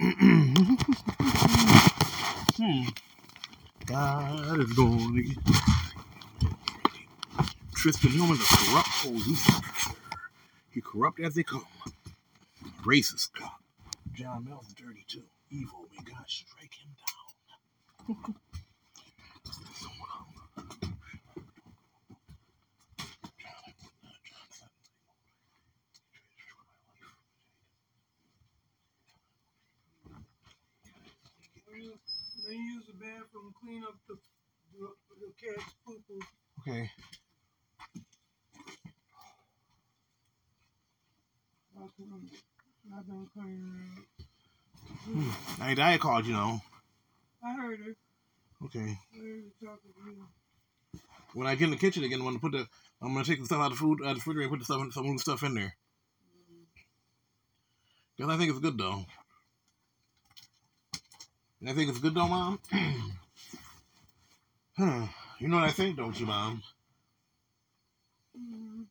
*clears throat* hmm. God is going to Tristan Newman's a corrupt police. He corrupt as they come. Racist cop. John Mills dirty too. Evil. May God strike him down. *laughs* When you, when you the bathroom, clean up the, the, the cat's poo poo. Okay. I've been, I've been cleaning it. Hmm. Called, you know. I heard her. Okay. I heard her talking to you. When I get in the kitchen again, I'm gonna put the I'm gonna take the stuff out of the food out of the refrigerator and put the stuff some new stuff in there. Cause I think it's good though. I think it's good though, Mom. *clears throat* You know what I think, don't you, Mom? Mm-hmm.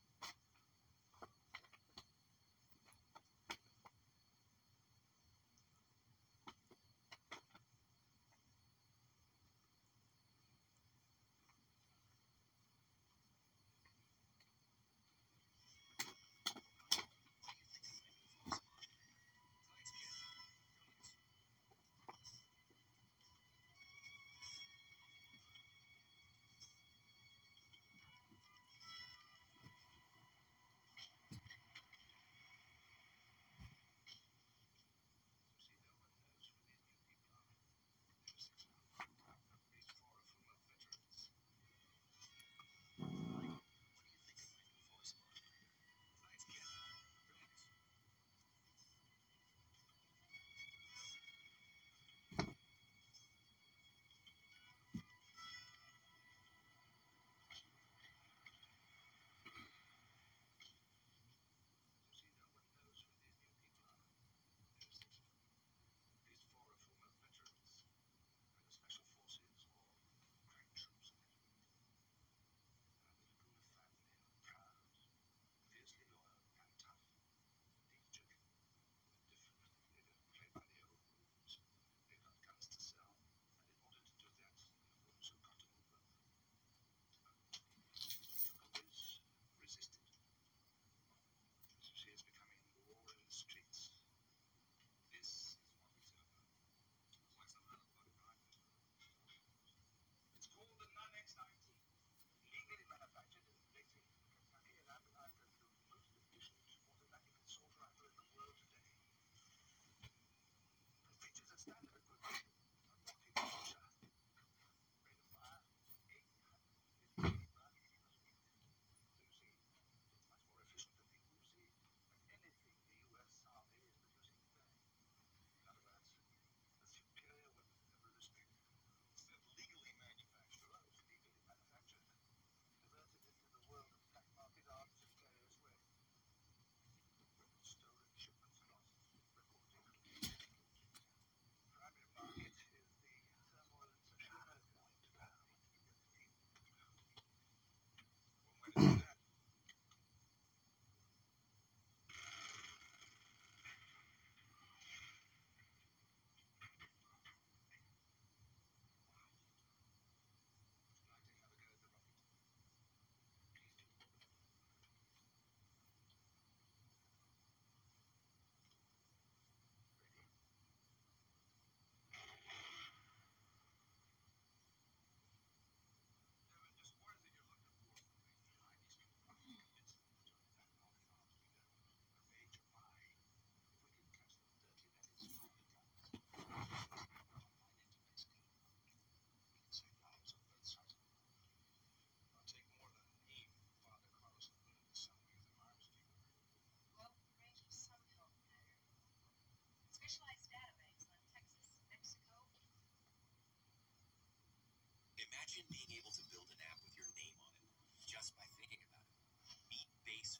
Imagine being able to build an app with your name on it just by thinking about it. Meet Base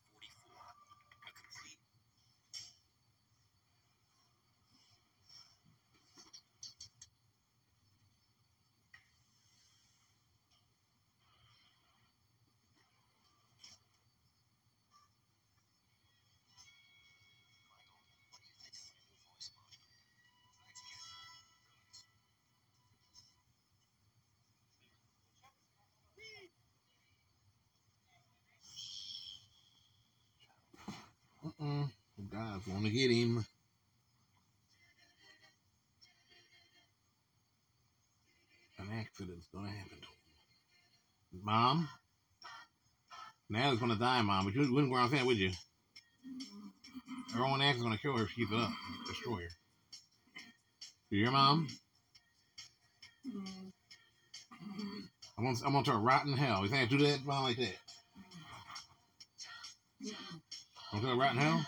Want to get him. An accident's gonna happen to him. Mom? Natalie's gonna die, Mom, but you wouldn't go around saying, would you? Her own accident's gonna kill her if she keeps it up. Destroy her. You hear, Mom? Mm-hmm. I'm gonna, I'm gonna turn rotten hell. You think I do that, Mom, like that? I'm gonna rotten hell?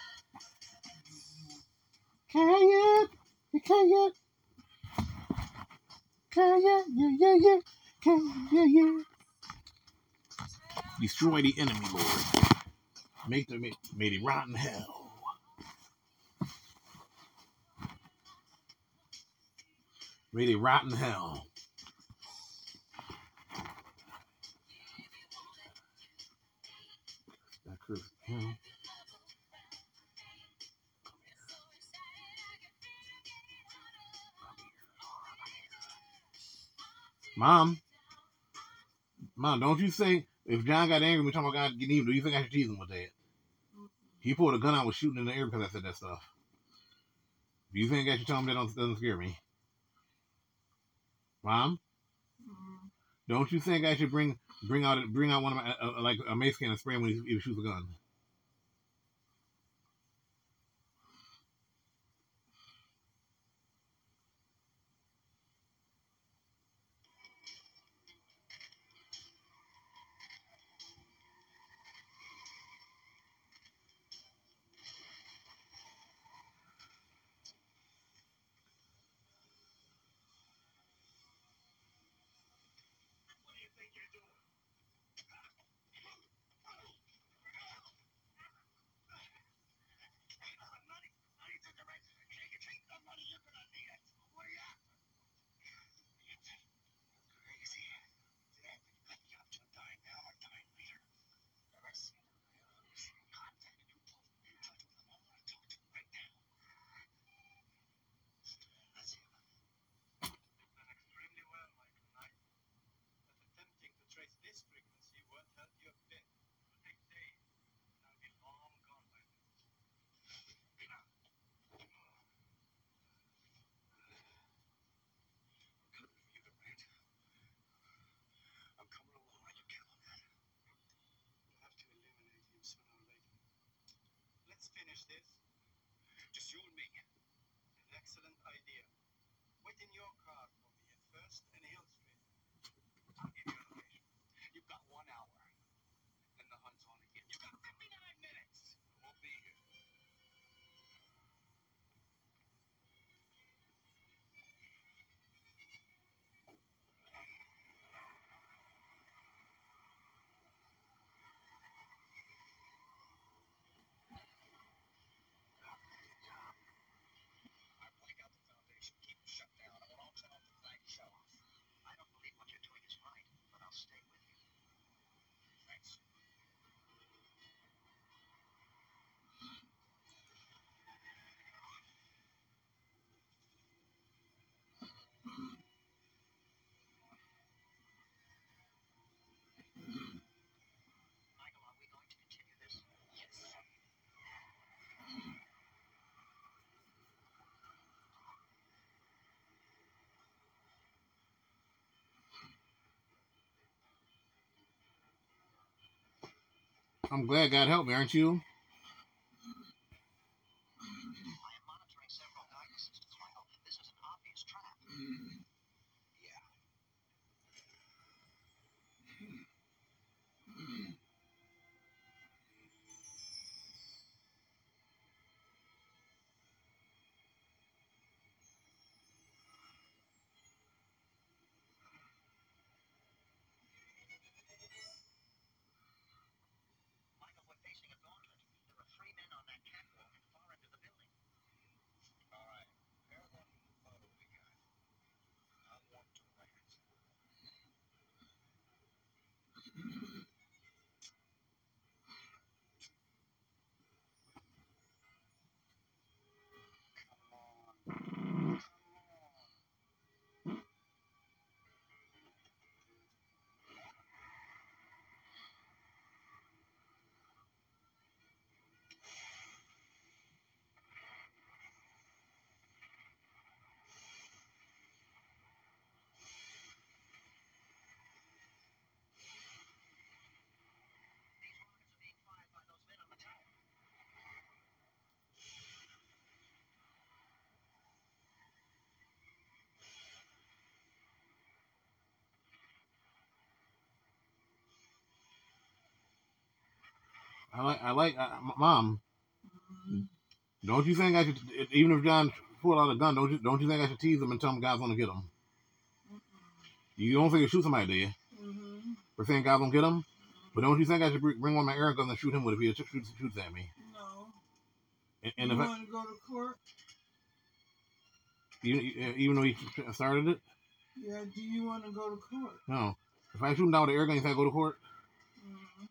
Can you? Can you? Can you? Yeah, yeah, yeah. Can you? Yeah. Destroy the enemy, Lord. Make them made it rotten hell. Made it rotten hell. That curse hell. Mom, Mom, don't you think if John got angry we talking about God getting evil, do you think I should tease him with that? He pulled a gun out, was shooting in the air because I said that stuff. Do you think I should tell him that don't, doesn't scare me? Mom, don't you think I should bring bring out bring out one of my uh, uh, like a mace can and spray him when he, he shoots a gun? I'm glad God helped me, aren't you? I like, I like, uh, mom. Don't you think I should, even if John pulled out a gun, don't you, don't you think I should tease him and tell him God's gonna get him? You don't think you shoot somebody, do you? Mm-hmm. For saying God's gonna get him? But don't you think I should bring one of my air guns and shoot him with if he shoots, shoots at me? No. And, and you if I, want to go to court? even, even though he started it, Yeah. Do you want to go to court? no. If I shoot him down with an air gun, you think I go to court? Mm-hmm.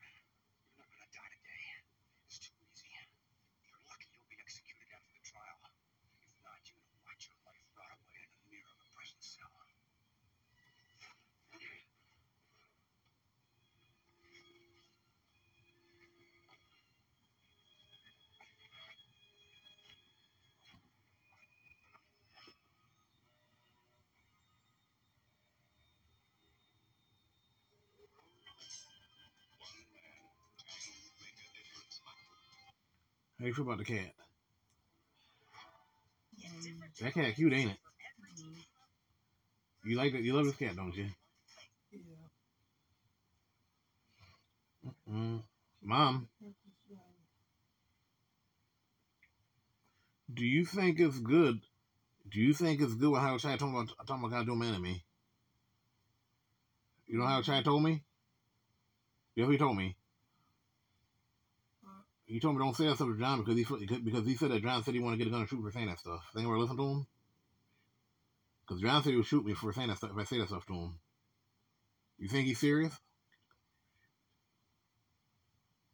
You're not gonna die today. It's too easy. You're lucky you'll be executed after the trial. If not, you're gonna watch your life rot away in the mirror of a prison cell. How you feel about the cat? That cat cute, ain't it? You like that? You love this cat, don't you? Yeah. Mm. Mom, do you think it's good? Do you think it's good how Chad talking about talking about God doing man to me? You know how Chad told me? You know he told me? He told me don't say that stuff to John because he because he said that John said he wanted to get a gun and shoot me for saying that stuff. They never listen to him. Because John said he would shoot me for saying that stuff if I say that stuff to him. You think he's serious?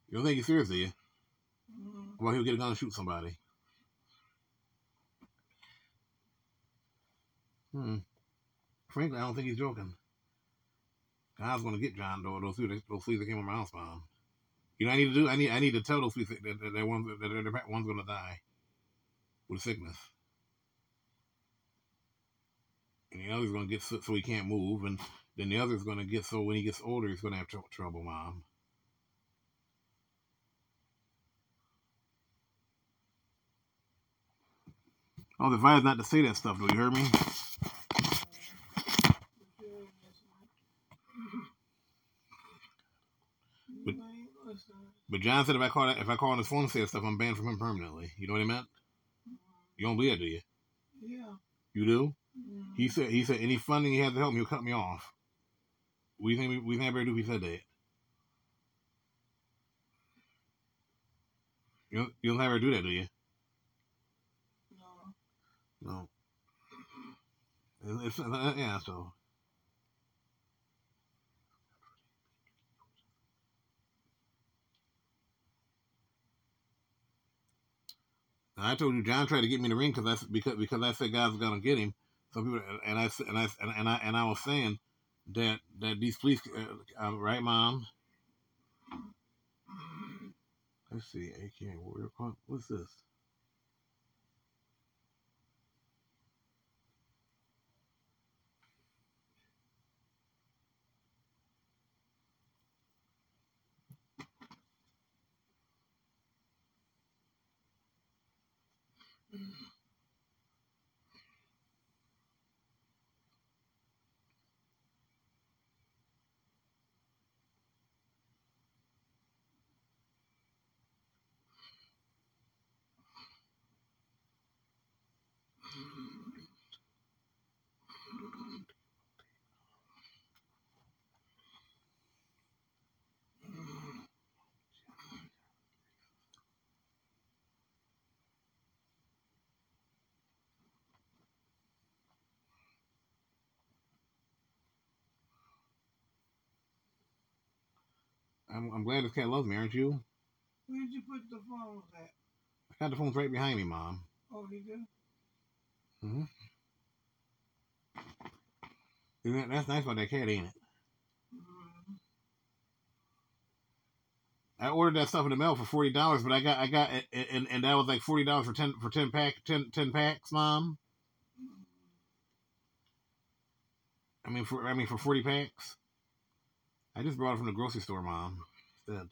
You don't think he's serious, do you? Mm-hmm. About he'll get a gun and shoot somebody. Hmm. Frankly, I don't think he's joking. God's gonna get John though. Those three, those fleas that came on my house bomb. You know, I need to do. I need. I need to tell those fleas that, that, that, one's that, that, one's gonna die with sickness, and the other's gonna get so, so he can't move, and then the other's gonna get so when he gets older he's gonna have tr- trouble, mom. I was advised not to say that stuff. Do you hear me? But, but John said if I call if I call on his phone and say stuff, I'm banned from him permanently. You know what he meant? You don't believe that, do you? Yeah. You do? He said he said any funding he has to help me, he'll cut me off. You think? We, we think I better do if he said that? You don't, you don't never do that, do you? No. It's, it's, uh, yeah, so. I told you John tried to get me the ring because I because because I said God's gonna get him. Some people and I and I and, and I and I was saying that that these police, uh, uh, right, mom? Let's see, AK What's this? I'm, I'm glad this cat loves me, aren't you? Where'd you put the phones at? I got the phones right behind me, mom. Oh, you do? hmm Isn't that, that's nice about that cat, ain't it? Mm-hmm. I ordered that stuff in the mail for forty dollars, but I got I got and and that was like forty dollars for ten for ten pack 10, 10 packs, mom. I mean for I mean for forty packs. I just brought it from the grocery store, mom. Instead.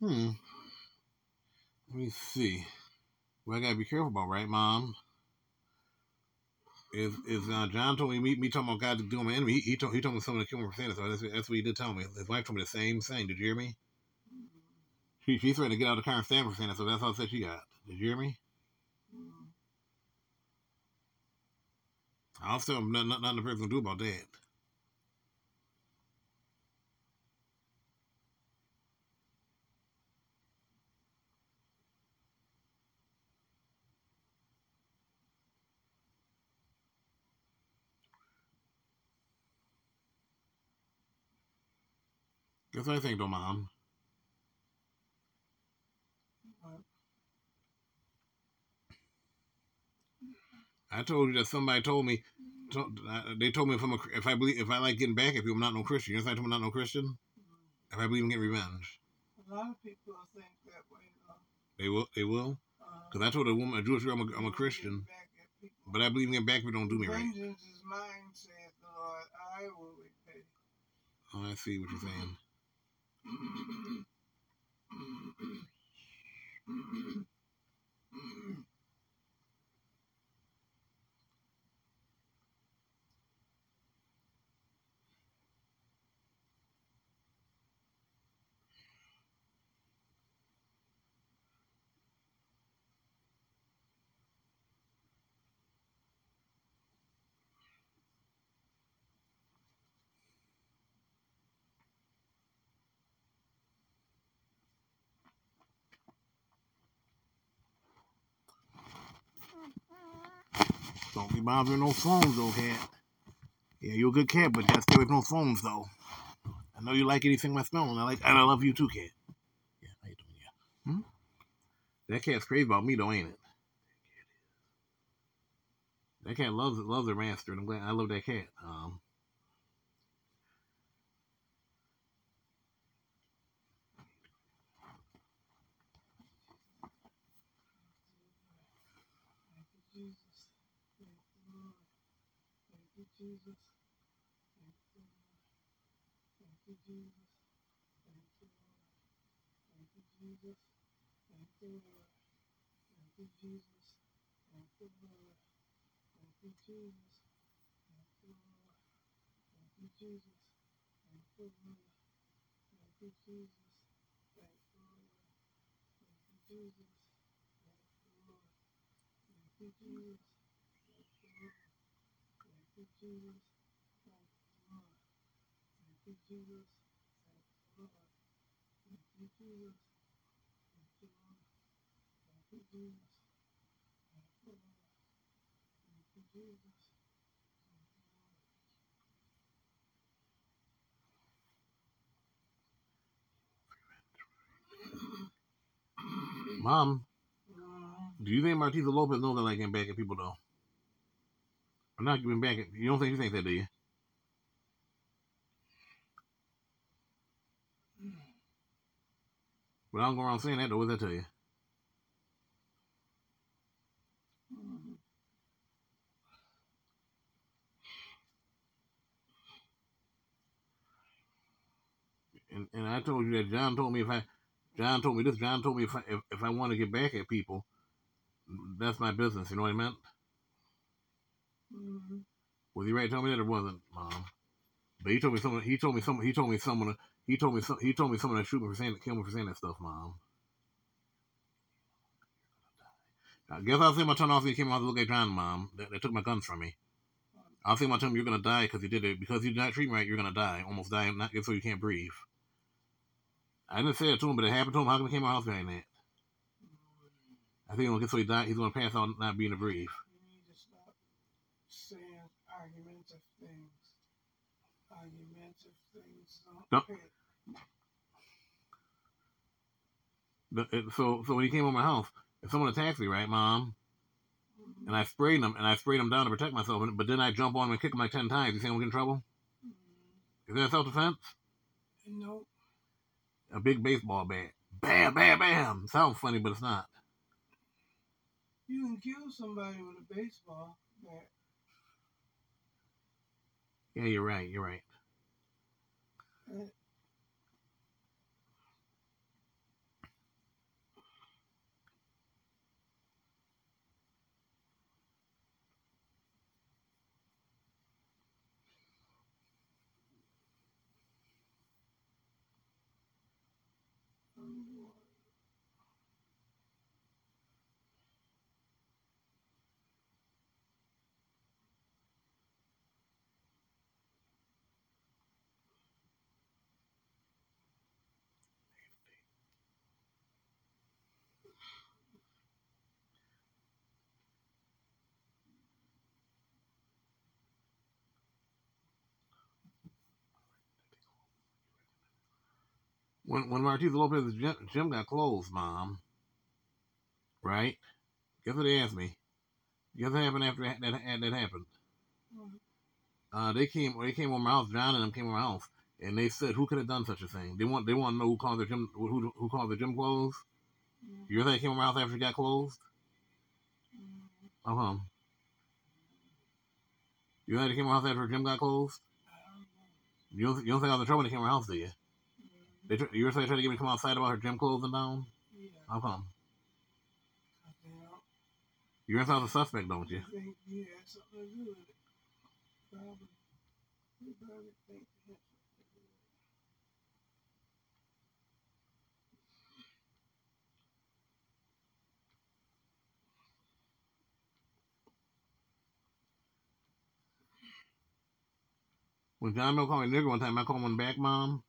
Hmm. Let me see. What I gotta be careful about, right, Mom? Is is uh, John told me me, me talking about God doing my enemy? He, he told he told me someone to kill him for saying So that's, that's what he did tell me. His wife told me the same thing. Did you hear me? She she's trying to get out of the car and stand for saying So that's all said she got. Did you hear me? I'll still nothing, nothing the person can do about that. That's what I think, though, Mom. I told you that somebody told me. Told, uh, they told me if I'm a, if I believe if I like getting back at people, I'm not no Christian. You know, I told me I'm not no Christian. Mm-hmm. If I believe in getting revenge, A lot of people think that way, though. they will. They will. Uh-huh. Because I told a woman, a Jewish girl, I'm a, I'm a Christian, but I believe in getting back. But don't do me right. Vengeance is mine, saith the Lord. I will repay. Oh, I see what you're mm-hmm. saying. Mm-hmm. Don't be bothering no phones, though, cat. Yeah, you're a good cat, but just stay from no phones, though. I know you like anything my smell, and I like, and I love you too, cat. Yeah, how you doing? Yeah. Hmm? That cat's crazy about me, though, ain't it? That cat loves loves her master, and I'm glad I love that cat. Um, Thank you, Jesus. Thank you, Lord. Thank you, Jesus. Thank you, Lord. Thank you, Jesus. Thank you, Lord. Thank you, Jesus. Thank you, Lord. Thank you, Jesus. Thank you, Lord. Thank you, Jesus. Thank you, Lord. Thank you, Jesus. Thank you, Lord. Thank you, Jesus. Thank you, Lord. Thank you, Jesus. Thank you, Lord. Thank you, Jesus. Thank you, Lord. Thank you, Jesus. Thank you, Lord. Thank you, Jesus. Thank you, Lord. Thank you, Jesus. Thank you, Lord. Thank you, Jesus. Thank you, Lord. Thank you, Jesus. Mom, do you think Lopez knows I getting back people, though? I'm not giving back you. Don't think you think that, do you? But I don't go around saying that, though. What does that tell you? And, and I told you that John told me if I, John told me this. John told me if I if, if I want to get back at people, that's my business. You know what I meant? Mm-hmm. Was he right? to Tell me that or wasn't, Mom? But he told me someone. He told me someone. He told me someone. He told me some. He told me someone to shoot me for saying, kill me for saying that stuff, Mom. I guess I was saying my turn off. He came out to look at John, Mom. They, they took my guns from me. I was thinking about telling him you're gonna die because you did it because you did not treat me right. You're gonna die, almost die, not so you can't breathe. I didn't say that to him, but it happened to him. How come he came my house behind that? I think he'll get so he die. He's gonna pass out, not being able to breathe. You need to stop saying argumentative things. Argumentative things No. But it, so so when he came over my house, if someone attacks me, right, mom, and I sprayed him and I sprayed him down to protect myself, but then I jump on him and kick him like ten times, you think I'm in trouble? Mm-hmm. Is that self defense? No. A big baseball bat, bam, bam, bam. Sounds funny, but it's not. You can kill somebody with a baseball bat. Yeah, you're right. You're right. Uh, When when Maritza Lopez's gym, gym got closed, mom, right? Guess what they asked me? Guess what happened after that that, that happened? Uh, they came they came over my house. John and them came over my house, and they said who could have done such a thing. They want they want to know who caused the gym who who caused the gym closed. You think they came over my house after it got closed? Uh huh. You think they came over my house after the gym got closed? You don't, you don't think I was in trouble when they came over my house, do you? They tr- you were tried to get me to come outside about her gym closing down? Yeah. How come? You're inside the suspect, don't you? Think he something to do with it. Probably. Probably think he had something to do with it. When John called me nigger one time, I called one back, mom.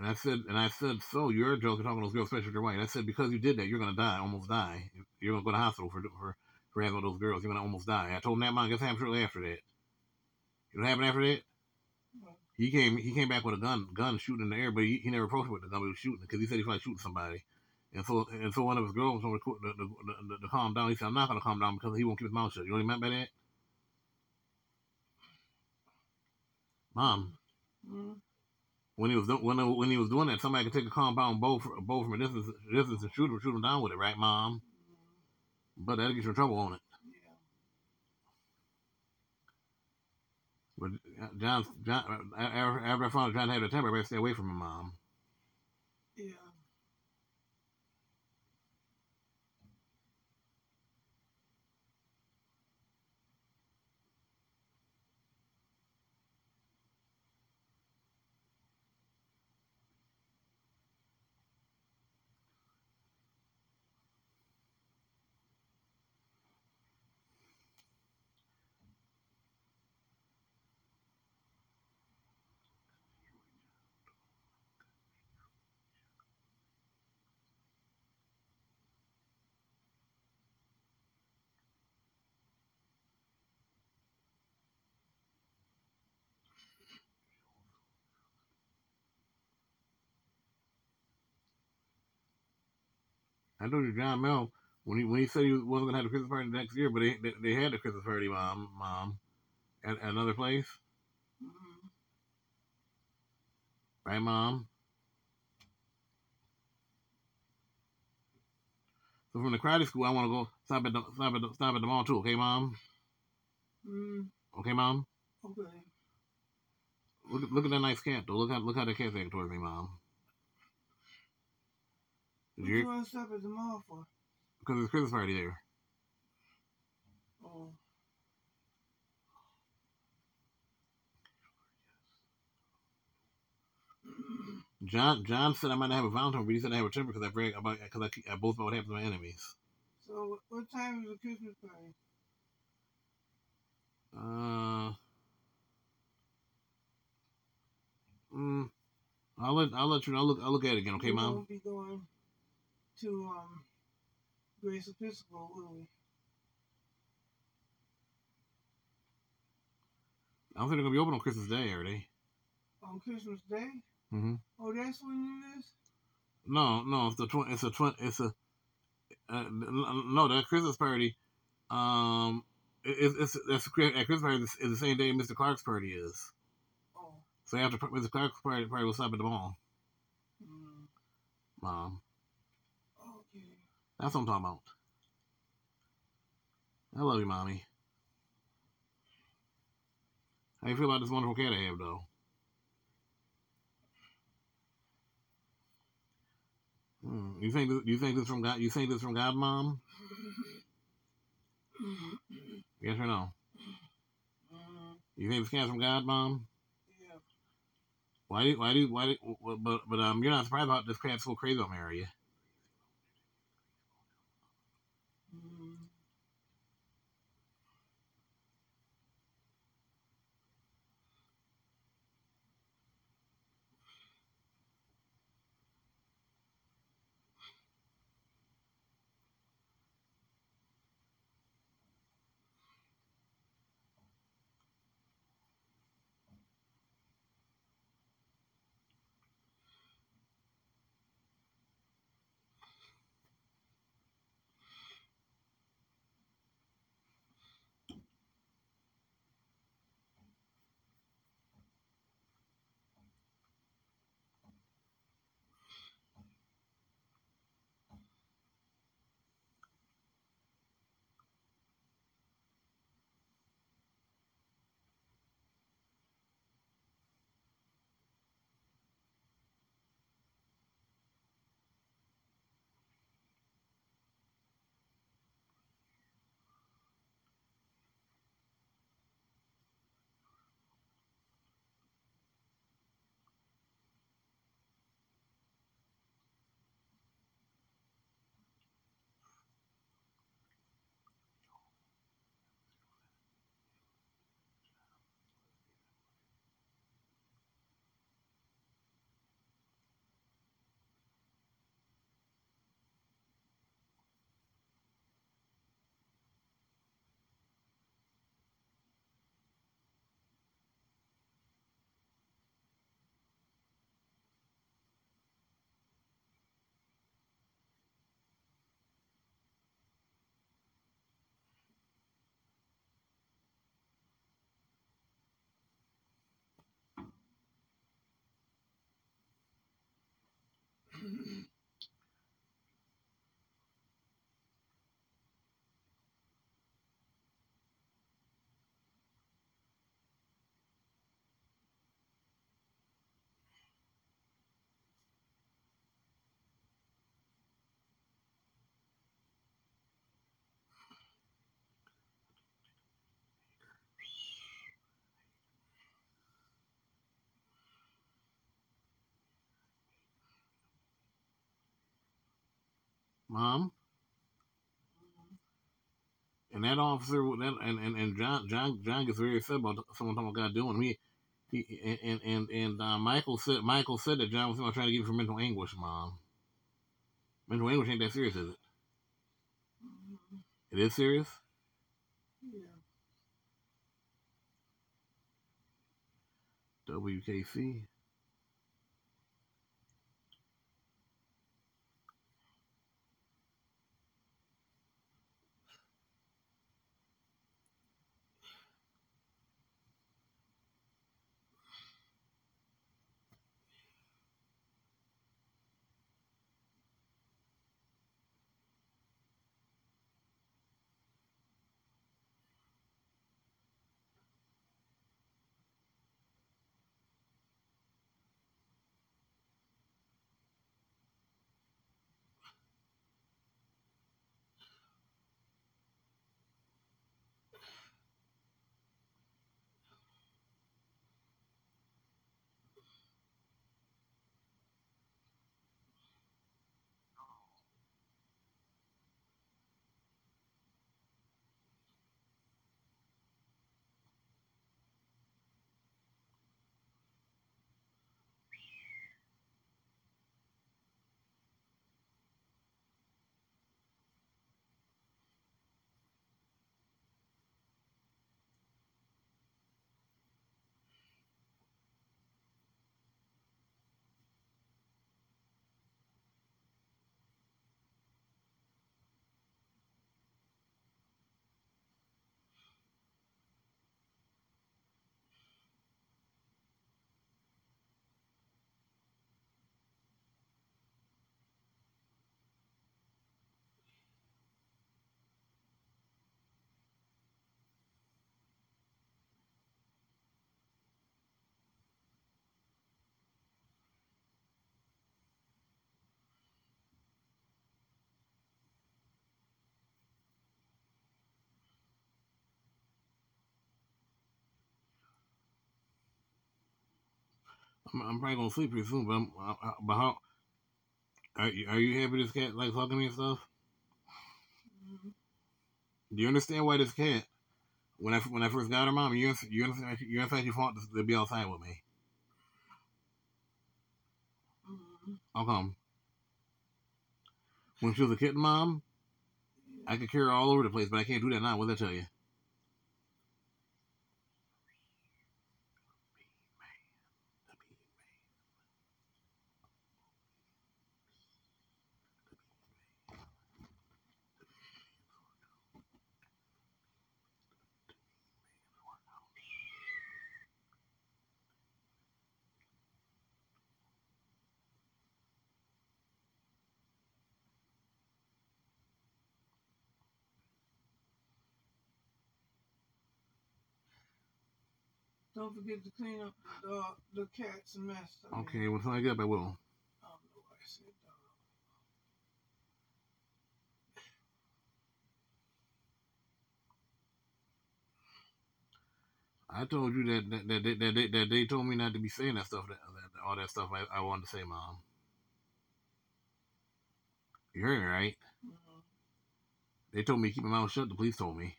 And I said, and I said, so you're a talking to those girls, especially with your wife. I said, because you did that, you're gonna die, almost die. You're gonna go to hospital for for for having those girls. You're gonna almost die. I told him that. Guess what happened shortly after that? You know what happened after that? He came, he came back with a gun, gun shooting in the air, but he, he never approached with the gun. He was shooting because he said he felt like shooting somebody. And so, and so one of his girls told me to, calm down. He said, I'm not gonna calm down because he won't keep his mouth shut. You know what he meant by that? Mom, Mm. When he was when when he was doing that, somebody could take a compound bow, for, bow from a distance, distance and shoot him, shoot him down with it, right, mom? But that'll get you in trouble on it. But uh, John, John, uh, after I found John had a temper, I better stay away from him, mom. Yeah. I told you, John Mel, when he when he said he wasn't gonna have the Christmas party next year, but they they, they had the Christmas party, mom, mom, at, at another place, right, mom? So from the Friday school, I want to go stop at the stop at the, stop at the mall too, okay, mom? Mm. Okay, mom. Okay. Look at look at that nice cat though. Look how look how that cat's acting towards me, mom. You- you to stop at the mall for? Because it's Christmas party there. Oh. John John said I might not have a Valentine, but he said I have a temper because I brag about because I, keep- I both know what happens to my enemies. So what- time is the Christmas party? Uh, mm, I'll let I'll let you. Know. I'll look I'll look at it again. Okay, we mom. Won't be going to um Grace Episcopal, we? I don't think they're gonna be open on Christmas Day, are they? On Christmas Day? Mm-hmm. Oh, that's when it is? No, no. It's the twen. It's a twen. It's a. Uh, no, that Christmas party. Um, it, it's that's that Christmas party is the same day Mr. Clark's party is. Oh. So after Mr. Clark's party, party will stop at the mall. Mm. Mom, Okay. That's what I'm talking about. I love you, mommy. How you feel about this wonderful cat I have, though? Hmm. You think this, you think this from God? You think this from God, Mom? Yes or no? You think this cat's from God, Mom? Yeah. Why do why do why do, but but um you're not surprised about this cat's so crazy on me, are you? Mm-hmm. Mom. And that officer, that and, and, and John John John gets very upset about someone talking about God doing me. He and and and uh, Michael said Michael said that John was trying to give you for mental anguish, Mom. Mental anguish ain't that serious, is it? It is serious. Yeah. WKC. I'm, I'm probably gonna sleep pretty soon, but I'm, I, I, but how? Are you, are you happy this cat likes hugging me and stuff? Mm-hmm. Do you understand why this cat, when I when I first got her, mom, you you understand you understand she fought to, to be outside with me? Mm-hmm. How come? When she was a kitten, mom, I could carry her all over the place, but I can't do that now. What did I tell you? Don't forget to clean up the dog, the cat's mess. I mean, Okay, when I get up, I will. I don't know why I said. I told you that that that, that, that, they, that they told me not to be saying that stuff, that, that all that stuff I, I wanted to say, mom. You heard me, right? Mm-hmm. They told me to keep my mouth shut. The police told me.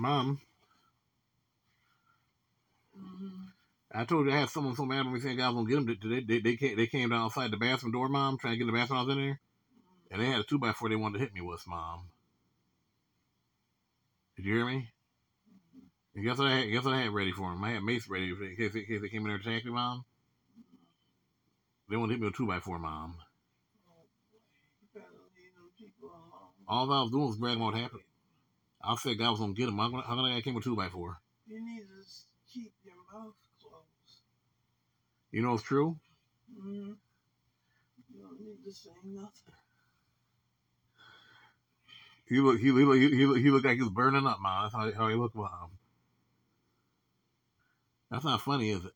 Mom, I told you I had someone so mad when we saying guys gonna get them. They, they, they, came, they came down outside the bathroom door, mom, trying to get the bathroom. I was in there, and they had a two by four they wanted to hit me with, mom. Did you hear me? And guess what I had? Guess what I had ready for them? I had mace ready in case, in case they came in there to attack me, mom. They want to hit me with two by four, mom. All I was doing was bragging what happened. I said God was gonna get him. How come how come I came with two by four? You need to keep your mouth closed. You know it's true. Mm-hmm. You don't need to say nothing. He look he look he, look, he looked like he was burning up, man. That's how, how he looked, mom. That's not funny, is it?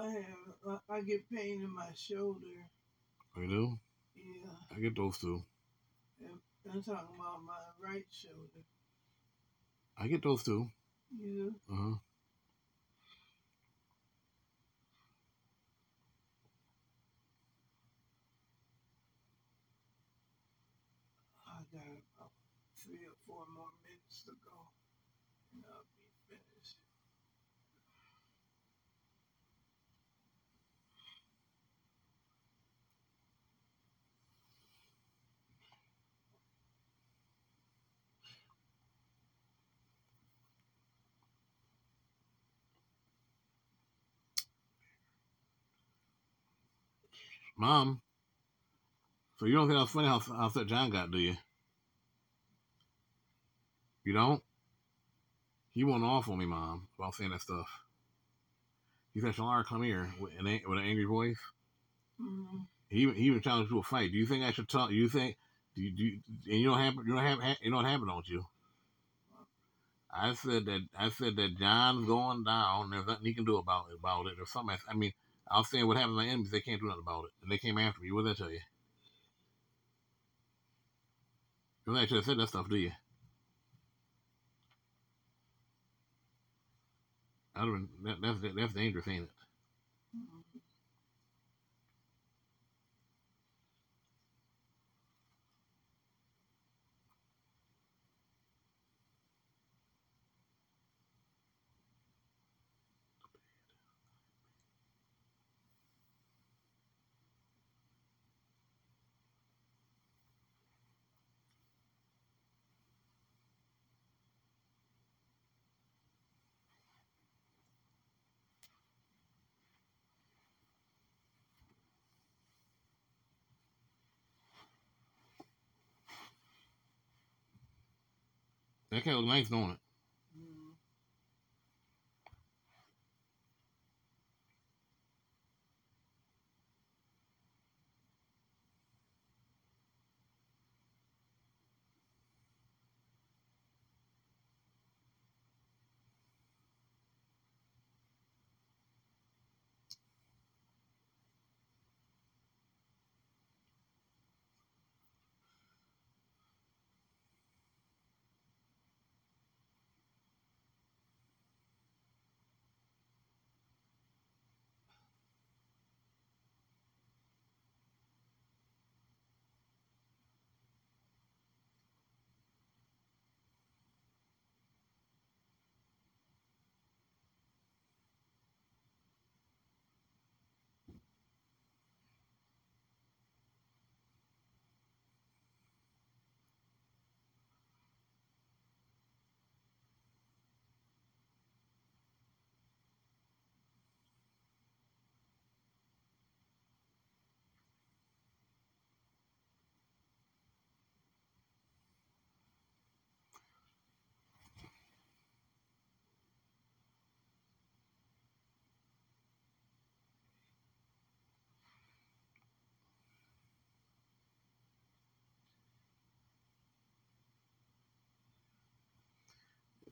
I have I, I get pain in my shoulder. You do? Yeah, I get those too. and I'm talking about my right shoulder. I get those too. Yeah. Uh-huh. I got about three or four more minutes to go, and I'll be finished. Mom, so you don't think that's funny how, how upset John got, do you? You don't? He went off on me, Mom, about saying that stuff. He said, Shalara, come here, with an, with an angry voice. Mm-hmm. He he even challenged you to a fight. Do you think I should tell? You think? Do you, do you, and you don't have you don't have you don't have it, don't you? I said that I said that John's going down. There's nothing he can do about it. About it, or something. I mean, I was saying what happened to my enemies. They can't do nothing about it, and they came after me. What did I tell you? You should have said that stuff, do you? Have been, that, that's that's dangerous, ain't it? That cat look nice, don't it?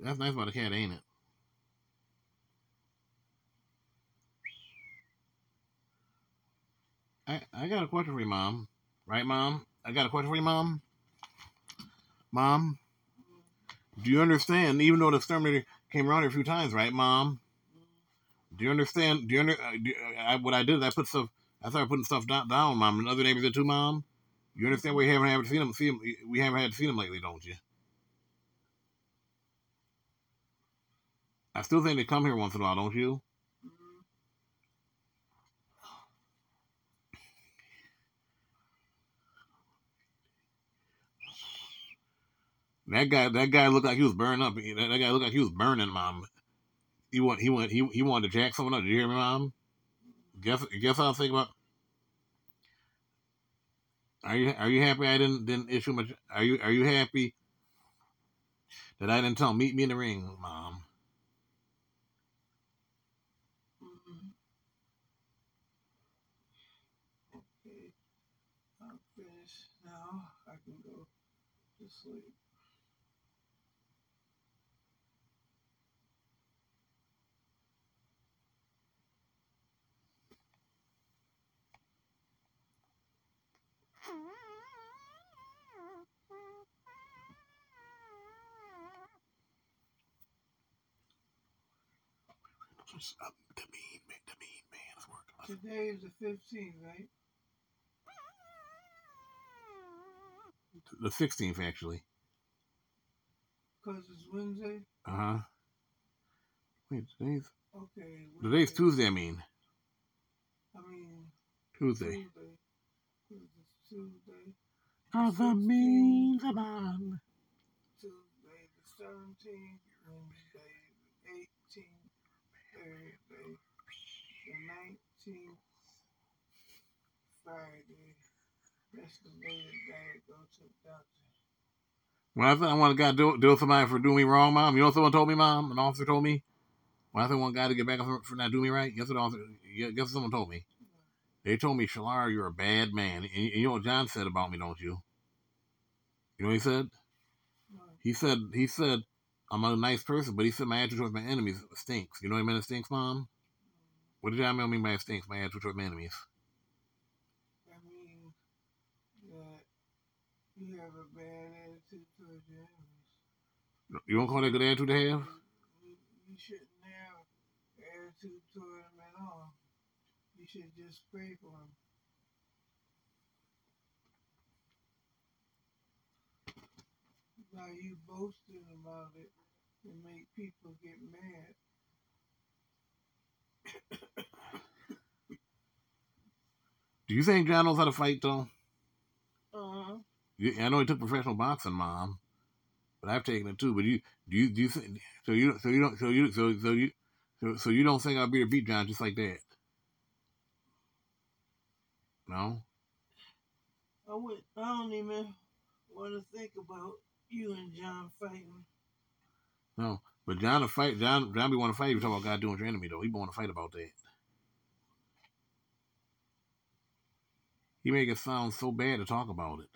That's nice about a cat, ain't it? I, I got a question for you, Mom. Right, Mom? I got a question for you, Mom. Mom, do you understand? Even though the exterminator came around here a few times, right, Mom? Do you understand? Do you under? Uh, do, uh, I, what I did, I put stuff. I started putting stuff down, down, Mom, and other neighbors did too, Mom. You understand? We haven't haven't seen them. See them. We haven't had to see them lately, don't you? I still think they come here once in a while, don't you? That guy, that guy looked like he was burning up. That, that guy looked like he was burning, mom. He went, he went, he he wanted to jack someone up. Did you hear me, mom? Guess, guess I was thinking about. Are you are you happy I didn't didn't issue much? Are you are you happy that I didn't tell meet me in the ring, mom? Okay, I'm finished now. I can go to sleep. Just, uh, the mean man, the mean man working. Today is the fifteenth, right? The 16th, actually. Cause it's Wednesday. Uh huh. Wait, today's Okay. today's Tuesday. I mean I mean Tuesday. Tuesday. Tuesday. Tuesday. Of the mean man. Tuesday the seventeenth. Wednesday the eighteenth. Thursday the nineteenth. Friday. That's the day that Dad go to the doctor. When I said I want a guy to do, do somebody for doing me wrong, mom, you know what someone told me, mom? An officer told me? When I said one guy to get back for, for not doing me right, guess what, officer, guess what someone told me? They told me, Shalar, you're a bad man. And, and you know what John said about me, don't you? You know what he said? He said, he said, I'm a nice person, but he said my attitude towards my enemies stinks. You know what I mean? It stinks, mom? What did John mean by it stinks? My attitude towards my enemies. That means that you have a bad attitude towards your enemies. You don't call that a good attitude to have? You, you shouldn't have attitude toward them at all. You should just pray for them. Now you boasting about it to make people get mad. Do you think John knows how to fight, though? Uh-huh. I know he took professional boxing, mom, but I've taken it too. But you, do you, do you think? So you, so you don't, so you, so so you, so, so you don't think I'll be able to beat John just like that? No. I would, I don't even want to think about you and John fighting. No, but John to fight, John, John be want to fight. You talking about God doing your enemy though? He want to fight about that. He make it sound so bad to talk about it.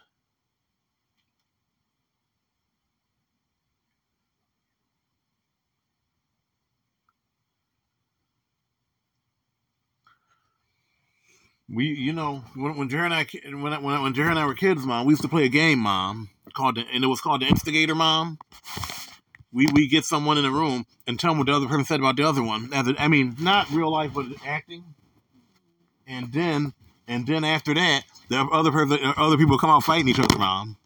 We, you know, when when Jared and I, when I, when, I, when Jared and I were kids, mom, we used to play a game, mom, called the, and it was called the Instigator, mom. We we get someone in the room and tell them what the other person said about the other one. As a, I mean, not real life, but acting. And then and then after that, the other person, other people come out fighting each other, mom.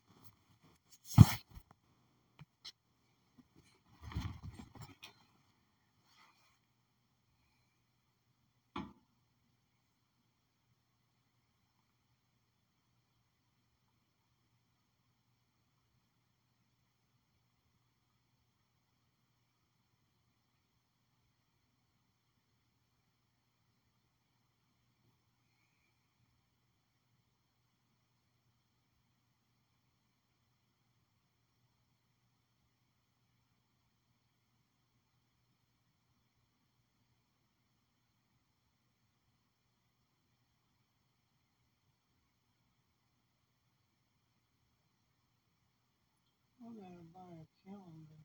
I gotta buy a calendar.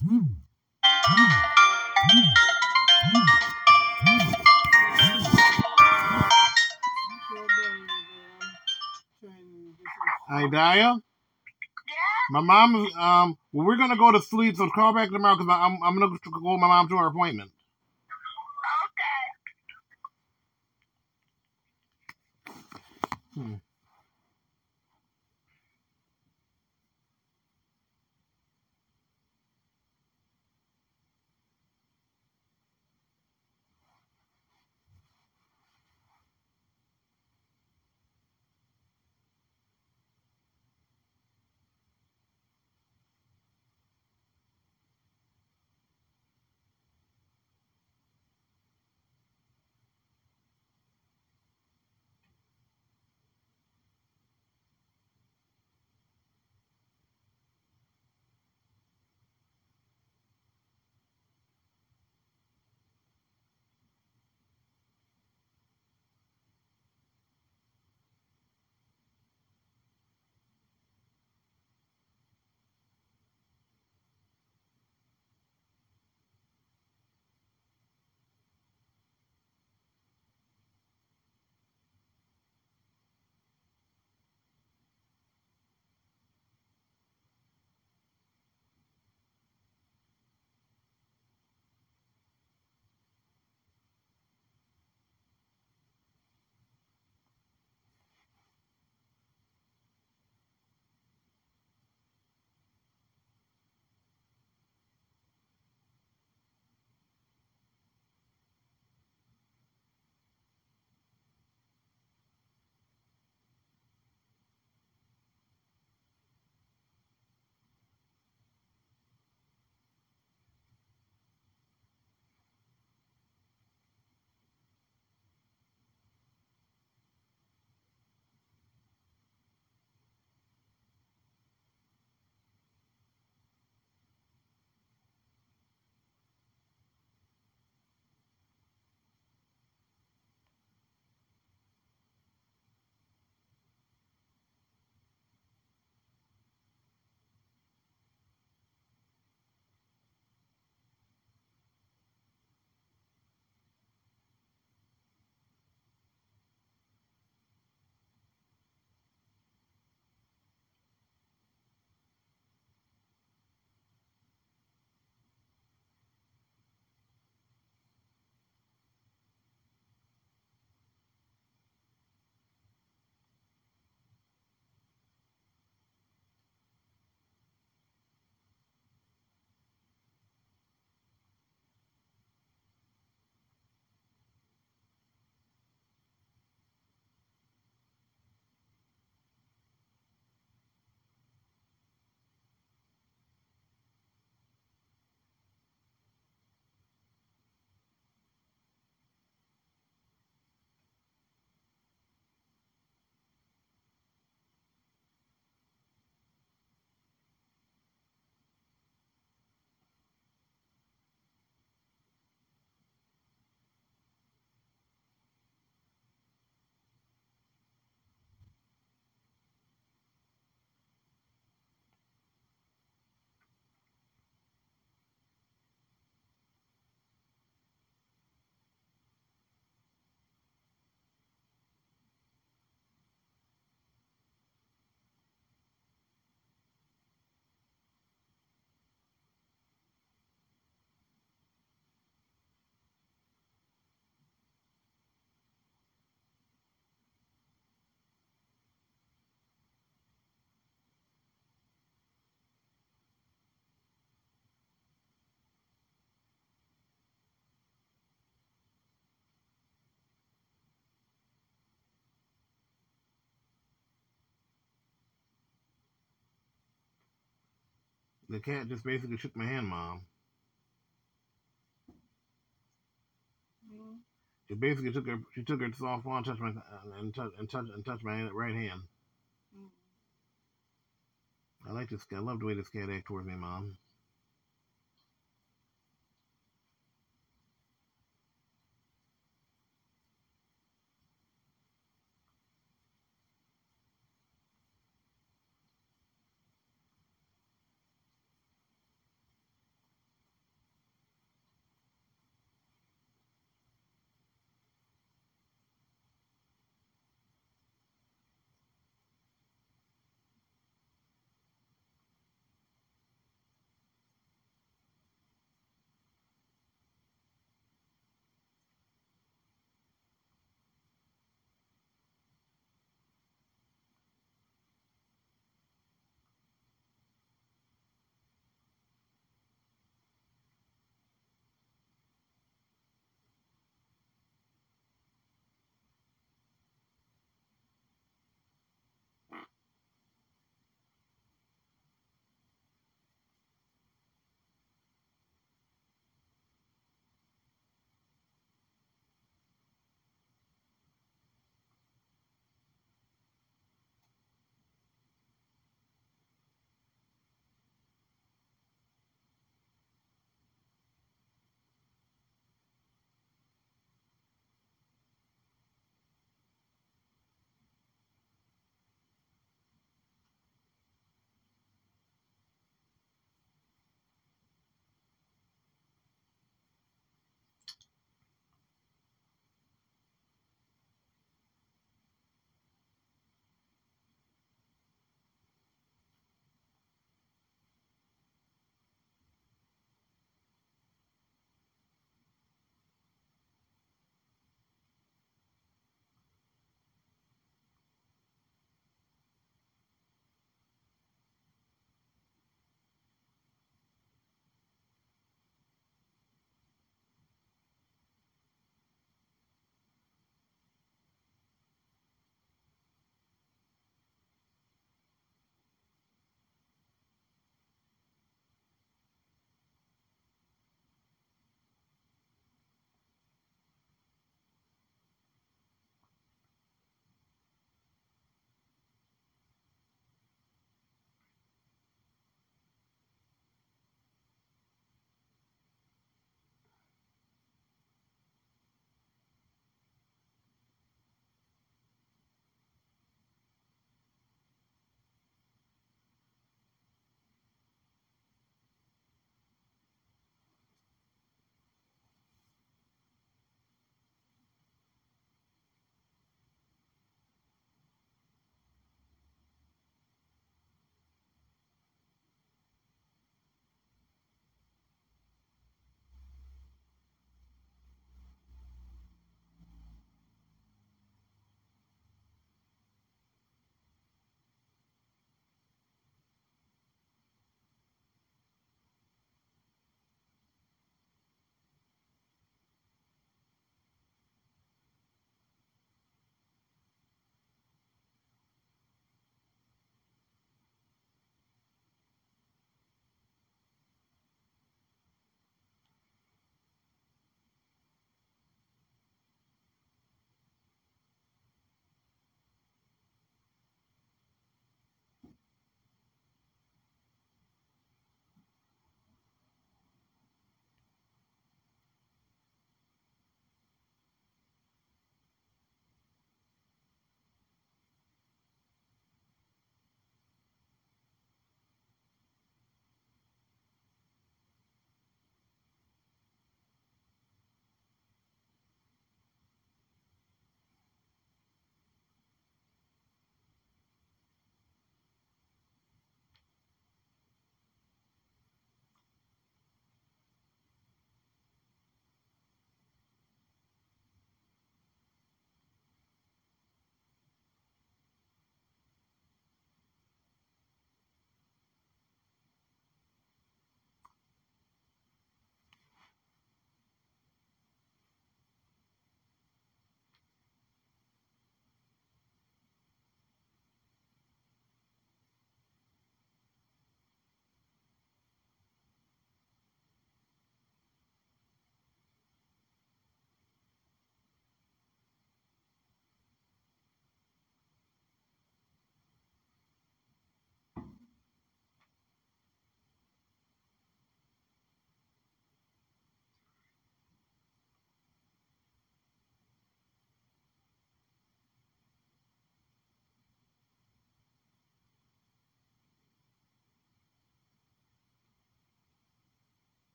Hi, Daya. My mom um. Well, we're gonna go to sleep, so call back tomorrow because I'm I'm gonna go with my mom to her appointment. Hmm. The cat just basically shook my hand, mom. Mm-hmm. She basically took her. She took her soft paw and touched my and touch and touch and touched my right hand. Mm-hmm. I like this. I love the way this cat acts towards me, mom.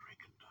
Drinking down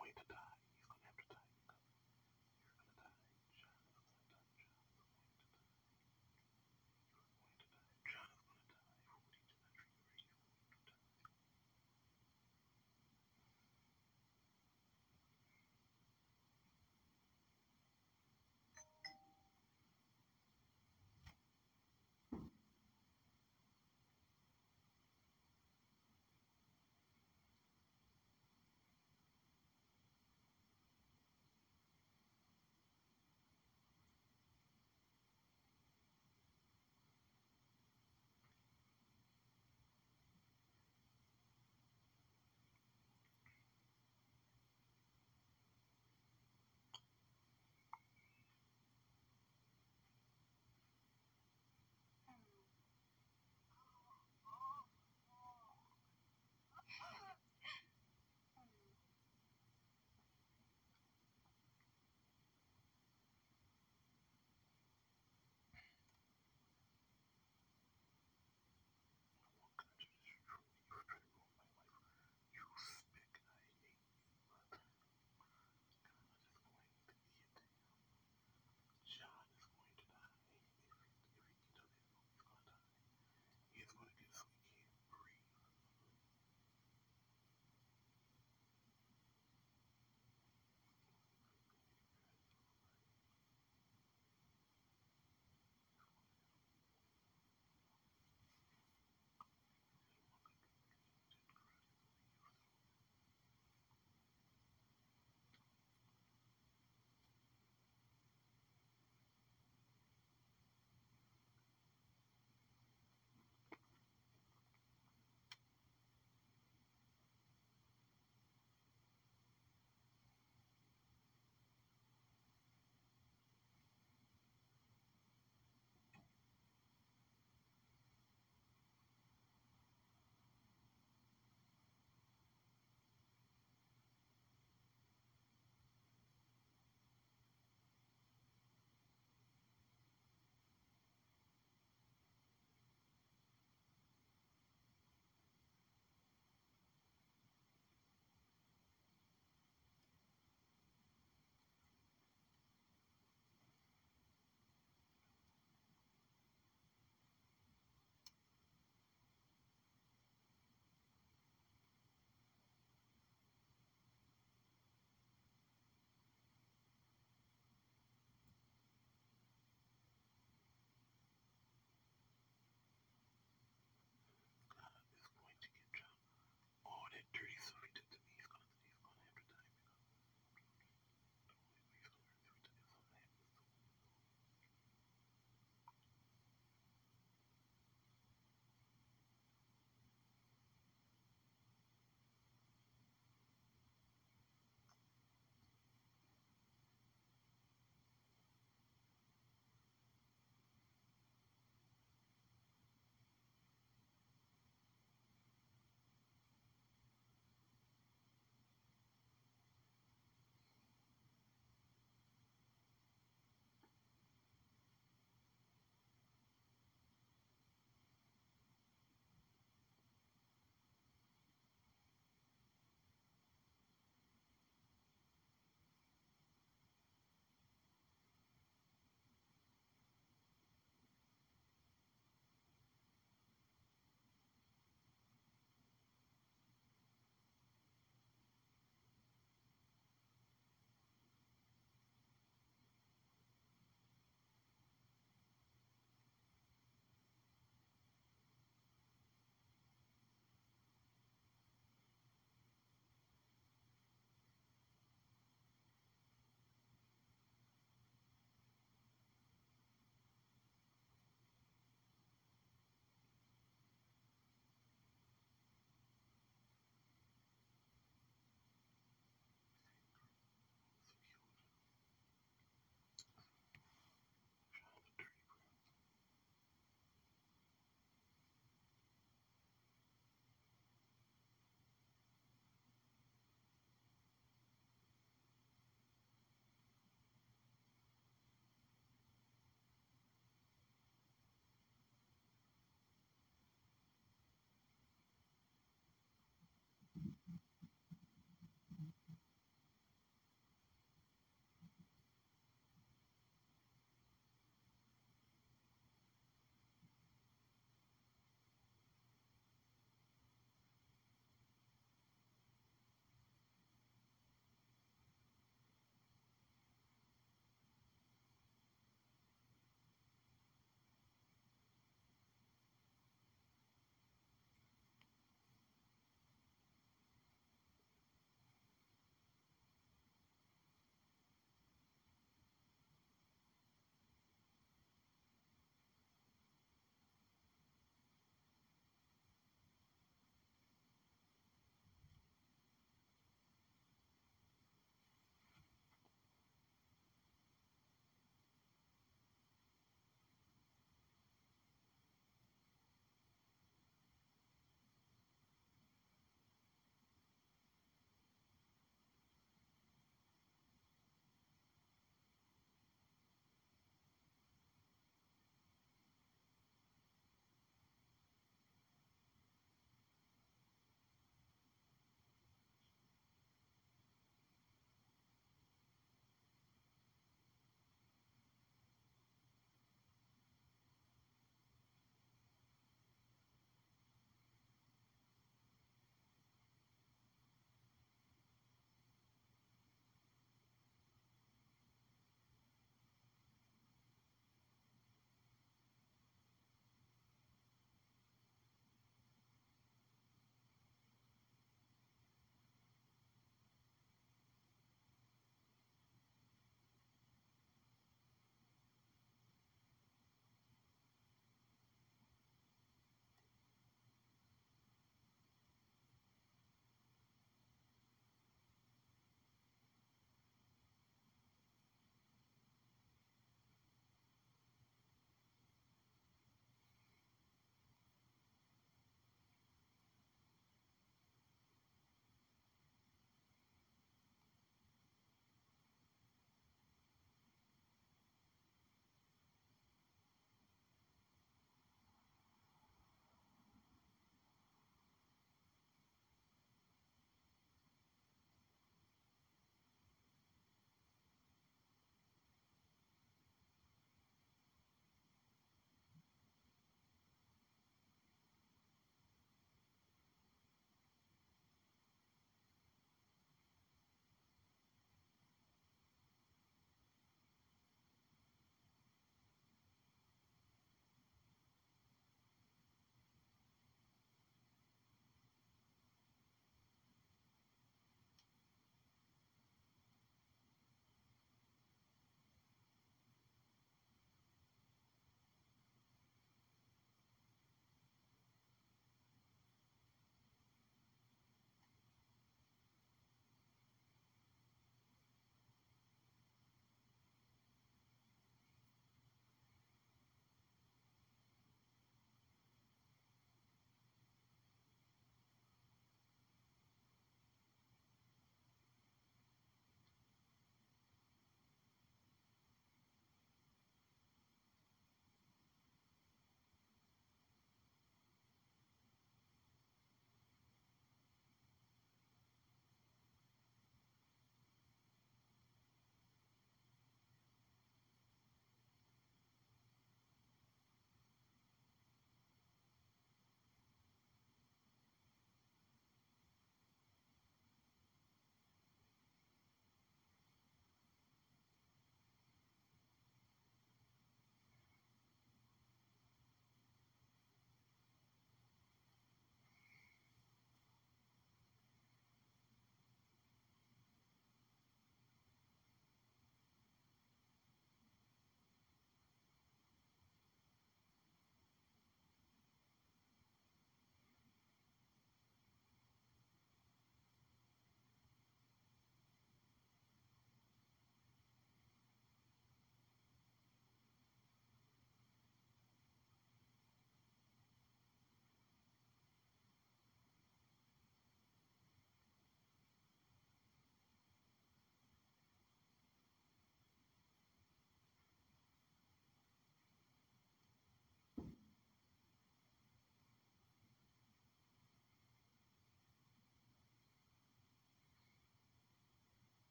going to die.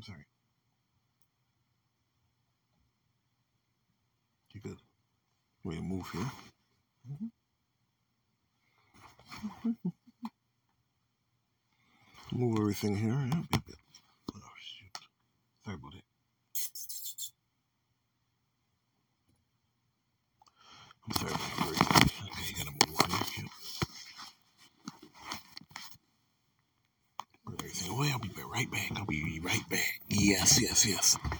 I'm sorry. You good? we move here. Mm-hmm. move everything here. Yeah, be good. Oh shoot! Sorry about it. I'm sorry ¡Yes, yes, yes!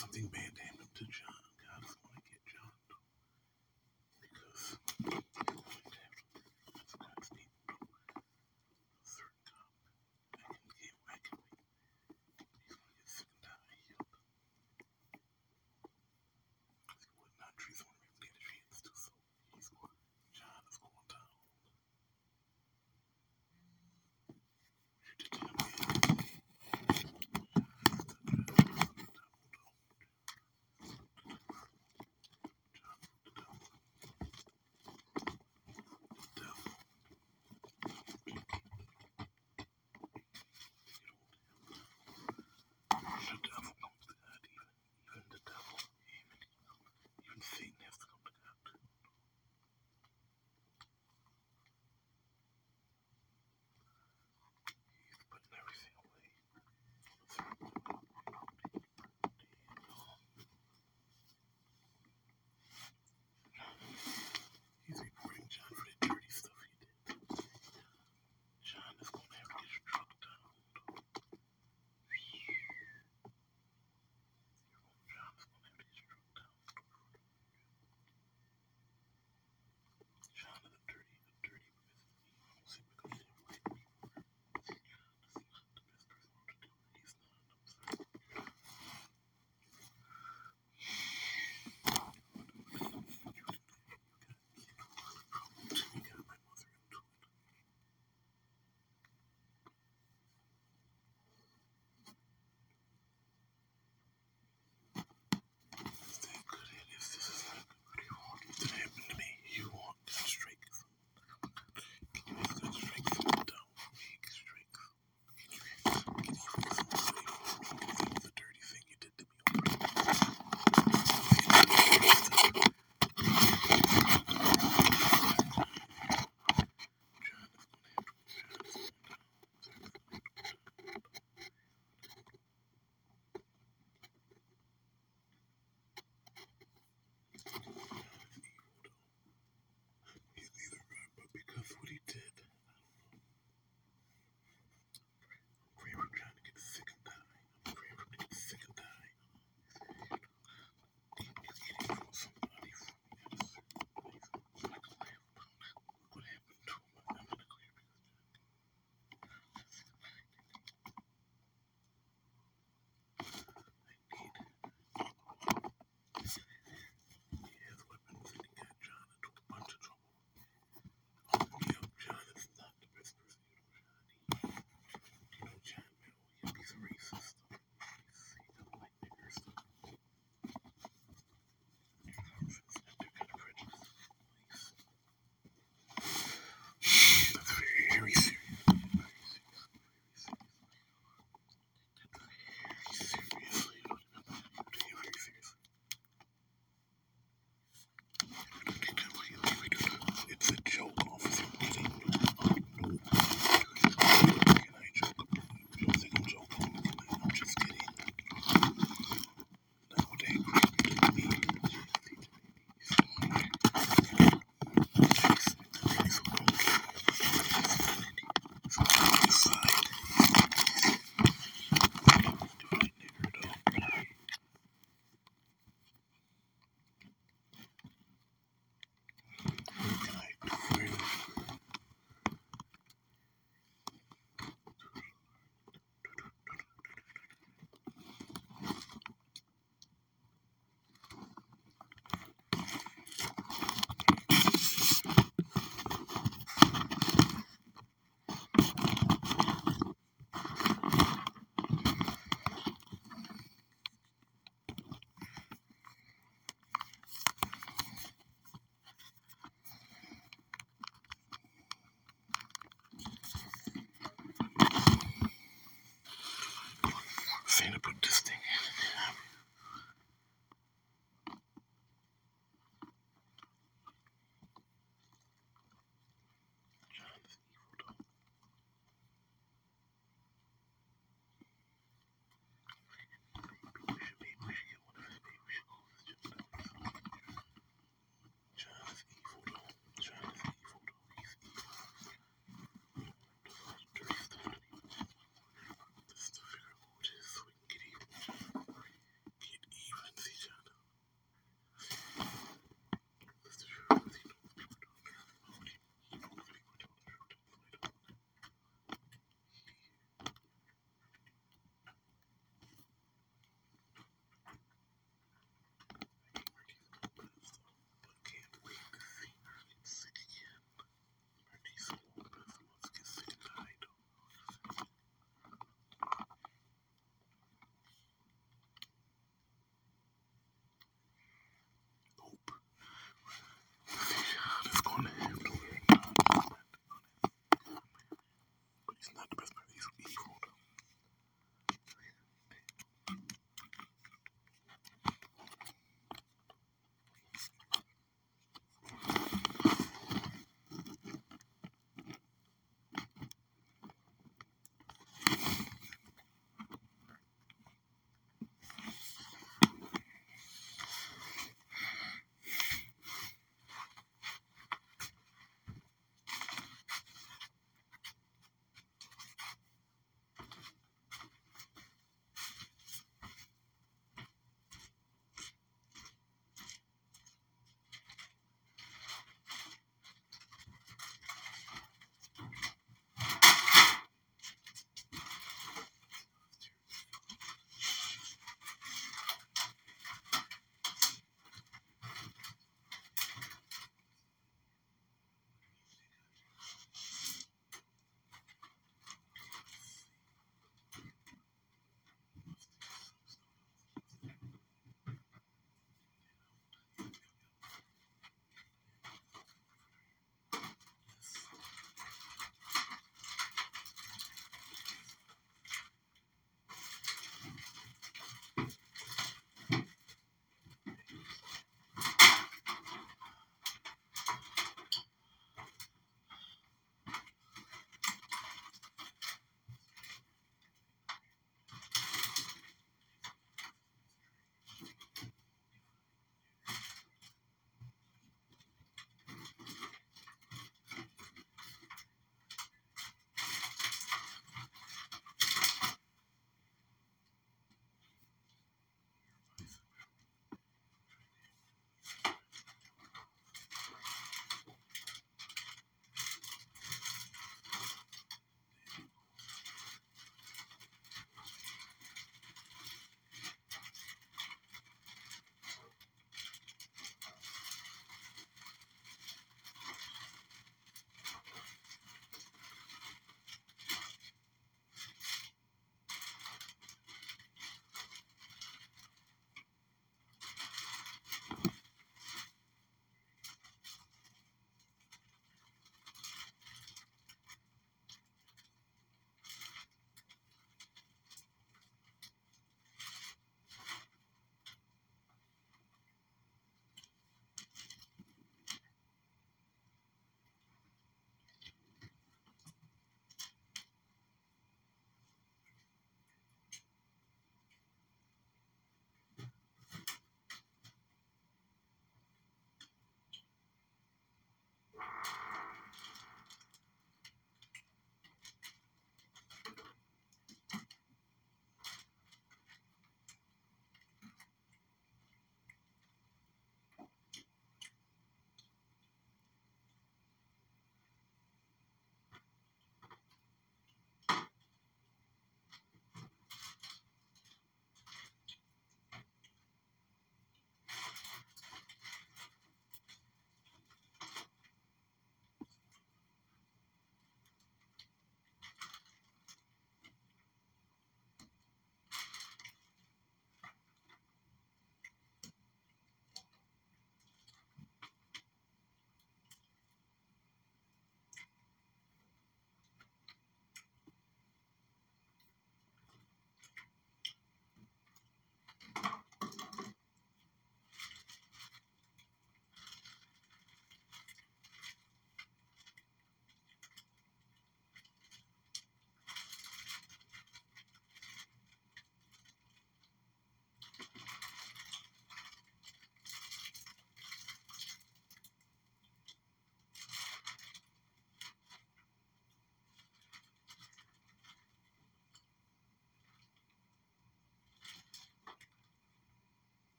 something bad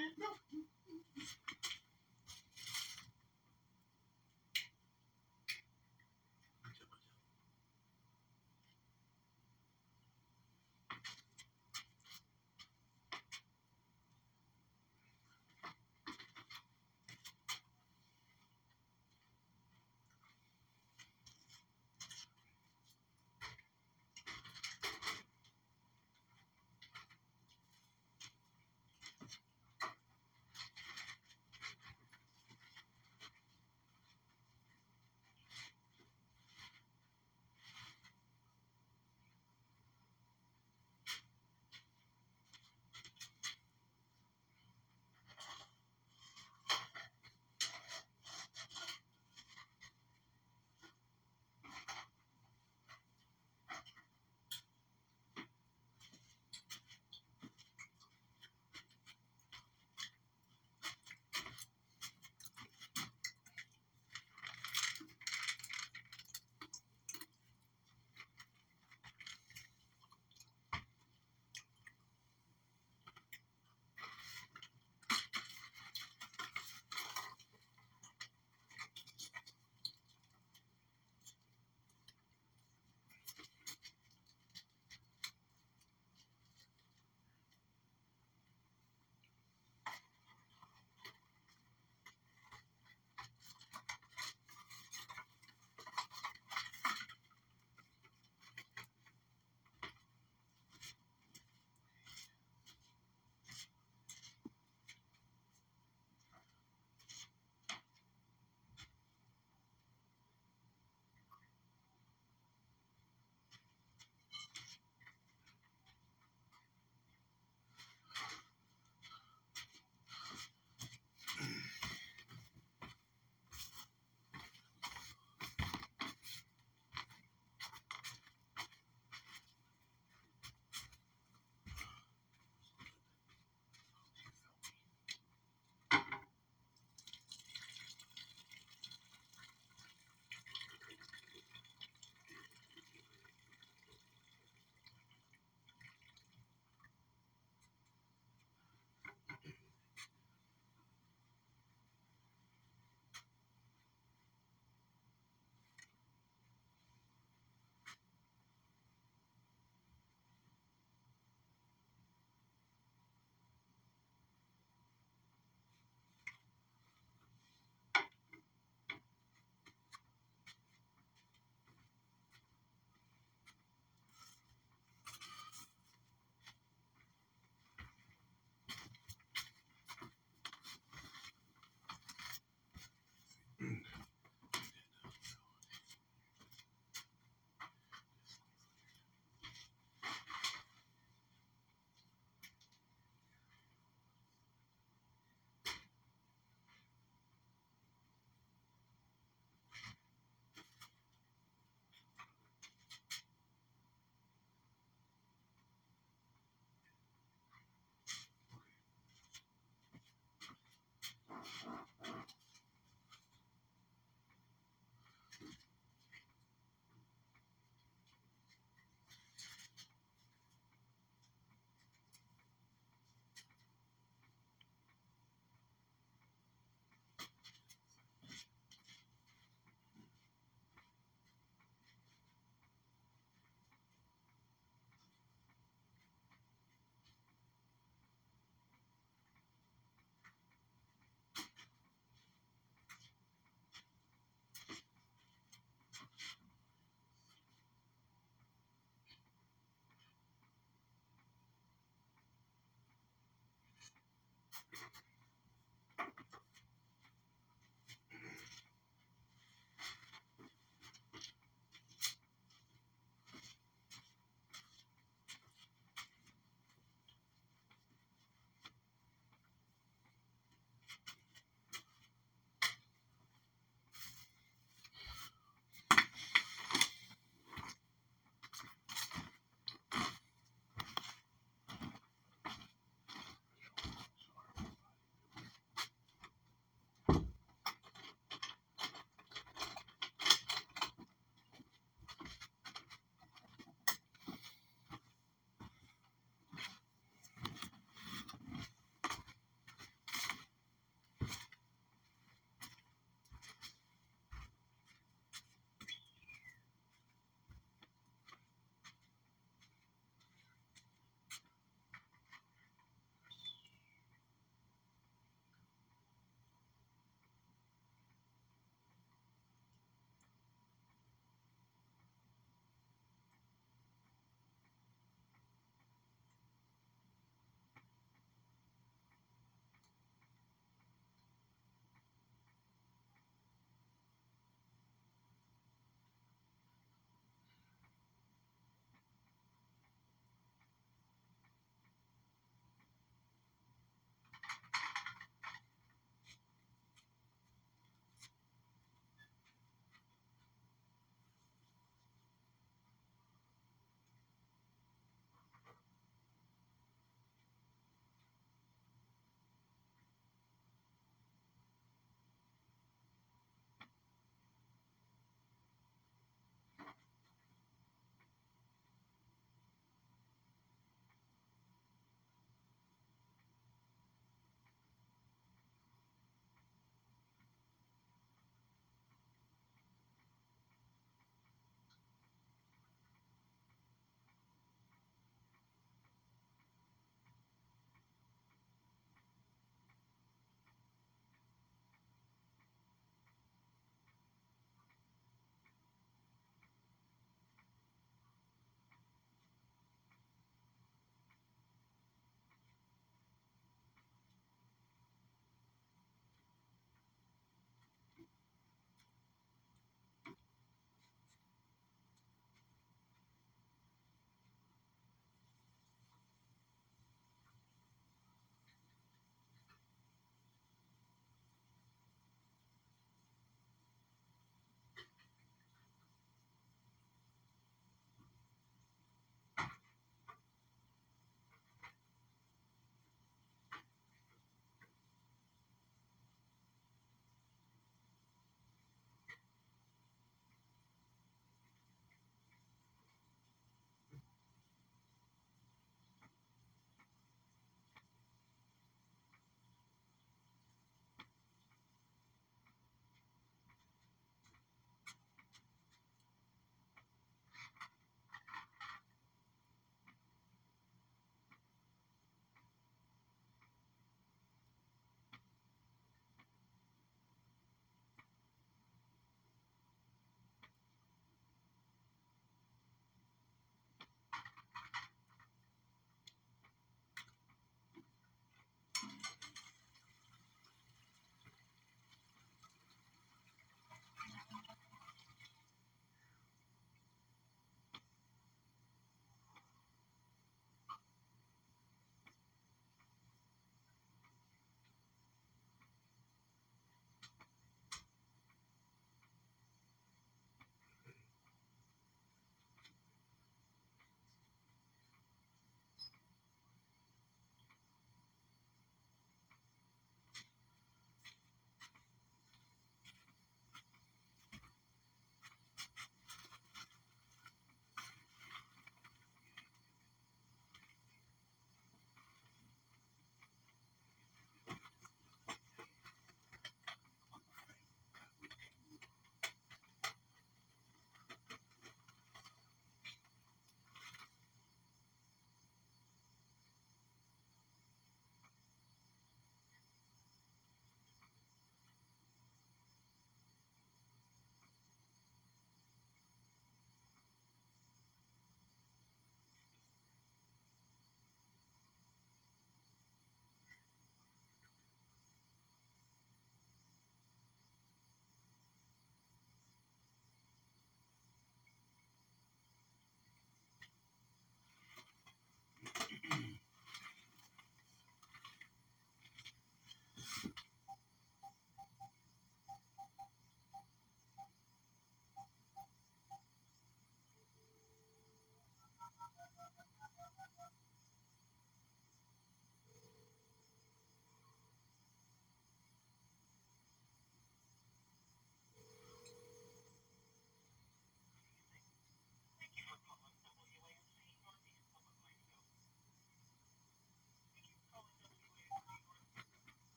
can't. No,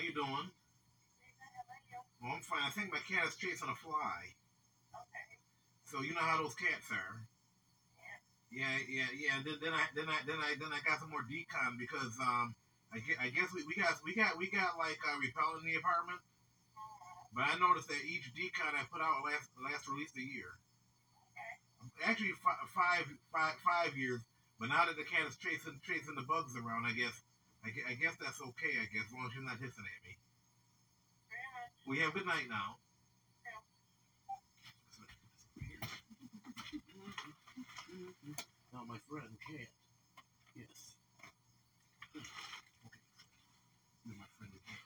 How you doing? Well, I'm fine. I think my cat is chasing a fly. Okay. So you know how those cats are. Yeah, yeah, yeah. Then, then I, then I, then I, then I got some more d-CON because um, I, I guess we, we got, we got, we got like uh, repellent in the apartment. But I noticed that each d-CON I put out last, last at least a year. Actually, fi- five, five, five years. But now that the cat is chasing, chasing the bugs around, I guess, I, I guess that's okay. I guess as long as you're not hissing at me. We have good night now. Now my friend cat. Yes. Okay. You're my friend cat.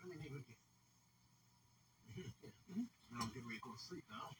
Friendly neighbor cat. Mhm. Now I'm getting ready to go to sleep now.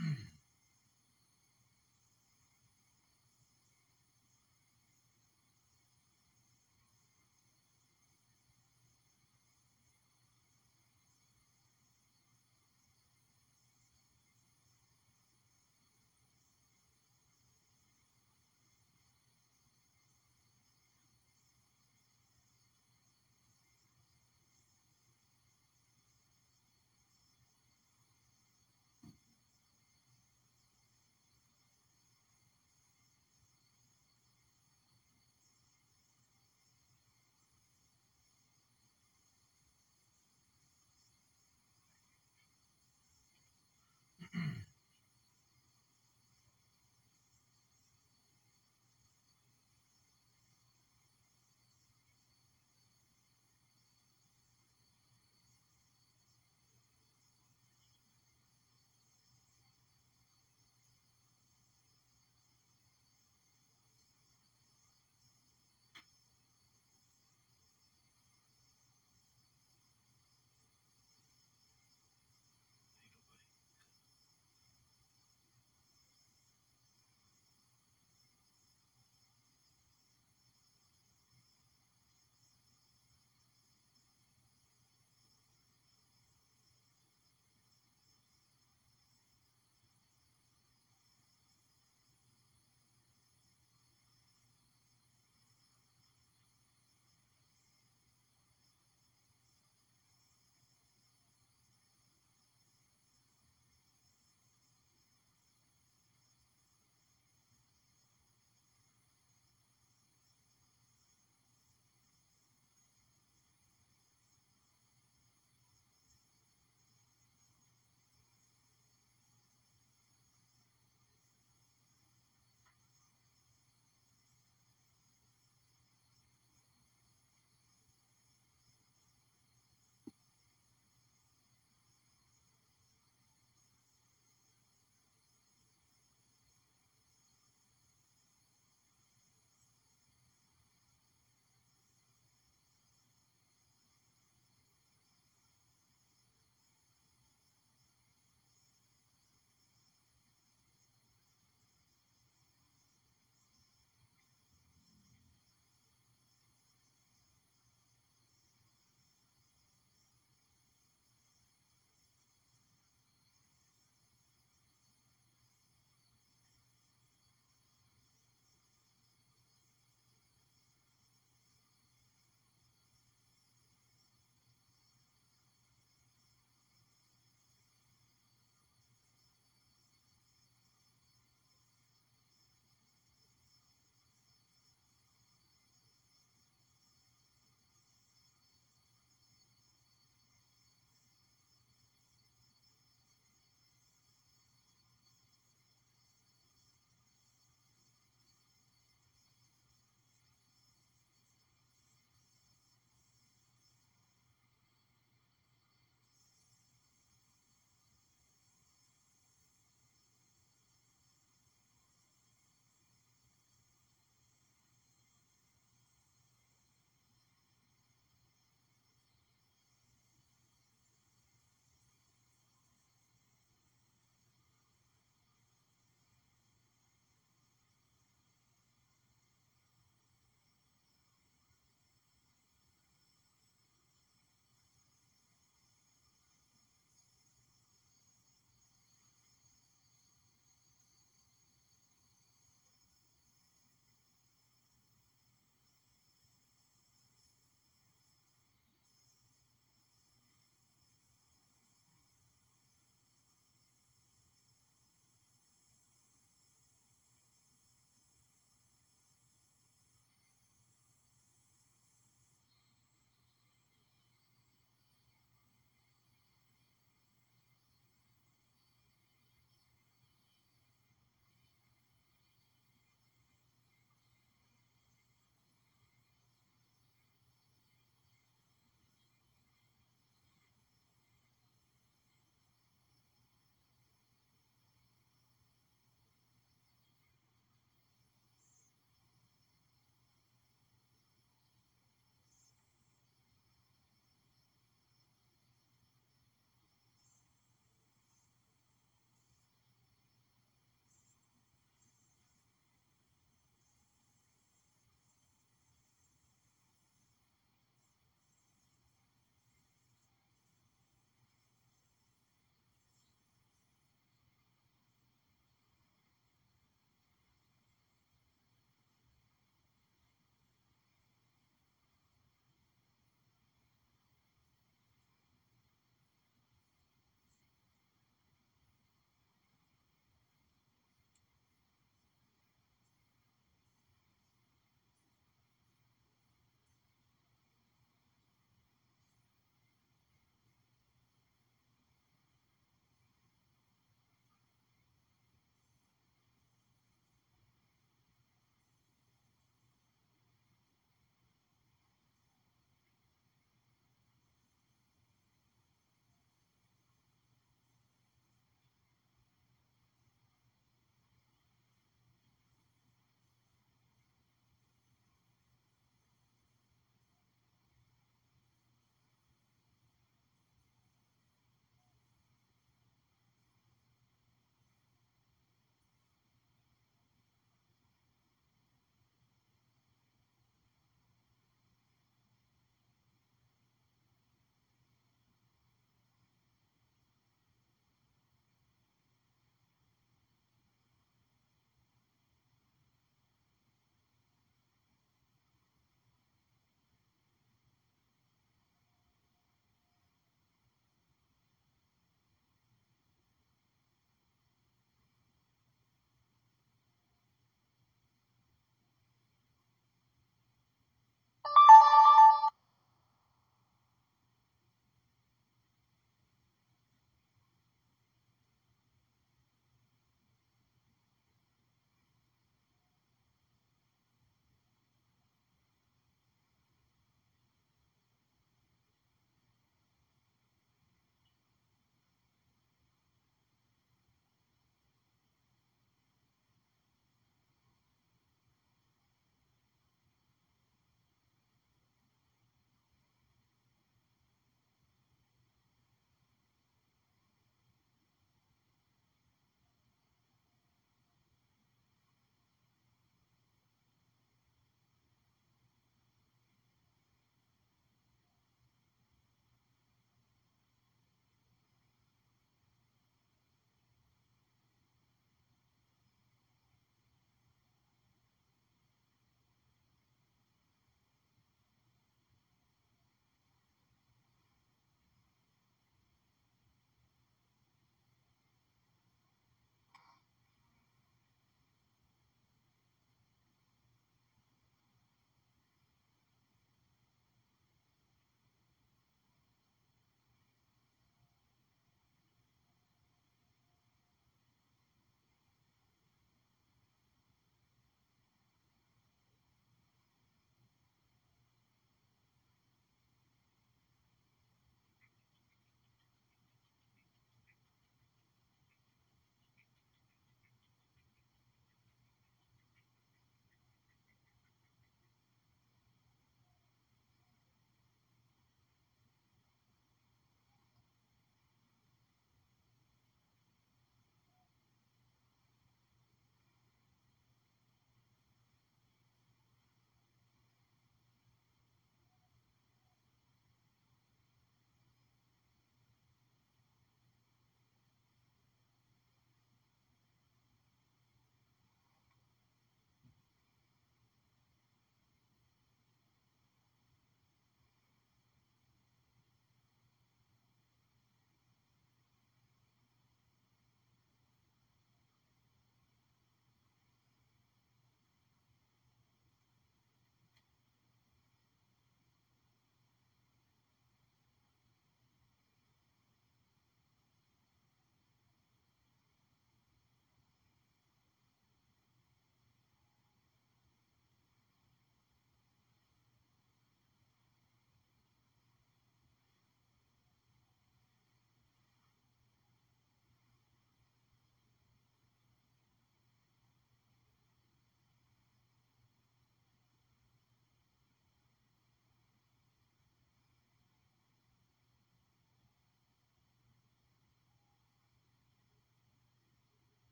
Mm-hmm. *clears throat*